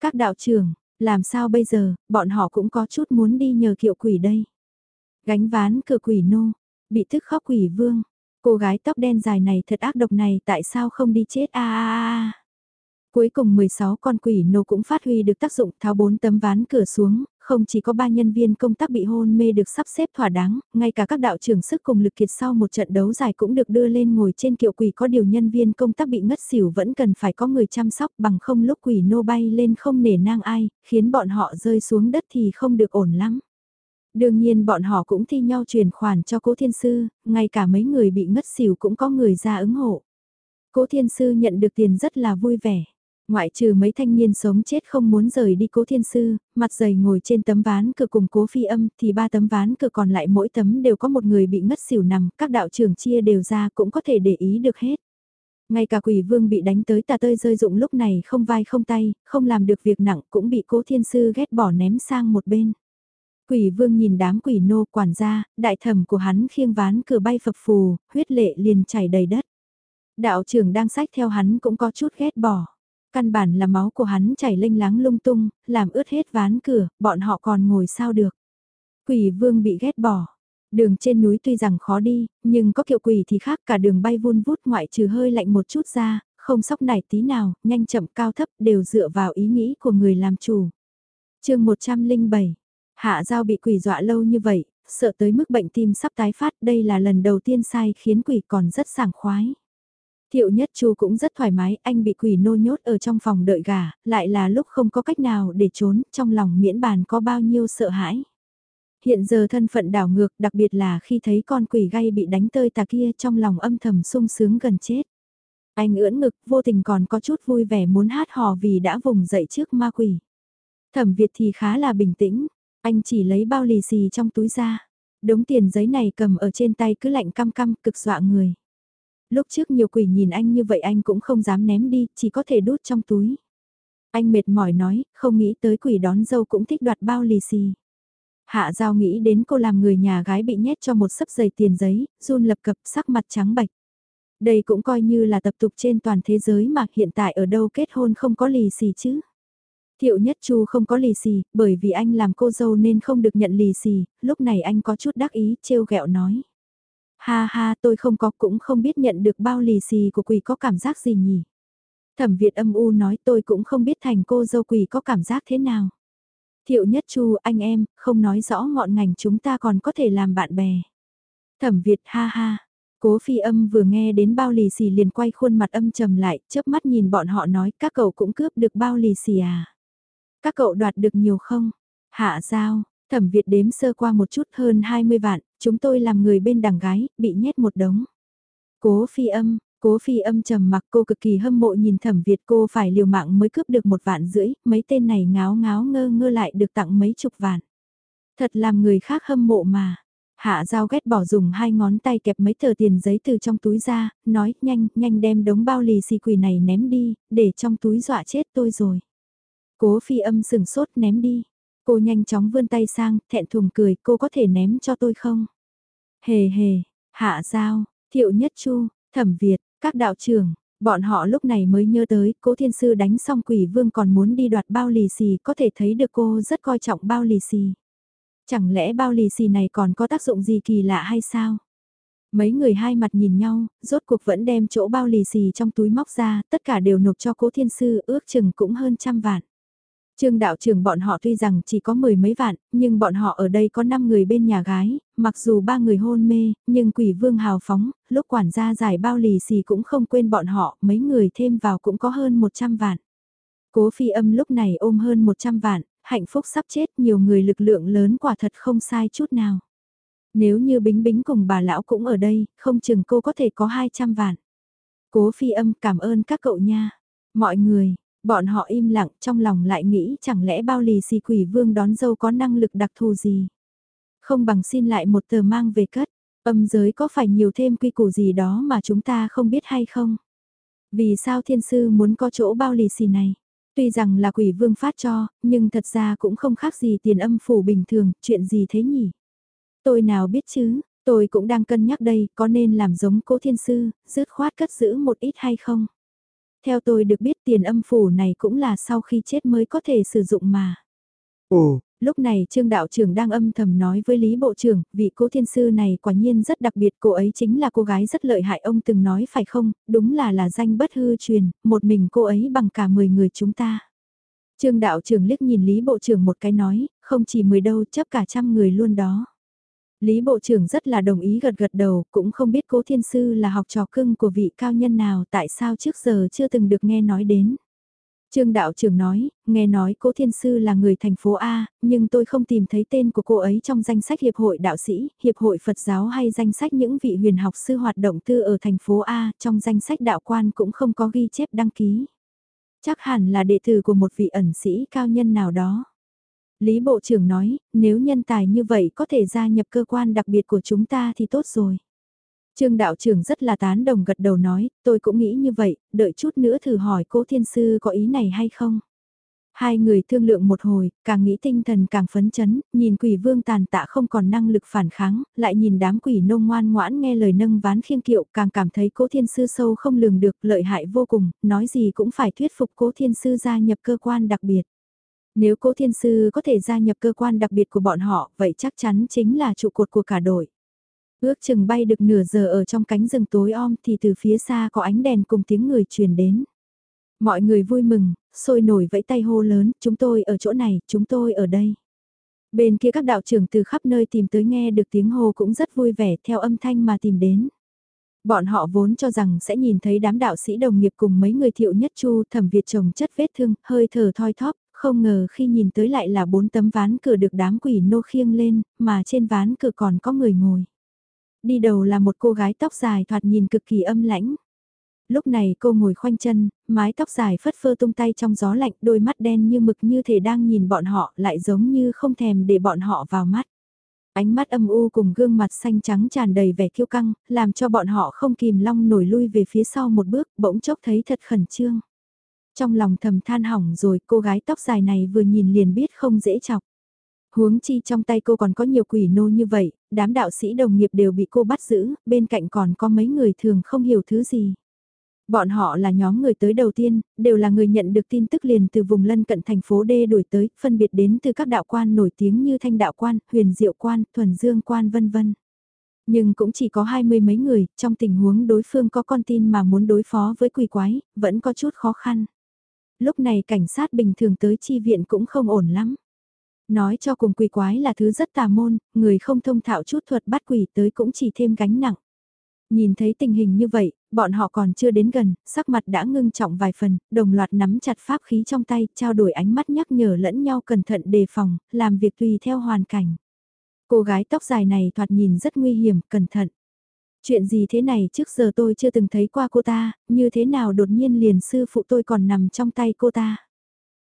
S1: Các đạo trưởng, làm sao bây giờ, bọn họ cũng có chút muốn đi nhờ kiệu quỷ đây. Gánh ván cửa quỷ nô, bị thức khóc quỷ vương. Cô gái tóc đen dài này thật ác độc này tại sao không đi chết a a a Cuối cùng 16 con quỷ nô cũng phát huy được tác dụng tháo bốn tấm ván cửa xuống, không chỉ có ba nhân viên công tác bị hôn mê được sắp xếp thỏa đáng, ngay cả các đạo trưởng sức cùng lực kiệt sau một trận đấu dài cũng được đưa lên ngồi trên kiệu quỷ có điều nhân viên công tác bị ngất xỉu vẫn cần phải có người chăm sóc bằng không lúc quỷ nô bay lên không nể nang ai, khiến bọn họ rơi xuống đất thì không được ổn lắm. Đương nhiên bọn họ cũng thi nhau truyền khoản cho cố thiên sư, ngay cả mấy người bị ngất xỉu cũng có người ra ứng hộ. Cố thiên sư nhận được tiền rất là vui vẻ. Ngoại trừ mấy thanh niên sống chết không muốn rời đi cố thiên sư, mặt dày ngồi trên tấm ván cửa cùng cố phi âm thì ba tấm ván cửa còn lại mỗi tấm đều có một người bị ngất xỉu nằm, các đạo trưởng chia đều ra cũng có thể để ý được hết. Ngay cả quỷ vương bị đánh tới tà tơi rơi dụng lúc này không vai không tay, không làm được việc nặng cũng bị cố thiên sư ghét bỏ ném sang một bên. Quỷ vương nhìn đám quỷ nô quản gia, đại thẩm của hắn khiêng ván cửa bay phập phù, huyết lệ liền chảy đầy đất. Đạo trưởng đang sách theo hắn cũng có chút ghét bỏ. Căn bản là máu của hắn chảy lênh láng lung tung, làm ướt hết ván cửa, bọn họ còn ngồi sao được. Quỷ vương bị ghét bỏ. Đường trên núi tuy rằng khó đi, nhưng có kiệu quỷ thì khác cả đường bay vun vút ngoại trừ hơi lạnh một chút ra, không sóc nảy tí nào, nhanh chậm cao thấp đều dựa vào ý nghĩ của người làm chủ. chương 107, hạ giao bị quỷ dọa lâu như vậy, sợ tới mức bệnh tim sắp tái phát đây là lần đầu tiên sai khiến quỷ còn rất sảng khoái. Thiệu nhất chu cũng rất thoải mái, anh bị quỷ nô nhốt ở trong phòng đợi gà, lại là lúc không có cách nào để trốn, trong lòng miễn bàn có bao nhiêu sợ hãi. Hiện giờ thân phận đảo ngược, đặc biệt là khi thấy con quỷ gay bị đánh tơi tà kia trong lòng âm thầm sung sướng gần chết. Anh ưỡn ngực, vô tình còn có chút vui vẻ muốn hát hò vì đã vùng dậy trước ma quỷ. Thẩm Việt thì khá là bình tĩnh, anh chỉ lấy bao lì xì trong túi ra. Đống tiền giấy này cầm ở trên tay cứ lạnh căm căm cực dọa người. Lúc trước nhiều quỷ nhìn anh như vậy anh cũng không dám ném đi, chỉ có thể đút trong túi. Anh mệt mỏi nói, không nghĩ tới quỷ đón dâu cũng thích đoạt bao lì xì. Hạ giao nghĩ đến cô làm người nhà gái bị nhét cho một sấp giày tiền giấy, run lập cập sắc mặt trắng bạch. Đây cũng coi như là tập tục trên toàn thế giới mà hiện tại ở đâu kết hôn không có lì xì chứ. Thiệu nhất chu không có lì xì, bởi vì anh làm cô dâu nên không được nhận lì xì, lúc này anh có chút đắc ý, trêu ghẹo nói. Ha ha tôi không có cũng không biết nhận được bao lì xì của quỷ có cảm giác gì nhỉ. Thẩm Việt âm u nói tôi cũng không biết thành cô dâu quỷ có cảm giác thế nào. Thiệu nhất chu anh em, không nói rõ ngọn ngành chúng ta còn có thể làm bạn bè. Thẩm Việt ha ha. Cố phi âm vừa nghe đến bao lì xì liền quay khuôn mặt âm trầm lại, chớp mắt nhìn bọn họ nói các cậu cũng cướp được bao lì xì à. Các cậu đoạt được nhiều không? Hạ giao, thẩm Việt đếm sơ qua một chút hơn 20 vạn, chúng tôi làm người bên đằng gái, bị nhét một đống. Cố phi âm, cố phi âm trầm mặc cô cực kỳ hâm mộ nhìn thẩm Việt cô phải liều mạng mới cướp được một vạn rưỡi, mấy tên này ngáo ngáo ngơ ngơ lại được tặng mấy chục vạn. Thật làm người khác hâm mộ mà. Hạ Giao ghét bỏ dùng hai ngón tay kẹp mấy tờ tiền giấy từ trong túi ra, nói nhanh, nhanh đem đống bao lì xì quỷ này ném đi, để trong túi dọa chết tôi rồi. Cố phi âm sừng sốt ném đi. Cô nhanh chóng vươn tay sang, thẹn thùng cười, cô có thể ném cho tôi không? Hề hề, hạ giao, thiệu nhất chu, thẩm Việt, các đạo trưởng, bọn họ lúc này mới nhớ tới, cố thiên sư đánh xong quỷ vương còn muốn đi đoạt bao lì xì, có thể thấy được cô rất coi trọng bao lì xì. Chẳng lẽ bao lì xì này còn có tác dụng gì kỳ lạ hay sao? Mấy người hai mặt nhìn nhau, rốt cuộc vẫn đem chỗ bao lì xì trong túi móc ra, tất cả đều nộp cho cố thiên sư ước chừng cũng hơn trăm vạn. Trương đạo trưởng bọn họ tuy rằng chỉ có mười mấy vạn, nhưng bọn họ ở đây có 5 người bên nhà gái, mặc dù ba người hôn mê, nhưng quỷ vương hào phóng, lúc quản gia giải bao lì xì cũng không quên bọn họ, mấy người thêm vào cũng có hơn 100 vạn. Cố phi âm lúc này ôm hơn 100 vạn, hạnh phúc sắp chết nhiều người lực lượng lớn quả thật không sai chút nào. Nếu như bính bính cùng bà lão cũng ở đây, không chừng cô có thể có 200 vạn. Cố phi âm cảm ơn các cậu nha. Mọi người, Bọn họ im lặng trong lòng lại nghĩ chẳng lẽ bao lì xì quỷ vương đón dâu có năng lực đặc thù gì. Không bằng xin lại một tờ mang về cất, âm giới có phải nhiều thêm quy củ gì đó mà chúng ta không biết hay không? Vì sao thiên sư muốn có chỗ bao lì xì này? Tuy rằng là quỷ vương phát cho, nhưng thật ra cũng không khác gì tiền âm phủ bình thường, chuyện gì thế nhỉ? Tôi nào biết chứ, tôi cũng đang cân nhắc đây, có nên làm giống cố thiên sư, dứt khoát cất giữ một ít hay không? Theo tôi được biết tiền âm phủ này cũng là sau khi chết mới có thể sử dụng mà. Ồ, lúc này Trương Đạo trưởng đang âm thầm nói với Lý Bộ trưởng, vị cố thiên sư này quả nhiên rất đặc biệt, cô ấy chính là cô gái rất lợi hại ông từng nói phải không, đúng là là danh bất hư truyền, một mình cô ấy bằng cả 10 người chúng ta. Trương Đạo trưởng liếc nhìn Lý Bộ trưởng một cái nói, không chỉ 10 đâu chấp cả trăm người luôn đó. Lý Bộ trưởng rất là đồng ý gật gật đầu, cũng không biết Cố Thiên Sư là học trò cưng của vị cao nhân nào tại sao trước giờ chưa từng được nghe nói đến. Trương đạo trưởng nói, nghe nói Cố Thiên Sư là người thành phố A, nhưng tôi không tìm thấy tên của cô ấy trong danh sách Hiệp hội Đạo sĩ, Hiệp hội Phật giáo hay danh sách những vị huyền học sư hoạt động tư ở thành phố A, trong danh sách đạo quan cũng không có ghi chép đăng ký. Chắc hẳn là đệ tử của một vị ẩn sĩ cao nhân nào đó. Lý Bộ trưởng nói, nếu nhân tài như vậy có thể gia nhập cơ quan đặc biệt của chúng ta thì tốt rồi. Trương đạo trưởng rất là tán đồng gật đầu nói, tôi cũng nghĩ như vậy, đợi chút nữa thử hỏi cố thiên sư có ý này hay không. Hai người thương lượng một hồi, càng nghĩ tinh thần càng phấn chấn, nhìn quỷ vương tàn tạ không còn năng lực phản kháng, lại nhìn đám quỷ nông ngoan ngoãn nghe lời nâng ván khiêng kiệu, càng cảm thấy cố thiên sư sâu không lường được, lợi hại vô cùng, nói gì cũng phải thuyết phục cố thiên sư gia nhập cơ quan đặc biệt. Nếu cố thiên sư có thể gia nhập cơ quan đặc biệt của bọn họ, vậy chắc chắn chính là trụ cột của cả đội. Ước chừng bay được nửa giờ ở trong cánh rừng tối om thì từ phía xa có ánh đèn cùng tiếng người truyền đến. Mọi người vui mừng, sôi nổi vẫy tay hô lớn, chúng tôi ở chỗ này, chúng tôi ở đây. Bên kia các đạo trưởng từ khắp nơi tìm tới nghe được tiếng hô cũng rất vui vẻ theo âm thanh mà tìm đến. Bọn họ vốn cho rằng sẽ nhìn thấy đám đạo sĩ đồng nghiệp cùng mấy người thiệu nhất chu thẩm Việt chồng chất vết thương, hơi thở thoi thóp, không ngờ khi nhìn tới lại là bốn tấm ván cửa được đám quỷ nô khiêng lên, mà trên ván cửa còn có người ngồi. Đi đầu là một cô gái tóc dài thoạt nhìn cực kỳ âm lãnh. Lúc này cô ngồi khoanh chân, mái tóc dài phất phơ tung tay trong gió lạnh, đôi mắt đen như mực như thể đang nhìn bọn họ, lại giống như không thèm để bọn họ vào mắt. Ánh mắt âm u cùng gương mặt xanh trắng tràn đầy vẻ kiêu căng, làm cho bọn họ không kìm long nổi lui về phía sau một bước, bỗng chốc thấy thật khẩn trương. Trong lòng thầm than hỏng rồi, cô gái tóc dài này vừa nhìn liền biết không dễ chọc. Huống chi trong tay cô còn có nhiều quỷ nô như vậy, đám đạo sĩ đồng nghiệp đều bị cô bắt giữ, bên cạnh còn có mấy người thường không hiểu thứ gì. Bọn họ là nhóm người tới đầu tiên, đều là người nhận được tin tức liền từ vùng lân cận thành phố D đuổi tới, phân biệt đến từ các đạo quan nổi tiếng như Thanh Đạo Quan, Huyền Diệu Quan, Thuần Dương Quan vân vân. Nhưng cũng chỉ có hai mươi mấy người, trong tình huống đối phương có con tin mà muốn đối phó với quỷ quái, vẫn có chút khó khăn. Lúc này cảnh sát bình thường tới chi viện cũng không ổn lắm. Nói cho cùng quỷ quái là thứ rất tà môn, người không thông thạo chút thuật bắt quỷ tới cũng chỉ thêm gánh nặng. Nhìn thấy tình hình như vậy, bọn họ còn chưa đến gần, sắc mặt đã ngưng trọng vài phần, đồng loạt nắm chặt pháp khí trong tay, trao đổi ánh mắt nhắc nhở lẫn nhau cẩn thận đề phòng, làm việc tùy theo hoàn cảnh. Cô gái tóc dài này thoạt nhìn rất nguy hiểm, cẩn thận. Chuyện gì thế này trước giờ tôi chưa từng thấy qua cô ta, như thế nào đột nhiên liền sư phụ tôi còn nằm trong tay cô ta.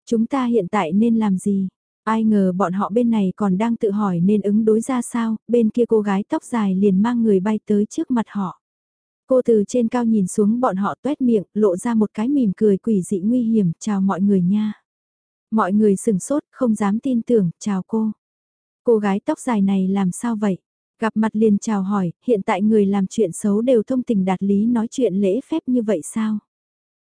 S1: Chúng ta hiện tại nên làm gì? Ai ngờ bọn họ bên này còn đang tự hỏi nên ứng đối ra sao, bên kia cô gái tóc dài liền mang người bay tới trước mặt họ. Cô từ trên cao nhìn xuống bọn họ tuét miệng, lộ ra một cái mỉm cười quỷ dị nguy hiểm, chào mọi người nha. Mọi người sừng sốt, không dám tin tưởng, chào cô. Cô gái tóc dài này làm sao vậy? Gặp mặt liền chào hỏi, hiện tại người làm chuyện xấu đều thông tình đạt lý nói chuyện lễ phép như vậy sao?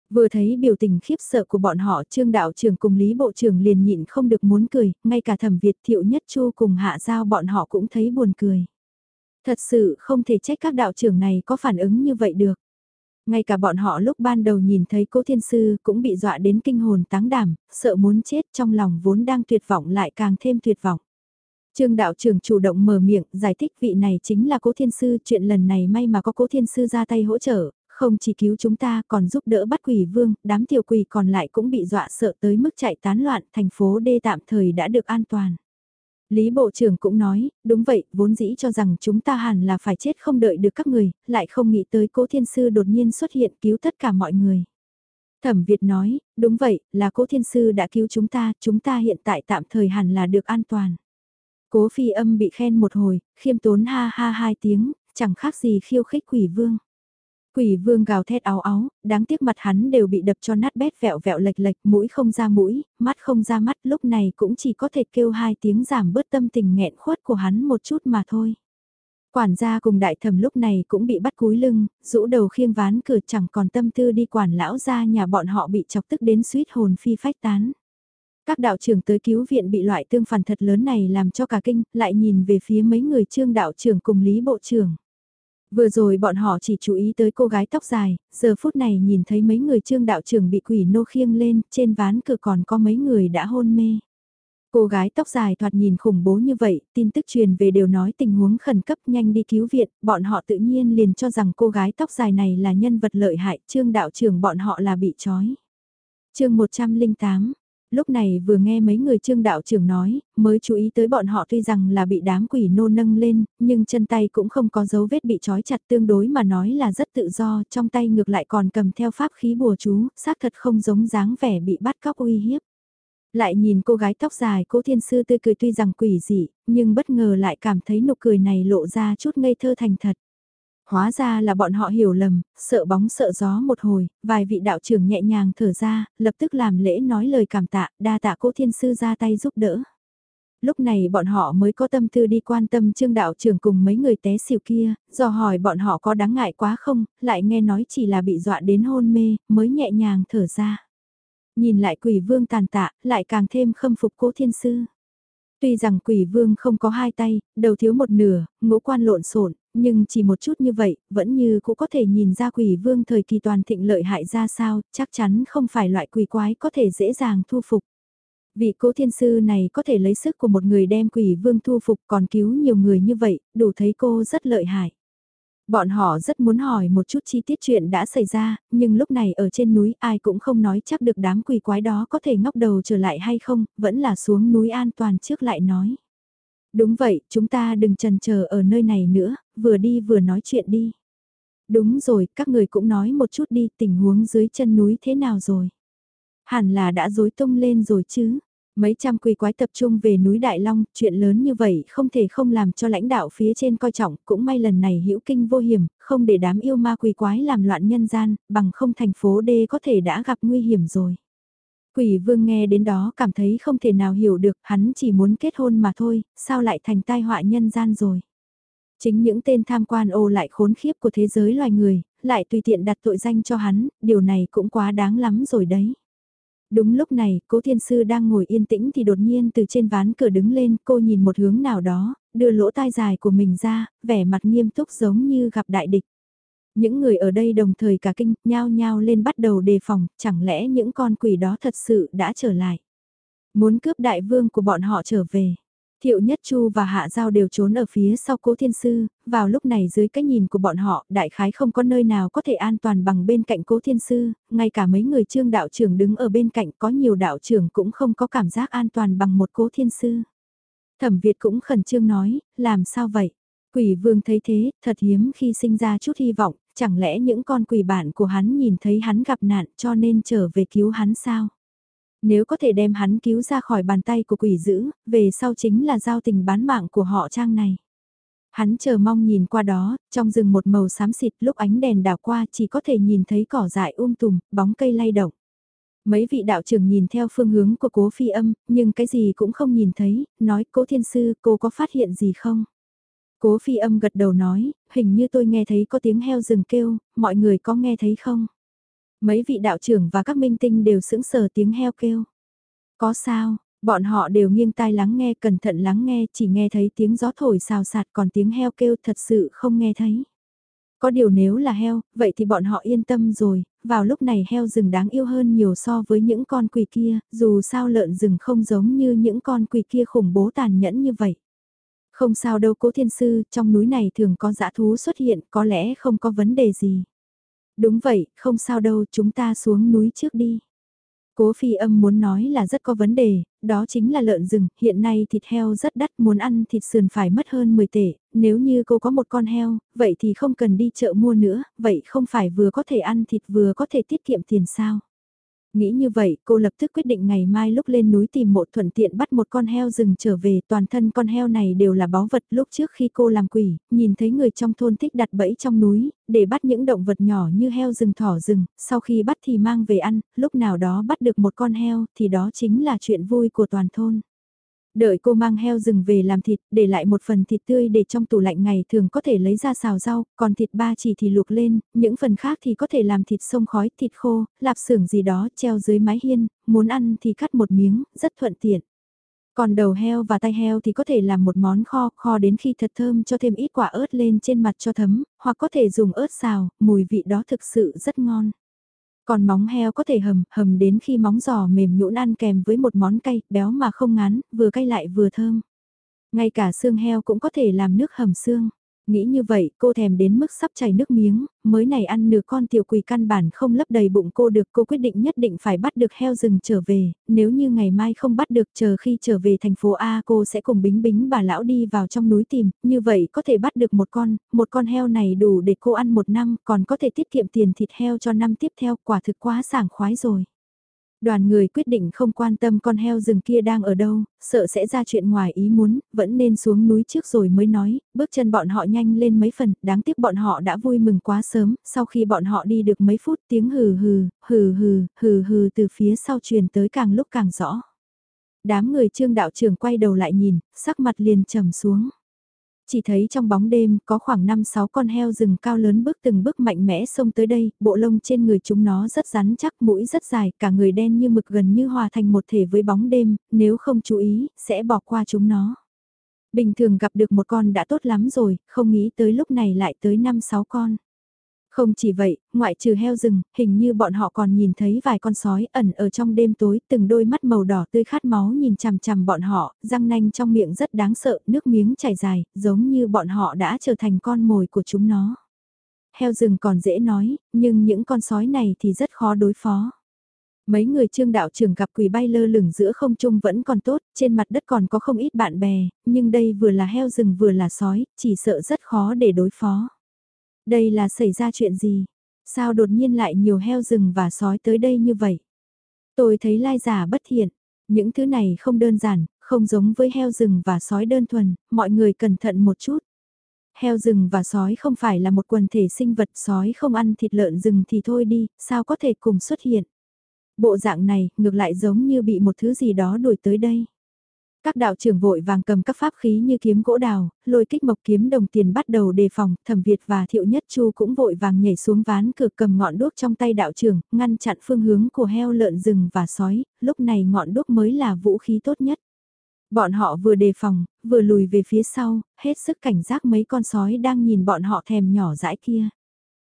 S1: Vừa thấy biểu tình khiếp sợ của bọn họ trương đạo trưởng cùng lý bộ trưởng liền nhịn không được muốn cười, ngay cả thẩm Việt thiệu nhất chu cùng hạ giao bọn họ cũng thấy buồn cười. Thật sự không thể trách các đạo trưởng này có phản ứng như vậy được. Ngay cả bọn họ lúc ban đầu nhìn thấy cố thiên sư cũng bị dọa đến kinh hồn táng đảm, sợ muốn chết trong lòng vốn đang tuyệt vọng lại càng thêm tuyệt vọng. Trương đạo trưởng chủ động mở miệng giải thích vị này chính là cố thiên sư chuyện lần này may mà có cố thiên sư ra tay hỗ trợ, không chỉ cứu chúng ta còn giúp đỡ bắt quỷ vương, đám tiểu quỷ còn lại cũng bị dọa sợ tới mức chạy tán loạn, thành phố đê tạm thời đã được an toàn. Lý Bộ trưởng cũng nói, đúng vậy, vốn dĩ cho rằng chúng ta hẳn là phải chết không đợi được các người, lại không nghĩ tới cố thiên sư đột nhiên xuất hiện cứu tất cả mọi người. Thẩm Việt nói, đúng vậy, là cố thiên sư đã cứu chúng ta, chúng ta hiện tại tạm thời hẳn là được an toàn. Cố phi âm bị khen một hồi, khiêm tốn ha ha hai tiếng, chẳng khác gì khiêu khích quỷ vương. Quỷ vương gào thét áo áo, đáng tiếc mặt hắn đều bị đập cho nát bét vẹo vẹo lệch lệch, mũi không ra mũi, mắt không ra mắt, lúc này cũng chỉ có thể kêu hai tiếng giảm bớt tâm tình nghẹn khuất của hắn một chút mà thôi. Quản gia cùng đại thẩm lúc này cũng bị bắt cúi lưng, rũ đầu khiêng ván cửa chẳng còn tâm tư đi quản lão ra nhà bọn họ bị chọc tức đến suýt hồn phi phách tán. Các đạo trưởng tới cứu viện bị loại tương phản thật lớn này làm cho cả kinh, lại nhìn về phía mấy người trương đạo trưởng cùng lý bộ trưởng. Vừa rồi bọn họ chỉ chú ý tới cô gái tóc dài, giờ phút này nhìn thấy mấy người trương đạo trưởng bị quỷ nô khiêng lên, trên ván cửa còn có mấy người đã hôn mê. Cô gái tóc dài thoạt nhìn khủng bố như vậy, tin tức truyền về đều nói tình huống khẩn cấp nhanh đi cứu viện, bọn họ tự nhiên liền cho rằng cô gái tóc dài này là nhân vật lợi hại, trương đạo trưởng bọn họ là bị trói. chương 108 Lúc này vừa nghe mấy người trương đạo trưởng nói, mới chú ý tới bọn họ tuy rằng là bị đám quỷ nô nâng lên, nhưng chân tay cũng không có dấu vết bị trói chặt tương đối mà nói là rất tự do, trong tay ngược lại còn cầm theo pháp khí bùa chú, xác thật không giống dáng vẻ bị bắt cóc uy hiếp. Lại nhìn cô gái tóc dài cố thiên sư tươi cười tuy rằng quỷ dị, nhưng bất ngờ lại cảm thấy nụ cười này lộ ra chút ngây thơ thành thật. Hóa ra là bọn họ hiểu lầm, sợ bóng sợ gió một hồi, vài vị đạo trưởng nhẹ nhàng thở ra, lập tức làm lễ nói lời cảm tạ, đa tạ cố thiên sư ra tay giúp đỡ. Lúc này bọn họ mới có tâm tư đi quan tâm trương đạo trưởng cùng mấy người té xỉu kia, dò hỏi bọn họ có đáng ngại quá không, lại nghe nói chỉ là bị dọa đến hôn mê, mới nhẹ nhàng thở ra. Nhìn lại quỷ vương tàn tạ, lại càng thêm khâm phục cố thiên sư. Tuy rằng quỷ vương không có hai tay, đầu thiếu một nửa, ngũ quan lộn xộn nhưng chỉ một chút như vậy, vẫn như cũng có thể nhìn ra quỷ vương thời kỳ toàn thịnh lợi hại ra sao, chắc chắn không phải loại quỷ quái có thể dễ dàng thu phục. Vị cố thiên sư này có thể lấy sức của một người đem quỷ vương thu phục còn cứu nhiều người như vậy, đủ thấy cô rất lợi hại. Bọn họ rất muốn hỏi một chút chi tiết chuyện đã xảy ra, nhưng lúc này ở trên núi ai cũng không nói chắc được đám quỷ quái đó có thể ngóc đầu trở lại hay không, vẫn là xuống núi an toàn trước lại nói. Đúng vậy, chúng ta đừng trần chờ ở nơi này nữa, vừa đi vừa nói chuyện đi. Đúng rồi, các người cũng nói một chút đi tình huống dưới chân núi thế nào rồi. Hẳn là đã dối tung lên rồi chứ. Mấy trăm quỷ quái tập trung về núi Đại Long, chuyện lớn như vậy không thể không làm cho lãnh đạo phía trên coi trọng, cũng may lần này hữu kinh vô hiểm, không để đám yêu ma quỷ quái làm loạn nhân gian, bằng không thành phố D có thể đã gặp nguy hiểm rồi. Quỷ vương nghe đến đó cảm thấy không thể nào hiểu được, hắn chỉ muốn kết hôn mà thôi, sao lại thành tai họa nhân gian rồi. Chính những tên tham quan ô lại khốn khiếp của thế giới loài người, lại tùy tiện đặt tội danh cho hắn, điều này cũng quá đáng lắm rồi đấy. Đúng lúc này, cố thiên sư đang ngồi yên tĩnh thì đột nhiên từ trên ván cửa đứng lên, cô nhìn một hướng nào đó, đưa lỗ tai dài của mình ra, vẻ mặt nghiêm túc giống như gặp đại địch. Những người ở đây đồng thời cả kinh, nhao nhao lên bắt đầu đề phòng, chẳng lẽ những con quỷ đó thật sự đã trở lại. Muốn cướp đại vương của bọn họ trở về. Thiệu Nhất Chu và Hạ Giao đều trốn ở phía sau cố thiên sư, vào lúc này dưới cái nhìn của bọn họ, đại khái không có nơi nào có thể an toàn bằng bên cạnh cố thiên sư, ngay cả mấy người trương đạo trưởng đứng ở bên cạnh có nhiều đạo trưởng cũng không có cảm giác an toàn bằng một cố thiên sư. Thẩm Việt cũng khẩn trương nói, làm sao vậy? Quỷ vương thấy thế, thật hiếm khi sinh ra chút hy vọng, chẳng lẽ những con quỷ bạn của hắn nhìn thấy hắn gặp nạn cho nên trở về cứu hắn sao? Nếu có thể đem hắn cứu ra khỏi bàn tay của quỷ dữ, về sau chính là giao tình bán mạng của họ trang này. Hắn chờ mong nhìn qua đó, trong rừng một màu xám xịt lúc ánh đèn đảo qua chỉ có thể nhìn thấy cỏ dại um tùm, bóng cây lay động. Mấy vị đạo trưởng nhìn theo phương hướng của cố phi âm, nhưng cái gì cũng không nhìn thấy, nói cố thiên sư cô có phát hiện gì không? Cố phi âm gật đầu nói, hình như tôi nghe thấy có tiếng heo rừng kêu, mọi người có nghe thấy không? Mấy vị đạo trưởng và các minh tinh đều sững sờ tiếng heo kêu. Có sao, bọn họ đều nghiêng tai lắng nghe cẩn thận lắng nghe chỉ nghe thấy tiếng gió thổi xào sạt còn tiếng heo kêu thật sự không nghe thấy. Có điều nếu là heo, vậy thì bọn họ yên tâm rồi, vào lúc này heo rừng đáng yêu hơn nhiều so với những con quỷ kia, dù sao lợn rừng không giống như những con quỷ kia khủng bố tàn nhẫn như vậy. Không sao đâu cố thiên sư, trong núi này thường có dã thú xuất hiện, có lẽ không có vấn đề gì. Đúng vậy, không sao đâu, chúng ta xuống núi trước đi. Cố phi âm muốn nói là rất có vấn đề, đó chính là lợn rừng, hiện nay thịt heo rất đắt, muốn ăn thịt sườn phải mất hơn 10 tệ, nếu như cô có một con heo, vậy thì không cần đi chợ mua nữa, vậy không phải vừa có thể ăn thịt vừa có thể tiết kiệm tiền sao. Nghĩ như vậy, cô lập tức quyết định ngày mai lúc lên núi tìm mộ thuận tiện bắt một con heo rừng trở về. Toàn thân con heo này đều là báu vật lúc trước khi cô làm quỷ, nhìn thấy người trong thôn thích đặt bẫy trong núi, để bắt những động vật nhỏ như heo rừng thỏ rừng, sau khi bắt thì mang về ăn, lúc nào đó bắt được một con heo thì đó chính là chuyện vui của toàn thôn. Đợi cô mang heo rừng về làm thịt, để lại một phần thịt tươi để trong tủ lạnh ngày thường có thể lấy ra xào rau, còn thịt ba chỉ thì luộc lên, những phần khác thì có thể làm thịt sông khói, thịt khô, lạp xưởng gì đó treo dưới mái hiên, muốn ăn thì cắt một miếng, rất thuận tiện. Còn đầu heo và tay heo thì có thể làm một món kho, kho đến khi thật thơm cho thêm ít quả ớt lên trên mặt cho thấm, hoặc có thể dùng ớt xào, mùi vị đó thực sự rất ngon. Còn móng heo có thể hầm, hầm đến khi móng giò mềm nhũn ăn kèm với một món cay, béo mà không ngán, vừa cay lại vừa thơm. Ngay cả xương heo cũng có thể làm nước hầm xương. Nghĩ như vậy, cô thèm đến mức sắp chảy nước miếng, mới này ăn nửa con tiểu quỳ căn bản không lấp đầy bụng cô được. Cô quyết định nhất định phải bắt được heo rừng trở về, nếu như ngày mai không bắt được chờ khi trở về thành phố A cô sẽ cùng bính bính bà lão đi vào trong núi tìm, như vậy có thể bắt được một con, một con heo này đủ để cô ăn một năm, còn có thể tiết kiệm tiền thịt heo cho năm tiếp theo, quả thực quá sảng khoái rồi. Đoàn người quyết định không quan tâm con heo rừng kia đang ở đâu, sợ sẽ ra chuyện ngoài ý muốn, vẫn nên xuống núi trước rồi mới nói, bước chân bọn họ nhanh lên mấy phần, đáng tiếc bọn họ đã vui mừng quá sớm, sau khi bọn họ đi được mấy phút tiếng hừ hừ, hừ hừ, hừ hừ từ phía sau truyền tới càng lúc càng rõ. Đám người trương đạo trưởng quay đầu lại nhìn, sắc mặt liền trầm xuống chỉ thấy trong bóng đêm có khoảng 5-6 con heo rừng cao lớn bước từng bước mạnh mẽ xông tới đây, bộ lông trên người chúng nó rất rắn chắc, mũi rất dài, cả người đen như mực gần như hòa thành một thể với bóng đêm, nếu không chú ý, sẽ bỏ qua chúng nó. Bình thường gặp được một con đã tốt lắm rồi, không nghĩ tới lúc này lại tới 5-6 con. Không chỉ vậy, ngoại trừ heo rừng, hình như bọn họ còn nhìn thấy vài con sói ẩn ở trong đêm tối, từng đôi mắt màu đỏ tươi khát máu nhìn chằm chằm bọn họ, răng nanh trong miệng rất đáng sợ, nước miếng chảy dài, giống như bọn họ đã trở thành con mồi của chúng nó. Heo rừng còn dễ nói, nhưng những con sói này thì rất khó đối phó. Mấy người trương đạo trưởng gặp quỷ bay lơ lửng giữa không trung vẫn còn tốt, trên mặt đất còn có không ít bạn bè, nhưng đây vừa là heo rừng vừa là sói, chỉ sợ rất khó để đối phó. Đây là xảy ra chuyện gì? Sao đột nhiên lại nhiều heo rừng và sói tới đây như vậy? Tôi thấy lai giả bất thiện. Những thứ này không đơn giản, không giống với heo rừng và sói đơn thuần, mọi người cẩn thận một chút. Heo rừng và sói không phải là một quần thể sinh vật sói không ăn thịt lợn rừng thì thôi đi, sao có thể cùng xuất hiện. Bộ dạng này, ngược lại giống như bị một thứ gì đó đuổi tới đây. Các đạo trưởng vội vàng cầm các pháp khí như kiếm gỗ đào, lôi kích mộc kiếm đồng tiền bắt đầu đề phòng, thẩm Việt và thiệu nhất chu cũng vội vàng nhảy xuống ván cửa cầm ngọn đuốc trong tay đạo trưởng, ngăn chặn phương hướng của heo lợn rừng và sói, lúc này ngọn đuốc mới là vũ khí tốt nhất. Bọn họ vừa đề phòng, vừa lùi về phía sau, hết sức cảnh giác mấy con sói đang nhìn bọn họ thèm nhỏ dãi kia.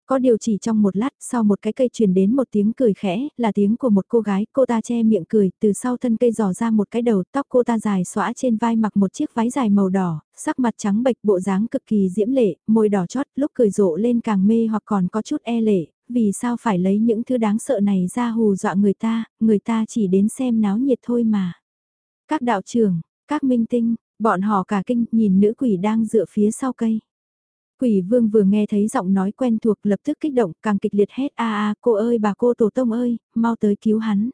S1: Có điều chỉ trong một lát sau một cái cây truyền đến một tiếng cười khẽ, là tiếng của một cô gái, cô ta che miệng cười, từ sau thân cây dò ra một cái đầu, tóc cô ta dài xõa trên vai mặc một chiếc váy dài màu đỏ, sắc mặt trắng bệch bộ dáng cực kỳ diễm lệ, môi đỏ chót, lúc cười rộ lên càng mê hoặc còn có chút e lệ, vì sao phải lấy những thứ đáng sợ này ra hù dọa người ta, người ta chỉ đến xem náo nhiệt thôi mà. Các đạo trưởng, các minh tinh, bọn họ cả kinh nhìn nữ quỷ đang dựa phía sau cây. Quỷ vương vừa nghe thấy giọng nói quen thuộc lập tức kích động càng kịch liệt hét a a cô ơi bà cô tổ tông ơi, mau tới cứu hắn.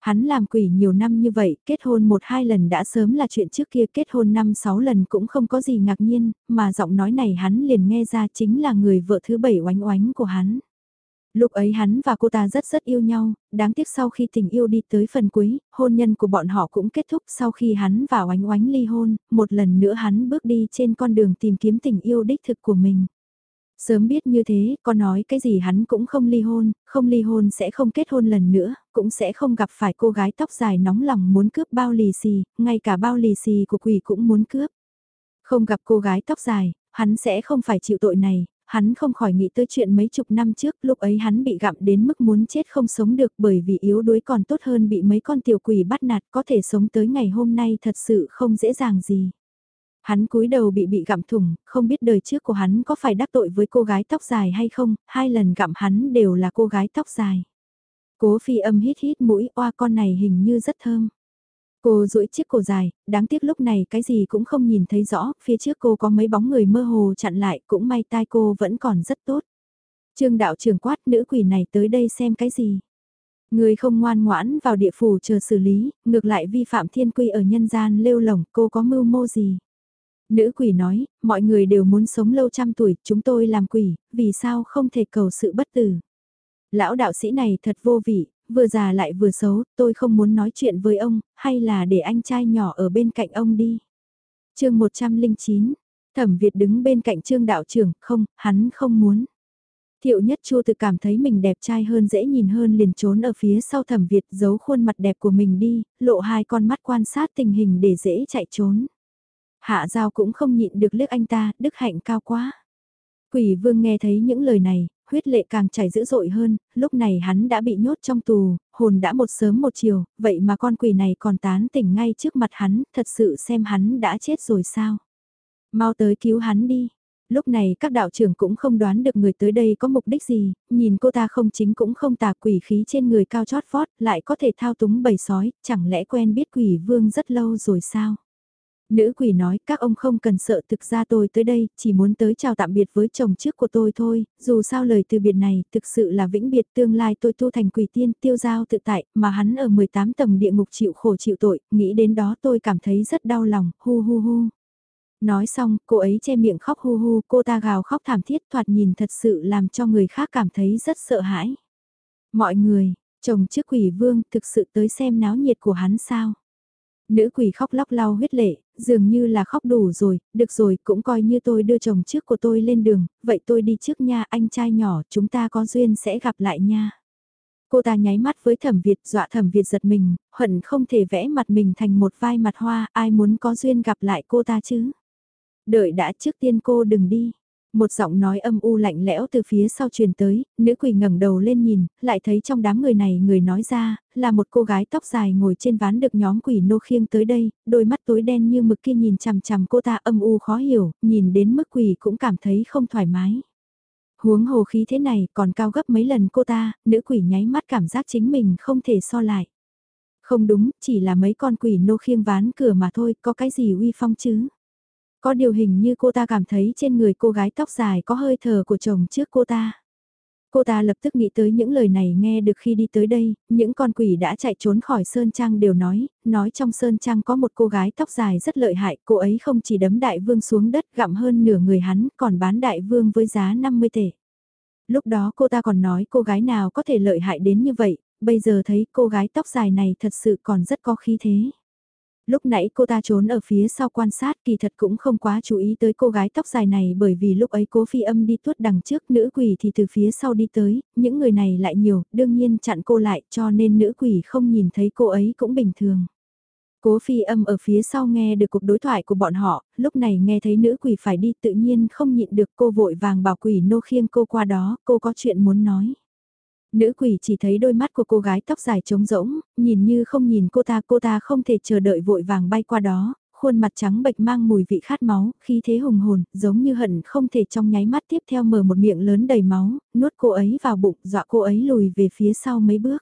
S1: Hắn làm quỷ nhiều năm như vậy, kết hôn một hai lần đã sớm là chuyện trước kia kết hôn năm sáu lần cũng không có gì ngạc nhiên, mà giọng nói này hắn liền nghe ra chính là người vợ thứ bảy oánh oánh của hắn. Lúc ấy hắn và cô ta rất rất yêu nhau, đáng tiếc sau khi tình yêu đi tới phần cuối, hôn nhân của bọn họ cũng kết thúc sau khi hắn và oánh oánh ly hôn, một lần nữa hắn bước đi trên con đường tìm kiếm tình yêu đích thực của mình. Sớm biết như thế, có nói cái gì hắn cũng không ly hôn, không ly hôn sẽ không kết hôn lần nữa, cũng sẽ không gặp phải cô gái tóc dài nóng lòng muốn cướp bao lì xì, ngay cả bao lì xì của quỷ cũng muốn cướp. Không gặp cô gái tóc dài, hắn sẽ không phải chịu tội này, hắn không khỏi nghĩ tới chuyện mấy chục năm trước, lúc ấy hắn bị gặm đến mức muốn chết không sống được bởi vì yếu đuối còn tốt hơn bị mấy con tiểu quỷ bắt nạt có thể sống tới ngày hôm nay thật sự không dễ dàng gì. Hắn cúi đầu bị bị gặm thủng, không biết đời trước của hắn có phải đắc tội với cô gái tóc dài hay không, hai lần gặm hắn đều là cô gái tóc dài. Cố phi âm hít hít mũi oa con này hình như rất thơm. Cô duỗi chiếc cổ dài, đáng tiếc lúc này cái gì cũng không nhìn thấy rõ, phía trước cô có mấy bóng người mơ hồ chặn lại, cũng may tai cô vẫn còn rất tốt. Trương đạo trưởng quát nữ quỷ này tới đây xem cái gì. Người không ngoan ngoãn vào địa phủ chờ xử lý, ngược lại vi phạm thiên quy ở nhân gian lêu lỏng, cô có mưu mô gì. Nữ quỷ nói, mọi người đều muốn sống lâu trăm tuổi, chúng tôi làm quỷ, vì sao không thể cầu sự bất tử. Lão đạo sĩ này thật vô vị, vừa già lại vừa xấu, tôi không muốn nói chuyện với ông, hay là để anh trai nhỏ ở bên cạnh ông đi. chương 109, Thẩm Việt đứng bên cạnh Trương đạo trưởng, không, hắn không muốn. Thiệu nhất chua tự cảm thấy mình đẹp trai hơn dễ nhìn hơn liền trốn ở phía sau thẩm Việt giấu khuôn mặt đẹp của mình đi, lộ hai con mắt quan sát tình hình để dễ chạy trốn. Hạ giao cũng không nhịn được liếc anh ta, đức hạnh cao quá. Quỷ vương nghe thấy những lời này, huyết lệ càng chảy dữ dội hơn, lúc này hắn đã bị nhốt trong tù, hồn đã một sớm một chiều, vậy mà con quỷ này còn tán tỉnh ngay trước mặt hắn, thật sự xem hắn đã chết rồi sao. Mau tới cứu hắn đi. Lúc này các đạo trưởng cũng không đoán được người tới đây có mục đích gì, nhìn cô ta không chính cũng không tà quỷ khí trên người cao chót vót, lại có thể thao túng bầy sói, chẳng lẽ quen biết quỷ vương rất lâu rồi sao? Nữ quỷ nói các ông không cần sợ thực ra tôi tới đây, chỉ muốn tới chào tạm biệt với chồng trước của tôi thôi, dù sao lời từ biệt này thực sự là vĩnh biệt tương lai tôi tu thành quỷ tiên tiêu giao tự tại, mà hắn ở 18 tầng địa ngục chịu khổ chịu tội, nghĩ đến đó tôi cảm thấy rất đau lòng, hu hu hu. Nói xong, cô ấy che miệng khóc hu hu, cô ta gào khóc thảm thiết thoạt nhìn thật sự làm cho người khác cảm thấy rất sợ hãi. Mọi người, chồng trước quỷ vương thực sự tới xem náo nhiệt của hắn sao? Nữ quỷ khóc lóc lau huyết lệ, dường như là khóc đủ rồi, được rồi, cũng coi như tôi đưa chồng trước của tôi lên đường, vậy tôi đi trước nha anh trai nhỏ, chúng ta có duyên sẽ gặp lại nha. Cô ta nháy mắt với thẩm Việt, dọa thẩm Việt giật mình, hận không thể vẽ mặt mình thành một vai mặt hoa, ai muốn có duyên gặp lại cô ta chứ. Đợi đã trước tiên cô đừng đi. Một giọng nói âm u lạnh lẽo từ phía sau truyền tới, nữ quỷ ngẩng đầu lên nhìn, lại thấy trong đám người này người nói ra, là một cô gái tóc dài ngồi trên ván được nhóm quỷ nô khiêng tới đây, đôi mắt tối đen như mực kia nhìn chằm chằm cô ta âm u khó hiểu, nhìn đến mức quỷ cũng cảm thấy không thoải mái. Huống hồ khí thế này còn cao gấp mấy lần cô ta, nữ quỷ nháy mắt cảm giác chính mình không thể so lại. Không đúng, chỉ là mấy con quỷ nô khiêng ván cửa mà thôi, có cái gì uy phong chứ? Có điều hình như cô ta cảm thấy trên người cô gái tóc dài có hơi thở của chồng trước cô ta. Cô ta lập tức nghĩ tới những lời này nghe được khi đi tới đây, những con quỷ đã chạy trốn khỏi Sơn Trang đều nói, nói trong Sơn Trang có một cô gái tóc dài rất lợi hại, cô ấy không chỉ đấm đại vương xuống đất gặm hơn nửa người hắn, còn bán đại vương với giá 50 tệ. Lúc đó cô ta còn nói cô gái nào có thể lợi hại đến như vậy, bây giờ thấy cô gái tóc dài này thật sự còn rất có khí thế. Lúc nãy cô ta trốn ở phía sau quan sát kỳ thật cũng không quá chú ý tới cô gái tóc dài này bởi vì lúc ấy cố phi âm đi tuốt đằng trước nữ quỷ thì từ phía sau đi tới, những người này lại nhiều, đương nhiên chặn cô lại cho nên nữ quỷ không nhìn thấy cô ấy cũng bình thường. Cố phi âm ở phía sau nghe được cuộc đối thoại của bọn họ, lúc này nghe thấy nữ quỷ phải đi tự nhiên không nhịn được cô vội vàng bảo quỷ nô khiêng cô qua đó, cô có chuyện muốn nói. Nữ quỷ chỉ thấy đôi mắt của cô gái tóc dài trống rỗng, nhìn như không nhìn cô ta, cô ta không thể chờ đợi vội vàng bay qua đó, khuôn mặt trắng bệch mang mùi vị khát máu, khí thế hùng hồn, giống như hận không thể trong nháy mắt tiếp theo mở một miệng lớn đầy máu, nuốt cô ấy vào bụng, dọa cô ấy lùi về phía sau mấy bước.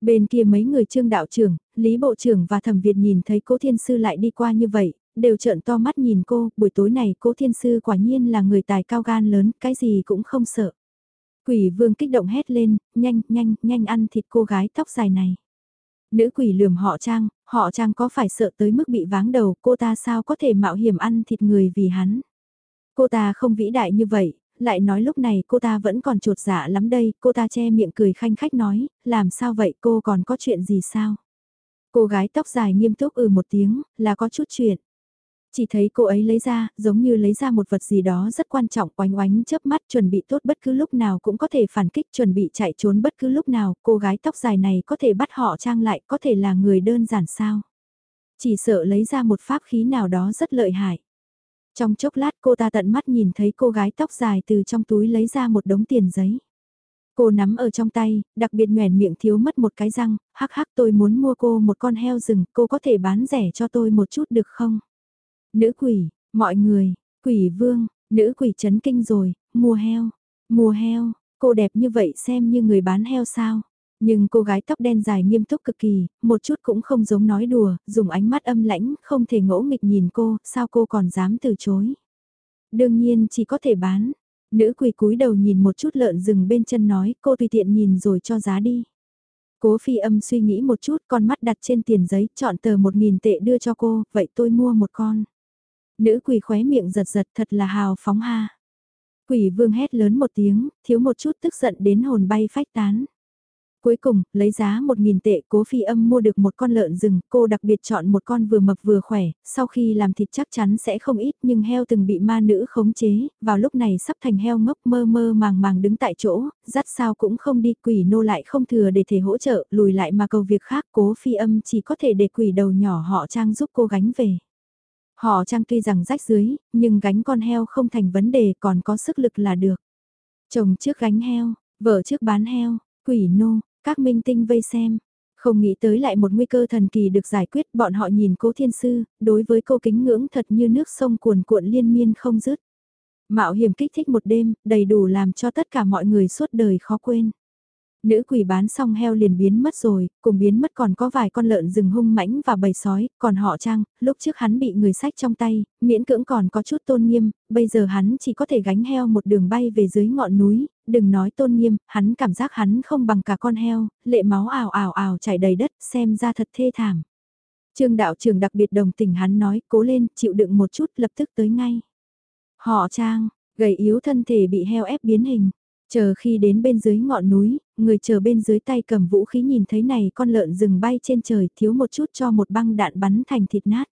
S1: Bên kia mấy người trương đạo trưởng, Lý Bộ trưởng và Thẩm Việt nhìn thấy cố thiên sư lại đi qua như vậy, đều trợn to mắt nhìn cô, buổi tối này cố thiên sư quả nhiên là người tài cao gan lớn, cái gì cũng không sợ. Quỷ vương kích động hét lên, nhanh, nhanh, nhanh ăn thịt cô gái tóc dài này. Nữ quỷ lườm họ Trang, họ Trang có phải sợ tới mức bị váng đầu, cô ta sao có thể mạo hiểm ăn thịt người vì hắn. Cô ta không vĩ đại như vậy, lại nói lúc này cô ta vẫn còn trột dạ lắm đây, cô ta che miệng cười khanh khách nói, làm sao vậy cô còn có chuyện gì sao? Cô gái tóc dài nghiêm túc ừ một tiếng, là có chút chuyện. Chỉ thấy cô ấy lấy ra, giống như lấy ra một vật gì đó rất quan trọng oánh oánh chớp mắt chuẩn bị tốt bất cứ lúc nào cũng có thể phản kích chuẩn bị chạy trốn bất cứ lúc nào, cô gái tóc dài này có thể bắt họ trang lại có thể là người đơn giản sao. Chỉ sợ lấy ra một pháp khí nào đó rất lợi hại. Trong chốc lát cô ta tận mắt nhìn thấy cô gái tóc dài từ trong túi lấy ra một đống tiền giấy. Cô nắm ở trong tay, đặc biệt nhoèn miệng thiếu mất một cái răng, hắc hắc tôi muốn mua cô một con heo rừng, cô có thể bán rẻ cho tôi một chút được không? Nữ quỷ, mọi người, quỷ vương, nữ quỷ chấn kinh rồi, mua heo, mua heo, cô đẹp như vậy xem như người bán heo sao. Nhưng cô gái tóc đen dài nghiêm túc cực kỳ, một chút cũng không giống nói đùa, dùng ánh mắt âm lãnh, không thể ngỗ nghịch nhìn cô, sao cô còn dám từ chối. Đương nhiên chỉ có thể bán. Nữ quỷ cúi đầu nhìn một chút lợn rừng bên chân nói, cô tùy tiện nhìn rồi cho giá đi. Cố phi âm suy nghĩ một chút, con mắt đặt trên tiền giấy, chọn tờ một nghìn tệ đưa cho cô, vậy tôi mua một con. Nữ quỷ khóe miệng giật giật thật là hào phóng ha. Quỷ vương hét lớn một tiếng, thiếu một chút tức giận đến hồn bay phách tán. Cuối cùng, lấy giá 1.000 tệ cố phi âm mua được một con lợn rừng, cô đặc biệt chọn một con vừa mập vừa khỏe, sau khi làm thịt chắc chắn sẽ không ít nhưng heo từng bị ma nữ khống chế, vào lúc này sắp thành heo ngốc mơ mơ màng màng đứng tại chỗ, dắt sao cũng không đi quỷ nô lại không thừa để thể hỗ trợ, lùi lại mà cầu việc khác cố phi âm chỉ có thể để quỷ đầu nhỏ họ trang giúp cô gánh về. Họ trang tuy rằng rách dưới, nhưng gánh con heo không thành vấn đề còn có sức lực là được. Chồng trước gánh heo, vợ trước bán heo, quỷ nô, các minh tinh vây xem. Không nghĩ tới lại một nguy cơ thần kỳ được giải quyết bọn họ nhìn cố thiên sư, đối với cô kính ngưỡng thật như nước sông cuồn cuộn liên miên không dứt Mạo hiểm kích thích một đêm, đầy đủ làm cho tất cả mọi người suốt đời khó quên. Nữ quỷ bán xong heo liền biến mất rồi, cùng biến mất còn có vài con lợn rừng hung mãnh và bầy sói, còn họ trang, lúc trước hắn bị người sách trong tay, miễn cưỡng còn có chút tôn nghiêm, bây giờ hắn chỉ có thể gánh heo một đường bay về dưới ngọn núi, đừng nói tôn nghiêm, hắn cảm giác hắn không bằng cả con heo, lệ máu ảo ảo ảo chảy đầy đất, xem ra thật thê thảm. Trương đạo trưởng đặc biệt đồng tình hắn nói, cố lên, chịu đựng một chút, lập tức tới ngay. Họ trang, gầy yếu thân thể bị heo ép biến hình. Chờ khi đến bên dưới ngọn núi, người chờ bên dưới tay cầm vũ khí nhìn thấy này con lợn rừng bay trên trời thiếu một chút cho một băng đạn bắn thành thịt nát.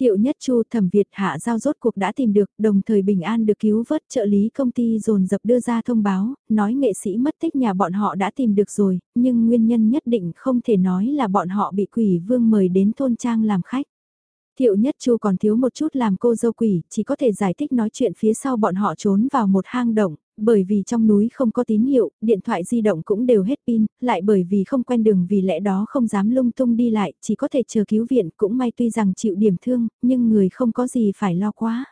S1: Thiệu Nhất Chu thẩm Việt hạ giao rốt cuộc đã tìm được, đồng thời bình an được cứu vớt trợ lý công ty dồn dập đưa ra thông báo, nói nghệ sĩ mất tích nhà bọn họ đã tìm được rồi, nhưng nguyên nhân nhất định không thể nói là bọn họ bị quỷ vương mời đến thôn trang làm khách. Thiệu Nhất Chu còn thiếu một chút làm cô dâu quỷ, chỉ có thể giải thích nói chuyện phía sau bọn họ trốn vào một hang động, bởi vì trong núi không có tín hiệu, điện thoại di động cũng đều hết pin, lại bởi vì không quen đường vì lẽ đó không dám lung tung đi lại, chỉ có thể chờ cứu viện cũng may tuy rằng chịu điểm thương, nhưng người không có gì phải lo quá.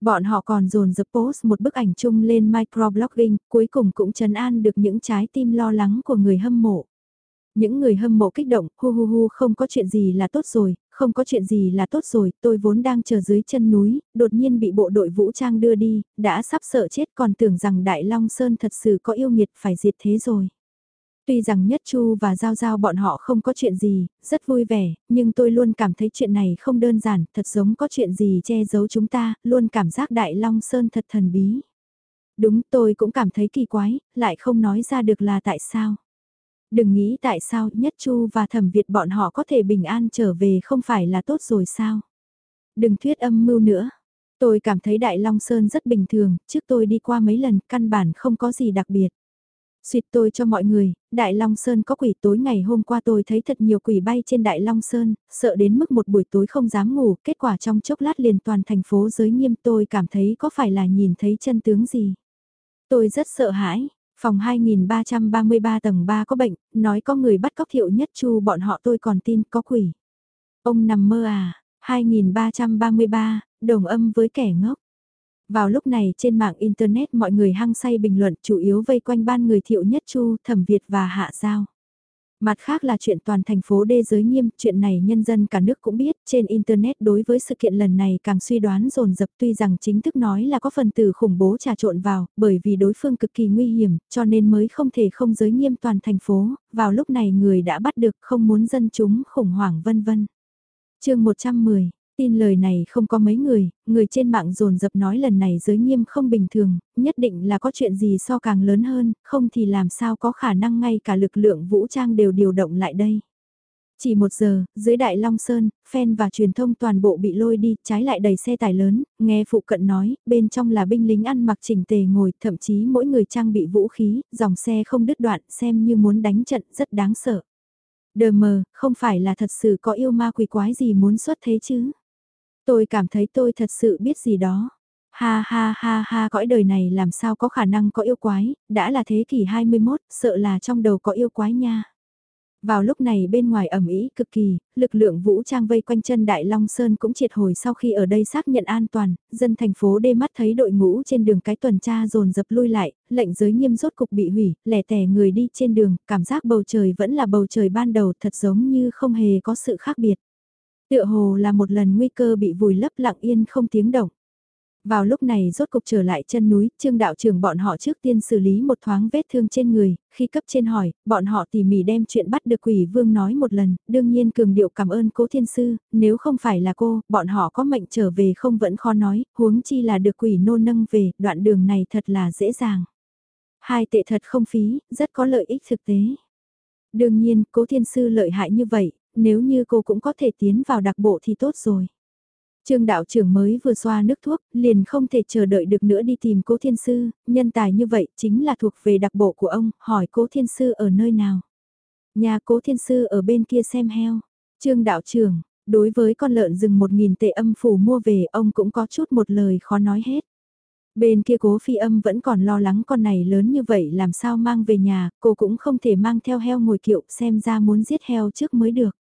S1: Bọn họ còn dồn dập post một bức ảnh chung lên microblogging, cuối cùng cũng trấn an được những trái tim lo lắng của người hâm mộ. Những người hâm mộ kích động, hu hu hu không có chuyện gì là tốt rồi, không có chuyện gì là tốt rồi, tôi vốn đang chờ dưới chân núi, đột nhiên bị bộ đội vũ trang đưa đi, đã sắp sợ chết còn tưởng rằng Đại Long Sơn thật sự có yêu nghiệt phải diệt thế rồi. Tuy rằng Nhất Chu và Giao Giao bọn họ không có chuyện gì, rất vui vẻ, nhưng tôi luôn cảm thấy chuyện này không đơn giản, thật giống có chuyện gì che giấu chúng ta, luôn cảm giác Đại Long Sơn thật thần bí. Đúng tôi cũng cảm thấy kỳ quái, lại không nói ra được là tại sao. Đừng nghĩ tại sao Nhất Chu và Thẩm Việt bọn họ có thể bình an trở về không phải là tốt rồi sao. Đừng thuyết âm mưu nữa. Tôi cảm thấy Đại Long Sơn rất bình thường, trước tôi đi qua mấy lần căn bản không có gì đặc biệt. Xuyệt tôi cho mọi người, Đại Long Sơn có quỷ tối ngày hôm qua tôi thấy thật nhiều quỷ bay trên Đại Long Sơn, sợ đến mức một buổi tối không dám ngủ, kết quả trong chốc lát liền toàn thành phố giới nghiêm tôi cảm thấy có phải là nhìn thấy chân tướng gì. Tôi rất sợ hãi, Phòng 2333 tầng 3 có bệnh, nói có người bắt cóc thiệu nhất chu bọn họ tôi còn tin có quỷ. Ông nằm mơ à, 2333, đồng âm với kẻ ngốc. Vào lúc này trên mạng Internet mọi người hăng say bình luận chủ yếu vây quanh ban người thiệu nhất chu, thẩm Việt và hạ giao. Mặt khác là chuyện toàn thành phố đê giới nghiêm, chuyện này nhân dân cả nước cũng biết, trên Internet đối với sự kiện lần này càng suy đoán dồn dập tuy rằng chính thức nói là có phần tử khủng bố trà trộn vào, bởi vì đối phương cực kỳ nguy hiểm, cho nên mới không thể không giới nghiêm toàn thành phố, vào lúc này người đã bắt được không muốn dân chúng khủng hoảng vân vân. chương 110 Tin lời này không có mấy người, người trên mạng dồn dập nói lần này giới nghiêm không bình thường, nhất định là có chuyện gì so càng lớn hơn, không thì làm sao có khả năng ngay cả lực lượng vũ trang đều điều động lại đây. Chỉ một giờ, dưới Đại Long Sơn, fan và truyền thông toàn bộ bị lôi đi, trái lại đầy xe tải lớn, nghe phụ cận nói, bên trong là binh lính ăn mặc chỉnh tề ngồi, thậm chí mỗi người trang bị vũ khí, dòng xe không đứt đoạn, xem như muốn đánh trận, rất đáng sợ. Đờ mờ, không phải là thật sự có yêu ma quỷ quái gì muốn xuất thế chứ? Tôi cảm thấy tôi thật sự biết gì đó. Ha ha ha ha cõi đời này làm sao có khả năng có yêu quái, đã là thế kỷ 21, sợ là trong đầu có yêu quái nha. Vào lúc này bên ngoài ẩm ý cực kỳ, lực lượng vũ trang vây quanh chân Đại Long Sơn cũng triệt hồi sau khi ở đây xác nhận an toàn, dân thành phố đê mắt thấy đội ngũ trên đường cái tuần tra dồn dập lui lại, lệnh giới nghiêm rốt cục bị hủy, lẻ tẻ người đi trên đường, cảm giác bầu trời vẫn là bầu trời ban đầu thật giống như không hề có sự khác biệt. Tựa hồ là một lần nguy cơ bị vùi lấp lặng yên không tiếng động. Vào lúc này rốt cục trở lại chân núi, trương đạo trưởng bọn họ trước tiên xử lý một thoáng vết thương trên người, khi cấp trên hỏi, bọn họ tỉ mỉ đem chuyện bắt được quỷ vương nói một lần, đương nhiên cường điệu cảm ơn cố thiên sư, nếu không phải là cô, bọn họ có mệnh trở về không vẫn khó nói, huống chi là được quỷ nô nâng về, đoạn đường này thật là dễ dàng. Hai tệ thật không phí, rất có lợi ích thực tế. Đương nhiên, cố thiên sư lợi hại như vậy, nếu như cô cũng có thể tiến vào đặc bộ thì tốt rồi. Trương đạo trưởng mới vừa xoa nước thuốc, liền không thể chờ đợi được nữa đi tìm cố thiên sư, nhân tài như vậy chính là thuộc về đặc bộ của ông, hỏi cố thiên sư ở nơi nào. Nhà cố thiên sư ở bên kia xem heo. Trương đạo trưởng, đối với con lợn rừng một nghìn tệ âm phủ mua về ông cũng có chút một lời khó nói hết. Bên kia cố phi âm vẫn còn lo lắng con này lớn như vậy làm sao mang về nhà, cô cũng không thể mang theo heo ngồi kiệu xem ra muốn giết heo trước mới được.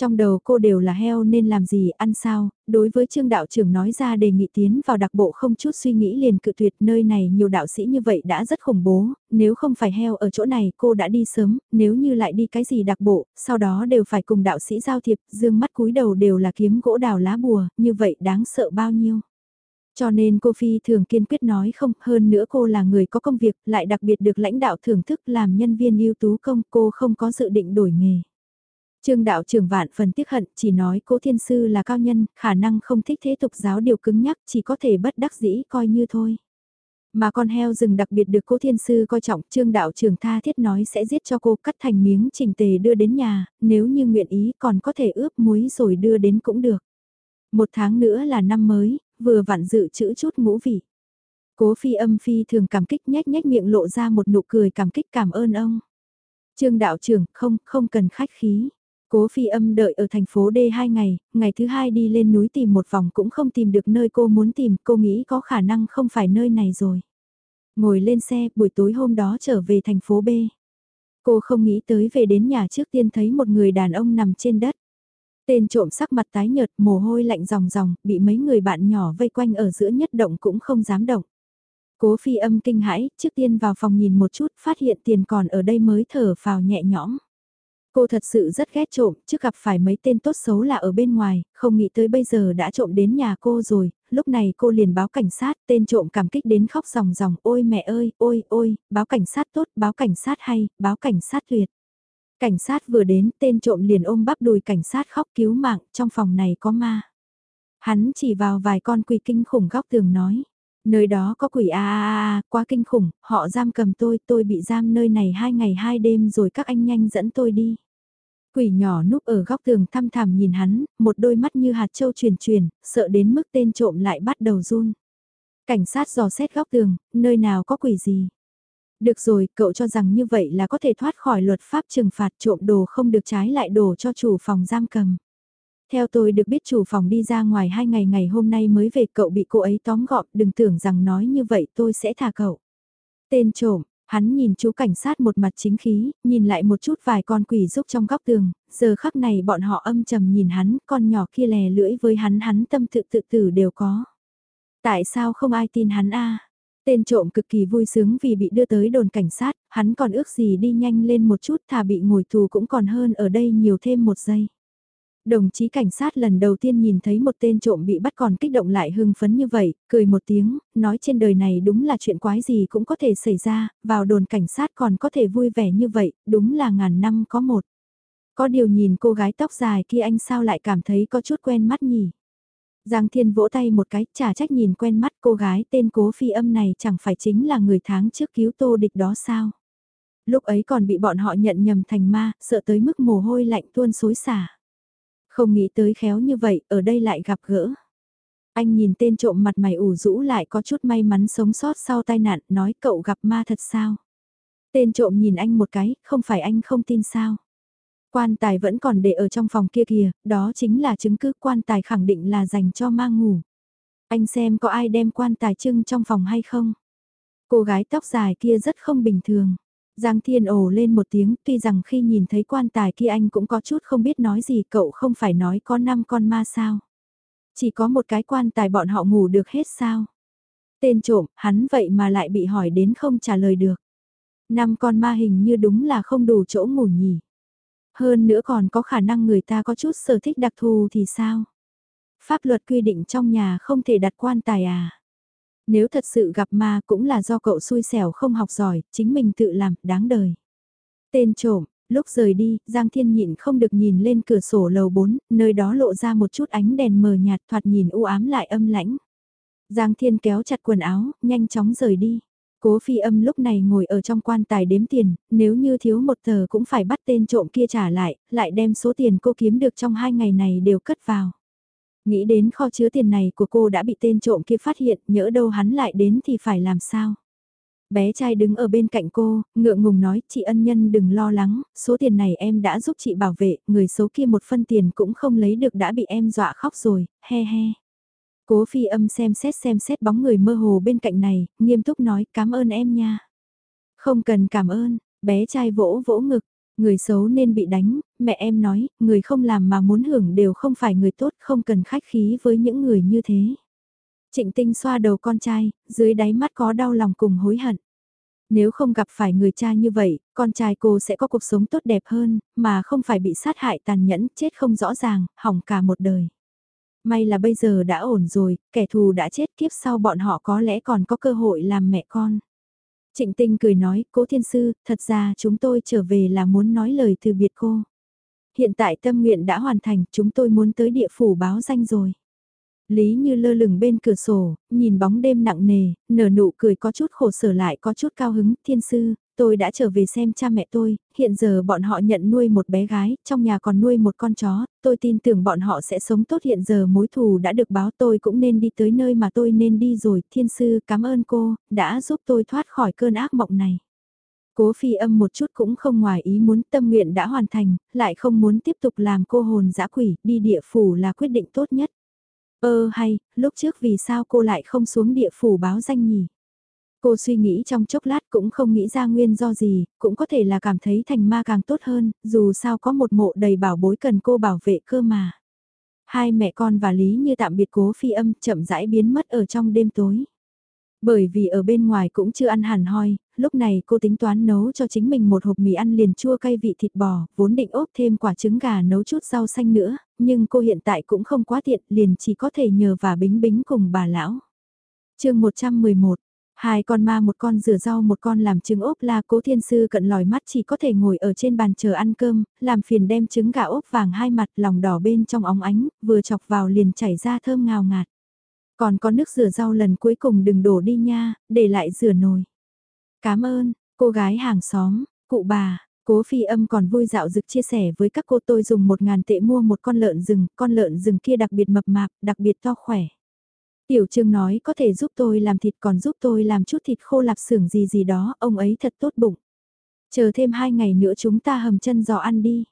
S1: Trong đầu cô đều là heo nên làm gì, ăn sao, đối với trương đạo trưởng nói ra đề nghị tiến vào đặc bộ không chút suy nghĩ liền cự tuyệt nơi này nhiều đạo sĩ như vậy đã rất khủng bố, nếu không phải heo ở chỗ này cô đã đi sớm, nếu như lại đi cái gì đặc bộ, sau đó đều phải cùng đạo sĩ giao thiệp, dương mắt cúi đầu đều là kiếm gỗ đào lá bùa, như vậy đáng sợ bao nhiêu. Cho nên cô Phi thường kiên quyết nói không, hơn nữa cô là người có công việc, lại đặc biệt được lãnh đạo thưởng thức làm nhân viên ưu tú công, cô không có dự định đổi nghề. Trương đạo trưởng vạn phần tiếc hận, chỉ nói cố thiên sư là cao nhân, khả năng không thích thế tục giáo điều cứng nhắc, chỉ có thể bất đắc dĩ coi như thôi. Mà con heo rừng đặc biệt được cố thiên sư coi trọng, trương đạo trưởng tha thiết nói sẽ giết cho cô cắt thành miếng trình tề đưa đến nhà, nếu như nguyện ý còn có thể ướp muối rồi đưa đến cũng được. Một tháng nữa là năm mới, vừa vặn dự chữ chút ngũ vị. Cố phi âm phi thường cảm kích nhếch nhếch miệng lộ ra một nụ cười cảm kích cảm ơn ông. Trương đạo trưởng, không, không cần khách khí. Cố phi âm đợi ở thành phố D 2 ngày, ngày thứ hai đi lên núi tìm một vòng cũng không tìm được nơi cô muốn tìm, cô nghĩ có khả năng không phải nơi này rồi. Ngồi lên xe, buổi tối hôm đó trở về thành phố B. Cô không nghĩ tới về đến nhà trước tiên thấy một người đàn ông nằm trên đất. Tên trộm sắc mặt tái nhợt, mồ hôi lạnh ròng ròng, bị mấy người bạn nhỏ vây quanh ở giữa nhất động cũng không dám động. Cố phi âm kinh hãi, trước tiên vào phòng nhìn một chút, phát hiện tiền còn ở đây mới thở vào nhẹ nhõm. Cô thật sự rất ghét trộm, trước gặp phải mấy tên tốt xấu là ở bên ngoài, không nghĩ tới bây giờ đã trộm đến nhà cô rồi, lúc này cô liền báo cảnh sát, tên trộm cảm kích đến khóc ròng ròng, ôi mẹ ơi, ôi, ôi, báo cảnh sát tốt, báo cảnh sát hay, báo cảnh sát tuyệt. Cảnh sát vừa đến, tên trộm liền ôm bắp đùi cảnh sát khóc cứu mạng, trong phòng này có ma. Hắn chỉ vào vài con quỷ kinh khủng góc tường nói. Nơi đó có quỷ a a a, quá kinh khủng, họ giam cầm tôi, tôi bị giam nơi này hai ngày hai đêm rồi các anh nhanh dẫn tôi đi. Quỷ nhỏ núp ở góc tường thăm thẳm nhìn hắn, một đôi mắt như hạt châu truyền truyền, sợ đến mức tên trộm lại bắt đầu run. Cảnh sát dò xét góc tường, nơi nào có quỷ gì. Được rồi, cậu cho rằng như vậy là có thể thoát khỏi luật pháp trừng phạt trộm đồ không được trái lại đồ cho chủ phòng giam cầm. Theo tôi được biết chủ phòng đi ra ngoài hai ngày ngày hôm nay mới về cậu bị cô ấy tóm gọn, đừng tưởng rằng nói như vậy tôi sẽ thả cậu. Tên trộm, hắn nhìn chú cảnh sát một mặt chính khí, nhìn lại một chút vài con quỷ rúc trong góc tường, giờ khắc này bọn họ âm trầm nhìn hắn, con nhỏ kia lè lưỡi với hắn hắn tâm tự tự tử đều có. Tại sao không ai tin hắn a Tên trộm cực kỳ vui sướng vì bị đưa tới đồn cảnh sát, hắn còn ước gì đi nhanh lên một chút thà bị ngồi tù cũng còn hơn ở đây nhiều thêm một giây. Đồng chí cảnh sát lần đầu tiên nhìn thấy một tên trộm bị bắt còn kích động lại hưng phấn như vậy, cười một tiếng, nói trên đời này đúng là chuyện quái gì cũng có thể xảy ra, vào đồn cảnh sát còn có thể vui vẻ như vậy, đúng là ngàn năm có một. Có điều nhìn cô gái tóc dài kia anh sao lại cảm thấy có chút quen mắt nhỉ? Giang Thiên vỗ tay một cái, trả trách nhìn quen mắt cô gái tên cố phi âm này chẳng phải chính là người tháng trước cứu tô địch đó sao? Lúc ấy còn bị bọn họ nhận nhầm thành ma, sợ tới mức mồ hôi lạnh tuôn xối xả. Không nghĩ tới khéo như vậy, ở đây lại gặp gỡ. Anh nhìn tên trộm mặt mày ủ rũ lại có chút may mắn sống sót sau tai nạn, nói cậu gặp ma thật sao? Tên trộm nhìn anh một cái, không phải anh không tin sao? Quan tài vẫn còn để ở trong phòng kia kìa, đó chính là chứng cứ quan tài khẳng định là dành cho ma ngủ. Anh xem có ai đem quan tài trưng trong phòng hay không? Cô gái tóc dài kia rất không bình thường. Giang Thiên ồ lên một tiếng, tuy rằng khi nhìn thấy quan tài kia anh cũng có chút không biết nói gì, cậu không phải nói có năm con ma sao? Chỉ có một cái quan tài bọn họ ngủ được hết sao? Tên trộm, hắn vậy mà lại bị hỏi đến không trả lời được. Năm con ma hình như đúng là không đủ chỗ ngủ nhỉ. Hơn nữa còn có khả năng người ta có chút sở thích đặc thù thì sao? Pháp luật quy định trong nhà không thể đặt quan tài à? Nếu thật sự gặp ma cũng là do cậu xui xẻo không học giỏi, chính mình tự làm, đáng đời. Tên trộm, lúc rời đi, Giang Thiên nhịn không được nhìn lên cửa sổ lầu 4, nơi đó lộ ra một chút ánh đèn mờ nhạt thoạt nhìn u ám lại âm lãnh. Giang Thiên kéo chặt quần áo, nhanh chóng rời đi. Cố phi âm lúc này ngồi ở trong quan tài đếm tiền, nếu như thiếu một tờ cũng phải bắt tên trộm kia trả lại, lại đem số tiền cô kiếm được trong hai ngày này đều cất vào. Nghĩ đến kho chứa tiền này của cô đã bị tên trộm kia phát hiện, nhỡ đâu hắn lại đến thì phải làm sao? Bé trai đứng ở bên cạnh cô, ngượng ngùng nói, chị ân nhân đừng lo lắng, số tiền này em đã giúp chị bảo vệ, người xấu kia một phân tiền cũng không lấy được đã bị em dọa khóc rồi, he he. Cố phi âm xem xét xem xét bóng người mơ hồ bên cạnh này, nghiêm túc nói cảm ơn em nha. Không cần cảm ơn, bé trai vỗ vỗ ngực, Người xấu nên bị đánh, mẹ em nói, người không làm mà muốn hưởng đều không phải người tốt, không cần khách khí với những người như thế. Trịnh tinh xoa đầu con trai, dưới đáy mắt có đau lòng cùng hối hận. Nếu không gặp phải người cha như vậy, con trai cô sẽ có cuộc sống tốt đẹp hơn, mà không phải bị sát hại tàn nhẫn, chết không rõ ràng, hỏng cả một đời. May là bây giờ đã ổn rồi, kẻ thù đã chết kiếp sau bọn họ có lẽ còn có cơ hội làm mẹ con. Trịnh Tinh cười nói, cố thiên sư, thật ra chúng tôi trở về là muốn nói lời từ biệt cô. Hiện tại tâm nguyện đã hoàn thành, chúng tôi muốn tới địa phủ báo danh rồi. Lý như lơ lửng bên cửa sổ, nhìn bóng đêm nặng nề, nở nụ cười có chút khổ sở lại có chút cao hứng, thiên sư, tôi đã trở về xem cha mẹ tôi, hiện giờ bọn họ nhận nuôi một bé gái, trong nhà còn nuôi một con chó, tôi tin tưởng bọn họ sẽ sống tốt hiện giờ mối thù đã được báo tôi cũng nên đi tới nơi mà tôi nên đi rồi, thiên sư cảm ơn cô, đã giúp tôi thoát khỏi cơn ác mộng này. Cố phi âm một chút cũng không ngoài ý muốn tâm nguyện đã hoàn thành, lại không muốn tiếp tục làm cô hồn dã quỷ, đi địa phủ là quyết định tốt nhất. Ơ hay, lúc trước vì sao cô lại không xuống địa phủ báo danh nhỉ? Cô suy nghĩ trong chốc lát cũng không nghĩ ra nguyên do gì, cũng có thể là cảm thấy thành ma càng tốt hơn, dù sao có một mộ đầy bảo bối cần cô bảo vệ cơ mà. Hai mẹ con và Lý như tạm biệt cố phi âm chậm rãi biến mất ở trong đêm tối. Bởi vì ở bên ngoài cũng chưa ăn hẳn hoi, lúc này cô tính toán nấu cho chính mình một hộp mì ăn liền chua cay vị thịt bò, vốn định ốp thêm quả trứng gà nấu chút rau xanh nữa, nhưng cô hiện tại cũng không quá tiện, liền chỉ có thể nhờ và bính bính cùng bà lão. chương 111 Hai con ma một con rửa rau một con làm trứng ốp la cố thiên sư cận lòi mắt chỉ có thể ngồi ở trên bàn chờ ăn cơm, làm phiền đem trứng gà ốp vàng hai mặt lòng đỏ bên trong óng ánh, vừa chọc vào liền chảy ra thơm ngào ngạt. Còn có nước rửa rau lần cuối cùng đừng đổ đi nha, để lại rửa nồi. Cảm ơn, cô gái hàng xóm, cụ bà, Cố phi âm còn vui dạo dực chia sẻ với các cô tôi dùng một ngàn tệ mua một con lợn rừng, con lợn rừng kia đặc biệt mập mạp, đặc biệt to khỏe. Tiểu trương nói có thể giúp tôi làm thịt còn giúp tôi làm chút thịt khô lạp xưởng gì gì đó, ông ấy thật tốt bụng. Chờ thêm hai ngày nữa chúng ta hầm chân giò ăn đi.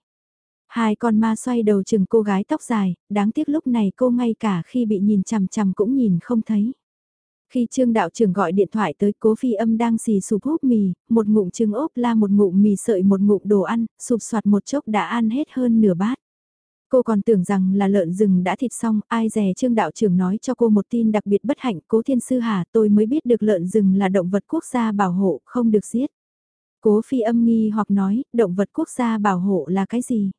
S1: Hai con ma xoay đầu chừng cô gái tóc dài, đáng tiếc lúc này cô ngay cả khi bị nhìn chằm chằm cũng nhìn không thấy. Khi trương đạo trưởng gọi điện thoại tới cố phi âm đang xì sụp húp mì, một ngụm trứng ốp la một ngụm mì sợi một ngụm đồ ăn, sụp soạt một chốc đã ăn hết hơn nửa bát. Cô còn tưởng rằng là lợn rừng đã thịt xong, ai dè trương đạo trưởng nói cho cô một tin đặc biệt bất hạnh, cố thiên sư hà tôi mới biết được lợn rừng là động vật quốc gia bảo hộ, không được giết. Cố phi âm nghi hoặc nói, động vật quốc gia bảo hộ là cái gì?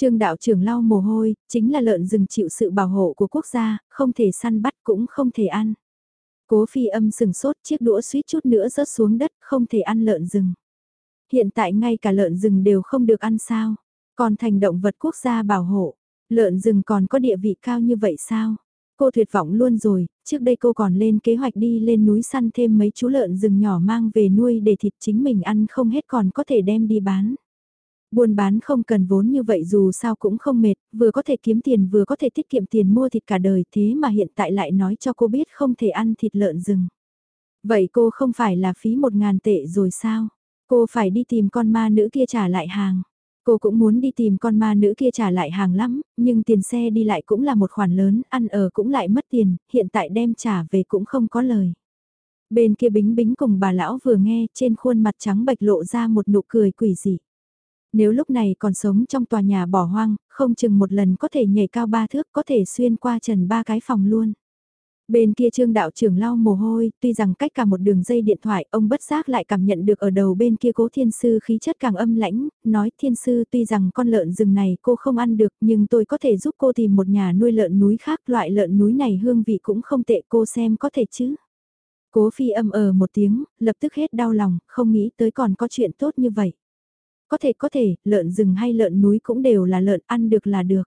S1: Trương đạo trưởng lau mồ hôi, chính là lợn rừng chịu sự bảo hộ của quốc gia, không thể săn bắt cũng không thể ăn. Cố phi âm sừng sốt chiếc đũa suýt chút nữa rớt xuống đất, không thể ăn lợn rừng. Hiện tại ngay cả lợn rừng đều không được ăn sao, còn thành động vật quốc gia bảo hộ, lợn rừng còn có địa vị cao như vậy sao? Cô tuyệt vọng luôn rồi, trước đây cô còn lên kế hoạch đi lên núi săn thêm mấy chú lợn rừng nhỏ mang về nuôi để thịt chính mình ăn không hết còn có thể đem đi bán. Buôn bán không cần vốn như vậy dù sao cũng không mệt, vừa có thể kiếm tiền vừa có thể tiết kiệm tiền mua thịt cả đời thế mà hiện tại lại nói cho cô biết không thể ăn thịt lợn rừng. Vậy cô không phải là phí một ngàn tệ rồi sao? Cô phải đi tìm con ma nữ kia trả lại hàng. Cô cũng muốn đi tìm con ma nữ kia trả lại hàng lắm, nhưng tiền xe đi lại cũng là một khoản lớn, ăn ở cũng lại mất tiền, hiện tại đem trả về cũng không có lời. Bên kia bính bính cùng bà lão vừa nghe trên khuôn mặt trắng bạch lộ ra một nụ cười quỷ dị. Nếu lúc này còn sống trong tòa nhà bỏ hoang, không chừng một lần có thể nhảy cao ba thước có thể xuyên qua trần ba cái phòng luôn. Bên kia trương đạo trưởng lau mồ hôi, tuy rằng cách cả một đường dây điện thoại, ông bất giác lại cảm nhận được ở đầu bên kia cố thiên sư khí chất càng âm lãnh, nói thiên sư tuy rằng con lợn rừng này cô không ăn được nhưng tôi có thể giúp cô tìm một nhà nuôi lợn núi khác, loại lợn núi này hương vị cũng không tệ cô xem có thể chứ. Cố phi âm ờ một tiếng, lập tức hết đau lòng, không nghĩ tới còn có chuyện tốt như vậy. Có thể có thể, lợn rừng hay lợn núi cũng đều là lợn ăn được là được.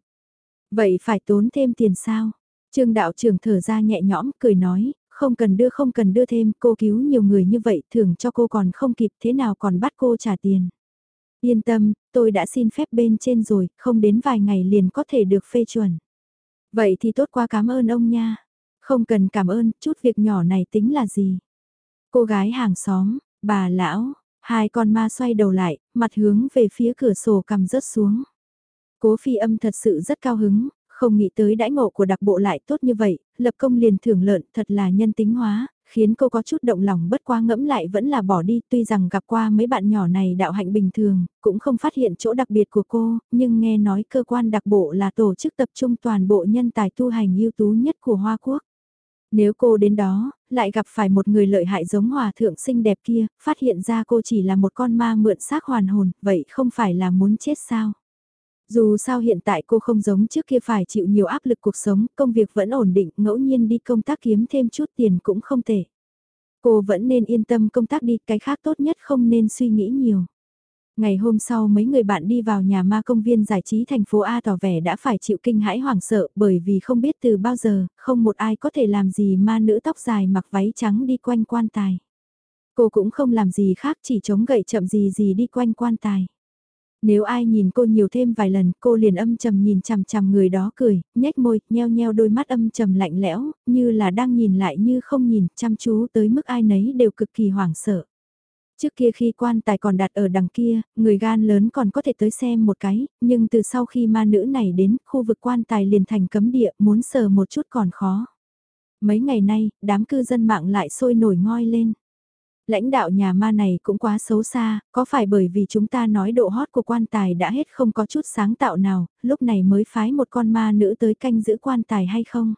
S1: Vậy phải tốn thêm tiền sao? Trương đạo trưởng thở ra nhẹ nhõm, cười nói, không cần đưa không cần đưa thêm, cô cứu nhiều người như vậy, thưởng cho cô còn không kịp thế nào còn bắt cô trả tiền. Yên tâm, tôi đã xin phép bên trên rồi, không đến vài ngày liền có thể được phê chuẩn. Vậy thì tốt quá cảm ơn ông nha. Không cần cảm ơn, chút việc nhỏ này tính là gì. Cô gái hàng xóm, bà lão, Hai con ma xoay đầu lại, mặt hướng về phía cửa sổ cầm rớt xuống. Cố phi âm thật sự rất cao hứng, không nghĩ tới đãi ngộ của đặc bộ lại tốt như vậy, lập công liền thưởng lợn thật là nhân tính hóa, khiến cô có chút động lòng bất qua ngẫm lại vẫn là bỏ đi tuy rằng gặp qua mấy bạn nhỏ này đạo hạnh bình thường, cũng không phát hiện chỗ đặc biệt của cô, nhưng nghe nói cơ quan đặc bộ là tổ chức tập trung toàn bộ nhân tài tu hành ưu tú nhất của Hoa Quốc. Nếu cô đến đó, lại gặp phải một người lợi hại giống hòa thượng xinh đẹp kia, phát hiện ra cô chỉ là một con ma mượn xác hoàn hồn, vậy không phải là muốn chết sao? Dù sao hiện tại cô không giống trước kia phải chịu nhiều áp lực cuộc sống, công việc vẫn ổn định, ngẫu nhiên đi công tác kiếm thêm chút tiền cũng không tệ. Cô vẫn nên yên tâm công tác đi, cái khác tốt nhất không nên suy nghĩ nhiều. Ngày hôm sau mấy người bạn đi vào nhà ma công viên giải trí thành phố A tỏ vẻ đã phải chịu kinh hãi hoảng sợ bởi vì không biết từ bao giờ, không một ai có thể làm gì ma nữ tóc dài mặc váy trắng đi quanh quan tài. Cô cũng không làm gì khác chỉ chống gậy chậm gì gì đi quanh quan tài. Nếu ai nhìn cô nhiều thêm vài lần, cô liền âm trầm nhìn chằm chằm người đó cười, nhếch môi, nheo nheo đôi mắt âm trầm lạnh lẽo, như là đang nhìn lại như không nhìn, chăm chú tới mức ai nấy đều cực kỳ hoảng sợ. Trước kia khi quan tài còn đặt ở đằng kia, người gan lớn còn có thể tới xem một cái, nhưng từ sau khi ma nữ này đến, khu vực quan tài liền thành cấm địa, muốn sờ một chút còn khó. Mấy ngày nay, đám cư dân mạng lại sôi nổi ngoi lên. Lãnh đạo nhà ma này cũng quá xấu xa, có phải bởi vì chúng ta nói độ hot của quan tài đã hết không có chút sáng tạo nào, lúc này mới phái một con ma nữ tới canh giữ quan tài hay không?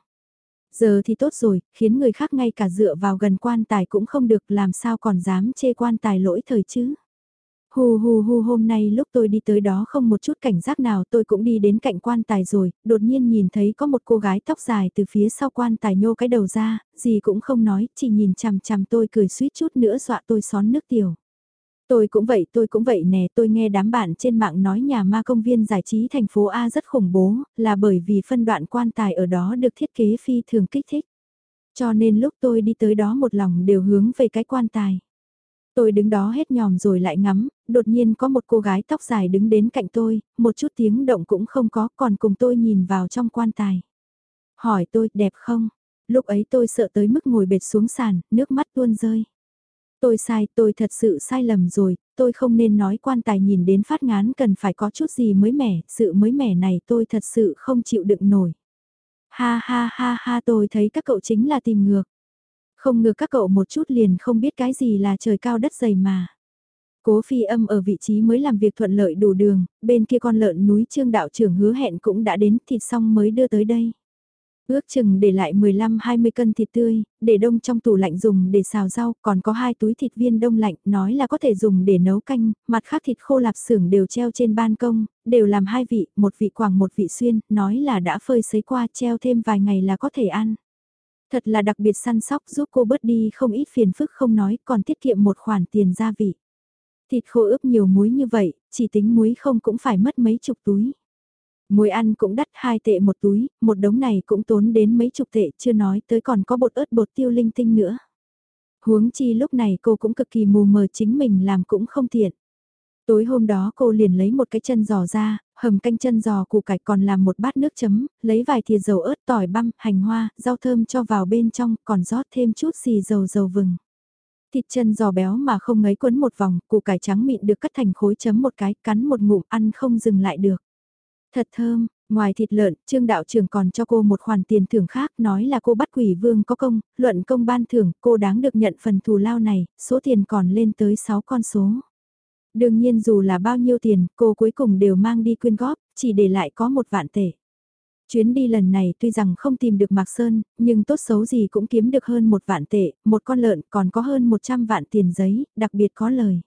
S1: Giờ thì tốt rồi, khiến người khác ngay cả dựa vào gần quan tài cũng không được làm sao còn dám chê quan tài lỗi thời chứ. Hù hù hù hôm nay lúc tôi đi tới đó không một chút cảnh giác nào tôi cũng đi đến cạnh quan tài rồi, đột nhiên nhìn thấy có một cô gái tóc dài từ phía sau quan tài nhô cái đầu ra, gì cũng không nói, chỉ nhìn chằm chằm tôi cười suýt chút nữa dọa tôi xón nước tiểu. Tôi cũng vậy, tôi cũng vậy nè, tôi nghe đám bạn trên mạng nói nhà ma công viên giải trí thành phố A rất khủng bố, là bởi vì phân đoạn quan tài ở đó được thiết kế phi thường kích thích. Cho nên lúc tôi đi tới đó một lòng đều hướng về cái quan tài. Tôi đứng đó hết nhòm rồi lại ngắm, đột nhiên có một cô gái tóc dài đứng đến cạnh tôi, một chút tiếng động cũng không có, còn cùng tôi nhìn vào trong quan tài. Hỏi tôi, đẹp không? Lúc ấy tôi sợ tới mức ngồi bệt xuống sàn, nước mắt tuôn rơi. Tôi sai, tôi thật sự sai lầm rồi, tôi không nên nói quan tài nhìn đến phát ngán cần phải có chút gì mới mẻ, sự mới mẻ này tôi thật sự không chịu đựng nổi. Ha ha ha ha tôi thấy các cậu chính là tìm ngược. Không ngờ các cậu một chút liền không biết cái gì là trời cao đất dày mà. Cố phi âm ở vị trí mới làm việc thuận lợi đủ đường, bên kia con lợn núi trương đạo trưởng hứa hẹn cũng đã đến thịt xong mới đưa tới đây. Ước chừng để lại 15-20 cân thịt tươi, để đông trong tủ lạnh dùng để xào rau, còn có hai túi thịt viên đông lạnh, nói là có thể dùng để nấu canh, mặt khác thịt khô lạp xưởng đều treo trên ban công, đều làm hai vị, một vị quảng một vị xuyên, nói là đã phơi sấy qua treo thêm vài ngày là có thể ăn. Thật là đặc biệt săn sóc giúp cô bớt đi không ít phiền phức không nói, còn tiết kiệm một khoản tiền gia vị. Thịt khô ướp nhiều muối như vậy, chỉ tính muối không cũng phải mất mấy chục túi. Muối ăn cũng đắt hai tệ một túi, một đống này cũng tốn đến mấy chục tệ chưa nói tới còn có bột ớt bột tiêu linh tinh nữa. Huống chi lúc này cô cũng cực kỳ mù mờ chính mình làm cũng không tiện. Tối hôm đó cô liền lấy một cái chân giò ra, hầm canh chân giò củ cải còn làm một bát nước chấm, lấy vài thìa dầu ớt tỏi băm, hành hoa, rau thơm cho vào bên trong, còn rót thêm chút xì dầu dầu vừng. Thịt chân giò béo mà không ngấy quấn một vòng, củ cải trắng mịn được cắt thành khối chấm một cái, cắn một ngụm ăn không dừng lại được. Thật thơm, ngoài thịt lợn, trương đạo trưởng còn cho cô một khoản tiền thưởng khác nói là cô bắt quỷ vương có công, luận công ban thưởng, cô đáng được nhận phần thù lao này, số tiền còn lên tới 6 con số. Đương nhiên dù là bao nhiêu tiền, cô cuối cùng đều mang đi quyên góp, chỉ để lại có một vạn tệ. Chuyến đi lần này tuy rằng không tìm được Mạc Sơn, nhưng tốt xấu gì cũng kiếm được hơn một vạn tệ, một con lợn còn có hơn 100 vạn tiền giấy, đặc biệt có lời.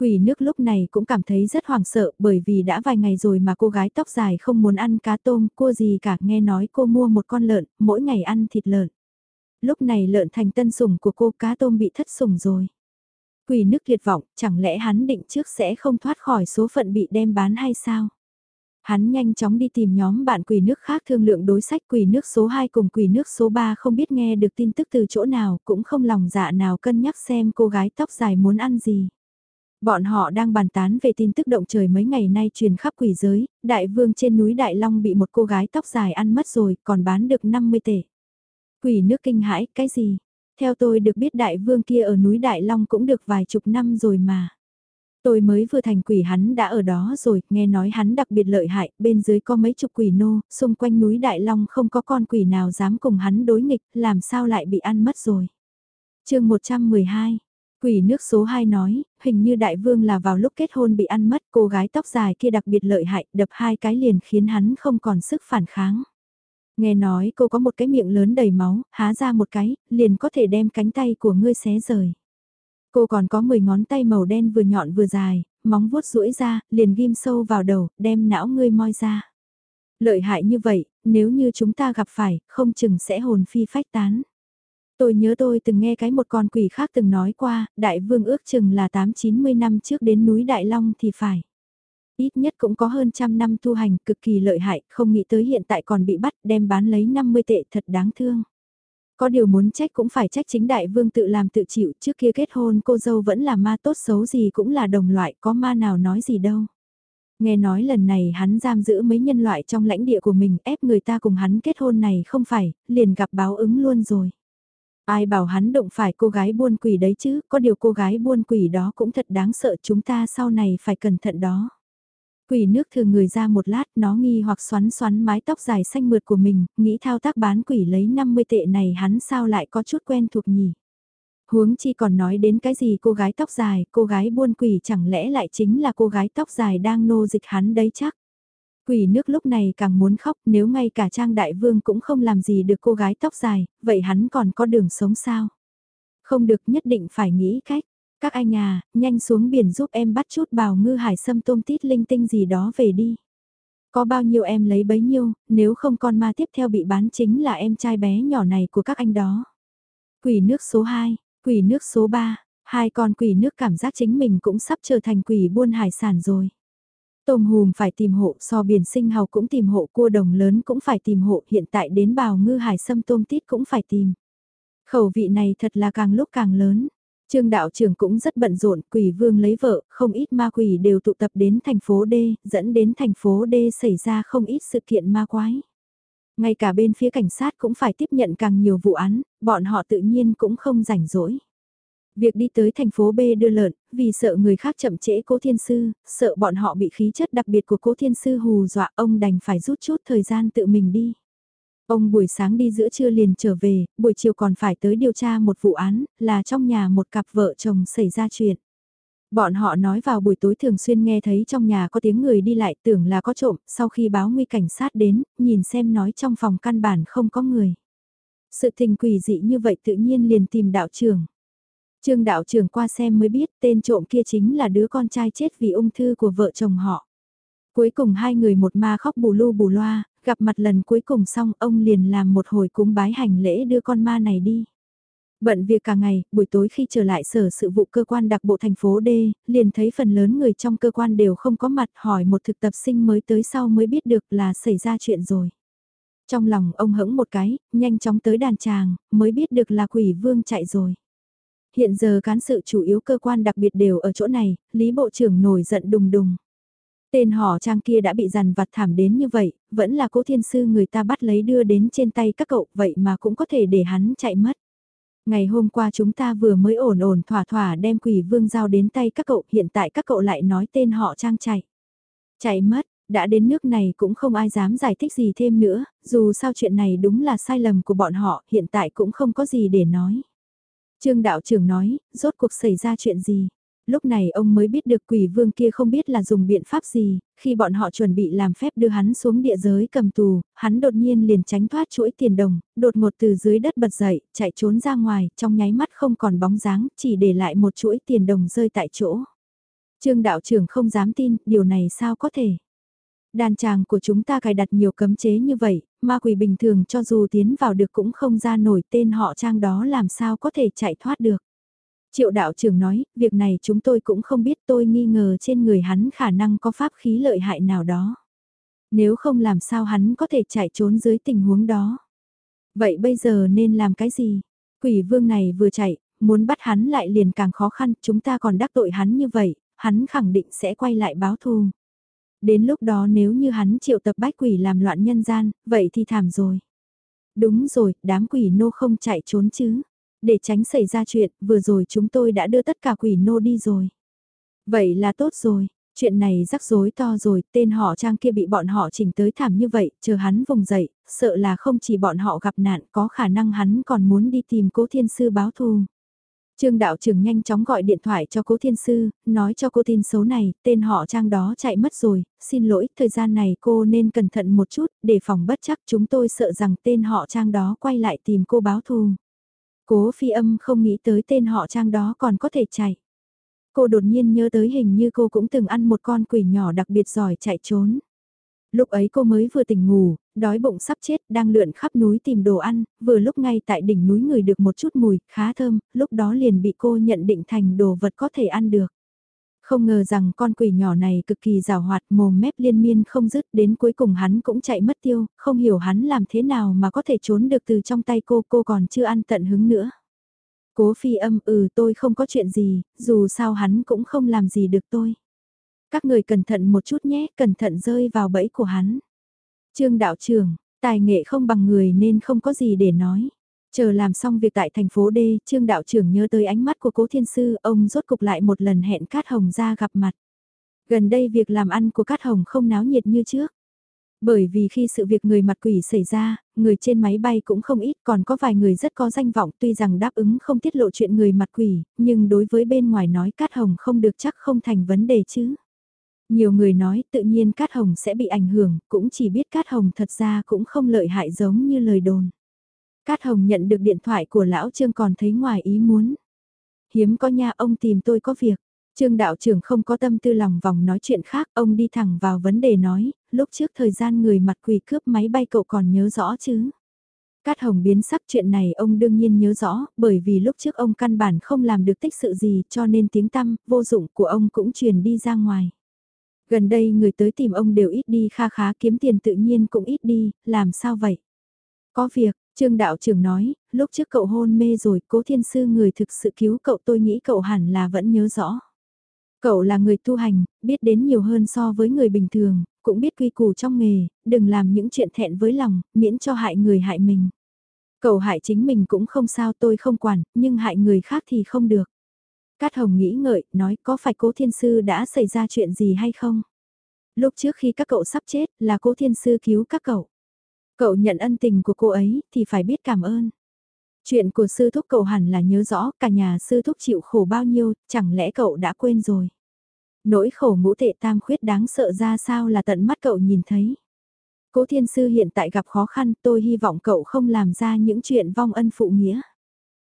S1: Quỷ nước lúc này cũng cảm thấy rất hoảng sợ bởi vì đã vài ngày rồi mà cô gái tóc dài không muốn ăn cá tôm, cua gì cả nghe nói cô mua một con lợn, mỗi ngày ăn thịt lợn. Lúc này lợn thành tân sủng của cô cá tôm bị thất sủng rồi. Quỷ nước tuyệt vọng, chẳng lẽ hắn định trước sẽ không thoát khỏi số phận bị đem bán hay sao? Hắn nhanh chóng đi tìm nhóm bạn quỷ nước khác thương lượng đối sách quỷ nước số 2 cùng quỷ nước số 3 không biết nghe được tin tức từ chỗ nào, cũng không lòng dạ nào cân nhắc xem cô gái tóc dài muốn ăn gì. Bọn họ đang bàn tán về tin tức động trời mấy ngày nay truyền khắp quỷ giới, đại vương trên núi Đại Long bị một cô gái tóc dài ăn mất rồi, còn bán được 50 tệ. Quỷ nước kinh hãi, cái gì? Theo tôi được biết đại vương kia ở núi Đại Long cũng được vài chục năm rồi mà. Tôi mới vừa thành quỷ hắn đã ở đó rồi, nghe nói hắn đặc biệt lợi hại, bên dưới có mấy chục quỷ nô, xung quanh núi Đại Long không có con quỷ nào dám cùng hắn đối nghịch, làm sao lại bị ăn mất rồi. chương 112 Quỷ nước số 2 nói, hình như đại vương là vào lúc kết hôn bị ăn mất, cô gái tóc dài kia đặc biệt lợi hại, đập hai cái liền khiến hắn không còn sức phản kháng. Nghe nói cô có một cái miệng lớn đầy máu, há ra một cái, liền có thể đem cánh tay của ngươi xé rời. Cô còn có 10 ngón tay màu đen vừa nhọn vừa dài, móng vuốt rũi ra, liền ghim sâu vào đầu, đem não ngươi moi ra. Lợi hại như vậy, nếu như chúng ta gặp phải, không chừng sẽ hồn phi phách tán. Tôi nhớ tôi từng nghe cái một con quỷ khác từng nói qua, đại vương ước chừng là 8-90 năm trước đến núi Đại Long thì phải. Ít nhất cũng có hơn trăm năm tu hành cực kỳ lợi hại, không nghĩ tới hiện tại còn bị bắt đem bán lấy 50 tệ thật đáng thương. Có điều muốn trách cũng phải trách chính đại vương tự làm tự chịu trước kia kết hôn cô dâu vẫn là ma tốt xấu gì cũng là đồng loại có ma nào nói gì đâu. Nghe nói lần này hắn giam giữ mấy nhân loại trong lãnh địa của mình ép người ta cùng hắn kết hôn này không phải, liền gặp báo ứng luôn rồi. Ai bảo hắn động phải cô gái buôn quỷ đấy chứ, có điều cô gái buôn quỷ đó cũng thật đáng sợ chúng ta sau này phải cẩn thận đó. Quỷ nước thừa người ra một lát nó nghi hoặc xoắn xoắn mái tóc dài xanh mượt của mình, nghĩ thao tác bán quỷ lấy 50 tệ này hắn sao lại có chút quen thuộc nhỉ. Huống chi còn nói đến cái gì cô gái tóc dài, cô gái buôn quỷ chẳng lẽ lại chính là cô gái tóc dài đang nô dịch hắn đấy chắc. Quỷ nước lúc này càng muốn khóc nếu ngay cả Trang Đại Vương cũng không làm gì được cô gái tóc dài, vậy hắn còn có đường sống sao? Không được nhất định phải nghĩ cách. Các anh à, nhanh xuống biển giúp em bắt chút bào ngư hải sâm tôm tít linh tinh gì đó về đi. Có bao nhiêu em lấy bấy nhiêu, nếu không con ma tiếp theo bị bán chính là em trai bé nhỏ này của các anh đó. Quỷ nước số 2, quỷ nước số 3, hai con quỷ nước cảm giác chính mình cũng sắp trở thành quỷ buôn hải sản rồi. Tôm hùm phải tìm hộ, so biển sinh hào cũng tìm hộ, cua đồng lớn cũng phải tìm hộ, hiện tại đến bào ngư hải sâm tôm tít cũng phải tìm. Khẩu vị này thật là càng lúc càng lớn. Trương đạo trưởng cũng rất bận rộn, quỷ vương lấy vợ, không ít ma quỷ đều tụ tập đến thành phố D, dẫn đến thành phố D xảy ra không ít sự kiện ma quái. Ngay cả bên phía cảnh sát cũng phải tiếp nhận càng nhiều vụ án, bọn họ tự nhiên cũng không rảnh rỗi. Việc đi tới thành phố B đưa lợn, vì sợ người khác chậm trễ cố thiên sư, sợ bọn họ bị khí chất đặc biệt của cố thiên sư hù dọa ông đành phải rút chút thời gian tự mình đi. Ông buổi sáng đi giữa trưa liền trở về, buổi chiều còn phải tới điều tra một vụ án, là trong nhà một cặp vợ chồng xảy ra chuyện. Bọn họ nói vào buổi tối thường xuyên nghe thấy trong nhà có tiếng người đi lại tưởng là có trộm, sau khi báo nguy cảnh sát đến, nhìn xem nói trong phòng căn bản không có người. Sự tình quỷ dị như vậy tự nhiên liền tìm đạo trưởng. Trương đạo trưởng qua xem mới biết tên trộm kia chính là đứa con trai chết vì ung thư của vợ chồng họ. Cuối cùng hai người một ma khóc bù lu bù loa, gặp mặt lần cuối cùng xong ông liền làm một hồi cúng bái hành lễ đưa con ma này đi. Bận việc cả ngày, buổi tối khi trở lại sở sự vụ cơ quan đặc bộ thành phố D, liền thấy phần lớn người trong cơ quan đều không có mặt hỏi một thực tập sinh mới tới sau mới biết được là xảy ra chuyện rồi. Trong lòng ông hững một cái, nhanh chóng tới đàn tràng, mới biết được là quỷ vương chạy rồi. Hiện giờ cán sự chủ yếu cơ quan đặc biệt đều ở chỗ này, Lý Bộ trưởng nổi giận đùng đùng. Tên họ trang kia đã bị dằn vặt thảm đến như vậy, vẫn là cố thiên sư người ta bắt lấy đưa đến trên tay các cậu, vậy mà cũng có thể để hắn chạy mất. Ngày hôm qua chúng ta vừa mới ổn ổn thỏa thỏa đem quỷ vương giao đến tay các cậu, hiện tại các cậu lại nói tên họ trang chạy. Chạy mất, đã đến nước này cũng không ai dám giải thích gì thêm nữa, dù sao chuyện này đúng là sai lầm của bọn họ, hiện tại cũng không có gì để nói. Trương đạo trưởng nói, rốt cuộc xảy ra chuyện gì? Lúc này ông mới biết được quỷ vương kia không biết là dùng biện pháp gì, khi bọn họ chuẩn bị làm phép đưa hắn xuống địa giới cầm tù, hắn đột nhiên liền tránh thoát chuỗi tiền đồng, đột ngột từ dưới đất bật dậy, chạy trốn ra ngoài, trong nháy mắt không còn bóng dáng, chỉ để lại một chuỗi tiền đồng rơi tại chỗ. Trương đạo trưởng không dám tin, điều này sao có thể? Đàn tràng của chúng ta cài đặt nhiều cấm chế như vậy, ma quỷ bình thường cho dù tiến vào được cũng không ra nổi tên họ trang đó làm sao có thể chạy thoát được. Triệu đạo trưởng nói, việc này chúng tôi cũng không biết tôi nghi ngờ trên người hắn khả năng có pháp khí lợi hại nào đó. Nếu không làm sao hắn có thể chạy trốn dưới tình huống đó. Vậy bây giờ nên làm cái gì? Quỷ vương này vừa chạy, muốn bắt hắn lại liền càng khó khăn, chúng ta còn đắc tội hắn như vậy, hắn khẳng định sẽ quay lại báo thù. Đến lúc đó nếu như hắn triệu tập bách quỷ làm loạn nhân gian, vậy thì thảm rồi. Đúng rồi, đám quỷ nô không chạy trốn chứ. Để tránh xảy ra chuyện, vừa rồi chúng tôi đã đưa tất cả quỷ nô đi rồi. Vậy là tốt rồi, chuyện này rắc rối to rồi, tên họ trang kia bị bọn họ chỉnh tới thảm như vậy, chờ hắn vùng dậy, sợ là không chỉ bọn họ gặp nạn, có khả năng hắn còn muốn đi tìm cố thiên sư báo thù. Trương đạo trưởng nhanh chóng gọi điện thoại cho cố thiên sư, nói cho cô tin xấu này, tên họ trang đó chạy mất rồi, xin lỗi, thời gian này cô nên cẩn thận một chút, để phòng bất chắc chúng tôi sợ rằng tên họ trang đó quay lại tìm cô báo thù. Cố phi âm không nghĩ tới tên họ trang đó còn có thể chạy. Cô đột nhiên nhớ tới hình như cô cũng từng ăn một con quỷ nhỏ đặc biệt giỏi chạy trốn. Lúc ấy cô mới vừa tỉnh ngủ, đói bụng sắp chết, đang lượn khắp núi tìm đồ ăn, vừa lúc ngay tại đỉnh núi người được một chút mùi, khá thơm, lúc đó liền bị cô nhận định thành đồ vật có thể ăn được. Không ngờ rằng con quỷ nhỏ này cực kỳ rào hoạt mồm mép liên miên không dứt đến cuối cùng hắn cũng chạy mất tiêu, không hiểu hắn làm thế nào mà có thể trốn được từ trong tay cô, cô còn chưa ăn tận hứng nữa. Cố phi âm ừ tôi không có chuyện gì, dù sao hắn cũng không làm gì được tôi. Các người cẩn thận một chút nhé, cẩn thận rơi vào bẫy của hắn. Trương đạo trưởng, tài nghệ không bằng người nên không có gì để nói. Chờ làm xong việc tại thành phố D, Trương đạo trưởng nhớ tới ánh mắt của cố thiên sư, ông rốt cục lại một lần hẹn Cát Hồng ra gặp mặt. Gần đây việc làm ăn của Cát Hồng không náo nhiệt như trước. Bởi vì khi sự việc người mặt quỷ xảy ra, người trên máy bay cũng không ít còn có vài người rất có danh vọng tuy rằng đáp ứng không tiết lộ chuyện người mặt quỷ, nhưng đối với bên ngoài nói Cát Hồng không được chắc không thành vấn đề chứ. Nhiều người nói tự nhiên Cát Hồng sẽ bị ảnh hưởng, cũng chỉ biết Cát Hồng thật ra cũng không lợi hại giống như lời đồn. Cát Hồng nhận được điện thoại của Lão Trương còn thấy ngoài ý muốn. Hiếm có nha ông tìm tôi có việc. Trương đạo trưởng không có tâm tư lòng vòng nói chuyện khác, ông đi thẳng vào vấn đề nói, lúc trước thời gian người mặt quỷ cướp máy bay cậu còn nhớ rõ chứ? Cát Hồng biến sắc chuyện này ông đương nhiên nhớ rõ, bởi vì lúc trước ông căn bản không làm được tích sự gì cho nên tiếng tăm, vô dụng của ông cũng truyền đi ra ngoài. Gần đây người tới tìm ông đều ít đi kha khá kiếm tiền tự nhiên cũng ít đi, làm sao vậy? Có việc, Trương đạo trưởng nói, lúc trước cậu hôn mê rồi, cố thiên sư người thực sự cứu cậu tôi nghĩ cậu hẳn là vẫn nhớ rõ. Cậu là người tu hành, biết đến nhiều hơn so với người bình thường, cũng biết quy củ trong nghề, đừng làm những chuyện thẹn với lòng, miễn cho hại người hại mình. Cậu hại chính mình cũng không sao tôi không quản, nhưng hại người khác thì không được. Cát Hồng nghĩ ngợi, nói có phải cố thiên sư đã xảy ra chuyện gì hay không? Lúc trước khi các cậu sắp chết là cố thiên sư cứu các cậu. Cậu nhận ân tình của cô ấy thì phải biết cảm ơn. Chuyện của sư thúc cậu hẳn là nhớ rõ cả nhà sư thúc chịu khổ bao nhiêu, chẳng lẽ cậu đã quên rồi. Nỗi khổ ngũ tệ tam khuyết đáng sợ ra sao là tận mắt cậu nhìn thấy. Cố thiên sư hiện tại gặp khó khăn tôi hy vọng cậu không làm ra những chuyện vong ân phụ nghĩa.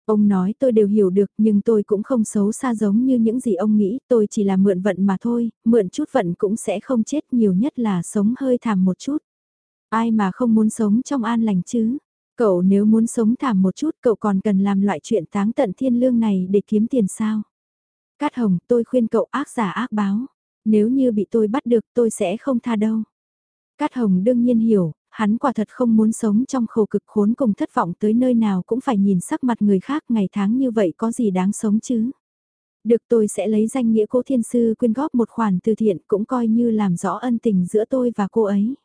S1: Ông nói tôi đều hiểu được nhưng tôi cũng không xấu xa giống như những gì ông nghĩ, tôi chỉ là mượn vận mà thôi, mượn chút vận cũng sẽ không chết nhiều nhất là sống hơi thảm một chút. Ai mà không muốn sống trong an lành chứ? Cậu nếu muốn sống thảm một chút cậu còn cần làm loại chuyện táng tận thiên lương này để kiếm tiền sao? Cát Hồng tôi khuyên cậu ác giả ác báo. Nếu như bị tôi bắt được tôi sẽ không tha đâu. Cát Hồng đương nhiên hiểu, hắn quả thật không muốn sống trong khổ cực khốn cùng thất vọng tới nơi nào cũng phải nhìn sắc mặt người khác ngày tháng như vậy có gì đáng sống chứ. Được tôi sẽ lấy danh nghĩa cố thiên sư quyên góp một khoản từ thiện cũng coi như làm rõ ân tình giữa tôi và cô ấy.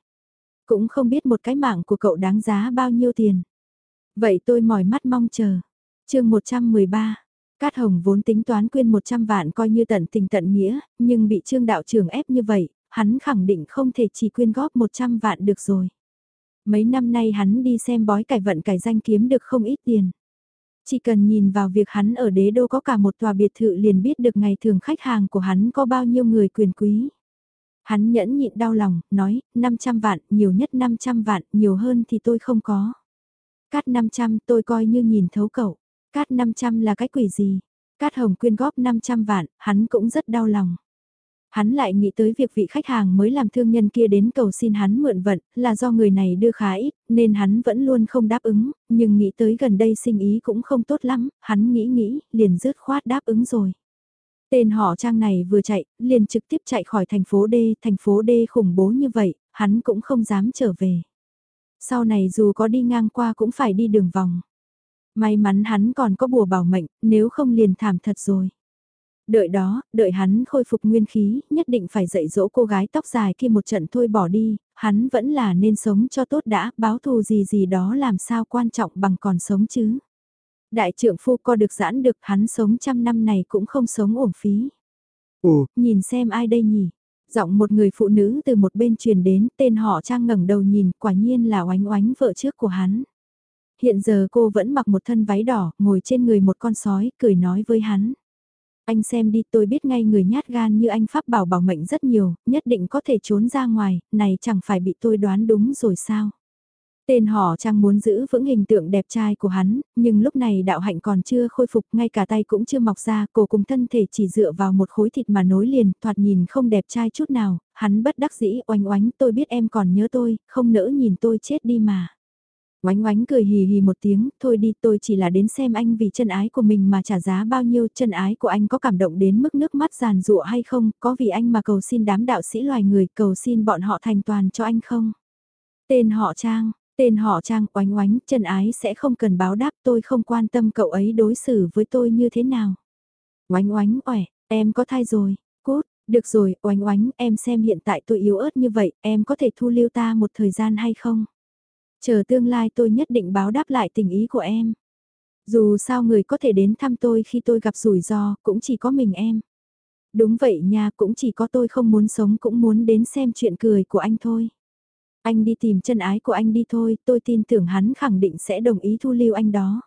S1: Cũng không biết một cái mạng của cậu đáng giá bao nhiêu tiền. Vậy tôi mỏi mắt mong chờ. chương 113. Cát Hồng vốn tính toán quyên 100 vạn coi như tận tình tận nghĩa, nhưng bị trương đạo trưởng ép như vậy, hắn khẳng định không thể chỉ quyên góp 100 vạn được rồi. Mấy năm nay hắn đi xem bói cải vận cải danh kiếm được không ít tiền. Chỉ cần nhìn vào việc hắn ở đế đô có cả một tòa biệt thự liền biết được ngày thường khách hàng của hắn có bao nhiêu người quyền quý. Hắn nhẫn nhịn đau lòng, nói, 500 vạn, nhiều nhất 500 vạn, nhiều hơn thì tôi không có. Cát 500 tôi coi như nhìn thấu cậu. Cát 500 là cái quỷ gì? Cát Hồng quyên góp 500 vạn, hắn cũng rất đau lòng. Hắn lại nghĩ tới việc vị khách hàng mới làm thương nhân kia đến cầu xin hắn mượn vận, là do người này đưa khá ít, nên hắn vẫn luôn không đáp ứng, nhưng nghĩ tới gần đây sinh ý cũng không tốt lắm, hắn nghĩ nghĩ, liền dứt khoát đáp ứng rồi. Tên họ trang này vừa chạy, liền trực tiếp chạy khỏi thành phố D, thành phố D khủng bố như vậy, hắn cũng không dám trở về. Sau này dù có đi ngang qua cũng phải đi đường vòng. May mắn hắn còn có bùa bảo mệnh, nếu không liền thảm thật rồi. Đợi đó, đợi hắn khôi phục nguyên khí, nhất định phải dạy dỗ cô gái tóc dài kia một trận thôi bỏ đi, hắn vẫn là nên sống cho tốt đã, báo thù gì gì đó làm sao quan trọng bằng còn sống chứ. Đại trưởng phu co được giãn được hắn sống trăm năm này cũng không sống uổng phí. Ồ, nhìn xem ai đây nhỉ? Giọng một người phụ nữ từ một bên truyền đến, tên họ trang ngẩng đầu nhìn, quả nhiên là oánh oánh vợ trước của hắn. hiện giờ cô vẫn mặc một thân váy đỏ, ngồi trên người một con sói, cười nói với hắn. Anh xem đi tôi biết ngay người nhát gan như anh Pháp bảo bảo mệnh rất nhiều, nhất định có thể trốn ra ngoài, này chẳng phải bị tôi đoán đúng rồi sao. Tên họ trang muốn giữ vững hình tượng đẹp trai của hắn, nhưng lúc này đạo hạnh còn chưa khôi phục, ngay cả tay cũng chưa mọc ra, cổ cùng thân thể chỉ dựa vào một khối thịt mà nối liền, thoạt nhìn không đẹp trai chút nào, hắn bất đắc dĩ oanh oánh tôi biết em còn nhớ tôi, không nỡ nhìn tôi chết đi mà. Oánh oánh cười hì hì một tiếng, thôi đi tôi chỉ là đến xem anh vì chân ái của mình mà trả giá bao nhiêu, chân ái của anh có cảm động đến mức nước mắt giàn rụa hay không, có vì anh mà cầu xin đám đạo sĩ loài người, cầu xin bọn họ thành toàn cho anh không? Tên họ Trang, tên họ Trang oánh oánh, chân ái sẽ không cần báo đáp tôi không quan tâm cậu ấy đối xử với tôi như thế nào. Oánh oánh, ỏi, em có thai rồi, cút, được rồi, oánh oánh, em xem hiện tại tôi yếu ớt như vậy, em có thể thu lưu ta một thời gian hay không? Chờ tương lai tôi nhất định báo đáp lại tình ý của em. Dù sao người có thể đến thăm tôi khi tôi gặp rủi ro, cũng chỉ có mình em. Đúng vậy nha, cũng chỉ có tôi không muốn sống cũng muốn đến xem chuyện cười của anh thôi. Anh đi tìm chân ái của anh đi thôi, tôi tin tưởng hắn khẳng định sẽ đồng ý thu lưu anh đó.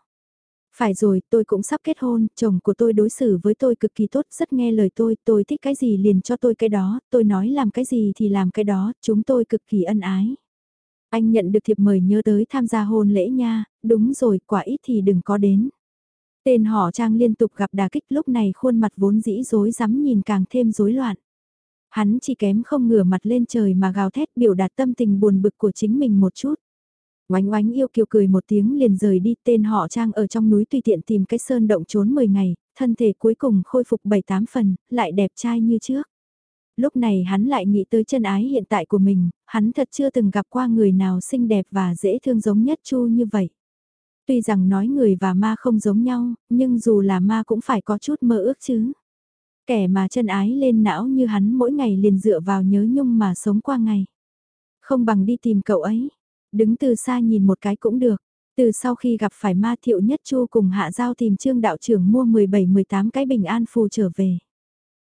S1: Phải rồi, tôi cũng sắp kết hôn, chồng của tôi đối xử với tôi cực kỳ tốt, rất nghe lời tôi, tôi thích cái gì liền cho tôi cái đó, tôi nói làm cái gì thì làm cái đó, chúng tôi cực kỳ ân ái. Anh nhận được thiệp mời nhớ tới tham gia hôn lễ nha, đúng rồi, quả ít thì đừng có đến. Tên họ Trang liên tục gặp đà kích lúc này khuôn mặt vốn dĩ rối rắm nhìn càng thêm rối loạn. Hắn chỉ kém không ngửa mặt lên trời mà gào thét biểu đạt tâm tình buồn bực của chính mình một chút. Oánh oánh yêu kiều cười một tiếng liền rời đi tên họ Trang ở trong núi tùy tiện tìm cái sơn động trốn 10 ngày, thân thể cuối cùng khôi phục 7-8 phần, lại đẹp trai như trước lúc này hắn lại nghĩ tới chân ái hiện tại của mình, hắn thật chưa từng gặp qua người nào xinh đẹp và dễ thương giống nhất Chu như vậy. Tuy rằng nói người và ma không giống nhau, nhưng dù là ma cũng phải có chút mơ ước chứ. Kẻ mà chân ái lên não như hắn mỗi ngày liền dựa vào nhớ nhung mà sống qua ngày. Không bằng đi tìm cậu ấy, đứng từ xa nhìn một cái cũng được. Từ sau khi gặp phải ma thiệu nhất chu cùng hạ giao tìm trương đạo trưởng mua 17-18 cái bình an phù trở về.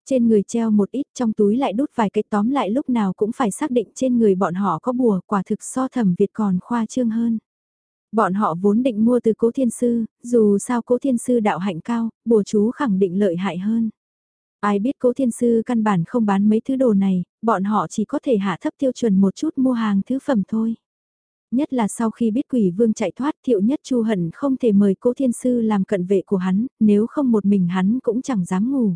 S1: Trên người treo một ít trong túi lại đút vài cái tóm lại lúc nào cũng phải xác định trên người bọn họ có bùa quả thực so thẩm Việt còn khoa trương hơn. Bọn họ vốn định mua từ cố thiên sư, dù sao cố thiên sư đạo hạnh cao, bùa chú khẳng định lợi hại hơn. Ai biết cố thiên sư căn bản không bán mấy thứ đồ này, bọn họ chỉ có thể hạ thấp tiêu chuẩn một chút mua hàng thứ phẩm thôi. Nhất là sau khi biết quỷ vương chạy thoát thiệu nhất chu hận không thể mời cố thiên sư làm cận vệ của hắn, nếu không một mình hắn cũng chẳng dám ngủ.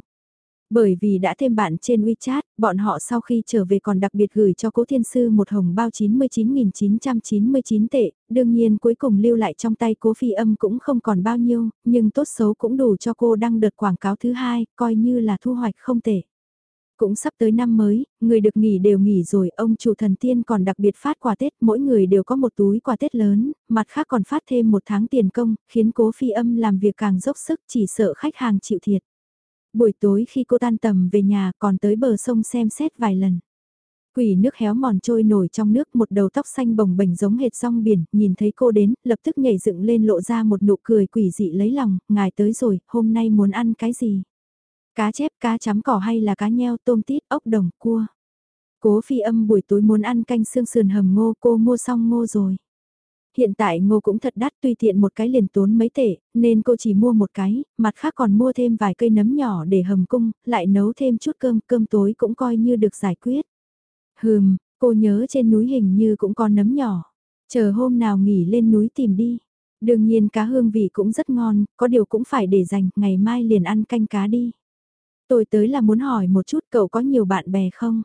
S1: Bởi vì đã thêm bạn trên WeChat, bọn họ sau khi trở về còn đặc biệt gửi cho cố thiên sư một hồng bao 99.999 tệ, đương nhiên cuối cùng lưu lại trong tay cố phi âm cũng không còn bao nhiêu, nhưng tốt xấu cũng đủ cho cô đăng đợt quảng cáo thứ hai, coi như là thu hoạch không tệ. Cũng sắp tới năm mới, người được nghỉ đều nghỉ rồi, ông chủ thần tiên còn đặc biệt phát quà Tết, mỗi người đều có một túi quà Tết lớn, mặt khác còn phát thêm một tháng tiền công, khiến cố phi âm làm việc càng dốc sức chỉ sợ khách hàng chịu thiệt. Buổi tối khi cô tan tầm về nhà còn tới bờ sông xem xét vài lần. Quỷ nước héo mòn trôi nổi trong nước một đầu tóc xanh bồng bềnh giống hệt song biển, nhìn thấy cô đến, lập tức nhảy dựng lên lộ ra một nụ cười quỷ dị lấy lòng, ngài tới rồi, hôm nay muốn ăn cái gì? Cá chép, cá chấm cỏ hay là cá nheo, tôm tít, ốc đồng, cua? Cố phi âm buổi tối muốn ăn canh xương sườn hầm ngô, cô mua xong ngô rồi hiện tại ngô cũng thật đắt tùy tiện một cái liền tốn mấy tệ, nên cô chỉ mua một cái, mặt khác còn mua thêm vài cây nấm nhỏ để hầm cung, lại nấu thêm chút cơm, cơm tối cũng coi như được giải quyết. Hừm, cô nhớ trên núi hình như cũng có nấm nhỏ, chờ hôm nào nghỉ lên núi tìm đi. Đương nhiên cá hương vị cũng rất ngon, có điều cũng phải để dành, ngày mai liền ăn canh cá đi. Tôi tới là muốn hỏi một chút cậu có nhiều bạn bè không?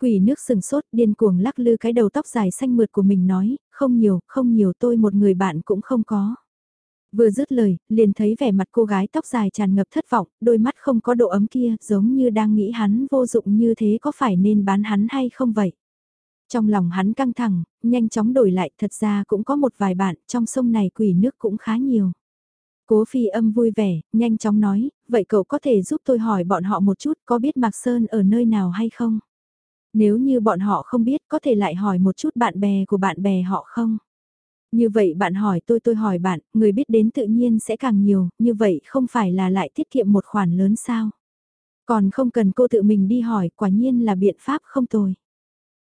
S1: Quỷ nước sừng sốt điên cuồng lắc lư cái đầu tóc dài xanh mượt của mình nói, không nhiều, không nhiều tôi một người bạn cũng không có. Vừa dứt lời, liền thấy vẻ mặt cô gái tóc dài tràn ngập thất vọng, đôi mắt không có độ ấm kia, giống như đang nghĩ hắn vô dụng như thế có phải nên bán hắn hay không vậy. Trong lòng hắn căng thẳng, nhanh chóng đổi lại, thật ra cũng có một vài bạn, trong sông này quỷ nước cũng khá nhiều. Cố phi âm vui vẻ, nhanh chóng nói, vậy cậu có thể giúp tôi hỏi bọn họ một chút có biết Mạc Sơn ở nơi nào hay không? Nếu như bọn họ không biết có thể lại hỏi một chút bạn bè của bạn bè họ không? Như vậy bạn hỏi tôi tôi hỏi bạn, người biết đến tự nhiên sẽ càng nhiều, như vậy không phải là lại tiết kiệm một khoản lớn sao? Còn không cần cô tự mình đi hỏi, quả nhiên là biện pháp không tồi.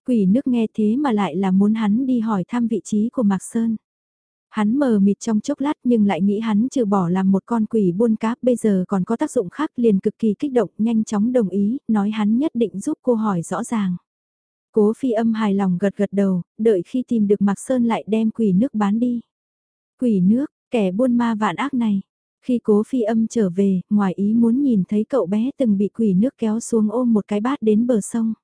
S1: Quỷ nước nghe thế mà lại là muốn hắn đi hỏi thăm vị trí của Mạc Sơn. Hắn mờ mịt trong chốc lát nhưng lại nghĩ hắn trừ bỏ làm một con quỷ buôn cá bây giờ còn có tác dụng khác liền cực kỳ kích động nhanh chóng đồng ý, nói hắn nhất định giúp cô hỏi rõ ràng. Cố phi âm hài lòng gật gật đầu, đợi khi tìm được Mạc Sơn lại đem quỷ nước bán đi. Quỷ nước, kẻ buôn ma vạn ác này. Khi cố phi âm trở về, ngoài ý muốn nhìn thấy cậu bé từng bị quỷ nước kéo xuống ôm một cái bát đến bờ sông.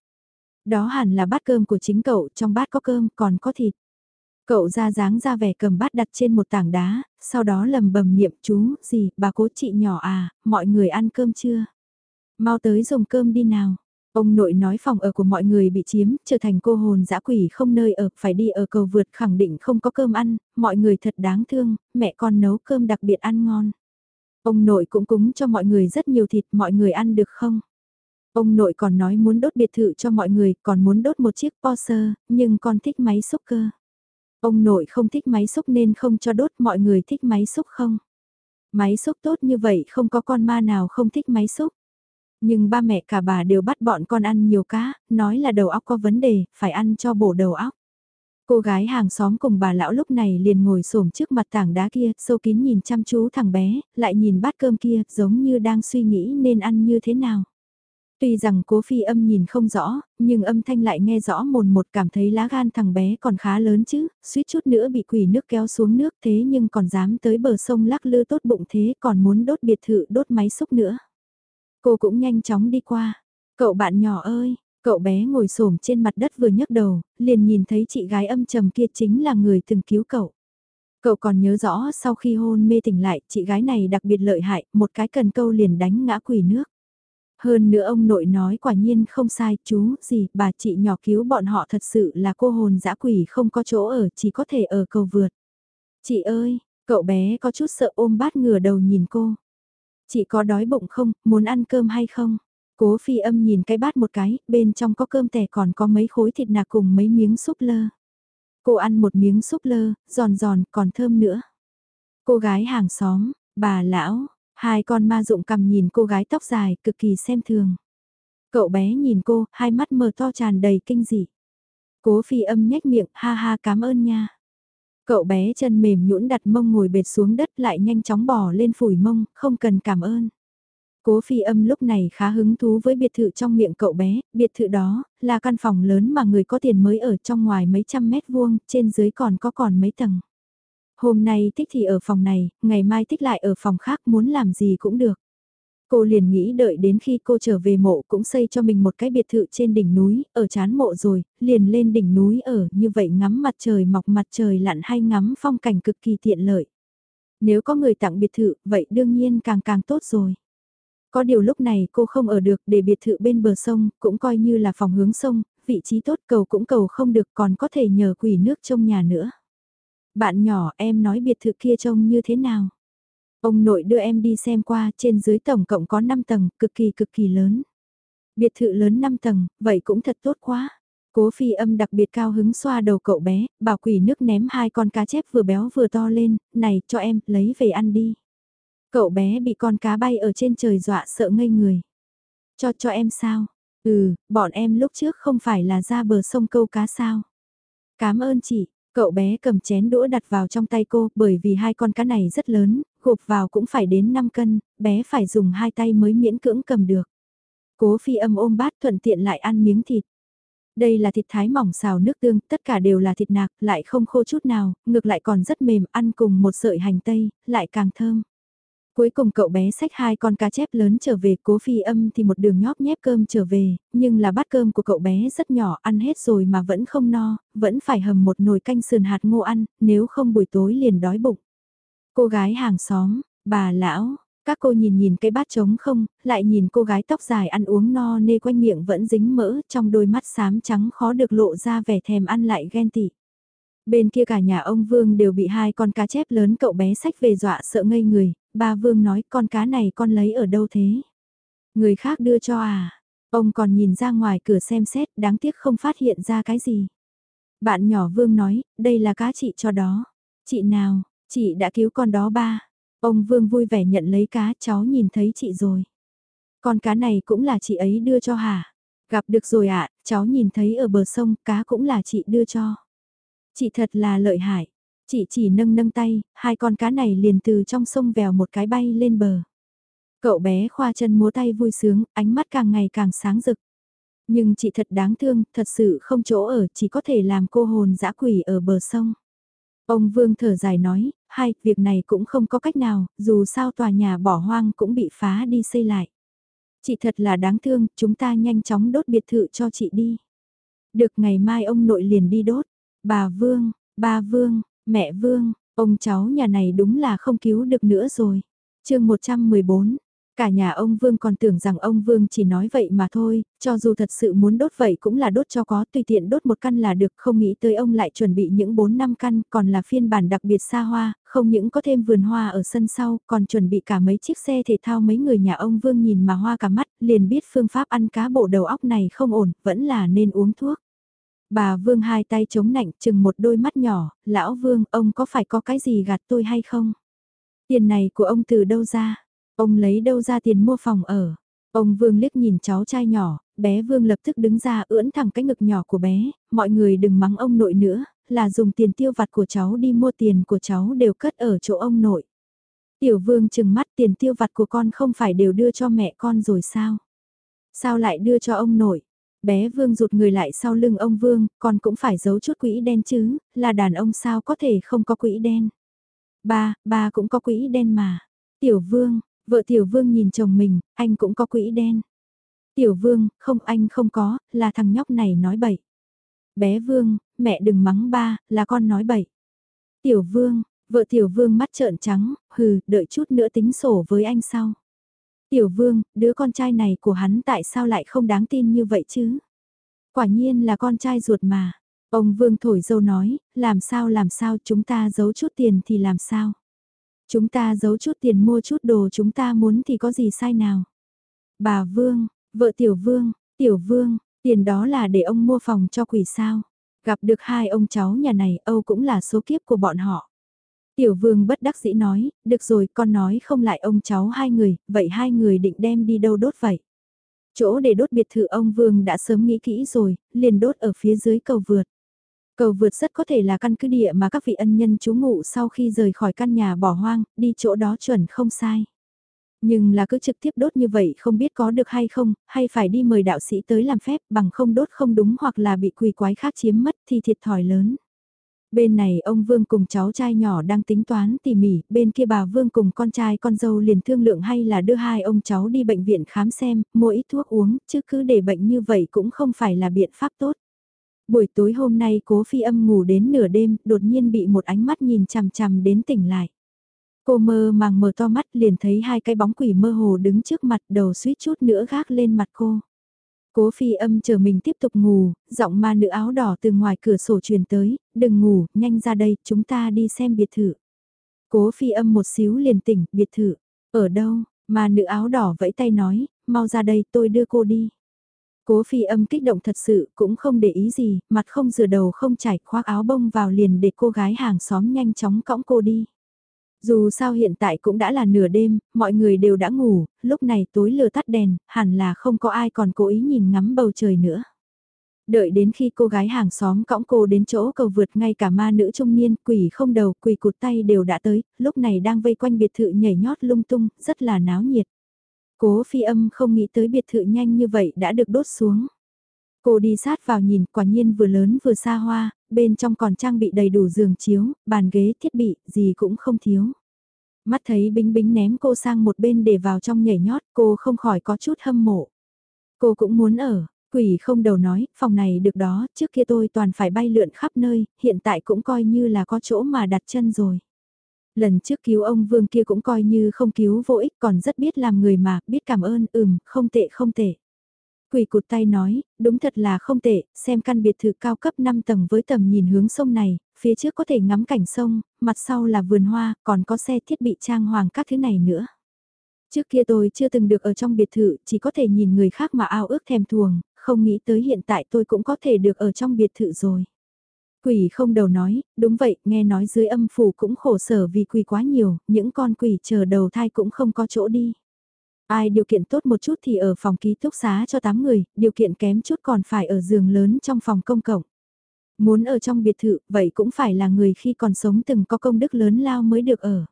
S1: Đó hẳn là bát cơm của chính cậu, trong bát có cơm còn có thịt. Cậu ra dáng ra vẻ cầm bát đặt trên một tảng đá, sau đó lầm bầm niệm chú, gì, bà cố chị nhỏ à, mọi người ăn cơm chưa? Mau tới dùng cơm đi nào. Ông nội nói phòng ở của mọi người bị chiếm, trở thành cô hồn dã quỷ không nơi ở, phải đi ở cầu vượt khẳng định không có cơm ăn, mọi người thật đáng thương, mẹ con nấu cơm đặc biệt ăn ngon. Ông nội cũng cúng cho mọi người rất nhiều thịt, mọi người ăn được không? Ông nội còn nói muốn đốt biệt thự cho mọi người, còn muốn đốt một chiếc Porsche, nhưng con thích máy xúc cơ. Ông nội không thích máy xúc nên không cho đốt, mọi người thích máy xúc không? Máy xúc tốt như vậy không có con ma nào không thích máy xúc. Nhưng ba mẹ cả bà đều bắt bọn con ăn nhiều cá, nói là đầu óc có vấn đề, phải ăn cho bổ đầu óc. Cô gái hàng xóm cùng bà lão lúc này liền ngồi xổm trước mặt tảng đá kia, sâu kín nhìn chăm chú thằng bé, lại nhìn bát cơm kia, giống như đang suy nghĩ nên ăn như thế nào. Tuy rằng cố phi âm nhìn không rõ, nhưng âm thanh lại nghe rõ mồn một cảm thấy lá gan thằng bé còn khá lớn chứ, suýt chút nữa bị quỷ nước kéo xuống nước thế nhưng còn dám tới bờ sông lắc lư tốt bụng thế còn muốn đốt biệt thự đốt máy xúc nữa. Cô cũng nhanh chóng đi qua. Cậu bạn nhỏ ơi, cậu bé ngồi xổm trên mặt đất vừa nhấc đầu, liền nhìn thấy chị gái âm trầm kia chính là người từng cứu cậu. Cậu còn nhớ rõ sau khi hôn mê tỉnh lại, chị gái này đặc biệt lợi hại, một cái cần câu liền đánh ngã quỷ nước. Hơn nữa ông nội nói quả nhiên không sai, chú, gì, bà chị nhỏ cứu bọn họ thật sự là cô hồn dã quỷ không có chỗ ở, chỉ có thể ở cầu vượt. Chị ơi, cậu bé có chút sợ ôm bát ngửa đầu nhìn cô. Chị có đói bụng không, muốn ăn cơm hay không? Cố phi âm nhìn cái bát một cái, bên trong có cơm tẻ còn có mấy khối thịt nạc cùng mấy miếng súp lơ. Cô ăn một miếng súp lơ, giòn giòn, còn thơm nữa. Cô gái hàng xóm, bà lão, hai con ma dụng cầm nhìn cô gái tóc dài, cực kỳ xem thường. Cậu bé nhìn cô, hai mắt mờ to tràn đầy kinh dị. Cố phi âm nhếch miệng, ha ha cảm ơn nha. Cậu bé chân mềm nhũn đặt mông ngồi bệt xuống đất lại nhanh chóng bỏ lên phủi mông, không cần cảm ơn. Cố phi âm lúc này khá hứng thú với biệt thự trong miệng cậu bé, biệt thự đó, là căn phòng lớn mà người có tiền mới ở trong ngoài mấy trăm mét vuông, trên dưới còn có còn mấy tầng. Hôm nay thích thì ở phòng này, ngày mai thích lại ở phòng khác muốn làm gì cũng được. Cô liền nghĩ đợi đến khi cô trở về mộ cũng xây cho mình một cái biệt thự trên đỉnh núi, ở chán mộ rồi, liền lên đỉnh núi ở như vậy ngắm mặt trời mọc mặt trời lặn hay ngắm phong cảnh cực kỳ tiện lợi. Nếu có người tặng biệt thự, vậy đương nhiên càng càng tốt rồi. Có điều lúc này cô không ở được để biệt thự bên bờ sông, cũng coi như là phòng hướng sông, vị trí tốt cầu cũng cầu không được còn có thể nhờ quỷ nước trong nhà nữa. Bạn nhỏ em nói biệt thự kia trông như thế nào? Ông nội đưa em đi xem qua, trên dưới tổng cộng có 5 tầng, cực kỳ cực kỳ lớn. Biệt thự lớn 5 tầng, vậy cũng thật tốt quá. Cố phi âm đặc biệt cao hứng xoa đầu cậu bé, bảo quỷ nước ném hai con cá chép vừa béo vừa to lên, này cho em, lấy về ăn đi. Cậu bé bị con cá bay ở trên trời dọa sợ ngây người. Cho cho em sao? Ừ, bọn em lúc trước không phải là ra bờ sông câu cá sao? Cảm ơn chị, cậu bé cầm chén đũa đặt vào trong tay cô bởi vì hai con cá này rất lớn, gộp vào cũng phải đến 5 cân, bé phải dùng hai tay mới miễn cưỡng cầm được. Cố phi âm ôm bát thuận tiện lại ăn miếng thịt. Đây là thịt thái mỏng xào nước tương, tất cả đều là thịt nạc, lại không khô chút nào, ngược lại còn rất mềm, ăn cùng một sợi hành tây, lại càng thơm. Cuối cùng cậu bé xách hai con cá chép lớn trở về, cố phi âm thì một đường nhóp nhép cơm trở về, nhưng là bát cơm của cậu bé rất nhỏ, ăn hết rồi mà vẫn không no, vẫn phải hầm một nồi canh sườn hạt ngô ăn, nếu không buổi tối liền đói bụng. Cô gái hàng xóm, bà lão, các cô nhìn nhìn cái bát trống không, lại nhìn cô gái tóc dài ăn uống no nê quanh miệng vẫn dính mỡ, trong đôi mắt xám trắng khó được lộ ra vẻ thèm ăn lại ghen tị. Bên kia cả nhà ông Vương đều bị hai con cá chép lớn cậu bé sách về dọa sợ ngây người, ba Vương nói con cá này con lấy ở đâu thế? Người khác đưa cho à? Ông còn nhìn ra ngoài cửa xem xét, đáng tiếc không phát hiện ra cái gì. Bạn nhỏ Vương nói, đây là cá chị cho đó. Chị nào, Chị đã cứu con đó ba. Ông Vương vui vẻ nhận lấy cá cháu nhìn thấy chị rồi. Con cá này cũng là chị ấy đưa cho hả? Gặp được rồi ạ, cháu nhìn thấy ở bờ sông cá cũng là chị đưa cho. Chị thật là lợi hại. Chị chỉ nâng nâng tay, hai con cá này liền từ trong sông vèo một cái bay lên bờ. Cậu bé khoa chân múa tay vui sướng, ánh mắt càng ngày càng sáng rực. Nhưng chị thật đáng thương, thật sự không chỗ ở, chỉ có thể làm cô hồn dã quỷ ở bờ sông. Ông Vương thở dài nói, hai, việc này cũng không có cách nào, dù sao tòa nhà bỏ hoang cũng bị phá đi xây lại. Chị thật là đáng thương, chúng ta nhanh chóng đốt biệt thự cho chị đi. Được ngày mai ông nội liền đi đốt. Bà Vương, bà Vương, mẹ Vương, ông cháu nhà này đúng là không cứu được nữa rồi. chương 114, Cả nhà ông Vương còn tưởng rằng ông Vương chỉ nói vậy mà thôi, cho dù thật sự muốn đốt vậy cũng là đốt cho có, tùy tiện đốt một căn là được, không nghĩ tới ông lại chuẩn bị những 4 năm căn, còn là phiên bản đặc biệt xa hoa, không những có thêm vườn hoa ở sân sau, còn chuẩn bị cả mấy chiếc xe thể thao mấy người nhà ông Vương nhìn mà hoa cả mắt, liền biết phương pháp ăn cá bộ đầu óc này không ổn, vẫn là nên uống thuốc. Bà Vương hai tay chống nạnh chừng một đôi mắt nhỏ, lão Vương, ông có phải có cái gì gạt tôi hay không? Tiền này của ông từ đâu ra? Ông lấy đâu ra tiền mua phòng ở? Ông Vương liếc nhìn cháu trai nhỏ, bé Vương lập tức đứng ra ưỡn thẳng cái ngực nhỏ của bé, mọi người đừng mắng ông nội nữa, là dùng tiền tiêu vặt của cháu đi mua tiền của cháu đều cất ở chỗ ông nội. Tiểu Vương chừng mắt tiền tiêu vặt của con không phải đều đưa cho mẹ con rồi sao? Sao lại đưa cho ông nội? Bé Vương rụt người lại sau lưng ông Vương, con cũng phải giấu chút quỹ đen chứ, là đàn ông sao có thể không có quỹ đen? Ba, ba cũng có quỹ đen mà. Tiểu Vương, Vợ Tiểu Vương nhìn chồng mình, anh cũng có quỹ đen. Tiểu Vương, không anh không có, là thằng nhóc này nói bậy. Bé Vương, mẹ đừng mắng ba, là con nói bậy. Tiểu Vương, vợ Tiểu Vương mắt trợn trắng, hừ, đợi chút nữa tính sổ với anh sau. Tiểu Vương, đứa con trai này của hắn tại sao lại không đáng tin như vậy chứ? Quả nhiên là con trai ruột mà. Ông Vương thổi dâu nói, làm sao làm sao chúng ta giấu chút tiền thì làm sao? Chúng ta giấu chút tiền mua chút đồ chúng ta muốn thì có gì sai nào. Bà Vương, vợ Tiểu Vương, Tiểu Vương, tiền đó là để ông mua phòng cho quỷ sao. Gặp được hai ông cháu nhà này Âu cũng là số kiếp của bọn họ. Tiểu Vương bất đắc dĩ nói, được rồi con nói không lại ông cháu hai người, vậy hai người định đem đi đâu đốt vậy? Chỗ để đốt biệt thự ông Vương đã sớm nghĩ kỹ rồi, liền đốt ở phía dưới cầu vượt. Cầu vượt rất có thể là căn cứ địa mà các vị ân nhân trú ngụ sau khi rời khỏi căn nhà bỏ hoang, đi chỗ đó chuẩn không sai. Nhưng là cứ trực tiếp đốt như vậy không biết có được hay không, hay phải đi mời đạo sĩ tới làm phép bằng không đốt không đúng hoặc là bị quỷ quái khác chiếm mất thì thiệt thòi lớn. Bên này ông Vương cùng cháu trai nhỏ đang tính toán tỉ mỉ, bên kia bà Vương cùng con trai con dâu liền thương lượng hay là đưa hai ông cháu đi bệnh viện khám xem, mua ít thuốc uống, chứ cứ để bệnh như vậy cũng không phải là biện pháp tốt. Buổi tối hôm nay cố phi âm ngủ đến nửa đêm, đột nhiên bị một ánh mắt nhìn chằm chằm đến tỉnh lại. Cô mơ màng mở to mắt liền thấy hai cái bóng quỷ mơ hồ đứng trước mặt đầu suýt chút nữa gác lên mặt cô. Cố phi âm chờ mình tiếp tục ngủ, giọng ma nữ áo đỏ từ ngoài cửa sổ truyền tới, đừng ngủ, nhanh ra đây, chúng ta đi xem biệt thự. Cố phi âm một xíu liền tỉnh, biệt thự, ở đâu, ma nữ áo đỏ vẫy tay nói, mau ra đây tôi đưa cô đi. Cố phi âm kích động thật sự, cũng không để ý gì, mặt không rửa đầu không chảy, khoác áo bông vào liền để cô gái hàng xóm nhanh chóng cõng cô đi. Dù sao hiện tại cũng đã là nửa đêm, mọi người đều đã ngủ, lúc này tối lừa tắt đèn, hẳn là không có ai còn cố ý nhìn ngắm bầu trời nữa. Đợi đến khi cô gái hàng xóm cõng cô đến chỗ cầu vượt ngay cả ma nữ trung niên, quỷ không đầu, quỷ cụt tay đều đã tới, lúc này đang vây quanh biệt thự nhảy nhót lung tung, rất là náo nhiệt. Cố phi âm không nghĩ tới biệt thự nhanh như vậy đã được đốt xuống. Cô đi sát vào nhìn quả nhiên vừa lớn vừa xa hoa, bên trong còn trang bị đầy đủ giường chiếu, bàn ghế, thiết bị, gì cũng không thiếu. Mắt thấy bính bính ném cô sang một bên để vào trong nhảy nhót, cô không khỏi có chút hâm mộ. Cô cũng muốn ở, quỷ không đầu nói, phòng này được đó, trước kia tôi toàn phải bay lượn khắp nơi, hiện tại cũng coi như là có chỗ mà đặt chân rồi. Lần trước cứu ông Vương kia cũng coi như không cứu vô ích còn rất biết làm người mà, biết cảm ơn, ừm, không tệ không tệ. Quỳ cụt tay nói, đúng thật là không tệ, xem căn biệt thự cao cấp 5 tầng với tầm nhìn hướng sông này, phía trước có thể ngắm cảnh sông, mặt sau là vườn hoa, còn có xe thiết bị trang hoàng các thứ này nữa. Trước kia tôi chưa từng được ở trong biệt thự, chỉ có thể nhìn người khác mà ao ước thèm thuồng, không nghĩ tới hiện tại tôi cũng có thể được ở trong biệt thự rồi. Quỷ không đầu nói, đúng vậy, nghe nói dưới âm phủ cũng khổ sở vì quỷ quá nhiều, những con quỷ chờ đầu thai cũng không có chỗ đi. Ai điều kiện tốt một chút thì ở phòng ký túc xá cho 8 người, điều kiện kém chút còn phải ở giường lớn trong phòng công cộng. Muốn ở trong biệt thự, vậy cũng phải là người khi còn sống từng có công đức lớn lao mới được ở.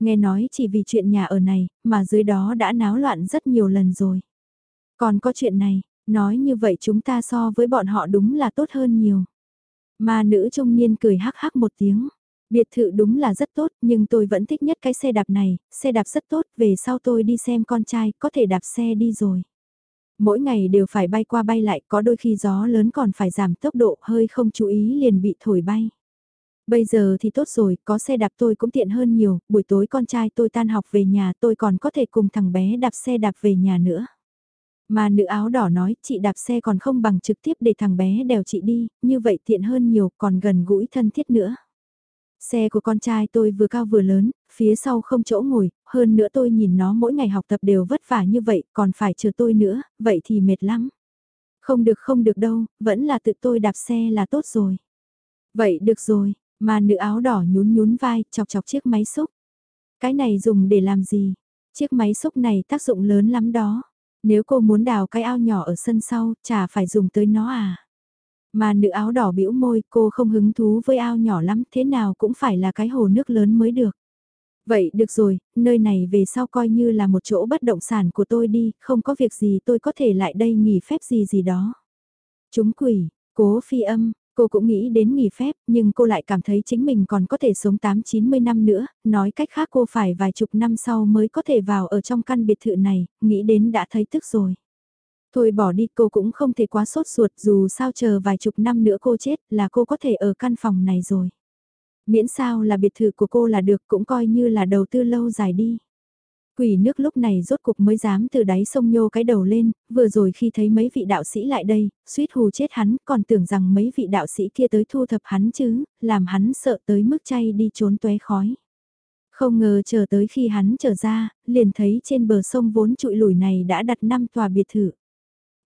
S1: Nghe nói chỉ vì chuyện nhà ở này, mà dưới đó đã náo loạn rất nhiều lần rồi. Còn có chuyện này, nói như vậy chúng ta so với bọn họ đúng là tốt hơn nhiều. Mà nữ trung niên cười hắc hắc một tiếng. Biệt thự đúng là rất tốt, nhưng tôi vẫn thích nhất cái xe đạp này, xe đạp rất tốt, về sau tôi đi xem con trai, có thể đạp xe đi rồi. Mỗi ngày đều phải bay qua bay lại, có đôi khi gió lớn còn phải giảm tốc độ, hơi không chú ý liền bị thổi bay. Bây giờ thì tốt rồi, có xe đạp tôi cũng tiện hơn nhiều, buổi tối con trai tôi tan học về nhà tôi còn có thể cùng thằng bé đạp xe đạp về nhà nữa. Mà nữ áo đỏ nói, chị đạp xe còn không bằng trực tiếp để thằng bé đèo chị đi, như vậy tiện hơn nhiều, còn gần gũi thân thiết nữa. Xe của con trai tôi vừa cao vừa lớn, phía sau không chỗ ngồi, hơn nữa tôi nhìn nó mỗi ngày học tập đều vất vả như vậy, còn phải chờ tôi nữa, vậy thì mệt lắm. Không được không được đâu, vẫn là tự tôi đạp xe là tốt rồi. Vậy được rồi, mà nữ áo đỏ nhún nhún vai, chọc chọc chiếc máy xúc. Cái này dùng để làm gì? Chiếc máy xúc này tác dụng lớn lắm đó. Nếu cô muốn đào cái ao nhỏ ở sân sau, chả phải dùng tới nó à? Mà nữ áo đỏ bĩu môi, cô không hứng thú với ao nhỏ lắm, thế nào cũng phải là cái hồ nước lớn mới được. Vậy được rồi, nơi này về sau coi như là một chỗ bất động sản của tôi đi, không có việc gì tôi có thể lại đây nghỉ phép gì gì đó. Chúng quỷ, cố phi âm, cô cũng nghĩ đến nghỉ phép, nhưng cô lại cảm thấy chính mình còn có thể sống 8-90 năm nữa, nói cách khác cô phải vài chục năm sau mới có thể vào ở trong căn biệt thự này, nghĩ đến đã thấy tức rồi. Thôi bỏ đi cô cũng không thể quá sốt ruột dù sao chờ vài chục năm nữa cô chết là cô có thể ở căn phòng này rồi. Miễn sao là biệt thự của cô là được cũng coi như là đầu tư lâu dài đi. Quỷ nước lúc này rốt cục mới dám từ đáy sông nhô cái đầu lên, vừa rồi khi thấy mấy vị đạo sĩ lại đây, suýt hù chết hắn, còn tưởng rằng mấy vị đạo sĩ kia tới thu thập hắn chứ, làm hắn sợ tới mức chay đi trốn tué khói. Không ngờ chờ tới khi hắn trở ra, liền thấy trên bờ sông vốn trụi lủi này đã đặt năm tòa biệt thự.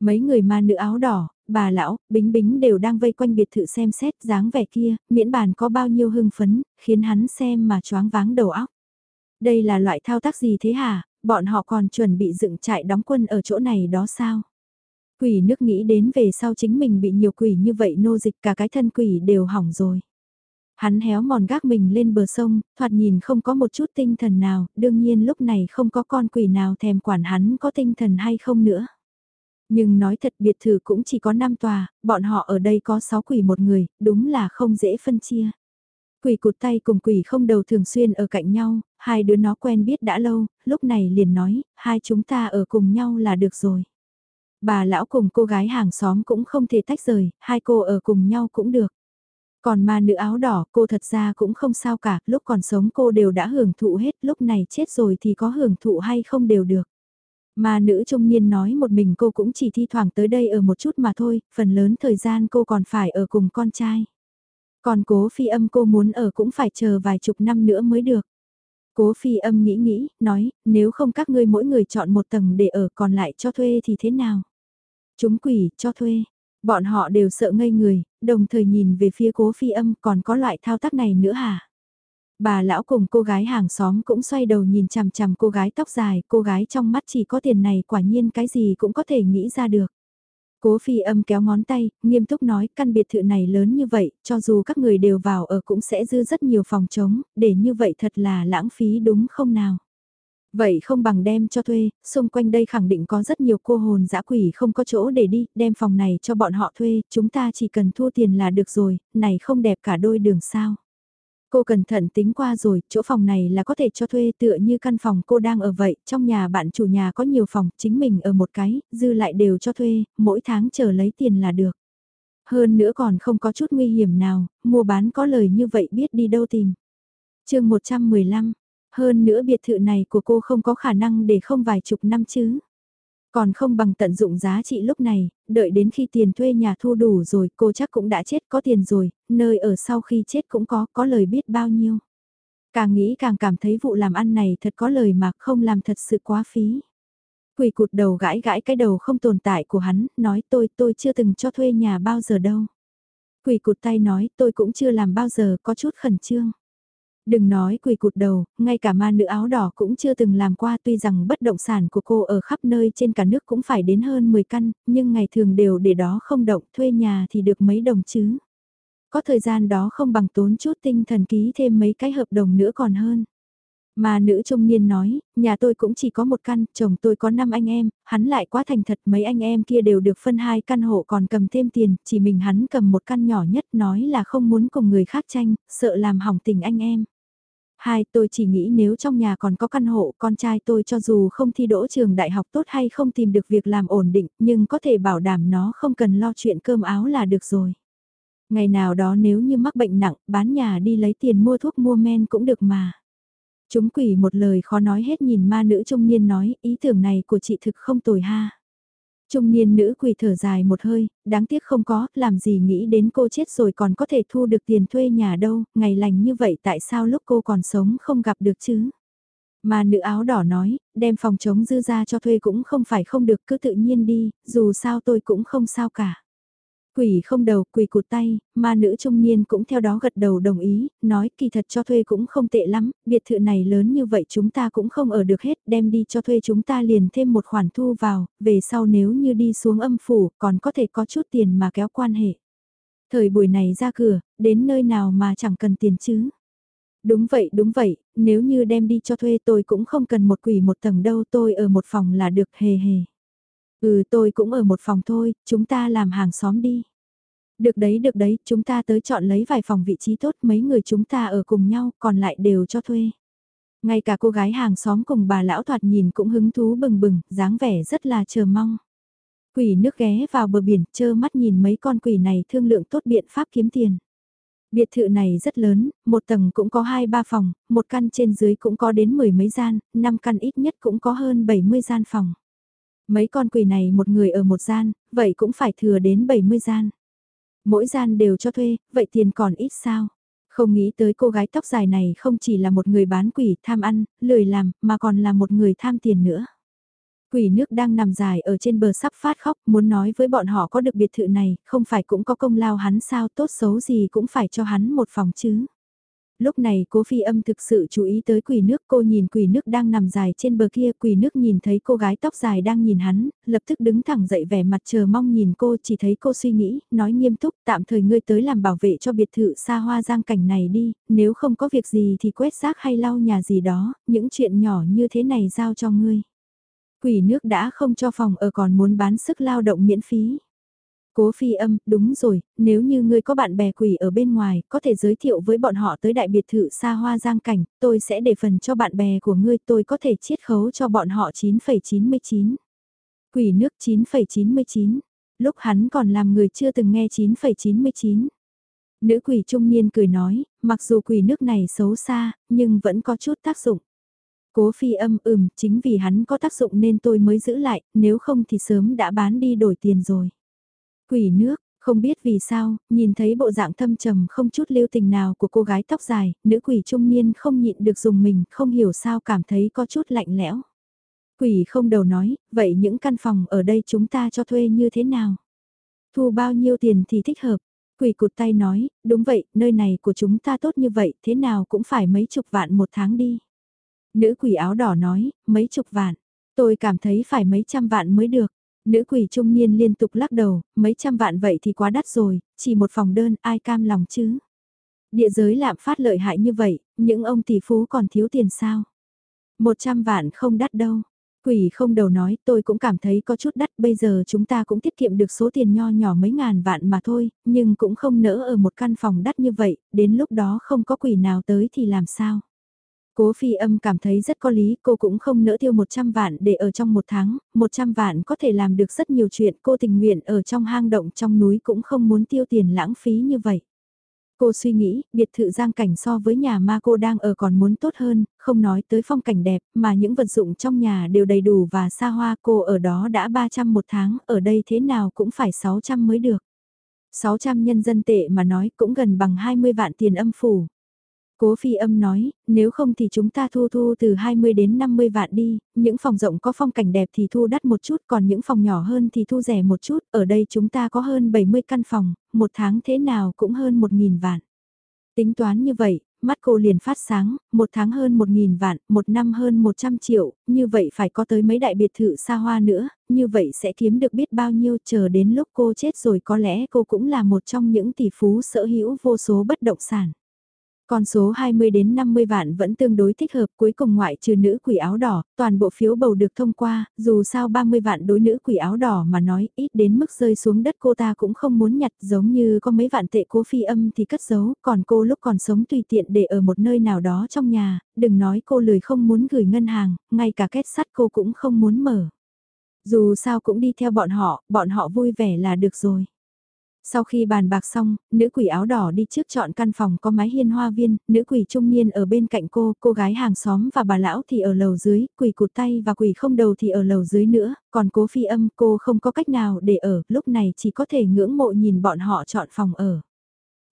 S1: Mấy người ma nữ áo đỏ, bà lão, bính bính đều đang vây quanh biệt thự xem xét dáng vẻ kia, miễn bàn có bao nhiêu hưng phấn, khiến hắn xem mà choáng váng đầu óc. Đây là loại thao tác gì thế hả, bọn họ còn chuẩn bị dựng trại đóng quân ở chỗ này đó sao? Quỷ nước nghĩ đến về sau chính mình bị nhiều quỷ như vậy nô dịch cả cái thân quỷ đều hỏng rồi. Hắn héo mòn gác mình lên bờ sông, thoạt nhìn không có một chút tinh thần nào, đương nhiên lúc này không có con quỷ nào thèm quản hắn có tinh thần hay không nữa. Nhưng nói thật biệt thự cũng chỉ có 5 tòa, bọn họ ở đây có 6 quỷ một người, đúng là không dễ phân chia. Quỷ cụt tay cùng quỷ không đầu thường xuyên ở cạnh nhau, hai đứa nó quen biết đã lâu, lúc này liền nói, hai chúng ta ở cùng nhau là được rồi. Bà lão cùng cô gái hàng xóm cũng không thể tách rời, hai cô ở cùng nhau cũng được. Còn ma nữ áo đỏ cô thật ra cũng không sao cả, lúc còn sống cô đều đã hưởng thụ hết, lúc này chết rồi thì có hưởng thụ hay không đều được. Mà nữ trung niên nói một mình cô cũng chỉ thi thoảng tới đây ở một chút mà thôi, phần lớn thời gian cô còn phải ở cùng con trai. Còn cố phi âm cô muốn ở cũng phải chờ vài chục năm nữa mới được. Cố phi âm nghĩ nghĩ, nói, nếu không các ngươi mỗi người chọn một tầng để ở còn lại cho thuê thì thế nào? Chúng quỷ, cho thuê. Bọn họ đều sợ ngây người, đồng thời nhìn về phía cố phi âm còn có loại thao tác này nữa hả? Bà lão cùng cô gái hàng xóm cũng xoay đầu nhìn chằm chằm cô gái tóc dài, cô gái trong mắt chỉ có tiền này quả nhiên cái gì cũng có thể nghĩ ra được. Cố phi âm kéo ngón tay, nghiêm túc nói căn biệt thự này lớn như vậy, cho dù các người đều vào ở cũng sẽ dư rất nhiều phòng trống, để như vậy thật là lãng phí đúng không nào? Vậy không bằng đem cho thuê, xung quanh đây khẳng định có rất nhiều cô hồn dã quỷ không có chỗ để đi, đem phòng này cho bọn họ thuê, chúng ta chỉ cần thua tiền là được rồi, này không đẹp cả đôi đường sao. Cô cẩn thận tính qua rồi, chỗ phòng này là có thể cho thuê tựa như căn phòng cô đang ở vậy, trong nhà bạn chủ nhà có nhiều phòng, chính mình ở một cái, dư lại đều cho thuê, mỗi tháng chờ lấy tiền là được. Hơn nữa còn không có chút nguy hiểm nào, mua bán có lời như vậy biết đi đâu tìm. chương 115, hơn nữa biệt thự này của cô không có khả năng để không vài chục năm chứ. Còn không bằng tận dụng giá trị lúc này, đợi đến khi tiền thuê nhà thu đủ rồi cô chắc cũng đã chết có tiền rồi, nơi ở sau khi chết cũng có, có lời biết bao nhiêu. Càng nghĩ càng cảm thấy vụ làm ăn này thật có lời mà không làm thật sự quá phí. Quỳ cụt đầu gãi gãi cái đầu không tồn tại của hắn, nói tôi tôi chưa từng cho thuê nhà bao giờ đâu. Quỳ cụt tay nói tôi cũng chưa làm bao giờ có chút khẩn trương. Đừng nói quỳ cụt đầu, ngay cả ma nữ áo đỏ cũng chưa từng làm qua tuy rằng bất động sản của cô ở khắp nơi trên cả nước cũng phải đến hơn 10 căn, nhưng ngày thường đều để đó không động thuê nhà thì được mấy đồng chứ. có thời gian đó không bằng tốn chút tinh thần ký thêm mấy cái hợp đồng nữa còn hơn. Mà nữ trung niên nói, nhà tôi cũng chỉ có một căn, chồng tôi có 5 anh em, hắn lại quá thành thật mấy anh em kia đều được phân hai căn hộ còn cầm thêm tiền, chỉ mình hắn cầm một căn nhỏ nhất nói là không muốn cùng người khác tranh, sợ làm hỏng tình anh em. Hai, tôi chỉ nghĩ nếu trong nhà còn có căn hộ, con trai tôi cho dù không thi đỗ trường đại học tốt hay không tìm được việc làm ổn định, nhưng có thể bảo đảm nó không cần lo chuyện cơm áo là được rồi. Ngày nào đó nếu như mắc bệnh nặng, bán nhà đi lấy tiền mua thuốc mua men cũng được mà. Chúng quỷ một lời khó nói hết nhìn ma nữ trung niên nói, ý tưởng này của chị thực không tồi ha. Trung niên nữ quỳ thở dài một hơi, đáng tiếc không có, làm gì nghĩ đến cô chết rồi còn có thể thu được tiền thuê nhà đâu, ngày lành như vậy tại sao lúc cô còn sống không gặp được chứ? Mà nữ áo đỏ nói, đem phòng chống dư ra cho thuê cũng không phải không được cứ tự nhiên đi, dù sao tôi cũng không sao cả. Quỷ không đầu, quỷ cụt tay, mà nữ trung niên cũng theo đó gật đầu đồng ý, nói kỳ thật cho thuê cũng không tệ lắm, biệt thự này lớn như vậy chúng ta cũng không ở được hết, đem đi cho thuê chúng ta liền thêm một khoản thu vào, về sau nếu như đi xuống âm phủ còn có thể có chút tiền mà kéo quan hệ. Thời buổi này ra cửa, đến nơi nào mà chẳng cần tiền chứ. Đúng vậy, đúng vậy, nếu như đem đi cho thuê tôi cũng không cần một quỷ một tầng đâu tôi ở một phòng là được hề hề. Ừ tôi cũng ở một phòng thôi, chúng ta làm hàng xóm đi. Được đấy được đấy, chúng ta tới chọn lấy vài phòng vị trí tốt mấy người chúng ta ở cùng nhau, còn lại đều cho thuê. Ngay cả cô gái hàng xóm cùng bà lão thoạt nhìn cũng hứng thú bừng bừng, dáng vẻ rất là chờ mong. Quỷ nước ghé vào bờ biển, chơ mắt nhìn mấy con quỷ này thương lượng tốt biện pháp kiếm tiền. Biệt thự này rất lớn, một tầng cũng có hai ba phòng, một căn trên dưới cũng có đến mười mấy gian, năm căn ít nhất cũng có hơn 70 gian phòng. Mấy con quỷ này một người ở một gian, vậy cũng phải thừa đến 70 gian. Mỗi gian đều cho thuê, vậy tiền còn ít sao? Không nghĩ tới cô gái tóc dài này không chỉ là một người bán quỷ tham ăn, lười làm, mà còn là một người tham tiền nữa. Quỷ nước đang nằm dài ở trên bờ sắp phát khóc, muốn nói với bọn họ có được biệt thự này, không phải cũng có công lao hắn sao tốt xấu gì cũng phải cho hắn một phòng chứ. Lúc này cố phi âm thực sự chú ý tới quỷ nước cô nhìn quỷ nước đang nằm dài trên bờ kia quỷ nước nhìn thấy cô gái tóc dài đang nhìn hắn, lập tức đứng thẳng dậy vẻ mặt chờ mong nhìn cô chỉ thấy cô suy nghĩ, nói nghiêm túc tạm thời ngươi tới làm bảo vệ cho biệt thự xa hoa giang cảnh này đi, nếu không có việc gì thì quét rác hay lau nhà gì đó, những chuyện nhỏ như thế này giao cho ngươi. Quỷ nước đã không cho phòng ở còn muốn bán sức lao động miễn phí. Cố phi âm, đúng rồi, nếu như ngươi có bạn bè quỷ ở bên ngoài, có thể giới thiệu với bọn họ tới đại biệt thự xa hoa giang cảnh, tôi sẽ để phần cho bạn bè của ngươi, tôi có thể chiết khấu cho bọn họ 9,99. Quỷ nước 9,99. Lúc hắn còn làm người chưa từng nghe 9,99. Nữ quỷ trung niên cười nói, mặc dù quỷ nước này xấu xa, nhưng vẫn có chút tác dụng. Cố phi âm ừm, chính vì hắn có tác dụng nên tôi mới giữ lại, nếu không thì sớm đã bán đi đổi tiền rồi. Quỷ nước, không biết vì sao, nhìn thấy bộ dạng thâm trầm không chút lưu tình nào của cô gái tóc dài, nữ quỷ trung niên không nhịn được dùng mình, không hiểu sao cảm thấy có chút lạnh lẽo. Quỷ không đầu nói, vậy những căn phòng ở đây chúng ta cho thuê như thế nào? Thu bao nhiêu tiền thì thích hợp? Quỷ cụt tay nói, đúng vậy, nơi này của chúng ta tốt như vậy, thế nào cũng phải mấy chục vạn một tháng đi. Nữ quỷ áo đỏ nói, mấy chục vạn, tôi cảm thấy phải mấy trăm vạn mới được. Nữ quỷ trung niên liên tục lắc đầu, mấy trăm vạn vậy thì quá đắt rồi, chỉ một phòng đơn ai cam lòng chứ. Địa giới lạm phát lợi hại như vậy, những ông tỷ phú còn thiếu tiền sao? Một trăm vạn không đắt đâu. Quỷ không đầu nói tôi cũng cảm thấy có chút đắt bây giờ chúng ta cũng tiết kiệm được số tiền nho nhỏ mấy ngàn vạn mà thôi, nhưng cũng không nỡ ở một căn phòng đắt như vậy, đến lúc đó không có quỷ nào tới thì làm sao? Cố phi âm cảm thấy rất có lý, cô cũng không nỡ tiêu 100 vạn để ở trong một tháng, 100 vạn có thể làm được rất nhiều chuyện, cô tình nguyện ở trong hang động trong núi cũng không muốn tiêu tiền lãng phí như vậy. Cô suy nghĩ, biệt thự giang cảnh so với nhà ma cô đang ở còn muốn tốt hơn, không nói tới phong cảnh đẹp, mà những vật dụng trong nhà đều đầy đủ và xa hoa cô ở đó đã 300 một tháng, ở đây thế nào cũng phải 600 mới được. 600 nhân dân tệ mà nói cũng gần bằng 20 vạn tiền âm phủ. Cố phi âm nói, nếu không thì chúng ta thu thu từ 20 đến 50 vạn đi, những phòng rộng có phong cảnh đẹp thì thu đắt một chút, còn những phòng nhỏ hơn thì thu rẻ một chút, ở đây chúng ta có hơn 70 căn phòng, một tháng thế nào cũng hơn 1.000 vạn. Tính toán như vậy, mắt cô liền phát sáng, một tháng hơn một nghìn vạn, một năm hơn một trăm triệu, như vậy phải có tới mấy đại biệt thự xa hoa nữa, như vậy sẽ kiếm được biết bao nhiêu chờ đến lúc cô chết rồi có lẽ cô cũng là một trong những tỷ phú sở hữu vô số bất động sản. Con số 20 đến 50 vạn vẫn tương đối thích hợp cuối cùng ngoại trừ nữ quỷ áo đỏ, toàn bộ phiếu bầu được thông qua, dù sao 30 vạn đối nữ quỷ áo đỏ mà nói ít đến mức rơi xuống đất cô ta cũng không muốn nhặt giống như có mấy vạn tệ cố phi âm thì cất giấu, còn cô lúc còn sống tùy tiện để ở một nơi nào đó trong nhà, đừng nói cô lười không muốn gửi ngân hàng, ngay cả kết sắt cô cũng không muốn mở. Dù sao cũng đi theo bọn họ, bọn họ vui vẻ là được rồi. Sau khi bàn bạc xong, nữ quỷ áo đỏ đi trước chọn căn phòng có mái hiên hoa viên, nữ quỷ trung niên ở bên cạnh cô, cô gái hàng xóm và bà lão thì ở lầu dưới, quỷ cụt tay và quỷ không đầu thì ở lầu dưới nữa, còn cố phi âm cô không có cách nào để ở, lúc này chỉ có thể ngưỡng mộ nhìn bọn họ chọn phòng ở.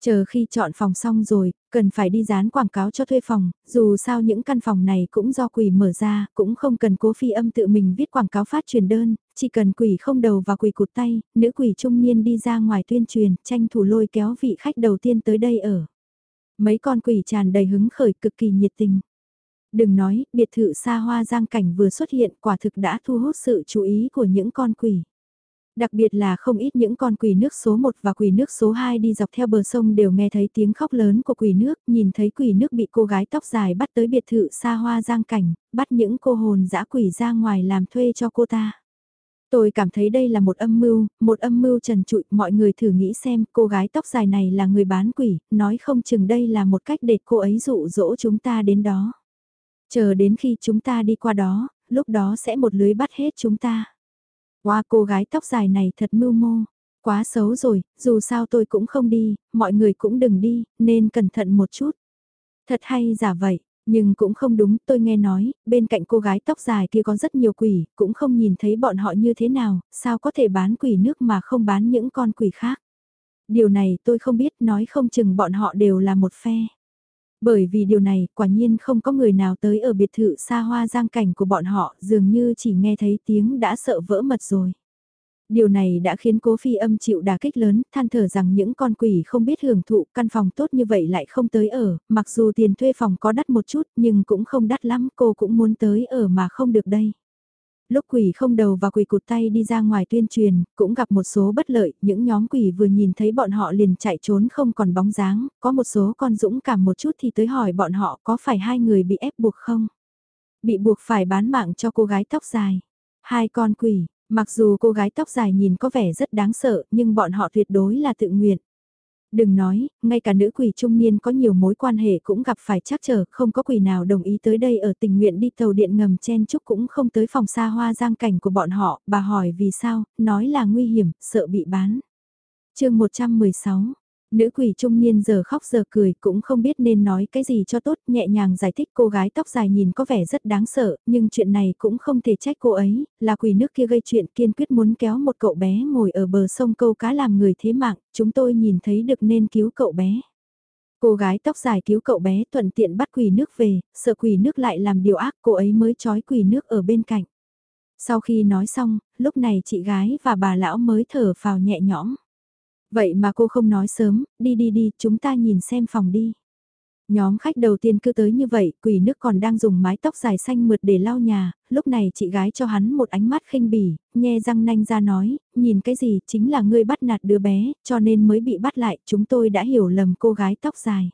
S1: Chờ khi chọn phòng xong rồi, cần phải đi dán quảng cáo cho thuê phòng, dù sao những căn phòng này cũng do quỷ mở ra, cũng không cần cố phi âm tự mình viết quảng cáo phát truyền đơn, chỉ cần quỷ không đầu và quỷ cụt tay, nữ quỷ trung niên đi ra ngoài tuyên truyền, tranh thủ lôi kéo vị khách đầu tiên tới đây ở. Mấy con quỷ tràn đầy hứng khởi cực kỳ nhiệt tình. Đừng nói, biệt thự xa hoa giang cảnh vừa xuất hiện quả thực đã thu hút sự chú ý của những con quỷ. Đặc biệt là không ít những con quỷ nước số 1 và quỷ nước số 2 đi dọc theo bờ sông đều nghe thấy tiếng khóc lớn của quỷ nước, nhìn thấy quỷ nước bị cô gái tóc dài bắt tới biệt thự xa hoa giang cảnh, bắt những cô hồn dã quỷ ra ngoài làm thuê cho cô ta. Tôi cảm thấy đây là một âm mưu, một âm mưu trần trụi, mọi người thử nghĩ xem cô gái tóc dài này là người bán quỷ, nói không chừng đây là một cách để cô ấy dụ dỗ chúng ta đến đó. Chờ đến khi chúng ta đi qua đó, lúc đó sẽ một lưới bắt hết chúng ta. Qua cô gái tóc dài này thật mưu mô, quá xấu rồi, dù sao tôi cũng không đi, mọi người cũng đừng đi, nên cẩn thận một chút. Thật hay giả vậy, nhưng cũng không đúng, tôi nghe nói, bên cạnh cô gái tóc dài kia có rất nhiều quỷ, cũng không nhìn thấy bọn họ như thế nào, sao có thể bán quỷ nước mà không bán những con quỷ khác. Điều này tôi không biết, nói không chừng bọn họ đều là một phe. Bởi vì điều này, quả nhiên không có người nào tới ở biệt thự xa hoa giang cảnh của bọn họ, dường như chỉ nghe thấy tiếng đã sợ vỡ mật rồi. Điều này đã khiến cố phi âm chịu đả kích lớn, than thở rằng những con quỷ không biết hưởng thụ căn phòng tốt như vậy lại không tới ở, mặc dù tiền thuê phòng có đắt một chút nhưng cũng không đắt lắm, cô cũng muốn tới ở mà không được đây lúc quỷ không đầu và quỷ cụt tay đi ra ngoài tuyên truyền, cũng gặp một số bất lợi, những nhóm quỷ vừa nhìn thấy bọn họ liền chạy trốn không còn bóng dáng, có một số con dũng cảm một chút thì tới hỏi bọn họ có phải hai người bị ép buộc không? Bị buộc phải bán mạng cho cô gái tóc dài. Hai con quỷ, mặc dù cô gái tóc dài nhìn có vẻ rất đáng sợ nhưng bọn họ tuyệt đối là tự nguyện. Đừng nói, ngay cả nữ quỷ trung niên có nhiều mối quan hệ cũng gặp phải chắc trở, không có quỷ nào đồng ý tới đây ở tình nguyện đi tàu điện ngầm chen chúc cũng không tới phòng xa hoa giang cảnh của bọn họ, bà hỏi vì sao, nói là nguy hiểm, sợ bị bán. chương 116 Nữ quỷ trung niên giờ khóc giờ cười cũng không biết nên nói cái gì cho tốt, nhẹ nhàng giải thích cô gái tóc dài nhìn có vẻ rất đáng sợ, nhưng chuyện này cũng không thể trách cô ấy, là quỷ nước kia gây chuyện kiên quyết muốn kéo một cậu bé ngồi ở bờ sông câu cá làm người thế mạng, chúng tôi nhìn thấy được nên cứu cậu bé. Cô gái tóc dài cứu cậu bé thuận tiện bắt quỷ nước về, sợ quỷ nước lại làm điều ác cô ấy mới trói quỷ nước ở bên cạnh. Sau khi nói xong, lúc này chị gái và bà lão mới thở phào nhẹ nhõm. Vậy mà cô không nói sớm, đi đi đi, chúng ta nhìn xem phòng đi. Nhóm khách đầu tiên cứ tới như vậy, quỷ nước còn đang dùng mái tóc dài xanh mượt để lau nhà, lúc này chị gái cho hắn một ánh mắt khinh bỉ, nhe răng nanh ra nói, nhìn cái gì, chính là ngươi bắt nạt đứa bé, cho nên mới bị bắt lại, chúng tôi đã hiểu lầm cô gái tóc dài.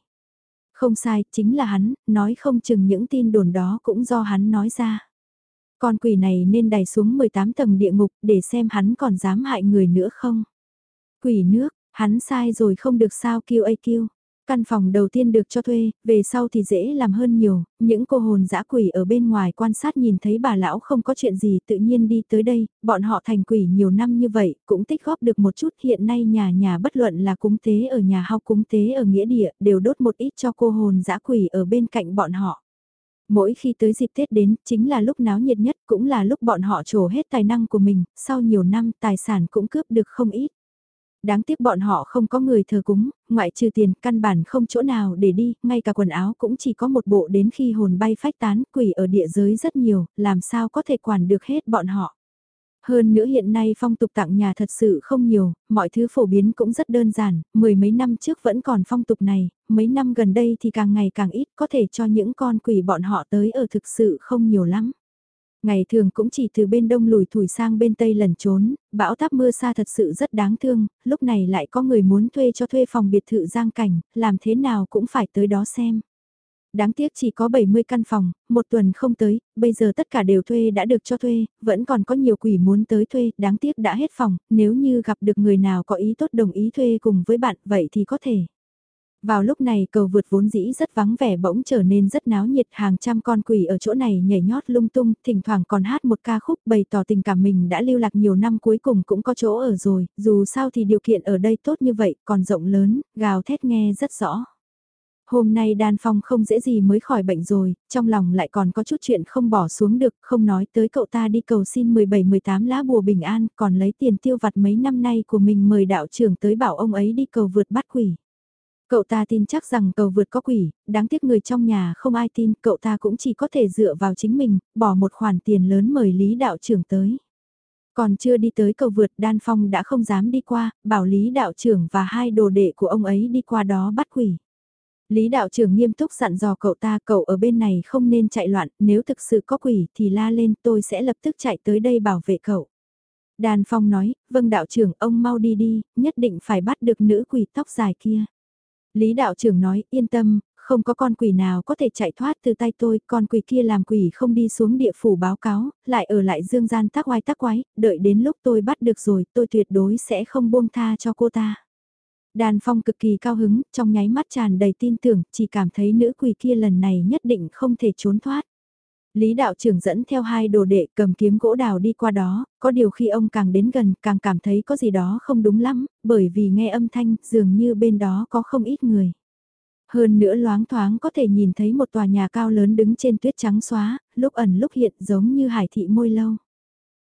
S1: Không sai, chính là hắn, nói không chừng những tin đồn đó cũng do hắn nói ra. Con quỷ này nên đày xuống 18 tầng địa ngục để xem hắn còn dám hại người nữa không. Quỷ nước, hắn sai rồi không được sao kêu ai kêu. Căn phòng đầu tiên được cho thuê, về sau thì dễ làm hơn nhiều, những cô hồn dã quỷ ở bên ngoài quan sát nhìn thấy bà lão không có chuyện gì tự nhiên đi tới đây, bọn họ thành quỷ nhiều năm như vậy, cũng tích góp được một chút hiện nay nhà nhà bất luận là cúng tế ở nhà hao cúng tế ở nghĩa địa, đều đốt một ít cho cô hồn dã quỷ ở bên cạnh bọn họ. Mỗi khi tới dịp Tết đến, chính là lúc náo nhiệt nhất, cũng là lúc bọn họ trổ hết tài năng của mình, sau nhiều năm tài sản cũng cướp được không ít. Đáng tiếc bọn họ không có người thờ cúng, ngoại trừ tiền căn bản không chỗ nào để đi, ngay cả quần áo cũng chỉ có một bộ đến khi hồn bay phách tán, quỷ ở địa giới rất nhiều, làm sao có thể quản được hết bọn họ. Hơn nữa hiện nay phong tục tặng nhà thật sự không nhiều, mọi thứ phổ biến cũng rất đơn giản, mười mấy năm trước vẫn còn phong tục này, mấy năm gần đây thì càng ngày càng ít có thể cho những con quỷ bọn họ tới ở thực sự không nhiều lắm. Ngày thường cũng chỉ từ bên đông lùi thủi sang bên tây lẩn trốn, bão táp mưa xa thật sự rất đáng thương, lúc này lại có người muốn thuê cho thuê phòng biệt thự giang cảnh, làm thế nào cũng phải tới đó xem. Đáng tiếc chỉ có 70 căn phòng, một tuần không tới, bây giờ tất cả đều thuê đã được cho thuê, vẫn còn có nhiều quỷ muốn tới thuê, đáng tiếc đã hết phòng, nếu như gặp được người nào có ý tốt đồng ý thuê cùng với bạn, vậy thì có thể. Vào lúc này cầu vượt vốn dĩ rất vắng vẻ bỗng trở nên rất náo nhiệt hàng trăm con quỷ ở chỗ này nhảy nhót lung tung, thỉnh thoảng còn hát một ca khúc bày tỏ tình cảm mình đã lưu lạc nhiều năm cuối cùng cũng có chỗ ở rồi, dù sao thì điều kiện ở đây tốt như vậy, còn rộng lớn, gào thét nghe rất rõ. Hôm nay Đan Phong không dễ gì mới khỏi bệnh rồi, trong lòng lại còn có chút chuyện không bỏ xuống được, không nói tới cậu ta đi cầu xin 17-18 lá bùa bình an, còn lấy tiền tiêu vặt mấy năm nay của mình mời đạo trưởng tới bảo ông ấy đi cầu vượt bắt quỷ. Cậu ta tin chắc rằng cầu vượt có quỷ, đáng tiếc người trong nhà không ai tin, cậu ta cũng chỉ có thể dựa vào chính mình, bỏ một khoản tiền lớn mời Lý đạo trưởng tới. Còn chưa đi tới cầu vượt Đan Phong đã không dám đi qua, bảo Lý đạo trưởng và hai đồ đệ của ông ấy đi qua đó bắt quỷ. Lý đạo trưởng nghiêm túc dặn dò cậu ta cậu ở bên này không nên chạy loạn, nếu thực sự có quỷ thì la lên tôi sẽ lập tức chạy tới đây bảo vệ cậu. Đan Phong nói, vâng đạo trưởng ông mau đi đi, nhất định phải bắt được nữ quỷ tóc dài kia. Lý đạo trưởng nói, yên tâm, không có con quỷ nào có thể chạy thoát từ tay tôi, con quỷ kia làm quỷ không đi xuống địa phủ báo cáo, lại ở lại dương gian tác oai tác quái, đợi đến lúc tôi bắt được rồi, tôi tuyệt đối sẽ không buông tha cho cô ta. Đàn phong cực kỳ cao hứng, trong nháy mắt tràn đầy tin tưởng, chỉ cảm thấy nữ quỷ kia lần này nhất định không thể trốn thoát. Lý đạo trưởng dẫn theo hai đồ đệ cầm kiếm gỗ đào đi qua đó, có điều khi ông càng đến gần càng cảm thấy có gì đó không đúng lắm, bởi vì nghe âm thanh dường như bên đó có không ít người. Hơn nữa loáng thoáng có thể nhìn thấy một tòa nhà cao lớn đứng trên tuyết trắng xóa, lúc ẩn lúc hiện giống như hải thị môi lâu.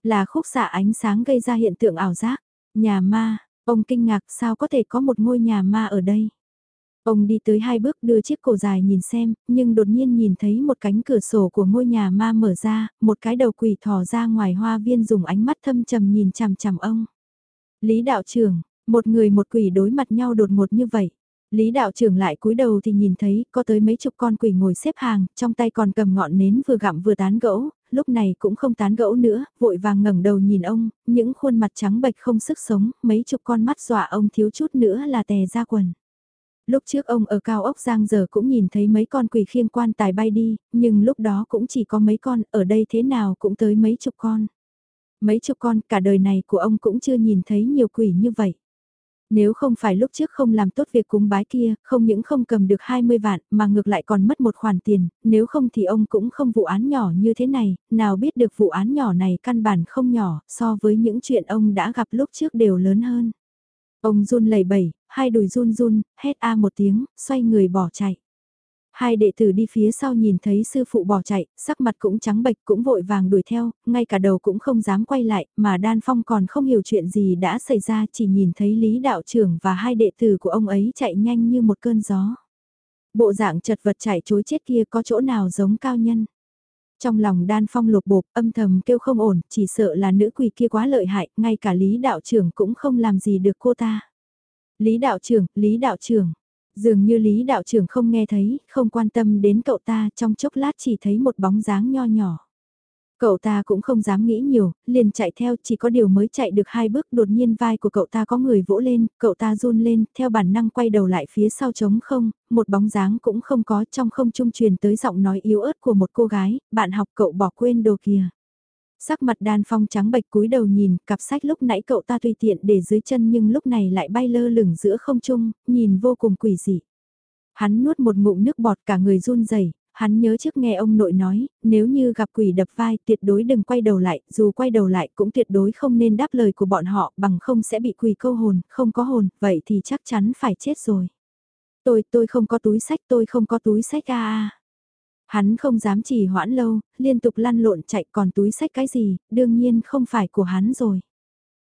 S1: Là khúc xạ ánh sáng gây ra hiện tượng ảo giác, nhà ma, ông kinh ngạc sao có thể có một ngôi nhà ma ở đây. Ông đi tới hai bước đưa chiếc cổ dài nhìn xem, nhưng đột nhiên nhìn thấy một cánh cửa sổ của ngôi nhà ma mở ra, một cái đầu quỷ thò ra ngoài hoa viên dùng ánh mắt thâm trầm nhìn chằm chằm ông. Lý đạo trưởng, một người một quỷ đối mặt nhau đột ngột như vậy. Lý đạo trưởng lại cúi đầu thì nhìn thấy có tới mấy chục con quỷ ngồi xếp hàng, trong tay còn cầm ngọn nến vừa gặm vừa tán gẫu, lúc này cũng không tán gẫu nữa, vội vàng ngẩng đầu nhìn ông, những khuôn mặt trắng bệch không sức sống, mấy chục con mắt dọa ông thiếu chút nữa là tè ra quần. Lúc trước ông ở cao ốc Giang giờ cũng nhìn thấy mấy con quỷ khiêng quan tài bay đi, nhưng lúc đó cũng chỉ có mấy con, ở đây thế nào cũng tới mấy chục con. Mấy chục con, cả đời này của ông cũng chưa nhìn thấy nhiều quỷ như vậy. Nếu không phải lúc trước không làm tốt việc cúng bái kia, không những không cầm được 20 vạn mà ngược lại còn mất một khoản tiền, nếu không thì ông cũng không vụ án nhỏ như thế này, nào biết được vụ án nhỏ này căn bản không nhỏ so với những chuyện ông đã gặp lúc trước đều lớn hơn. Ông run lẩy bẩy, hai đùi run run, hét a một tiếng, xoay người bỏ chạy. Hai đệ tử đi phía sau nhìn thấy sư phụ bỏ chạy, sắc mặt cũng trắng bệch cũng vội vàng đuổi theo, ngay cả đầu cũng không dám quay lại, mà Đan Phong còn không hiểu chuyện gì đã xảy ra chỉ nhìn thấy Lý Đạo trưởng và hai đệ tử của ông ấy chạy nhanh như một cơn gió. Bộ dạng chật vật chạy chối chết kia có chỗ nào giống cao nhân. Trong lòng đan phong lục bộp âm thầm kêu không ổn, chỉ sợ là nữ quỷ kia quá lợi hại, ngay cả lý đạo trưởng cũng không làm gì được cô ta. Lý đạo trưởng, lý đạo trưởng. Dường như lý đạo trưởng không nghe thấy, không quan tâm đến cậu ta trong chốc lát chỉ thấy một bóng dáng nho nhỏ. Cậu ta cũng không dám nghĩ nhiều, liền chạy theo chỉ có điều mới chạy được hai bước đột nhiên vai của cậu ta có người vỗ lên, cậu ta run lên, theo bản năng quay đầu lại phía sau trống không, một bóng dáng cũng không có trong không trung truyền tới giọng nói yếu ớt của một cô gái, bạn học cậu bỏ quên đồ kìa. Sắc mặt đàn phong trắng bệch cúi đầu nhìn, cặp sách lúc nãy cậu ta tùy tiện để dưới chân nhưng lúc này lại bay lơ lửng giữa không trung, nhìn vô cùng quỷ dị. Hắn nuốt một ngụm nước bọt cả người run rẩy hắn nhớ trước nghe ông nội nói, nếu như gặp quỷ đập vai tuyệt đối đừng quay đầu lại, dù quay đầu lại cũng tuyệt đối không nên đáp lời của bọn họ bằng không sẽ bị quỷ câu hồn, không có hồn, vậy thì chắc chắn phải chết rồi. Tôi, tôi không có túi sách, tôi không có túi sách a à. Hắn không dám chỉ hoãn lâu, liên tục lăn lộn chạy còn túi sách cái gì, đương nhiên không phải của hắn rồi.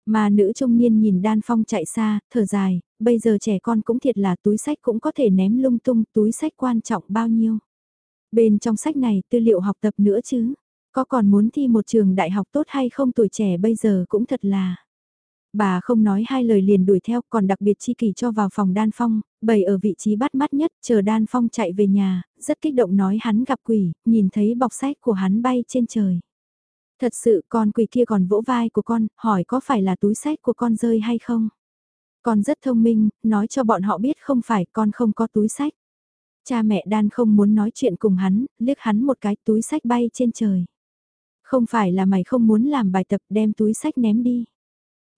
S1: Mà nữ trung niên nhìn đan phong chạy xa, thở dài, bây giờ trẻ con cũng thiệt là túi sách cũng có thể ném lung tung, túi sách quan trọng bao nhiêu. Bên trong sách này tư liệu học tập nữa chứ. Có còn muốn thi một trường đại học tốt hay không tuổi trẻ bây giờ cũng thật là. Bà không nói hai lời liền đuổi theo còn đặc biệt chi kỳ cho vào phòng đan phong, bày ở vị trí bắt mắt nhất chờ đan phong chạy về nhà, rất kích động nói hắn gặp quỷ, nhìn thấy bọc sách của hắn bay trên trời. Thật sự con quỷ kia còn vỗ vai của con, hỏi có phải là túi sách của con rơi hay không? Con rất thông minh, nói cho bọn họ biết không phải con không có túi sách. Cha mẹ đan không muốn nói chuyện cùng hắn, liếc hắn một cái túi sách bay trên trời. Không phải là mày không muốn làm bài tập đem túi sách ném đi.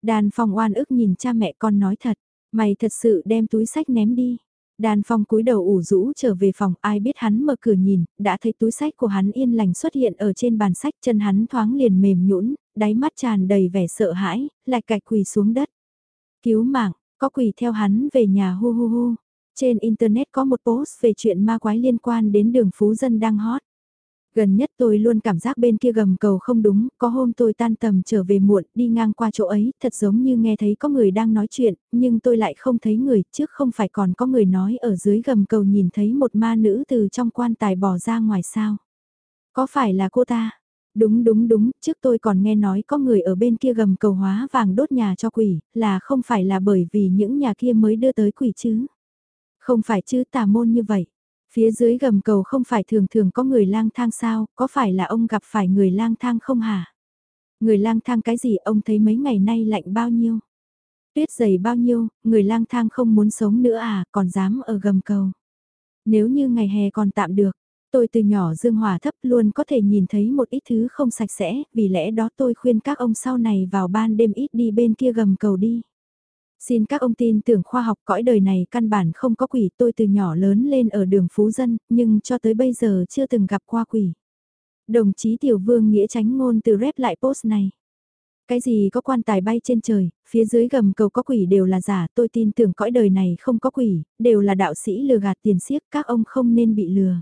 S1: Đan Phong oan ức nhìn cha mẹ con nói thật, mày thật sự đem túi sách ném đi. Đan Phong cúi đầu ủ rũ trở về phòng, ai biết hắn mở cửa nhìn, đã thấy túi sách của hắn yên lành xuất hiện ở trên bàn sách, chân hắn thoáng liền mềm nhũn, đáy mắt tràn đầy vẻ sợ hãi, lại cạch quỳ xuống đất. Cứu mạng, có quỳ theo hắn về nhà hu hu hu. Trên internet có một post về chuyện ma quái liên quan đến đường phú dân đang hot. Gần nhất tôi luôn cảm giác bên kia gầm cầu không đúng, có hôm tôi tan tầm trở về muộn, đi ngang qua chỗ ấy, thật giống như nghe thấy có người đang nói chuyện, nhưng tôi lại không thấy người, trước không phải còn có người nói ở dưới gầm cầu nhìn thấy một ma nữ từ trong quan tài bỏ ra ngoài sao. Có phải là cô ta? Đúng đúng đúng, trước tôi còn nghe nói có người ở bên kia gầm cầu hóa vàng đốt nhà cho quỷ, là không phải là bởi vì những nhà kia mới đưa tới quỷ chứ. Không phải chứ tà môn như vậy. Phía dưới gầm cầu không phải thường thường có người lang thang sao, có phải là ông gặp phải người lang thang không hả? Người lang thang cái gì ông thấy mấy ngày nay lạnh bao nhiêu? Tuyết dày bao nhiêu, người lang thang không muốn sống nữa à, còn dám ở gầm cầu. Nếu như ngày hè còn tạm được, tôi từ nhỏ dương hòa thấp luôn có thể nhìn thấy một ít thứ không sạch sẽ, vì lẽ đó tôi khuyên các ông sau này vào ban đêm ít đi bên kia gầm cầu đi. Xin các ông tin tưởng khoa học cõi đời này căn bản không có quỷ tôi từ nhỏ lớn lên ở đường Phú Dân, nhưng cho tới bây giờ chưa từng gặp qua quỷ. Đồng chí Tiểu Vương Nghĩa tránh ngôn từ rep lại post này. Cái gì có quan tài bay trên trời, phía dưới gầm cầu có quỷ đều là giả, tôi tin tưởng cõi đời này không có quỷ, đều là đạo sĩ lừa gạt tiền siếc, các ông không nên bị lừa.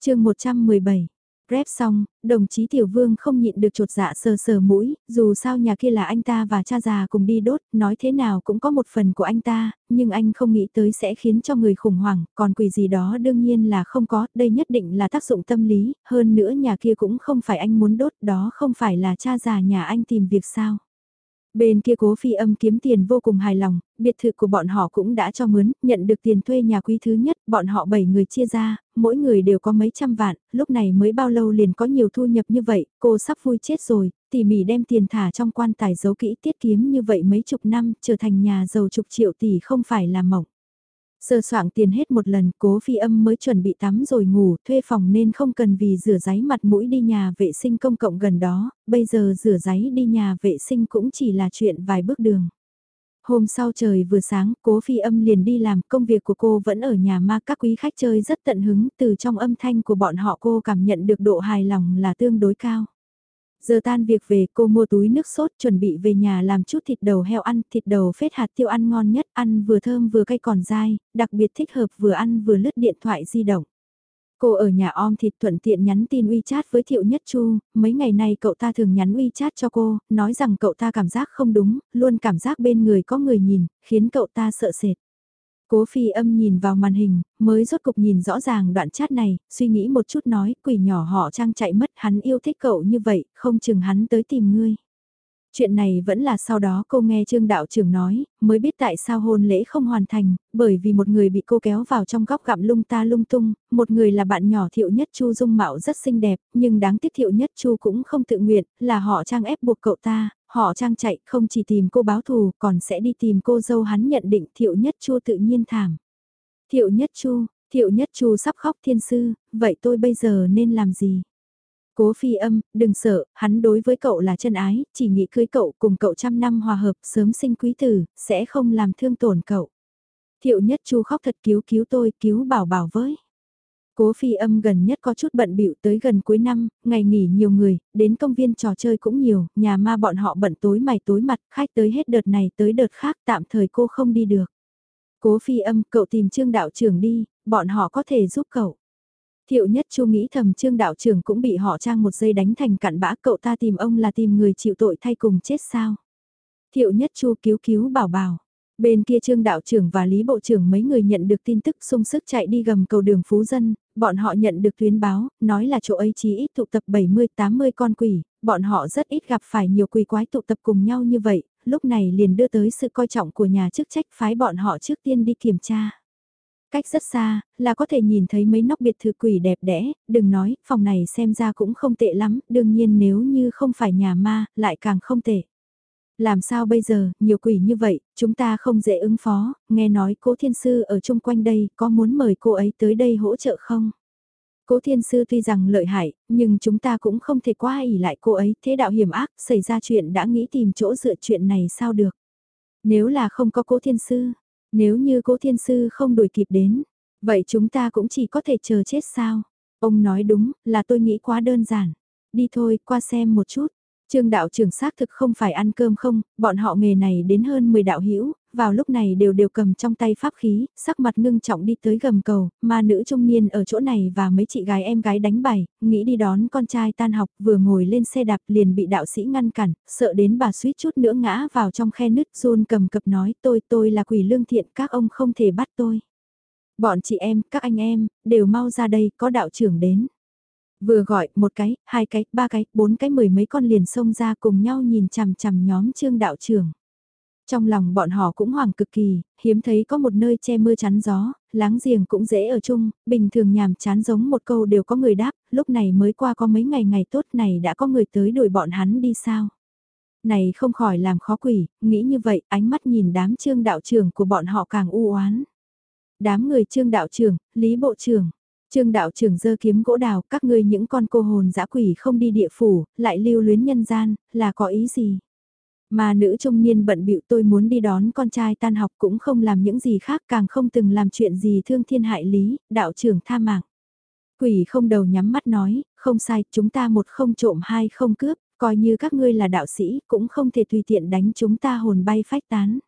S1: chương 117 Rép xong, đồng chí Tiểu Vương không nhịn được trột dạ sờ sờ mũi, dù sao nhà kia là anh ta và cha già cùng đi đốt, nói thế nào cũng có một phần của anh ta, nhưng anh không nghĩ tới sẽ khiến cho người khủng hoảng, còn quỷ gì đó đương nhiên là không có, đây nhất định là tác dụng tâm lý, hơn nữa nhà kia cũng không phải anh muốn đốt, đó không phải là cha già nhà anh tìm việc sao. Bên kia cố phi âm kiếm tiền vô cùng hài lòng, biệt thự của bọn họ cũng đã cho mướn, nhận được tiền thuê nhà quý thứ nhất, bọn họ 7 người chia ra, mỗi người đều có mấy trăm vạn, lúc này mới bao lâu liền có nhiều thu nhập như vậy, cô sắp vui chết rồi, tỉ mỉ đem tiền thả trong quan tài giấu kỹ tiết kiếm như vậy mấy chục năm, trở thành nhà giàu chục triệu tỷ không phải là mộng. Sơ soạn tiền hết một lần, cố phi âm mới chuẩn bị tắm rồi ngủ, thuê phòng nên không cần vì rửa giấy mặt mũi đi nhà vệ sinh công cộng gần đó, bây giờ rửa giấy đi nhà vệ sinh cũng chỉ là chuyện vài bước đường. Hôm sau trời vừa sáng, cố phi âm liền đi làm, công việc của cô vẫn ở nhà mà các quý khách chơi rất tận hứng, từ trong âm thanh của bọn họ cô cảm nhận được độ hài lòng là tương đối cao. Giờ tan việc về cô mua túi nước sốt chuẩn bị về nhà làm chút thịt đầu heo ăn, thịt đầu phết hạt tiêu ăn ngon nhất, ăn vừa thơm vừa cay còn dai, đặc biệt thích hợp vừa ăn vừa lướt điện thoại di động. Cô ở nhà om thịt thuận tiện nhắn tin WeChat với Thiệu Nhất Chu, mấy ngày nay cậu ta thường nhắn WeChat cho cô, nói rằng cậu ta cảm giác không đúng, luôn cảm giác bên người có người nhìn, khiến cậu ta sợ sệt. Cố phi âm nhìn vào màn hình, mới rốt cục nhìn rõ ràng đoạn chat này, suy nghĩ một chút nói, quỷ nhỏ họ trang chạy mất hắn yêu thích cậu như vậy, không chừng hắn tới tìm ngươi. Chuyện này vẫn là sau đó cô nghe Trương Đạo trưởng nói, mới biết tại sao hôn lễ không hoàn thành, bởi vì một người bị cô kéo vào trong góc gặm lung ta lung tung, một người là bạn nhỏ Thiệu Nhất Chu dung mạo rất xinh đẹp, nhưng đáng tiếc Thiệu Nhất Chu cũng không tự nguyện, là họ trang ép buộc cậu ta, họ trang chạy không chỉ tìm cô báo thù còn sẽ đi tìm cô dâu hắn nhận định Thiệu Nhất Chu tự nhiên thảm. Thiệu Nhất Chu, Thiệu Nhất Chu sắp khóc thiên sư, vậy tôi bây giờ nên làm gì? Cố phi âm, đừng sợ, hắn đối với cậu là chân ái, chỉ nghĩ cưới cậu cùng cậu trăm năm hòa hợp sớm sinh quý tử, sẽ không làm thương tổn cậu. Thiệu nhất chu khóc thật cứu cứu tôi, cứu bảo bảo với. Cố phi âm gần nhất có chút bận bịu tới gần cuối năm, ngày nghỉ nhiều người, đến công viên trò chơi cũng nhiều, nhà ma bọn họ bận tối mày tối mặt, khách tới hết đợt này tới đợt khác tạm thời cô không đi được. Cố phi âm, cậu tìm trương đạo trưởng đi, bọn họ có thể giúp cậu. Thiệu nhất chu nghĩ thầm trương đạo trưởng cũng bị họ trang một giây đánh thành cặn bã cậu ta tìm ông là tìm người chịu tội thay cùng chết sao. Thiệu nhất chu cứu cứu bảo bảo. Bên kia trương đạo trưởng và lý bộ trưởng mấy người nhận được tin tức sung sức chạy đi gầm cầu đường Phú Dân, bọn họ nhận được tuyến báo, nói là chỗ ấy chỉ ít tụ tập 70-80 con quỷ, bọn họ rất ít gặp phải nhiều quỷ quái tụ tập cùng nhau như vậy, lúc này liền đưa tới sự coi trọng của nhà chức trách phái bọn họ trước tiên đi kiểm tra. Cách rất xa, là có thể nhìn thấy mấy nóc biệt thự quỷ đẹp đẽ, đừng nói, phòng này xem ra cũng không tệ lắm, đương nhiên nếu như không phải nhà ma, lại càng không tệ. Làm sao bây giờ, nhiều quỷ như vậy, chúng ta không dễ ứng phó, nghe nói cố thiên sư ở chung quanh đây, có muốn mời cô ấy tới đây hỗ trợ không? Cố thiên sư tuy rằng lợi hại, nhưng chúng ta cũng không thể qua ỉ lại cô ấy, thế đạo hiểm ác, xảy ra chuyện đã nghĩ tìm chỗ dựa chuyện này sao được? Nếu là không có cố thiên sư, nếu như cố thiên sư không đuổi kịp đến, vậy chúng ta cũng chỉ có thể chờ chết sao? Ông nói đúng, là tôi nghĩ quá đơn giản. Đi thôi, qua xem một chút. Trương đạo trưởng xác thực không phải ăn cơm không, bọn họ nghề này đến hơn 10 đạo hữu vào lúc này đều đều cầm trong tay pháp khí, sắc mặt ngưng trọng đi tới gầm cầu, mà nữ trung niên ở chỗ này và mấy chị gái em gái đánh bài, nghĩ đi đón con trai tan học vừa ngồi lên xe đạp liền bị đạo sĩ ngăn cản, sợ đến bà suýt chút nữa ngã vào trong khe nứt run cầm cập nói tôi tôi là quỷ lương thiện các ông không thể bắt tôi. Bọn chị em, các anh em, đều mau ra đây, có đạo trưởng đến. Vừa gọi, một cái, hai cái, ba cái, bốn cái mười mấy con liền xông ra cùng nhau nhìn chằm chằm nhóm trương đạo trưởng. Trong lòng bọn họ cũng hoảng cực kỳ, hiếm thấy có một nơi che mưa chắn gió, láng giềng cũng dễ ở chung, bình thường nhàm chán giống một câu đều có người đáp, lúc này mới qua có mấy ngày ngày tốt này đã có người tới đuổi bọn hắn đi sao. Này không khỏi làm khó quỷ, nghĩ như vậy ánh mắt nhìn đám trương đạo trưởng của bọn họ càng u oán. Đám người trương đạo trưởng, lý bộ trưởng, Trương đạo trưởng dơ kiếm gỗ đào, các ngươi những con cô hồn dã quỷ không đi địa phủ, lại lưu luyến nhân gian, là có ý gì? Mà nữ trung niên bận bịu tôi muốn đi đón con trai tan học cũng không làm những gì khác càng không từng làm chuyện gì thương thiên hại lý, đạo trưởng tha mạng. Quỷ không đầu nhắm mắt nói, không sai, chúng ta một không trộm hai không cướp, coi như các ngươi là đạo sĩ cũng không thể tùy tiện đánh chúng ta hồn bay phách tán.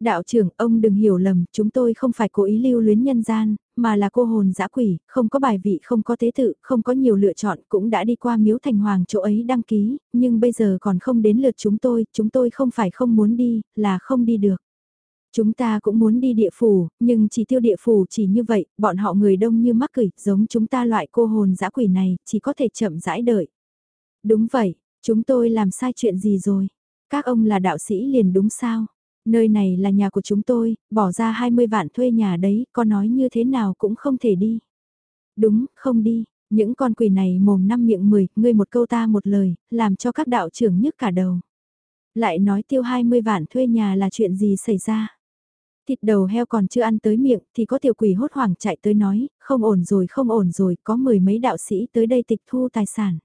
S1: Đạo trưởng, ông đừng hiểu lầm, chúng tôi không phải cố ý lưu luyến nhân gian, mà là cô hồn dã quỷ, không có bài vị, không có tế tự, không có nhiều lựa chọn, cũng đã đi qua miếu thành hoàng chỗ ấy đăng ký, nhưng bây giờ còn không đến lượt chúng tôi, chúng tôi không phải không muốn đi, là không đi được. Chúng ta cũng muốn đi địa phủ, nhưng chỉ tiêu địa phủ chỉ như vậy, bọn họ người đông như mắc cửi, giống chúng ta loại cô hồn dã quỷ này, chỉ có thể chậm rãi đợi. Đúng vậy, chúng tôi làm sai chuyện gì rồi? Các ông là đạo sĩ liền đúng sao? Nơi này là nhà của chúng tôi, bỏ ra 20 vạn thuê nhà đấy, có nói như thế nào cũng không thể đi. Đúng, không đi, những con quỷ này mồm năm miệng mười, ngươi một câu ta một lời, làm cho các đạo trưởng nhức cả đầu. Lại nói tiêu 20 vạn thuê nhà là chuyện gì xảy ra. Thịt đầu heo còn chưa ăn tới miệng thì có tiểu quỷ hốt hoảng chạy tới nói, không ổn rồi không ổn rồi, có mười mấy đạo sĩ tới đây tịch thu tài sản.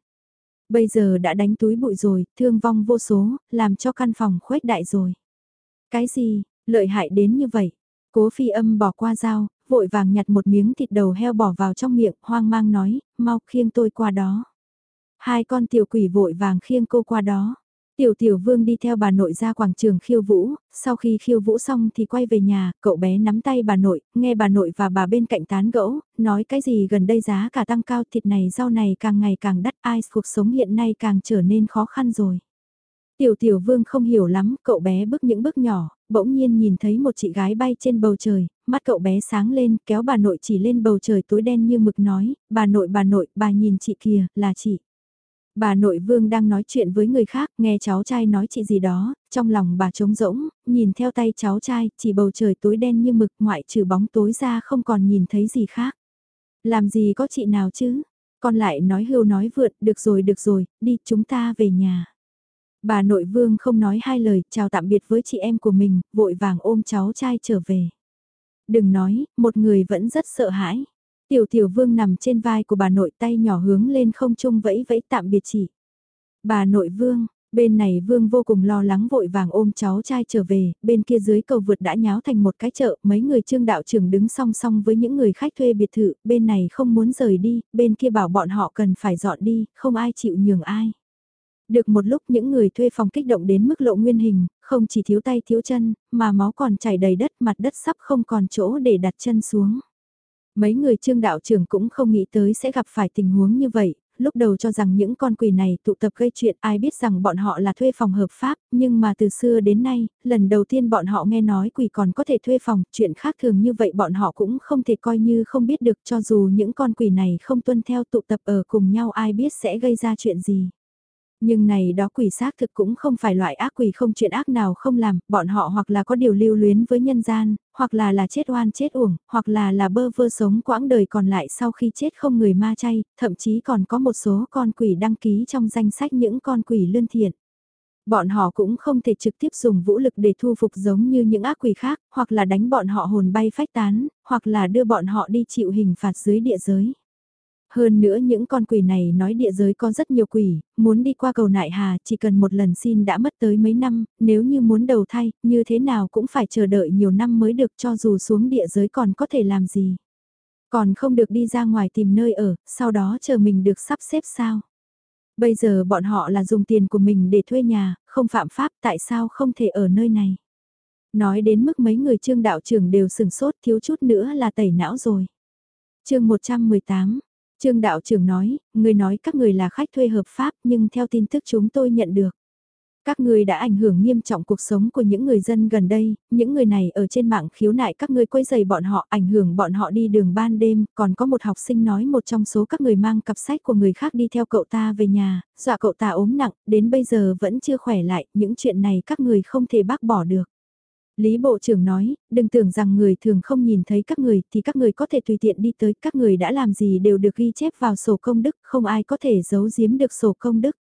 S1: Bây giờ đã đánh túi bụi rồi, thương vong vô số, làm cho căn phòng khuếch đại rồi. Cái gì, lợi hại đến như vậy? Cố phi âm bỏ qua dao, vội vàng nhặt một miếng thịt đầu heo bỏ vào trong miệng, hoang mang nói, mau khiêng tôi qua đó. Hai con tiểu quỷ vội vàng khiêng cô qua đó. Tiểu tiểu vương đi theo bà nội ra quảng trường khiêu vũ, sau khi khiêu vũ xong thì quay về nhà, cậu bé nắm tay bà nội, nghe bà nội và bà bên cạnh tán gẫu, nói cái gì gần đây giá cả tăng cao thịt này rau này càng ngày càng đắt ai cuộc sống hiện nay càng trở nên khó khăn rồi. Tiểu tiểu vương không hiểu lắm, cậu bé bước những bước nhỏ, bỗng nhiên nhìn thấy một chị gái bay trên bầu trời, mắt cậu bé sáng lên, kéo bà nội chỉ lên bầu trời tối đen như mực nói, bà nội bà nội, bà nhìn chị kìa, là chị. Bà nội vương đang nói chuyện với người khác, nghe cháu trai nói chị gì đó, trong lòng bà trống rỗng, nhìn theo tay cháu trai, chỉ bầu trời tối đen như mực ngoại trừ bóng tối ra không còn nhìn thấy gì khác. Làm gì có chị nào chứ? Con lại nói hưu nói vượt, được rồi được rồi, đi chúng ta về nhà. Bà nội vương không nói hai lời, chào tạm biệt với chị em của mình, vội vàng ôm cháu trai trở về. Đừng nói, một người vẫn rất sợ hãi. Tiểu tiểu vương nằm trên vai của bà nội tay nhỏ hướng lên không trung vẫy vẫy tạm biệt chị. Bà nội vương, bên này vương vô cùng lo lắng vội vàng ôm cháu trai trở về, bên kia dưới cầu vượt đã nháo thành một cái chợ, mấy người trương đạo trưởng đứng song song với những người khách thuê biệt thự, bên này không muốn rời đi, bên kia bảo bọn họ cần phải dọn đi, không ai chịu nhường ai. Được một lúc những người thuê phòng kích động đến mức lộ nguyên hình, không chỉ thiếu tay thiếu chân, mà máu còn chảy đầy đất mặt đất sắp không còn chỗ để đặt chân xuống. Mấy người trương đạo trưởng cũng không nghĩ tới sẽ gặp phải tình huống như vậy, lúc đầu cho rằng những con quỷ này tụ tập gây chuyện ai biết rằng bọn họ là thuê phòng hợp pháp, nhưng mà từ xưa đến nay, lần đầu tiên bọn họ nghe nói quỷ còn có thể thuê phòng, chuyện khác thường như vậy bọn họ cũng không thể coi như không biết được cho dù những con quỷ này không tuân theo tụ tập ở cùng nhau ai biết sẽ gây ra chuyện gì. Nhưng này đó quỷ xác thực cũng không phải loại ác quỷ không chuyện ác nào không làm, bọn họ hoặc là có điều lưu luyến với nhân gian, hoặc là là chết oan chết uổng, hoặc là là bơ vơ sống quãng đời còn lại sau khi chết không người ma chay, thậm chí còn có một số con quỷ đăng ký trong danh sách những con quỷ lương thiện. Bọn họ cũng không thể trực tiếp dùng vũ lực để thu phục giống như những ác quỷ khác, hoặc là đánh bọn họ hồn bay phách tán, hoặc là đưa bọn họ đi chịu hình phạt dưới địa giới. Hơn nữa những con quỷ này nói địa giới có rất nhiều quỷ, muốn đi qua cầu nại hà chỉ cần một lần xin đã mất tới mấy năm, nếu như muốn đầu thay, như thế nào cũng phải chờ đợi nhiều năm mới được cho dù xuống địa giới còn có thể làm gì. Còn không được đi ra ngoài tìm nơi ở, sau đó chờ mình được sắp xếp sao. Bây giờ bọn họ là dùng tiền của mình để thuê nhà, không phạm pháp tại sao không thể ở nơi này. Nói đến mức mấy người trương đạo trưởng đều sừng sốt thiếu chút nữa là tẩy não rồi. chương 118 Trương đạo trưởng nói, người nói các người là khách thuê hợp pháp nhưng theo tin tức chúng tôi nhận được. Các người đã ảnh hưởng nghiêm trọng cuộc sống của những người dân gần đây, những người này ở trên mạng khiếu nại các người quấy giày bọn họ, ảnh hưởng bọn họ đi đường ban đêm, còn có một học sinh nói một trong số các người mang cặp sách của người khác đi theo cậu ta về nhà, dọa cậu ta ốm nặng, đến bây giờ vẫn chưa khỏe lại, những chuyện này các người không thể bác bỏ được. Lý Bộ trưởng nói, đừng tưởng rằng người thường không nhìn thấy các người thì các người có thể tùy tiện đi tới, các người đã làm gì đều được ghi chép vào sổ công đức, không ai có thể giấu giếm được sổ công đức.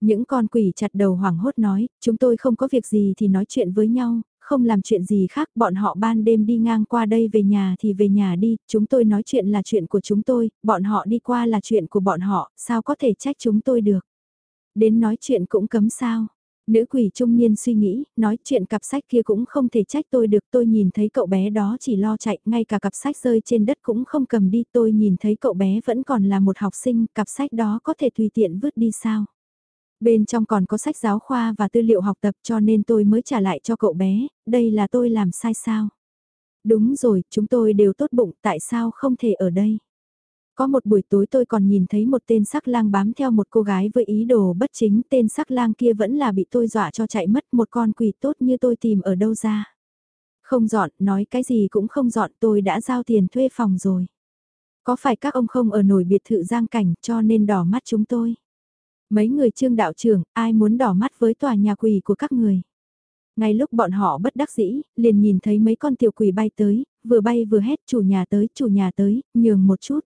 S1: Những con quỷ chặt đầu hoảng hốt nói, chúng tôi không có việc gì thì nói chuyện với nhau, không làm chuyện gì khác, bọn họ ban đêm đi ngang qua đây về nhà thì về nhà đi, chúng tôi nói chuyện là chuyện của chúng tôi, bọn họ đi qua là chuyện của bọn họ, sao có thể trách chúng tôi được. Đến nói chuyện cũng cấm sao, Nữ quỷ trung niên suy nghĩ, nói chuyện cặp sách kia cũng không thể trách tôi được tôi nhìn thấy cậu bé đó chỉ lo chạy, ngay cả cặp sách rơi trên đất cũng không cầm đi tôi nhìn thấy cậu bé vẫn còn là một học sinh, cặp sách đó có thể tùy tiện vứt đi sao. Bên trong còn có sách giáo khoa và tư liệu học tập cho nên tôi mới trả lại cho cậu bé, đây là tôi làm sai sao. Đúng rồi, chúng tôi đều tốt bụng, tại sao không thể ở đây? Có một buổi tối tôi còn nhìn thấy một tên sắc lang bám theo một cô gái với ý đồ bất chính, tên sắc lang kia vẫn là bị tôi dọa cho chạy mất một con quỷ tốt như tôi tìm ở đâu ra. Không dọn, nói cái gì cũng không dọn tôi đã giao tiền thuê phòng rồi. Có phải các ông không ở nổi biệt thự giang cảnh cho nên đỏ mắt chúng tôi? Mấy người trương đạo trưởng, ai muốn đỏ mắt với tòa nhà quỷ của các người? Ngay lúc bọn họ bất đắc dĩ, liền nhìn thấy mấy con tiểu quỷ bay tới, vừa bay vừa hét chủ nhà tới, chủ nhà tới, nhường một chút.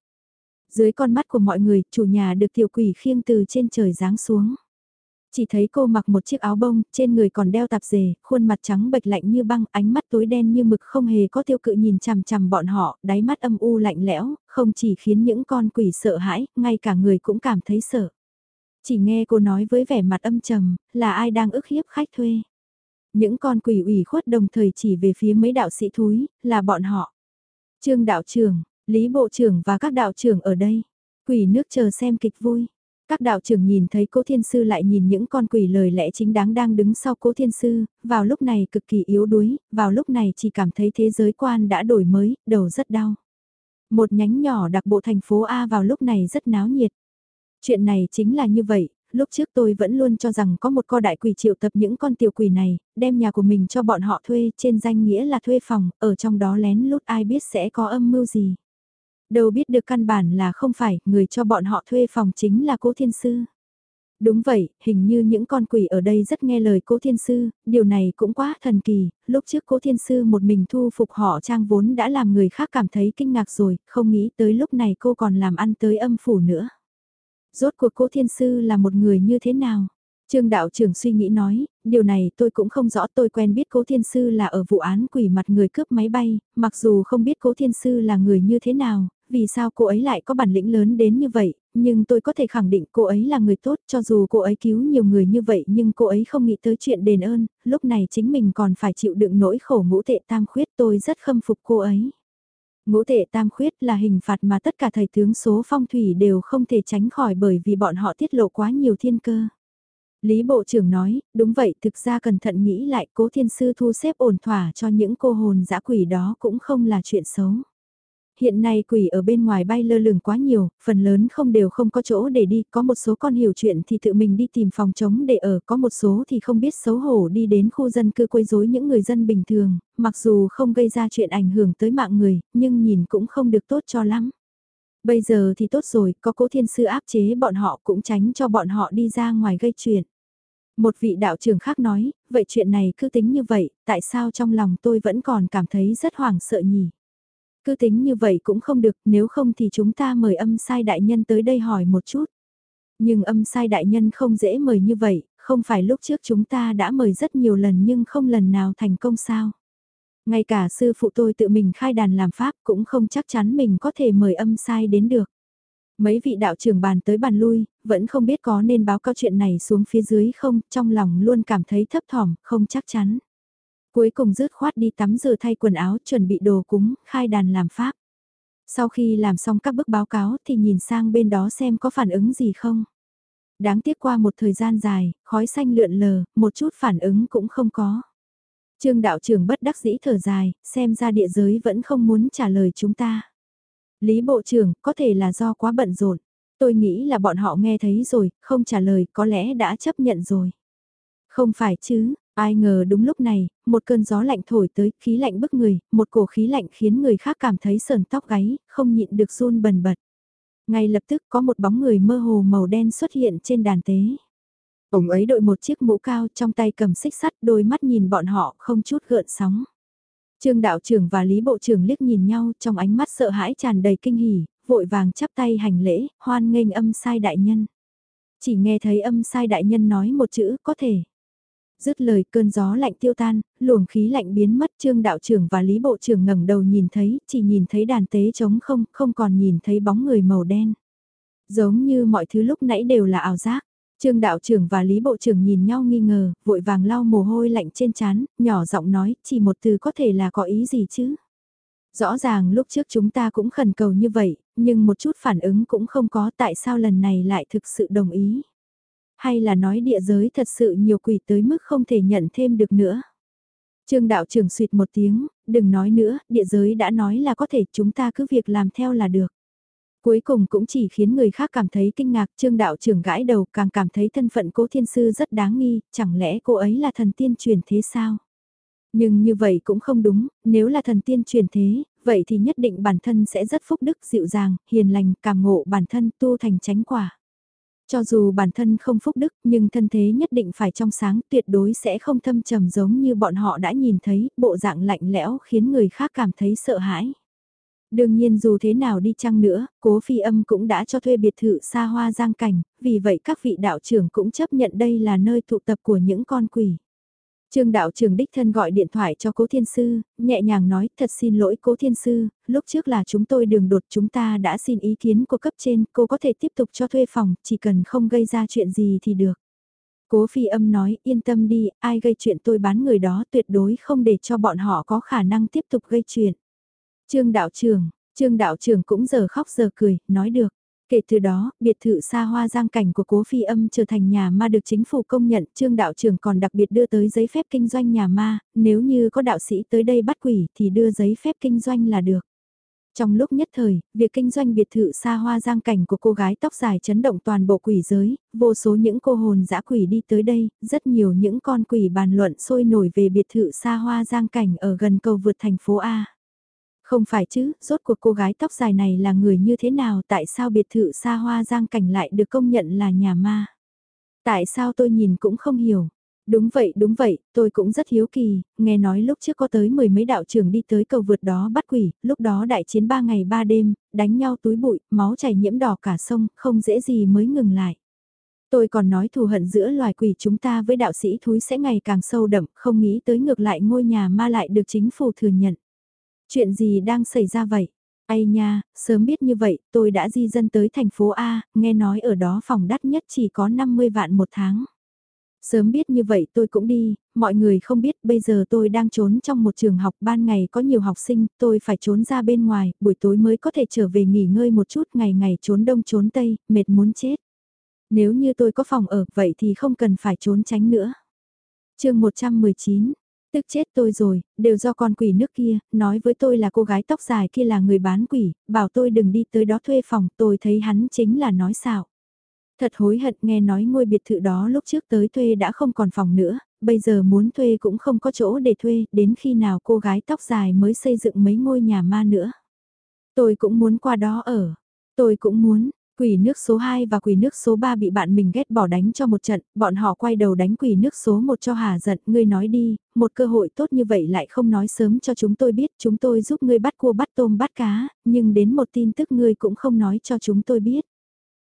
S1: Dưới con mắt của mọi người, chủ nhà được tiểu quỷ khiêng từ trên trời giáng xuống. Chỉ thấy cô mặc một chiếc áo bông, trên người còn đeo tạp dề, khuôn mặt trắng bệch lạnh như băng, ánh mắt tối đen như mực không hề có tiêu cự nhìn chằm chằm bọn họ, đáy mắt âm u lạnh lẽo, không chỉ khiến những con quỷ sợ hãi, ngay cả người cũng cảm thấy sợ. Chỉ nghe cô nói với vẻ mặt âm trầm, là ai đang ức hiếp khách thuê. Những con quỷ ủy khuất đồng thời chỉ về phía mấy đạo sĩ thúi, là bọn họ. Trương đạo trưởng, Lý Bộ trưởng và các đạo trưởng ở đây, quỷ nước chờ xem kịch vui. Các đạo trưởng nhìn thấy cố thiên sư lại nhìn những con quỷ lời lẽ chính đáng đang đứng sau cố thiên sư, vào lúc này cực kỳ yếu đuối, vào lúc này chỉ cảm thấy thế giới quan đã đổi mới, đầu rất đau. Một nhánh nhỏ đặc bộ thành phố A vào lúc này rất náo nhiệt. Chuyện này chính là như vậy, lúc trước tôi vẫn luôn cho rằng có một co đại quỷ triệu tập những con tiểu quỷ này, đem nhà của mình cho bọn họ thuê trên danh nghĩa là thuê phòng, ở trong đó lén lút ai biết sẽ có âm mưu gì. Đâu biết được căn bản là không phải, người cho bọn họ thuê phòng chính là cố thiên sư. Đúng vậy, hình như những con quỷ ở đây rất nghe lời cố thiên sư, điều này cũng quá thần kỳ, lúc trước cố thiên sư một mình thu phục họ trang vốn đã làm người khác cảm thấy kinh ngạc rồi, không nghĩ tới lúc này cô còn làm ăn tới âm phủ nữa. Rốt cuộc cố thiên sư là một người như thế nào? Trương đạo trưởng suy nghĩ nói, điều này tôi cũng không rõ tôi quen biết cố thiên sư là ở vụ án quỷ mặt người cướp máy bay, mặc dù không biết cố thiên sư là người như thế nào, vì sao cô ấy lại có bản lĩnh lớn đến như vậy, nhưng tôi có thể khẳng định cô ấy là người tốt cho dù cô ấy cứu nhiều người như vậy nhưng cô ấy không nghĩ tới chuyện đền ơn, lúc này chính mình còn phải chịu đựng nỗi khổ ngũ tệ tam khuyết tôi rất khâm phục cô ấy. Ngũ tệ tam khuyết là hình phạt mà tất cả thầy tướng số phong thủy đều không thể tránh khỏi bởi vì bọn họ tiết lộ quá nhiều thiên cơ. Lý Bộ trưởng nói, đúng vậy thực ra cẩn thận nghĩ lại cố thiên sư thu xếp ổn thỏa cho những cô hồn dã quỷ đó cũng không là chuyện xấu hiện nay quỷ ở bên ngoài bay lơ lửng quá nhiều, phần lớn không đều không có chỗ để đi, có một số con hiểu chuyện thì tự mình đi tìm phòng chống để ở, có một số thì không biết xấu hổ đi đến khu dân cư quấy rối những người dân bình thường, mặc dù không gây ra chuyện ảnh hưởng tới mạng người, nhưng nhìn cũng không được tốt cho lắm. Bây giờ thì tốt rồi, có cố thiên sư áp chế bọn họ cũng tránh cho bọn họ đi ra ngoài gây chuyện. Một vị đạo trưởng khác nói, vậy chuyện này cứ tính như vậy, tại sao trong lòng tôi vẫn còn cảm thấy rất hoảng sợ nhỉ? Cứ tính như vậy cũng không được, nếu không thì chúng ta mời âm sai đại nhân tới đây hỏi một chút. Nhưng âm sai đại nhân không dễ mời như vậy, không phải lúc trước chúng ta đã mời rất nhiều lần nhưng không lần nào thành công sao. Ngay cả sư phụ tôi tự mình khai đàn làm pháp cũng không chắc chắn mình có thể mời âm sai đến được. Mấy vị đạo trưởng bàn tới bàn lui, vẫn không biết có nên báo cáo chuyện này xuống phía dưới không, trong lòng luôn cảm thấy thấp thỏm, không chắc chắn. Cuối cùng rứt khoát đi tắm rửa thay quần áo chuẩn bị đồ cúng, khai đàn làm pháp. Sau khi làm xong các bước báo cáo thì nhìn sang bên đó xem có phản ứng gì không. Đáng tiếc qua một thời gian dài, khói xanh lượn lờ, một chút phản ứng cũng không có. Trương đạo trưởng bất đắc dĩ thở dài, xem ra địa giới vẫn không muốn trả lời chúng ta. Lý Bộ trưởng, có thể là do quá bận rộn. Tôi nghĩ là bọn họ nghe thấy rồi, không trả lời, có lẽ đã chấp nhận rồi. Không phải chứ, ai ngờ đúng lúc này, một cơn gió lạnh thổi tới, khí lạnh bức người, một cổ khí lạnh khiến người khác cảm thấy sờn tóc gáy, không nhịn được run bần bật. Ngay lập tức có một bóng người mơ hồ màu đen xuất hiện trên đàn tế. Ông ấy đội một chiếc mũ cao trong tay cầm xích sắt đôi mắt nhìn bọn họ không chút gợn sóng. Trương đạo trưởng và Lý bộ trưởng liếc nhìn nhau trong ánh mắt sợ hãi tràn đầy kinh hỉ, vội vàng chắp tay hành lễ, hoan nghênh âm sai đại nhân. Chỉ nghe thấy âm sai đại nhân nói một chữ có thể. Dứt lời cơn gió lạnh tiêu tan, luồng khí lạnh biến mất trương đạo trưởng và lý bộ trưởng ngẩng đầu nhìn thấy, chỉ nhìn thấy đàn tế trống không, không còn nhìn thấy bóng người màu đen. Giống như mọi thứ lúc nãy đều là ảo giác. Trương đạo trưởng và Lý bộ trưởng nhìn nhau nghi ngờ, vội vàng lau mồ hôi lạnh trên trán, nhỏ giọng nói, chỉ một từ có thể là có ý gì chứ? Rõ ràng lúc trước chúng ta cũng khẩn cầu như vậy, nhưng một chút phản ứng cũng không có tại sao lần này lại thực sự đồng ý. Hay là nói địa giới thật sự nhiều quỷ tới mức không thể nhận thêm được nữa. Trương đạo trưởng suyệt một tiếng, đừng nói nữa, địa giới đã nói là có thể chúng ta cứ việc làm theo là được. Cuối cùng cũng chỉ khiến người khác cảm thấy kinh ngạc, trương đạo trưởng gãi đầu càng cảm thấy thân phận cố thiên sư rất đáng nghi, chẳng lẽ cô ấy là thần tiên truyền thế sao? Nhưng như vậy cũng không đúng, nếu là thần tiên truyền thế, vậy thì nhất định bản thân sẽ rất phúc đức dịu dàng, hiền lành, cảm ngộ bản thân tu thành tránh quả. Cho dù bản thân không phúc đức nhưng thân thế nhất định phải trong sáng tuyệt đối sẽ không thâm trầm giống như bọn họ đã nhìn thấy, bộ dạng lạnh lẽo khiến người khác cảm thấy sợ hãi. Đương nhiên dù thế nào đi chăng nữa, cố phi âm cũng đã cho thuê biệt thự xa hoa giang cảnh, vì vậy các vị đạo trưởng cũng chấp nhận đây là nơi tụ tập của những con quỷ. Trương đạo trưởng đích thân gọi điện thoại cho cố thiên sư, nhẹ nhàng nói thật xin lỗi cố thiên sư, lúc trước là chúng tôi đường đột chúng ta đã xin ý kiến của cấp trên, cô có thể tiếp tục cho thuê phòng, chỉ cần không gây ra chuyện gì thì được. Cố phi âm nói yên tâm đi, ai gây chuyện tôi bán người đó tuyệt đối không để cho bọn họ có khả năng tiếp tục gây chuyện. Trương đạo trưởng, Trương đạo trưởng cũng giờ khóc giờ cười, nói được. Kể từ đó, biệt thự xa hoa giang cảnh của cố phi âm trở thành nhà ma được chính phủ công nhận, trương đạo trưởng còn đặc biệt đưa tới giấy phép kinh doanh nhà ma, nếu như có đạo sĩ tới đây bắt quỷ thì đưa giấy phép kinh doanh là được. Trong lúc nhất thời, việc kinh doanh biệt thự xa hoa giang cảnh của cô gái tóc dài chấn động toàn bộ quỷ giới, vô số những cô hồn dã quỷ đi tới đây, rất nhiều những con quỷ bàn luận sôi nổi về biệt thự xa hoa giang cảnh ở gần cầu vượt thành phố A. Không phải chứ, rốt cuộc cô gái tóc dài này là người như thế nào tại sao biệt thự xa hoa giang cảnh lại được công nhận là nhà ma? Tại sao tôi nhìn cũng không hiểu. Đúng vậy, đúng vậy, tôi cũng rất hiếu kỳ, nghe nói lúc trước có tới mười mấy đạo trưởng đi tới cầu vượt đó bắt quỷ, lúc đó đại chiến ba ngày ba đêm, đánh nhau túi bụi, máu chảy nhiễm đỏ cả sông, không dễ gì mới ngừng lại. Tôi còn nói thù hận giữa loài quỷ chúng ta với đạo sĩ thúi sẽ ngày càng sâu đậm, không nghĩ tới ngược lại ngôi nhà ma lại được chính phủ thừa nhận. Chuyện gì đang xảy ra vậy? Ây nha, sớm biết như vậy, tôi đã di dân tới thành phố A, nghe nói ở đó phòng đắt nhất chỉ có 50 vạn một tháng. Sớm biết như vậy tôi cũng đi, mọi người không biết bây giờ tôi đang trốn trong một trường học ban ngày có nhiều học sinh, tôi phải trốn ra bên ngoài, buổi tối mới có thể trở về nghỉ ngơi một chút ngày ngày trốn đông trốn tây, mệt muốn chết. Nếu như tôi có phòng ở vậy thì không cần phải trốn tránh nữa. chương 119 Tức chết tôi rồi, đều do con quỷ nước kia, nói với tôi là cô gái tóc dài kia là người bán quỷ, bảo tôi đừng đi tới đó thuê phòng, tôi thấy hắn chính là nói xạo. Thật hối hận nghe nói ngôi biệt thự đó lúc trước tới thuê đã không còn phòng nữa, bây giờ muốn thuê cũng không có chỗ để thuê, đến khi nào cô gái tóc dài mới xây dựng mấy ngôi nhà ma nữa. Tôi cũng muốn qua đó ở, tôi cũng muốn, Quỷ nước số 2 và quỷ nước số 3 bị bạn mình ghét bỏ đánh cho một trận, bọn họ quay đầu đánh quỷ nước số 1 cho hà giận, ngươi nói đi, một cơ hội tốt như vậy lại không nói sớm cho chúng tôi biết, chúng tôi giúp ngươi bắt cua bắt tôm bắt cá, nhưng đến một tin tức ngươi cũng không nói cho chúng tôi biết.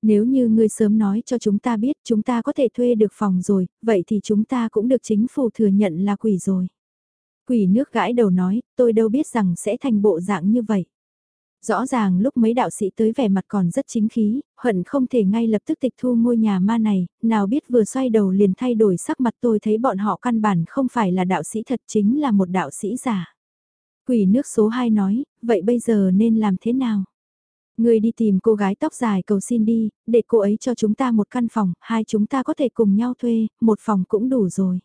S1: Nếu như ngươi sớm nói cho chúng ta biết chúng ta có thể thuê được phòng rồi, vậy thì chúng ta cũng được chính phủ thừa nhận là quỷ rồi. Quỷ nước gãi đầu nói, tôi đâu biết rằng sẽ thành bộ dạng như vậy. Rõ ràng lúc mấy đạo sĩ tới vẻ mặt còn rất chính khí, hận không thể ngay lập tức tịch thu ngôi nhà ma này, nào biết vừa xoay đầu liền thay đổi sắc mặt tôi thấy bọn họ căn bản không phải là đạo sĩ thật chính là một đạo sĩ giả. Quỷ nước số 2 nói, vậy bây giờ nên làm thế nào? Người đi tìm cô gái tóc dài cầu xin đi, để cô ấy cho chúng ta một căn phòng, hai chúng ta có thể cùng nhau thuê, một phòng cũng đủ rồi.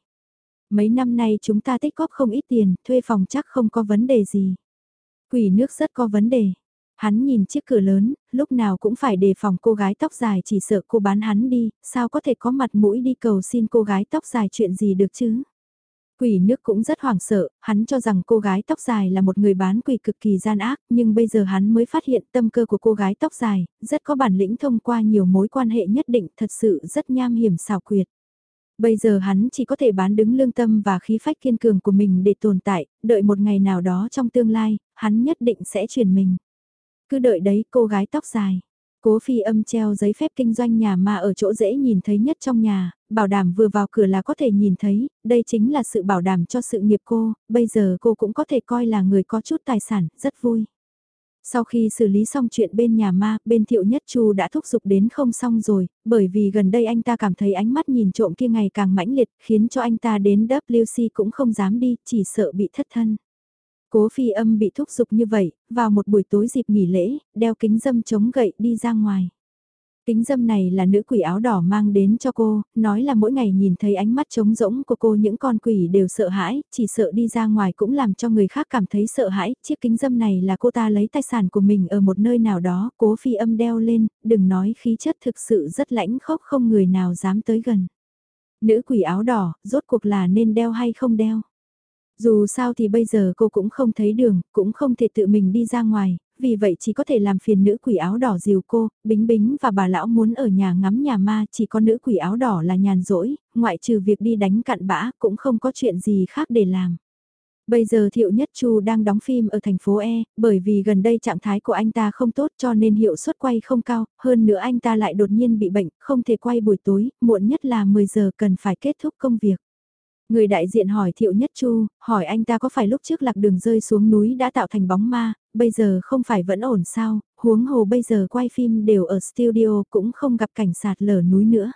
S1: Mấy năm nay chúng ta tích góp không ít tiền, thuê phòng chắc không có vấn đề gì. Quỷ nước rất có vấn đề. Hắn nhìn chiếc cửa lớn, lúc nào cũng phải đề phòng cô gái tóc dài chỉ sợ cô bán hắn đi, sao có thể có mặt mũi đi cầu xin cô gái tóc dài chuyện gì được chứ? Quỷ nước cũng rất hoảng sợ, hắn cho rằng cô gái tóc dài là một người bán quỷ cực kỳ gian ác, nhưng bây giờ hắn mới phát hiện tâm cơ của cô gái tóc dài, rất có bản lĩnh thông qua nhiều mối quan hệ nhất định thật sự rất nham hiểm xảo quyệt. Bây giờ hắn chỉ có thể bán đứng lương tâm và khí phách kiên cường của mình để tồn tại, đợi một ngày nào đó trong tương lai, hắn nhất định sẽ chuyển mình. Cứ đợi đấy cô gái tóc dài. Cố phi âm treo giấy phép kinh doanh nhà mà ở chỗ dễ nhìn thấy nhất trong nhà, bảo đảm vừa vào cửa là có thể nhìn thấy, đây chính là sự bảo đảm cho sự nghiệp cô, bây giờ cô cũng có thể coi là người có chút tài sản, rất vui. Sau khi xử lý xong chuyện bên nhà ma, bên thiệu nhất chu đã thúc giục đến không xong rồi, bởi vì gần đây anh ta cảm thấy ánh mắt nhìn trộm kia ngày càng mãnh liệt, khiến cho anh ta đến WC cũng không dám đi, chỉ sợ bị thất thân. Cố phi âm bị thúc giục như vậy, vào một buổi tối dịp nghỉ lễ, đeo kính dâm chống gậy đi ra ngoài. Kính dâm này là nữ quỷ áo đỏ mang đến cho cô, nói là mỗi ngày nhìn thấy ánh mắt trống rỗng của cô những con quỷ đều sợ hãi, chỉ sợ đi ra ngoài cũng làm cho người khác cảm thấy sợ hãi. Chiếc kính dâm này là cô ta lấy tài sản của mình ở một nơi nào đó, cố phi âm đeo lên, đừng nói khí chất thực sự rất lãnh khốc không người nào dám tới gần. Nữ quỷ áo đỏ, rốt cuộc là nên đeo hay không đeo? Dù sao thì bây giờ cô cũng không thấy đường, cũng không thể tự mình đi ra ngoài, vì vậy chỉ có thể làm phiền nữ quỷ áo đỏ dìu cô, Bính Bính và bà lão muốn ở nhà ngắm nhà ma, chỉ có nữ quỷ áo đỏ là nhàn rỗi, ngoại trừ việc đi đánh cặn bã cũng không có chuyện gì khác để làm. Bây giờ Thiệu Nhất Chu đang đóng phim ở thành phố E, bởi vì gần đây trạng thái của anh ta không tốt cho nên hiệu suất quay không cao, hơn nữa anh ta lại đột nhiên bị bệnh, không thể quay buổi tối, muộn nhất là 10 giờ cần phải kết thúc công việc. Người đại diện hỏi Thiệu Nhất Chu, hỏi anh ta có phải lúc trước lạc đường rơi xuống núi đã tạo thành bóng ma, bây giờ không phải vẫn ổn sao, huống hồ bây giờ quay phim đều ở studio cũng không gặp cảnh sạt lở núi nữa.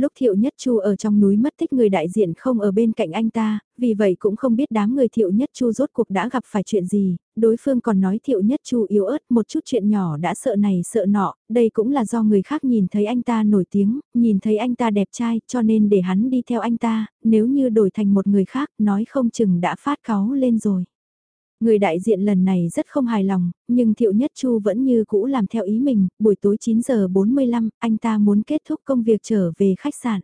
S1: Lúc Thiệu Nhất Chu ở trong núi mất tích người đại diện không ở bên cạnh anh ta, vì vậy cũng không biết đám người Thiệu Nhất Chu rốt cuộc đã gặp phải chuyện gì, đối phương còn nói Thiệu Nhất Chu yếu ớt một chút chuyện nhỏ đã sợ này sợ nọ, đây cũng là do người khác nhìn thấy anh ta nổi tiếng, nhìn thấy anh ta đẹp trai cho nên để hắn đi theo anh ta, nếu như đổi thành một người khác nói không chừng đã phát cáu lên rồi. Người đại diện lần này rất không hài lòng, nhưng Thiệu Nhất Chu vẫn như cũ làm theo ý mình, buổi tối 9 giờ 45, anh ta muốn kết thúc công việc trở về khách sạn.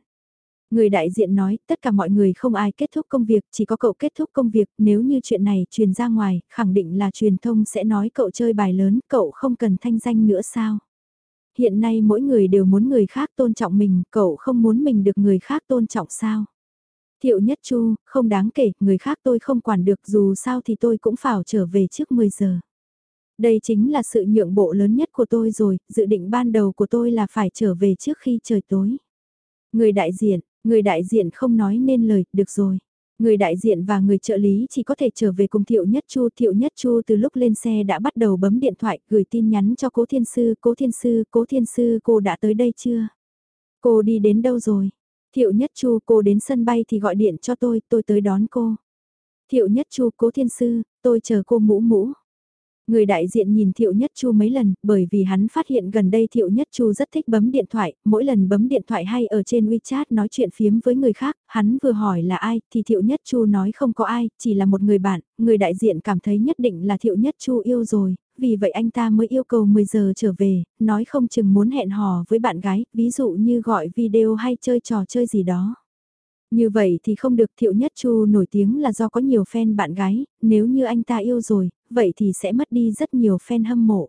S1: Người đại diện nói, tất cả mọi người không ai kết thúc công việc, chỉ có cậu kết thúc công việc, nếu như chuyện này truyền ra ngoài, khẳng định là truyền thông sẽ nói cậu chơi bài lớn, cậu không cần thanh danh nữa sao. Hiện nay mỗi người đều muốn người khác tôn trọng mình, cậu không muốn mình được người khác tôn trọng sao. Thiệu nhất chu, không đáng kể, người khác tôi không quản được dù sao thì tôi cũng phải trở về trước 10 giờ. Đây chính là sự nhượng bộ lớn nhất của tôi rồi, dự định ban đầu của tôi là phải trở về trước khi trời tối. Người đại diện, người đại diện không nói nên lời, được rồi. Người đại diện và người trợ lý chỉ có thể trở về cùng Thiệu Nhất Chu. Thiệu Nhất Chu từ lúc lên xe đã bắt đầu bấm điện thoại, gửi tin nhắn cho Cố Thiên Sư. Cố Thiên Sư, Cố Thiên Sư, cô đã tới đây chưa? Cô đi đến đâu rồi? Thiệu Nhất Chu cô đến sân bay thì gọi điện cho tôi, tôi tới đón cô. Thiệu Nhất Chu cố thiên sư, tôi chờ cô mũ mũ. Người đại diện nhìn Thiệu Nhất Chu mấy lần, bởi vì hắn phát hiện gần đây Thiệu Nhất Chu rất thích bấm điện thoại, mỗi lần bấm điện thoại hay ở trên WeChat nói chuyện phiếm với người khác, hắn vừa hỏi là ai, thì Thiệu Nhất Chu nói không có ai, chỉ là một người bạn, người đại diện cảm thấy nhất định là Thiệu Nhất Chu yêu rồi, vì vậy anh ta mới yêu cầu 10 giờ trở về, nói không chừng muốn hẹn hò với bạn gái, ví dụ như gọi video hay chơi trò chơi gì đó. Như vậy thì không được Thiệu Nhất Chu nổi tiếng là do có nhiều fan bạn gái, nếu như anh ta yêu rồi, vậy thì sẽ mất đi rất nhiều fan hâm mộ.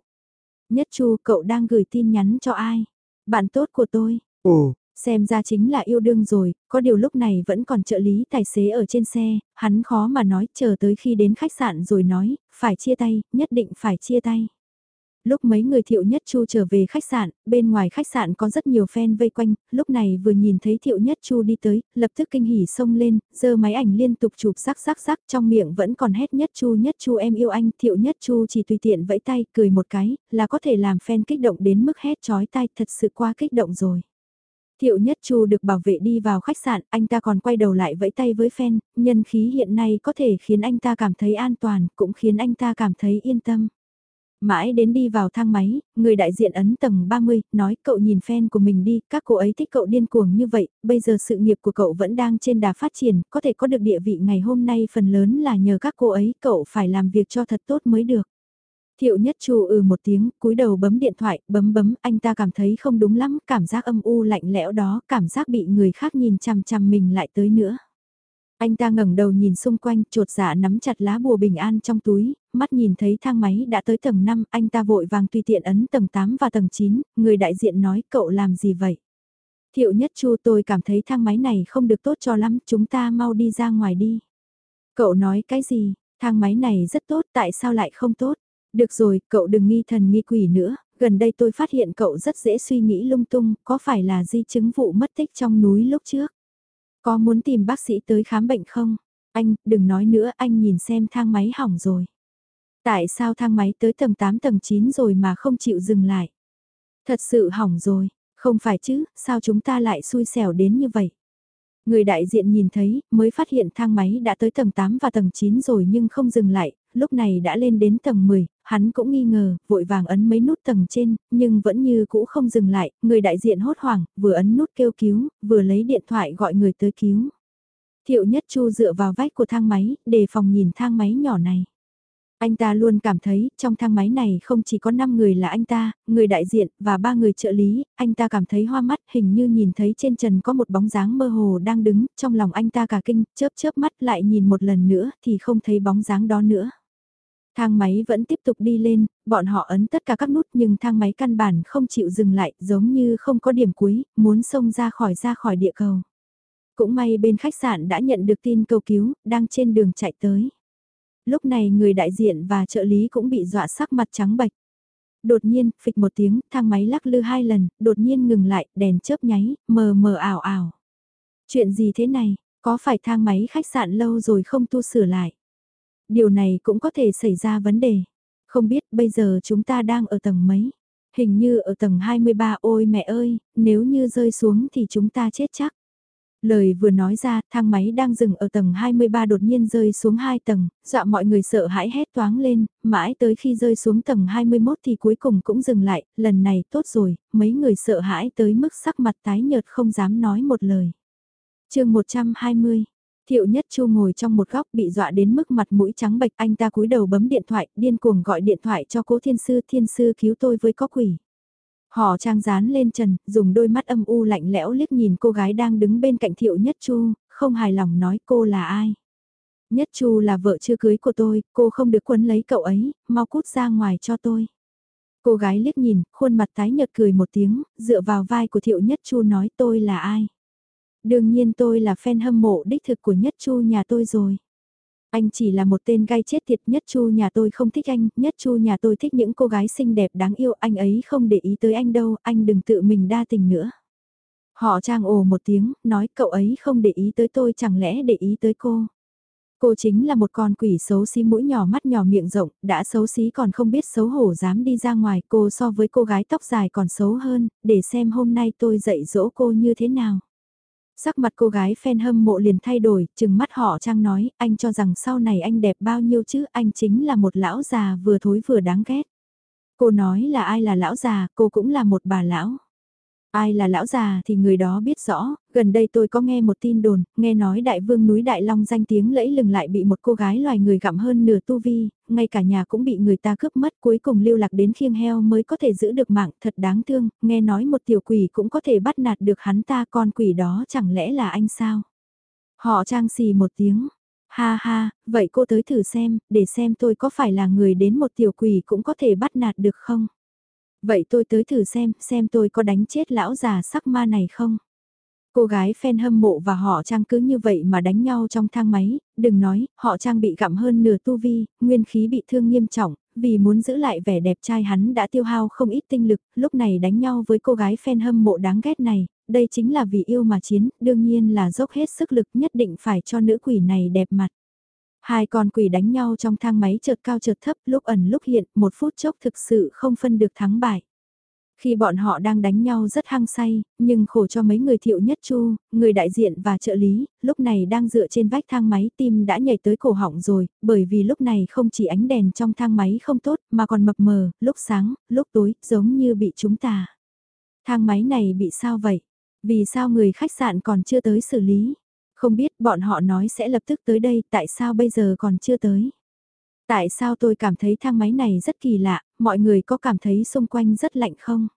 S1: Nhất Chu cậu đang gửi tin nhắn cho ai? Bạn tốt của tôi.
S2: Ồ,
S1: Xem ra chính là yêu đương rồi, có điều lúc này vẫn còn trợ lý tài xế ở trên xe, hắn khó mà nói chờ tới khi đến khách sạn rồi nói, phải chia tay, nhất định phải chia tay. Lúc mấy người thiệu nhất chu trở về khách sạn, bên ngoài khách sạn có rất nhiều fan vây quanh, lúc này vừa nhìn thấy thiệu nhất chu đi tới, lập tức kinh hỉ xông lên, giơ máy ảnh liên tục chụp sắc sắc sắc trong miệng vẫn còn hét nhất chu nhất chu em yêu anh, thiệu nhất chu chỉ tùy tiện vẫy tay, cười một cái, là có thể làm fan kích động đến mức hét chói tay, thật sự quá kích động rồi. Thiệu Nhất Chu được bảo vệ đi vào khách sạn, anh ta còn quay đầu lại vẫy tay với fan, nhân khí hiện nay có thể khiến anh ta cảm thấy an toàn, cũng khiến anh ta cảm thấy yên tâm. Mãi đến đi vào thang máy, người đại diện ấn tầng 30, nói cậu nhìn fan của mình đi, các cô ấy thích cậu điên cuồng như vậy, bây giờ sự nghiệp của cậu vẫn đang trên đà phát triển, có thể có được địa vị ngày hôm nay phần lớn là nhờ các cô ấy, cậu phải làm việc cho thật tốt mới được. Thiệu nhất chu ừ một tiếng, cúi đầu bấm điện thoại, bấm bấm, anh ta cảm thấy không đúng lắm, cảm giác âm u lạnh lẽo đó, cảm giác bị người khác nhìn chằm chằm mình lại tới nữa. Anh ta ngẩng đầu nhìn xung quanh, trột dạ nắm chặt lá bùa bình an trong túi, mắt nhìn thấy thang máy đã tới tầng 5, anh ta vội vàng tùy tiện ấn tầng 8 và tầng 9, người đại diện nói cậu làm gì vậy? Thiệu nhất chu tôi cảm thấy thang máy này không được tốt cho lắm, chúng ta mau đi ra ngoài đi. Cậu nói cái gì, thang máy này rất tốt, tại sao lại không tốt? Được rồi, cậu đừng nghi thần nghi quỷ nữa, gần đây tôi phát hiện cậu rất dễ suy nghĩ lung tung, có phải là di chứng vụ mất tích trong núi lúc trước? Có muốn tìm bác sĩ tới khám bệnh không? Anh, đừng nói nữa, anh nhìn xem thang máy hỏng rồi. Tại sao thang máy tới tầng 8 tầng 9 rồi mà không chịu dừng lại? Thật sự hỏng rồi, không phải chứ, sao chúng ta lại xui xẻo đến như vậy? Người đại diện nhìn thấy, mới phát hiện thang máy đã tới tầng 8 và tầng 9 rồi nhưng không dừng lại, lúc này đã lên đến tầng 10, hắn cũng nghi ngờ, vội vàng ấn mấy nút tầng trên, nhưng vẫn như cũ không dừng lại, người đại diện hốt hoảng, vừa ấn nút kêu cứu, vừa lấy điện thoại gọi người tới cứu. Thiệu Nhất Chu dựa vào vách của thang máy, đề phòng nhìn thang máy nhỏ này. Anh ta luôn cảm thấy, trong thang máy này không chỉ có 5 người là anh ta, người đại diện, và ba người trợ lý, anh ta cảm thấy hoa mắt, hình như nhìn thấy trên trần có một bóng dáng mơ hồ đang đứng, trong lòng anh ta cả kinh, chớp chớp mắt lại nhìn một lần nữa, thì không thấy bóng dáng đó nữa. Thang máy vẫn tiếp tục đi lên, bọn họ ấn tất cả các nút nhưng thang máy căn bản không chịu dừng lại, giống như không có điểm cuối, muốn xông ra khỏi ra khỏi địa cầu. Cũng may bên khách sạn đã nhận được tin cầu cứu, đang trên đường chạy tới. Lúc này người đại diện và trợ lý cũng bị dọa sắc mặt trắng bệch. Đột nhiên, phịch một tiếng, thang máy lắc lư hai lần, đột nhiên ngừng lại, đèn chớp nháy, mờ mờ ảo ảo. Chuyện gì thế này, có phải thang máy khách sạn lâu rồi không tu sửa lại? Điều này cũng có thể xảy ra vấn đề. Không biết bây giờ chúng ta đang ở tầng mấy? Hình như ở tầng 23 ôi mẹ ơi, nếu như rơi xuống thì chúng ta chết chắc. Lời vừa nói ra, thang máy đang dừng ở tầng 23 đột nhiên rơi xuống 2 tầng, dọa mọi người sợ hãi hét toáng lên, mãi tới khi rơi xuống tầng 21 thì cuối cùng cũng dừng lại, lần này tốt rồi, mấy người sợ hãi tới mức sắc mặt tái nhợt không dám nói một lời. chương 120 Thiệu Nhất Chu ngồi trong một góc bị dọa đến mức mặt mũi trắng bệch, anh ta cúi đầu bấm điện thoại, điên cuồng gọi điện thoại cho Cố Thiên Sư, Thiên Sư cứu tôi với có quỷ. Họ trang dán lên trần, dùng đôi mắt âm u lạnh lẽo liếc nhìn cô gái đang đứng bên cạnh Thiệu Nhất Chu, không hài lòng nói cô là ai. Nhất Chu là vợ chưa cưới của tôi, cô không được quấn lấy cậu ấy, mau cút ra ngoài cho tôi. Cô gái liếc nhìn, khuôn mặt tái nhợt cười một tiếng, dựa vào vai của Thiệu Nhất Chu nói tôi là ai. Đương nhiên tôi là fan hâm mộ đích thực của Nhất Chu nhà tôi rồi. Anh chỉ là một tên gai chết tiệt Nhất Chu nhà tôi không thích anh, Nhất Chu nhà tôi thích những cô gái xinh đẹp đáng yêu, anh ấy không để ý tới anh đâu, anh đừng tự mình đa tình nữa. Họ trang ồ một tiếng, nói cậu ấy không để ý tới tôi chẳng lẽ để ý tới cô. Cô chính là một con quỷ xấu xí mũi nhỏ mắt nhỏ miệng rộng, đã xấu xí còn không biết xấu hổ dám đi ra ngoài cô so với cô gái tóc dài còn xấu hơn, để xem hôm nay tôi dạy dỗ cô như thế nào. Sắc mặt cô gái fan hâm mộ liền thay đổi, chừng mắt họ trang nói, anh cho rằng sau này anh đẹp bao nhiêu chứ, anh chính là một lão già vừa thối vừa đáng ghét. Cô nói là ai là lão già, cô cũng là một bà lão. Ai là lão già thì người đó biết rõ, gần đây tôi có nghe một tin đồn, nghe nói đại vương núi Đại Long danh tiếng lẫy lừng lại bị một cô gái loài người gặm hơn nửa tu vi, ngay cả nhà cũng bị người ta cướp mất cuối cùng lưu lạc đến khiêng heo mới có thể giữ được mạng, thật đáng thương, nghe nói một tiểu quỷ cũng có thể bắt nạt được hắn ta con quỷ đó chẳng lẽ là anh sao? Họ trang xì một tiếng, ha ha, vậy cô tới thử xem, để xem tôi có phải là người đến một tiểu quỷ cũng có thể bắt nạt được không? Vậy tôi tới thử xem, xem tôi có đánh chết lão già sắc ma này không? Cô gái fan hâm mộ và họ trang cứ như vậy mà đánh nhau trong thang máy, đừng nói, họ trang bị gặm hơn nửa tu vi, nguyên khí bị thương nghiêm trọng, vì muốn giữ lại vẻ đẹp trai hắn đã tiêu hao không ít tinh lực, lúc này đánh nhau với cô gái fan hâm mộ đáng ghét này, đây chính là vì yêu mà chiến, đương nhiên là dốc hết sức lực nhất định phải cho nữ quỷ này đẹp mặt. Hai con quỷ đánh nhau trong thang máy chợt cao chợt thấp lúc ẩn lúc hiện, một phút chốc thực sự không phân được thắng bại. Khi bọn họ đang đánh nhau rất hăng say, nhưng khổ cho mấy người thiệu nhất chu, người đại diện và trợ lý, lúc này đang dựa trên vách thang máy tim đã nhảy tới cổ họng rồi, bởi vì lúc này không chỉ ánh đèn trong thang máy không tốt mà còn mập mờ, lúc sáng, lúc tối, giống như bị chúng ta. Thang máy này bị sao vậy? Vì sao người khách sạn còn chưa tới xử lý? Không biết bọn họ nói sẽ lập tức tới đây, tại sao bây giờ còn chưa tới? Tại sao tôi cảm thấy thang máy này rất kỳ lạ, mọi người có cảm thấy xung quanh rất lạnh không?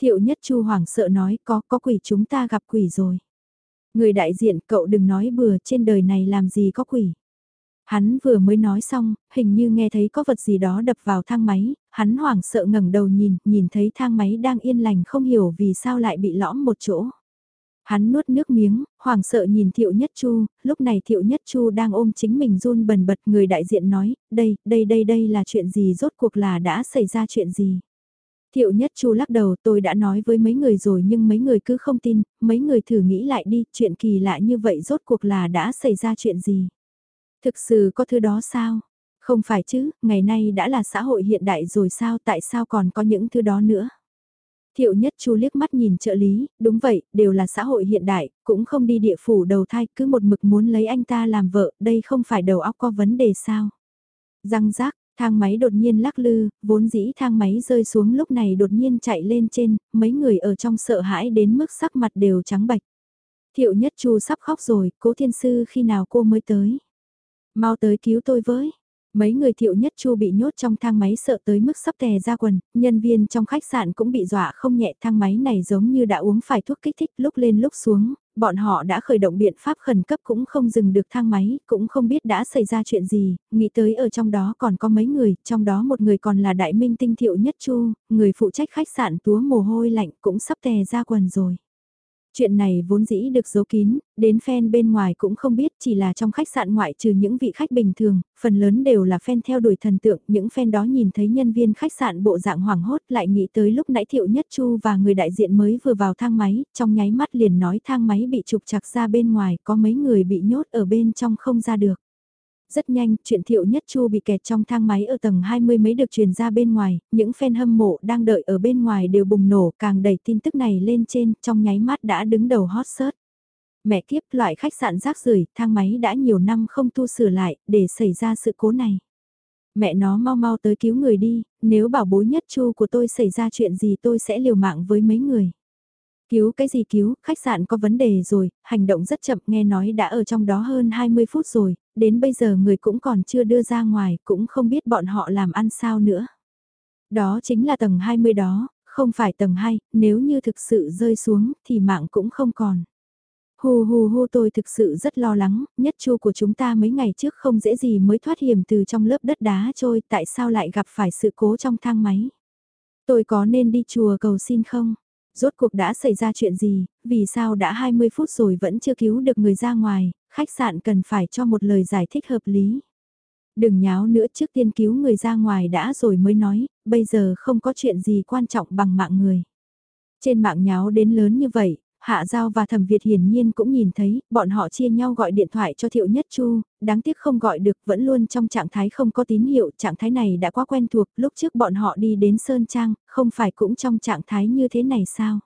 S1: Thiệu nhất chu hoàng sợ nói có, có quỷ chúng ta gặp quỷ rồi. Người đại diện cậu đừng nói bừa trên đời này làm gì có quỷ. Hắn vừa mới nói xong, hình như nghe thấy có vật gì đó đập vào thang máy, hắn hoảng sợ ngẩng đầu nhìn, nhìn thấy thang máy đang yên lành không hiểu vì sao lại bị lõm một chỗ. Hắn nuốt nước miếng, hoảng sợ nhìn Thiệu Nhất Chu, lúc này Thiệu Nhất Chu đang ôm chính mình run bần bật người đại diện nói, đây, đây đây đây là chuyện gì rốt cuộc là đã xảy ra chuyện gì. Thiệu Nhất Chu lắc đầu tôi đã nói với mấy người rồi nhưng mấy người cứ không tin, mấy người thử nghĩ lại đi, chuyện kỳ lạ như vậy rốt cuộc là đã xảy ra chuyện gì. Thực sự có thứ đó sao? Không phải chứ, ngày nay đã là xã hội hiện đại rồi sao tại sao còn có những thứ đó nữa? Thiệu nhất chu liếc mắt nhìn trợ lý, đúng vậy, đều là xã hội hiện đại, cũng không đi địa phủ đầu thai, cứ một mực muốn lấy anh ta làm vợ, đây không phải đầu óc có vấn đề sao. Răng rác, thang máy đột nhiên lắc lư, vốn dĩ thang máy rơi xuống lúc này đột nhiên chạy lên trên, mấy người ở trong sợ hãi đến mức sắc mặt đều trắng bạch. Thiệu nhất chu sắp khóc rồi, cố thiên sư khi nào cô mới tới. Mau tới cứu tôi với. Mấy người thiệu nhất chu bị nhốt trong thang máy sợ tới mức sắp tè ra quần, nhân viên trong khách sạn cũng bị dọa không nhẹ thang máy này giống như đã uống phải thuốc kích thích lúc lên lúc xuống, bọn họ đã khởi động biện pháp khẩn cấp cũng không dừng được thang máy, cũng không biết đã xảy ra chuyện gì, nghĩ tới ở trong đó còn có mấy người, trong đó một người còn là đại minh tinh thiệu nhất chu, người phụ trách khách sạn túa mồ hôi lạnh cũng sắp tè ra quần rồi. Chuyện này vốn dĩ được giấu kín, đến fan bên ngoài cũng không biết chỉ là trong khách sạn ngoại trừ những vị khách bình thường, phần lớn đều là fan theo đuổi thần tượng, những fan đó nhìn thấy nhân viên khách sạn bộ dạng hoảng hốt lại nghĩ tới lúc nãy Thiệu Nhất Chu và người đại diện mới vừa vào thang máy, trong nháy mắt liền nói thang máy bị trục chặt ra bên ngoài, có mấy người bị nhốt ở bên trong không ra được. Rất nhanh, chuyện thiệu nhất chu bị kẹt trong thang máy ở tầng 20 mấy được truyền ra bên ngoài, những fan hâm mộ đang đợi ở bên ngoài đều bùng nổ càng đẩy tin tức này lên trên, trong nháy mắt đã đứng đầu hot search. Mẹ kiếp loại khách sạn rác rưởi thang máy đã nhiều năm không tu sửa lại, để xảy ra sự cố này. Mẹ nó mau mau tới cứu người đi, nếu bảo bối nhất chu của tôi xảy ra chuyện gì tôi sẽ liều mạng với mấy người. Cứu cái gì cứu, khách sạn có vấn đề rồi, hành động rất chậm nghe nói đã ở trong đó hơn 20 phút rồi, đến bây giờ người cũng còn chưa đưa ra ngoài, cũng không biết bọn họ làm ăn sao nữa. Đó chính là tầng 20 đó, không phải tầng 2, nếu như thực sự rơi xuống thì mạng cũng không còn. Hù hù hù tôi thực sự rất lo lắng, nhất chu của chúng ta mấy ngày trước không dễ gì mới thoát hiểm từ trong lớp đất đá trôi tại sao lại gặp phải sự cố trong thang máy. Tôi có nên đi chùa cầu xin không? Rốt cuộc đã xảy ra chuyện gì, vì sao đã 20 phút rồi vẫn chưa cứu được người ra ngoài, khách sạn cần phải cho một lời giải thích hợp lý. Đừng nháo nữa trước tiên cứu người ra ngoài đã rồi mới nói, bây giờ không có chuyện gì quan trọng bằng mạng người. Trên mạng nháo đến lớn như vậy, Hạ Giao và Thẩm Việt hiển nhiên cũng nhìn thấy, bọn họ chia nhau gọi điện thoại cho Thiệu Nhất Chu, đáng tiếc không gọi được vẫn luôn trong trạng thái không có tín hiệu, trạng thái này đã quá quen thuộc, lúc trước bọn họ đi đến Sơn Trang, không phải cũng trong trạng thái như thế này sao?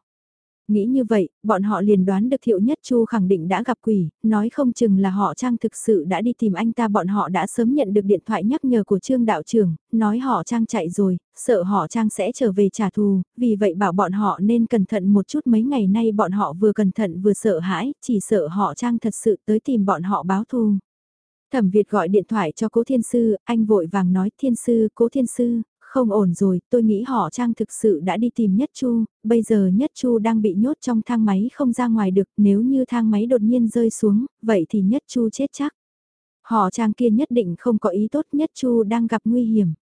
S1: Nghĩ như vậy, bọn họ liền đoán được Thiệu Nhất Chu khẳng định đã gặp quỷ, nói không chừng là họ Trang thực sự đã đi tìm anh ta bọn họ đã sớm nhận được điện thoại nhắc nhở của Trương Đạo trưởng, nói họ Trang chạy rồi, sợ họ Trang sẽ trở về trả thù, vì vậy bảo bọn họ nên cẩn thận một chút mấy ngày nay bọn họ vừa cẩn thận vừa sợ hãi, chỉ sợ họ Trang thật sự tới tìm bọn họ báo thù. Thẩm Việt gọi điện thoại cho cố thiên sư, anh vội vàng nói thiên sư, cố thiên sư, không ổn rồi, tôi nghĩ họ Trang thực sự đã đi tìm Nhất Chu, bây giờ Nhất Chu đang bị nhốt trong thang máy không ra ngoài được, nếu như thang máy đột nhiên rơi xuống, vậy thì Nhất Chu chết chắc. Họ Trang kia nhất định không có ý tốt Nhất Chu đang gặp nguy hiểm.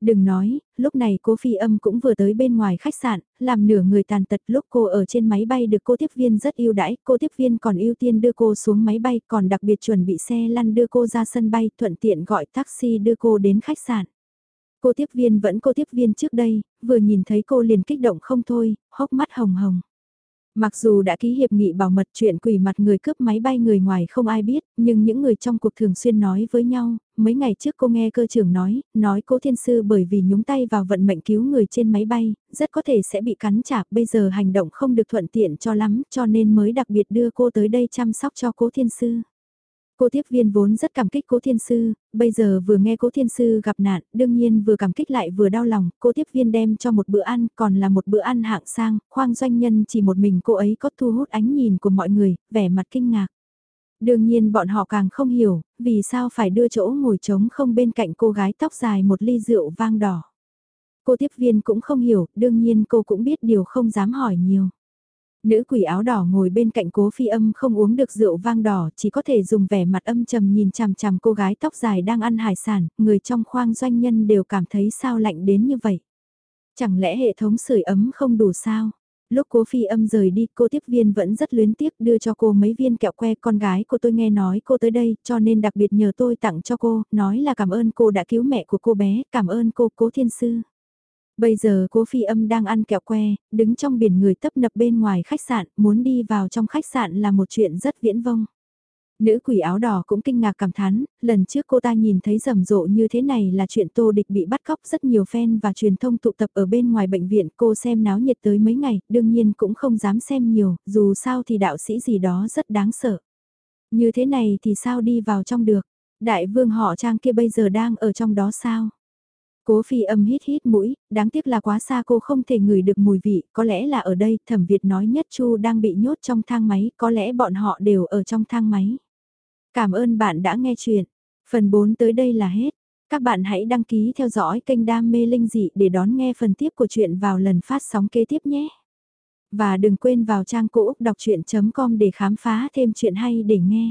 S1: Đừng nói, lúc này cô phi âm cũng vừa tới bên ngoài khách sạn, làm nửa người tàn tật lúc cô ở trên máy bay được cô tiếp viên rất yêu đãi, cô tiếp viên còn ưu tiên đưa cô xuống máy bay, còn đặc biệt chuẩn bị xe lăn đưa cô ra sân bay, thuận tiện gọi taxi đưa cô đến khách sạn. Cô tiếp viên vẫn cô tiếp viên trước đây, vừa nhìn thấy cô liền kích động không thôi, hốc mắt hồng hồng. Mặc dù đã ký hiệp nghị bảo mật chuyện quỷ mặt người cướp máy bay người ngoài không ai biết, nhưng những người trong cuộc thường xuyên nói với nhau, mấy ngày trước cô nghe cơ trưởng nói, nói cố thiên sư bởi vì nhúng tay vào vận mệnh cứu người trên máy bay, rất có thể sẽ bị cắn chạp bây giờ hành động không được thuận tiện cho lắm cho nên mới đặc biệt đưa cô tới đây chăm sóc cho cố thiên sư. Cô tiếp viên vốn rất cảm kích cố thiên sư, bây giờ vừa nghe cố thiên sư gặp nạn, đương nhiên vừa cảm kích lại vừa đau lòng, cô tiếp viên đem cho một bữa ăn, còn là một bữa ăn hạng sang, khoang doanh nhân chỉ một mình cô ấy có thu hút ánh nhìn của mọi người, vẻ mặt kinh ngạc. Đương nhiên bọn họ càng không hiểu, vì sao phải đưa chỗ ngồi trống không bên cạnh cô gái tóc dài một ly rượu vang đỏ. Cô tiếp viên cũng không hiểu, đương nhiên cô cũng biết điều không dám hỏi nhiều. Nữ quỷ áo đỏ ngồi bên cạnh cố phi âm không uống được rượu vang đỏ, chỉ có thể dùng vẻ mặt âm trầm nhìn chằm chằm cô gái tóc dài đang ăn hải sản, người trong khoang doanh nhân đều cảm thấy sao lạnh đến như vậy. Chẳng lẽ hệ thống sưởi ấm không đủ sao? Lúc cố phi âm rời đi, cô tiếp viên vẫn rất luyến tiếc đưa cho cô mấy viên kẹo que con gái của tôi nghe nói cô tới đây, cho nên đặc biệt nhờ tôi tặng cho cô, nói là cảm ơn cô đã cứu mẹ của cô bé, cảm ơn cô cố thiên sư. Bây giờ cố phi âm đang ăn kẹo que, đứng trong biển người tấp nập bên ngoài khách sạn, muốn đi vào trong khách sạn là một chuyện rất viễn vông. Nữ quỷ áo đỏ cũng kinh ngạc cảm thán, lần trước cô ta nhìn thấy rầm rộ như thế này là chuyện tô địch bị bắt cóc rất nhiều fan và truyền thông tụ tập ở bên ngoài bệnh viện cô xem náo nhiệt tới mấy ngày, đương nhiên cũng không dám xem nhiều, dù sao thì đạo sĩ gì đó rất đáng sợ. Như thế này thì sao đi vào trong được, đại vương họ trang kia bây giờ đang ở trong đó sao? Cố phi âm hít hít mũi, đáng tiếc là quá xa cô không thể ngửi được mùi vị, có lẽ là ở đây, thẩm Việt nói nhất Chu đang bị nhốt trong thang máy, có lẽ bọn họ đều ở trong thang máy. Cảm ơn bạn đã nghe chuyện. Phần 4 tới đây là hết. Các bạn hãy đăng ký theo dõi kênh Đam Mê Linh Dị để đón nghe phần tiếp của chuyện vào lần phát sóng kế tiếp nhé. Và đừng quên vào trang cũ đọc chuyện.com để khám phá thêm chuyện hay để nghe.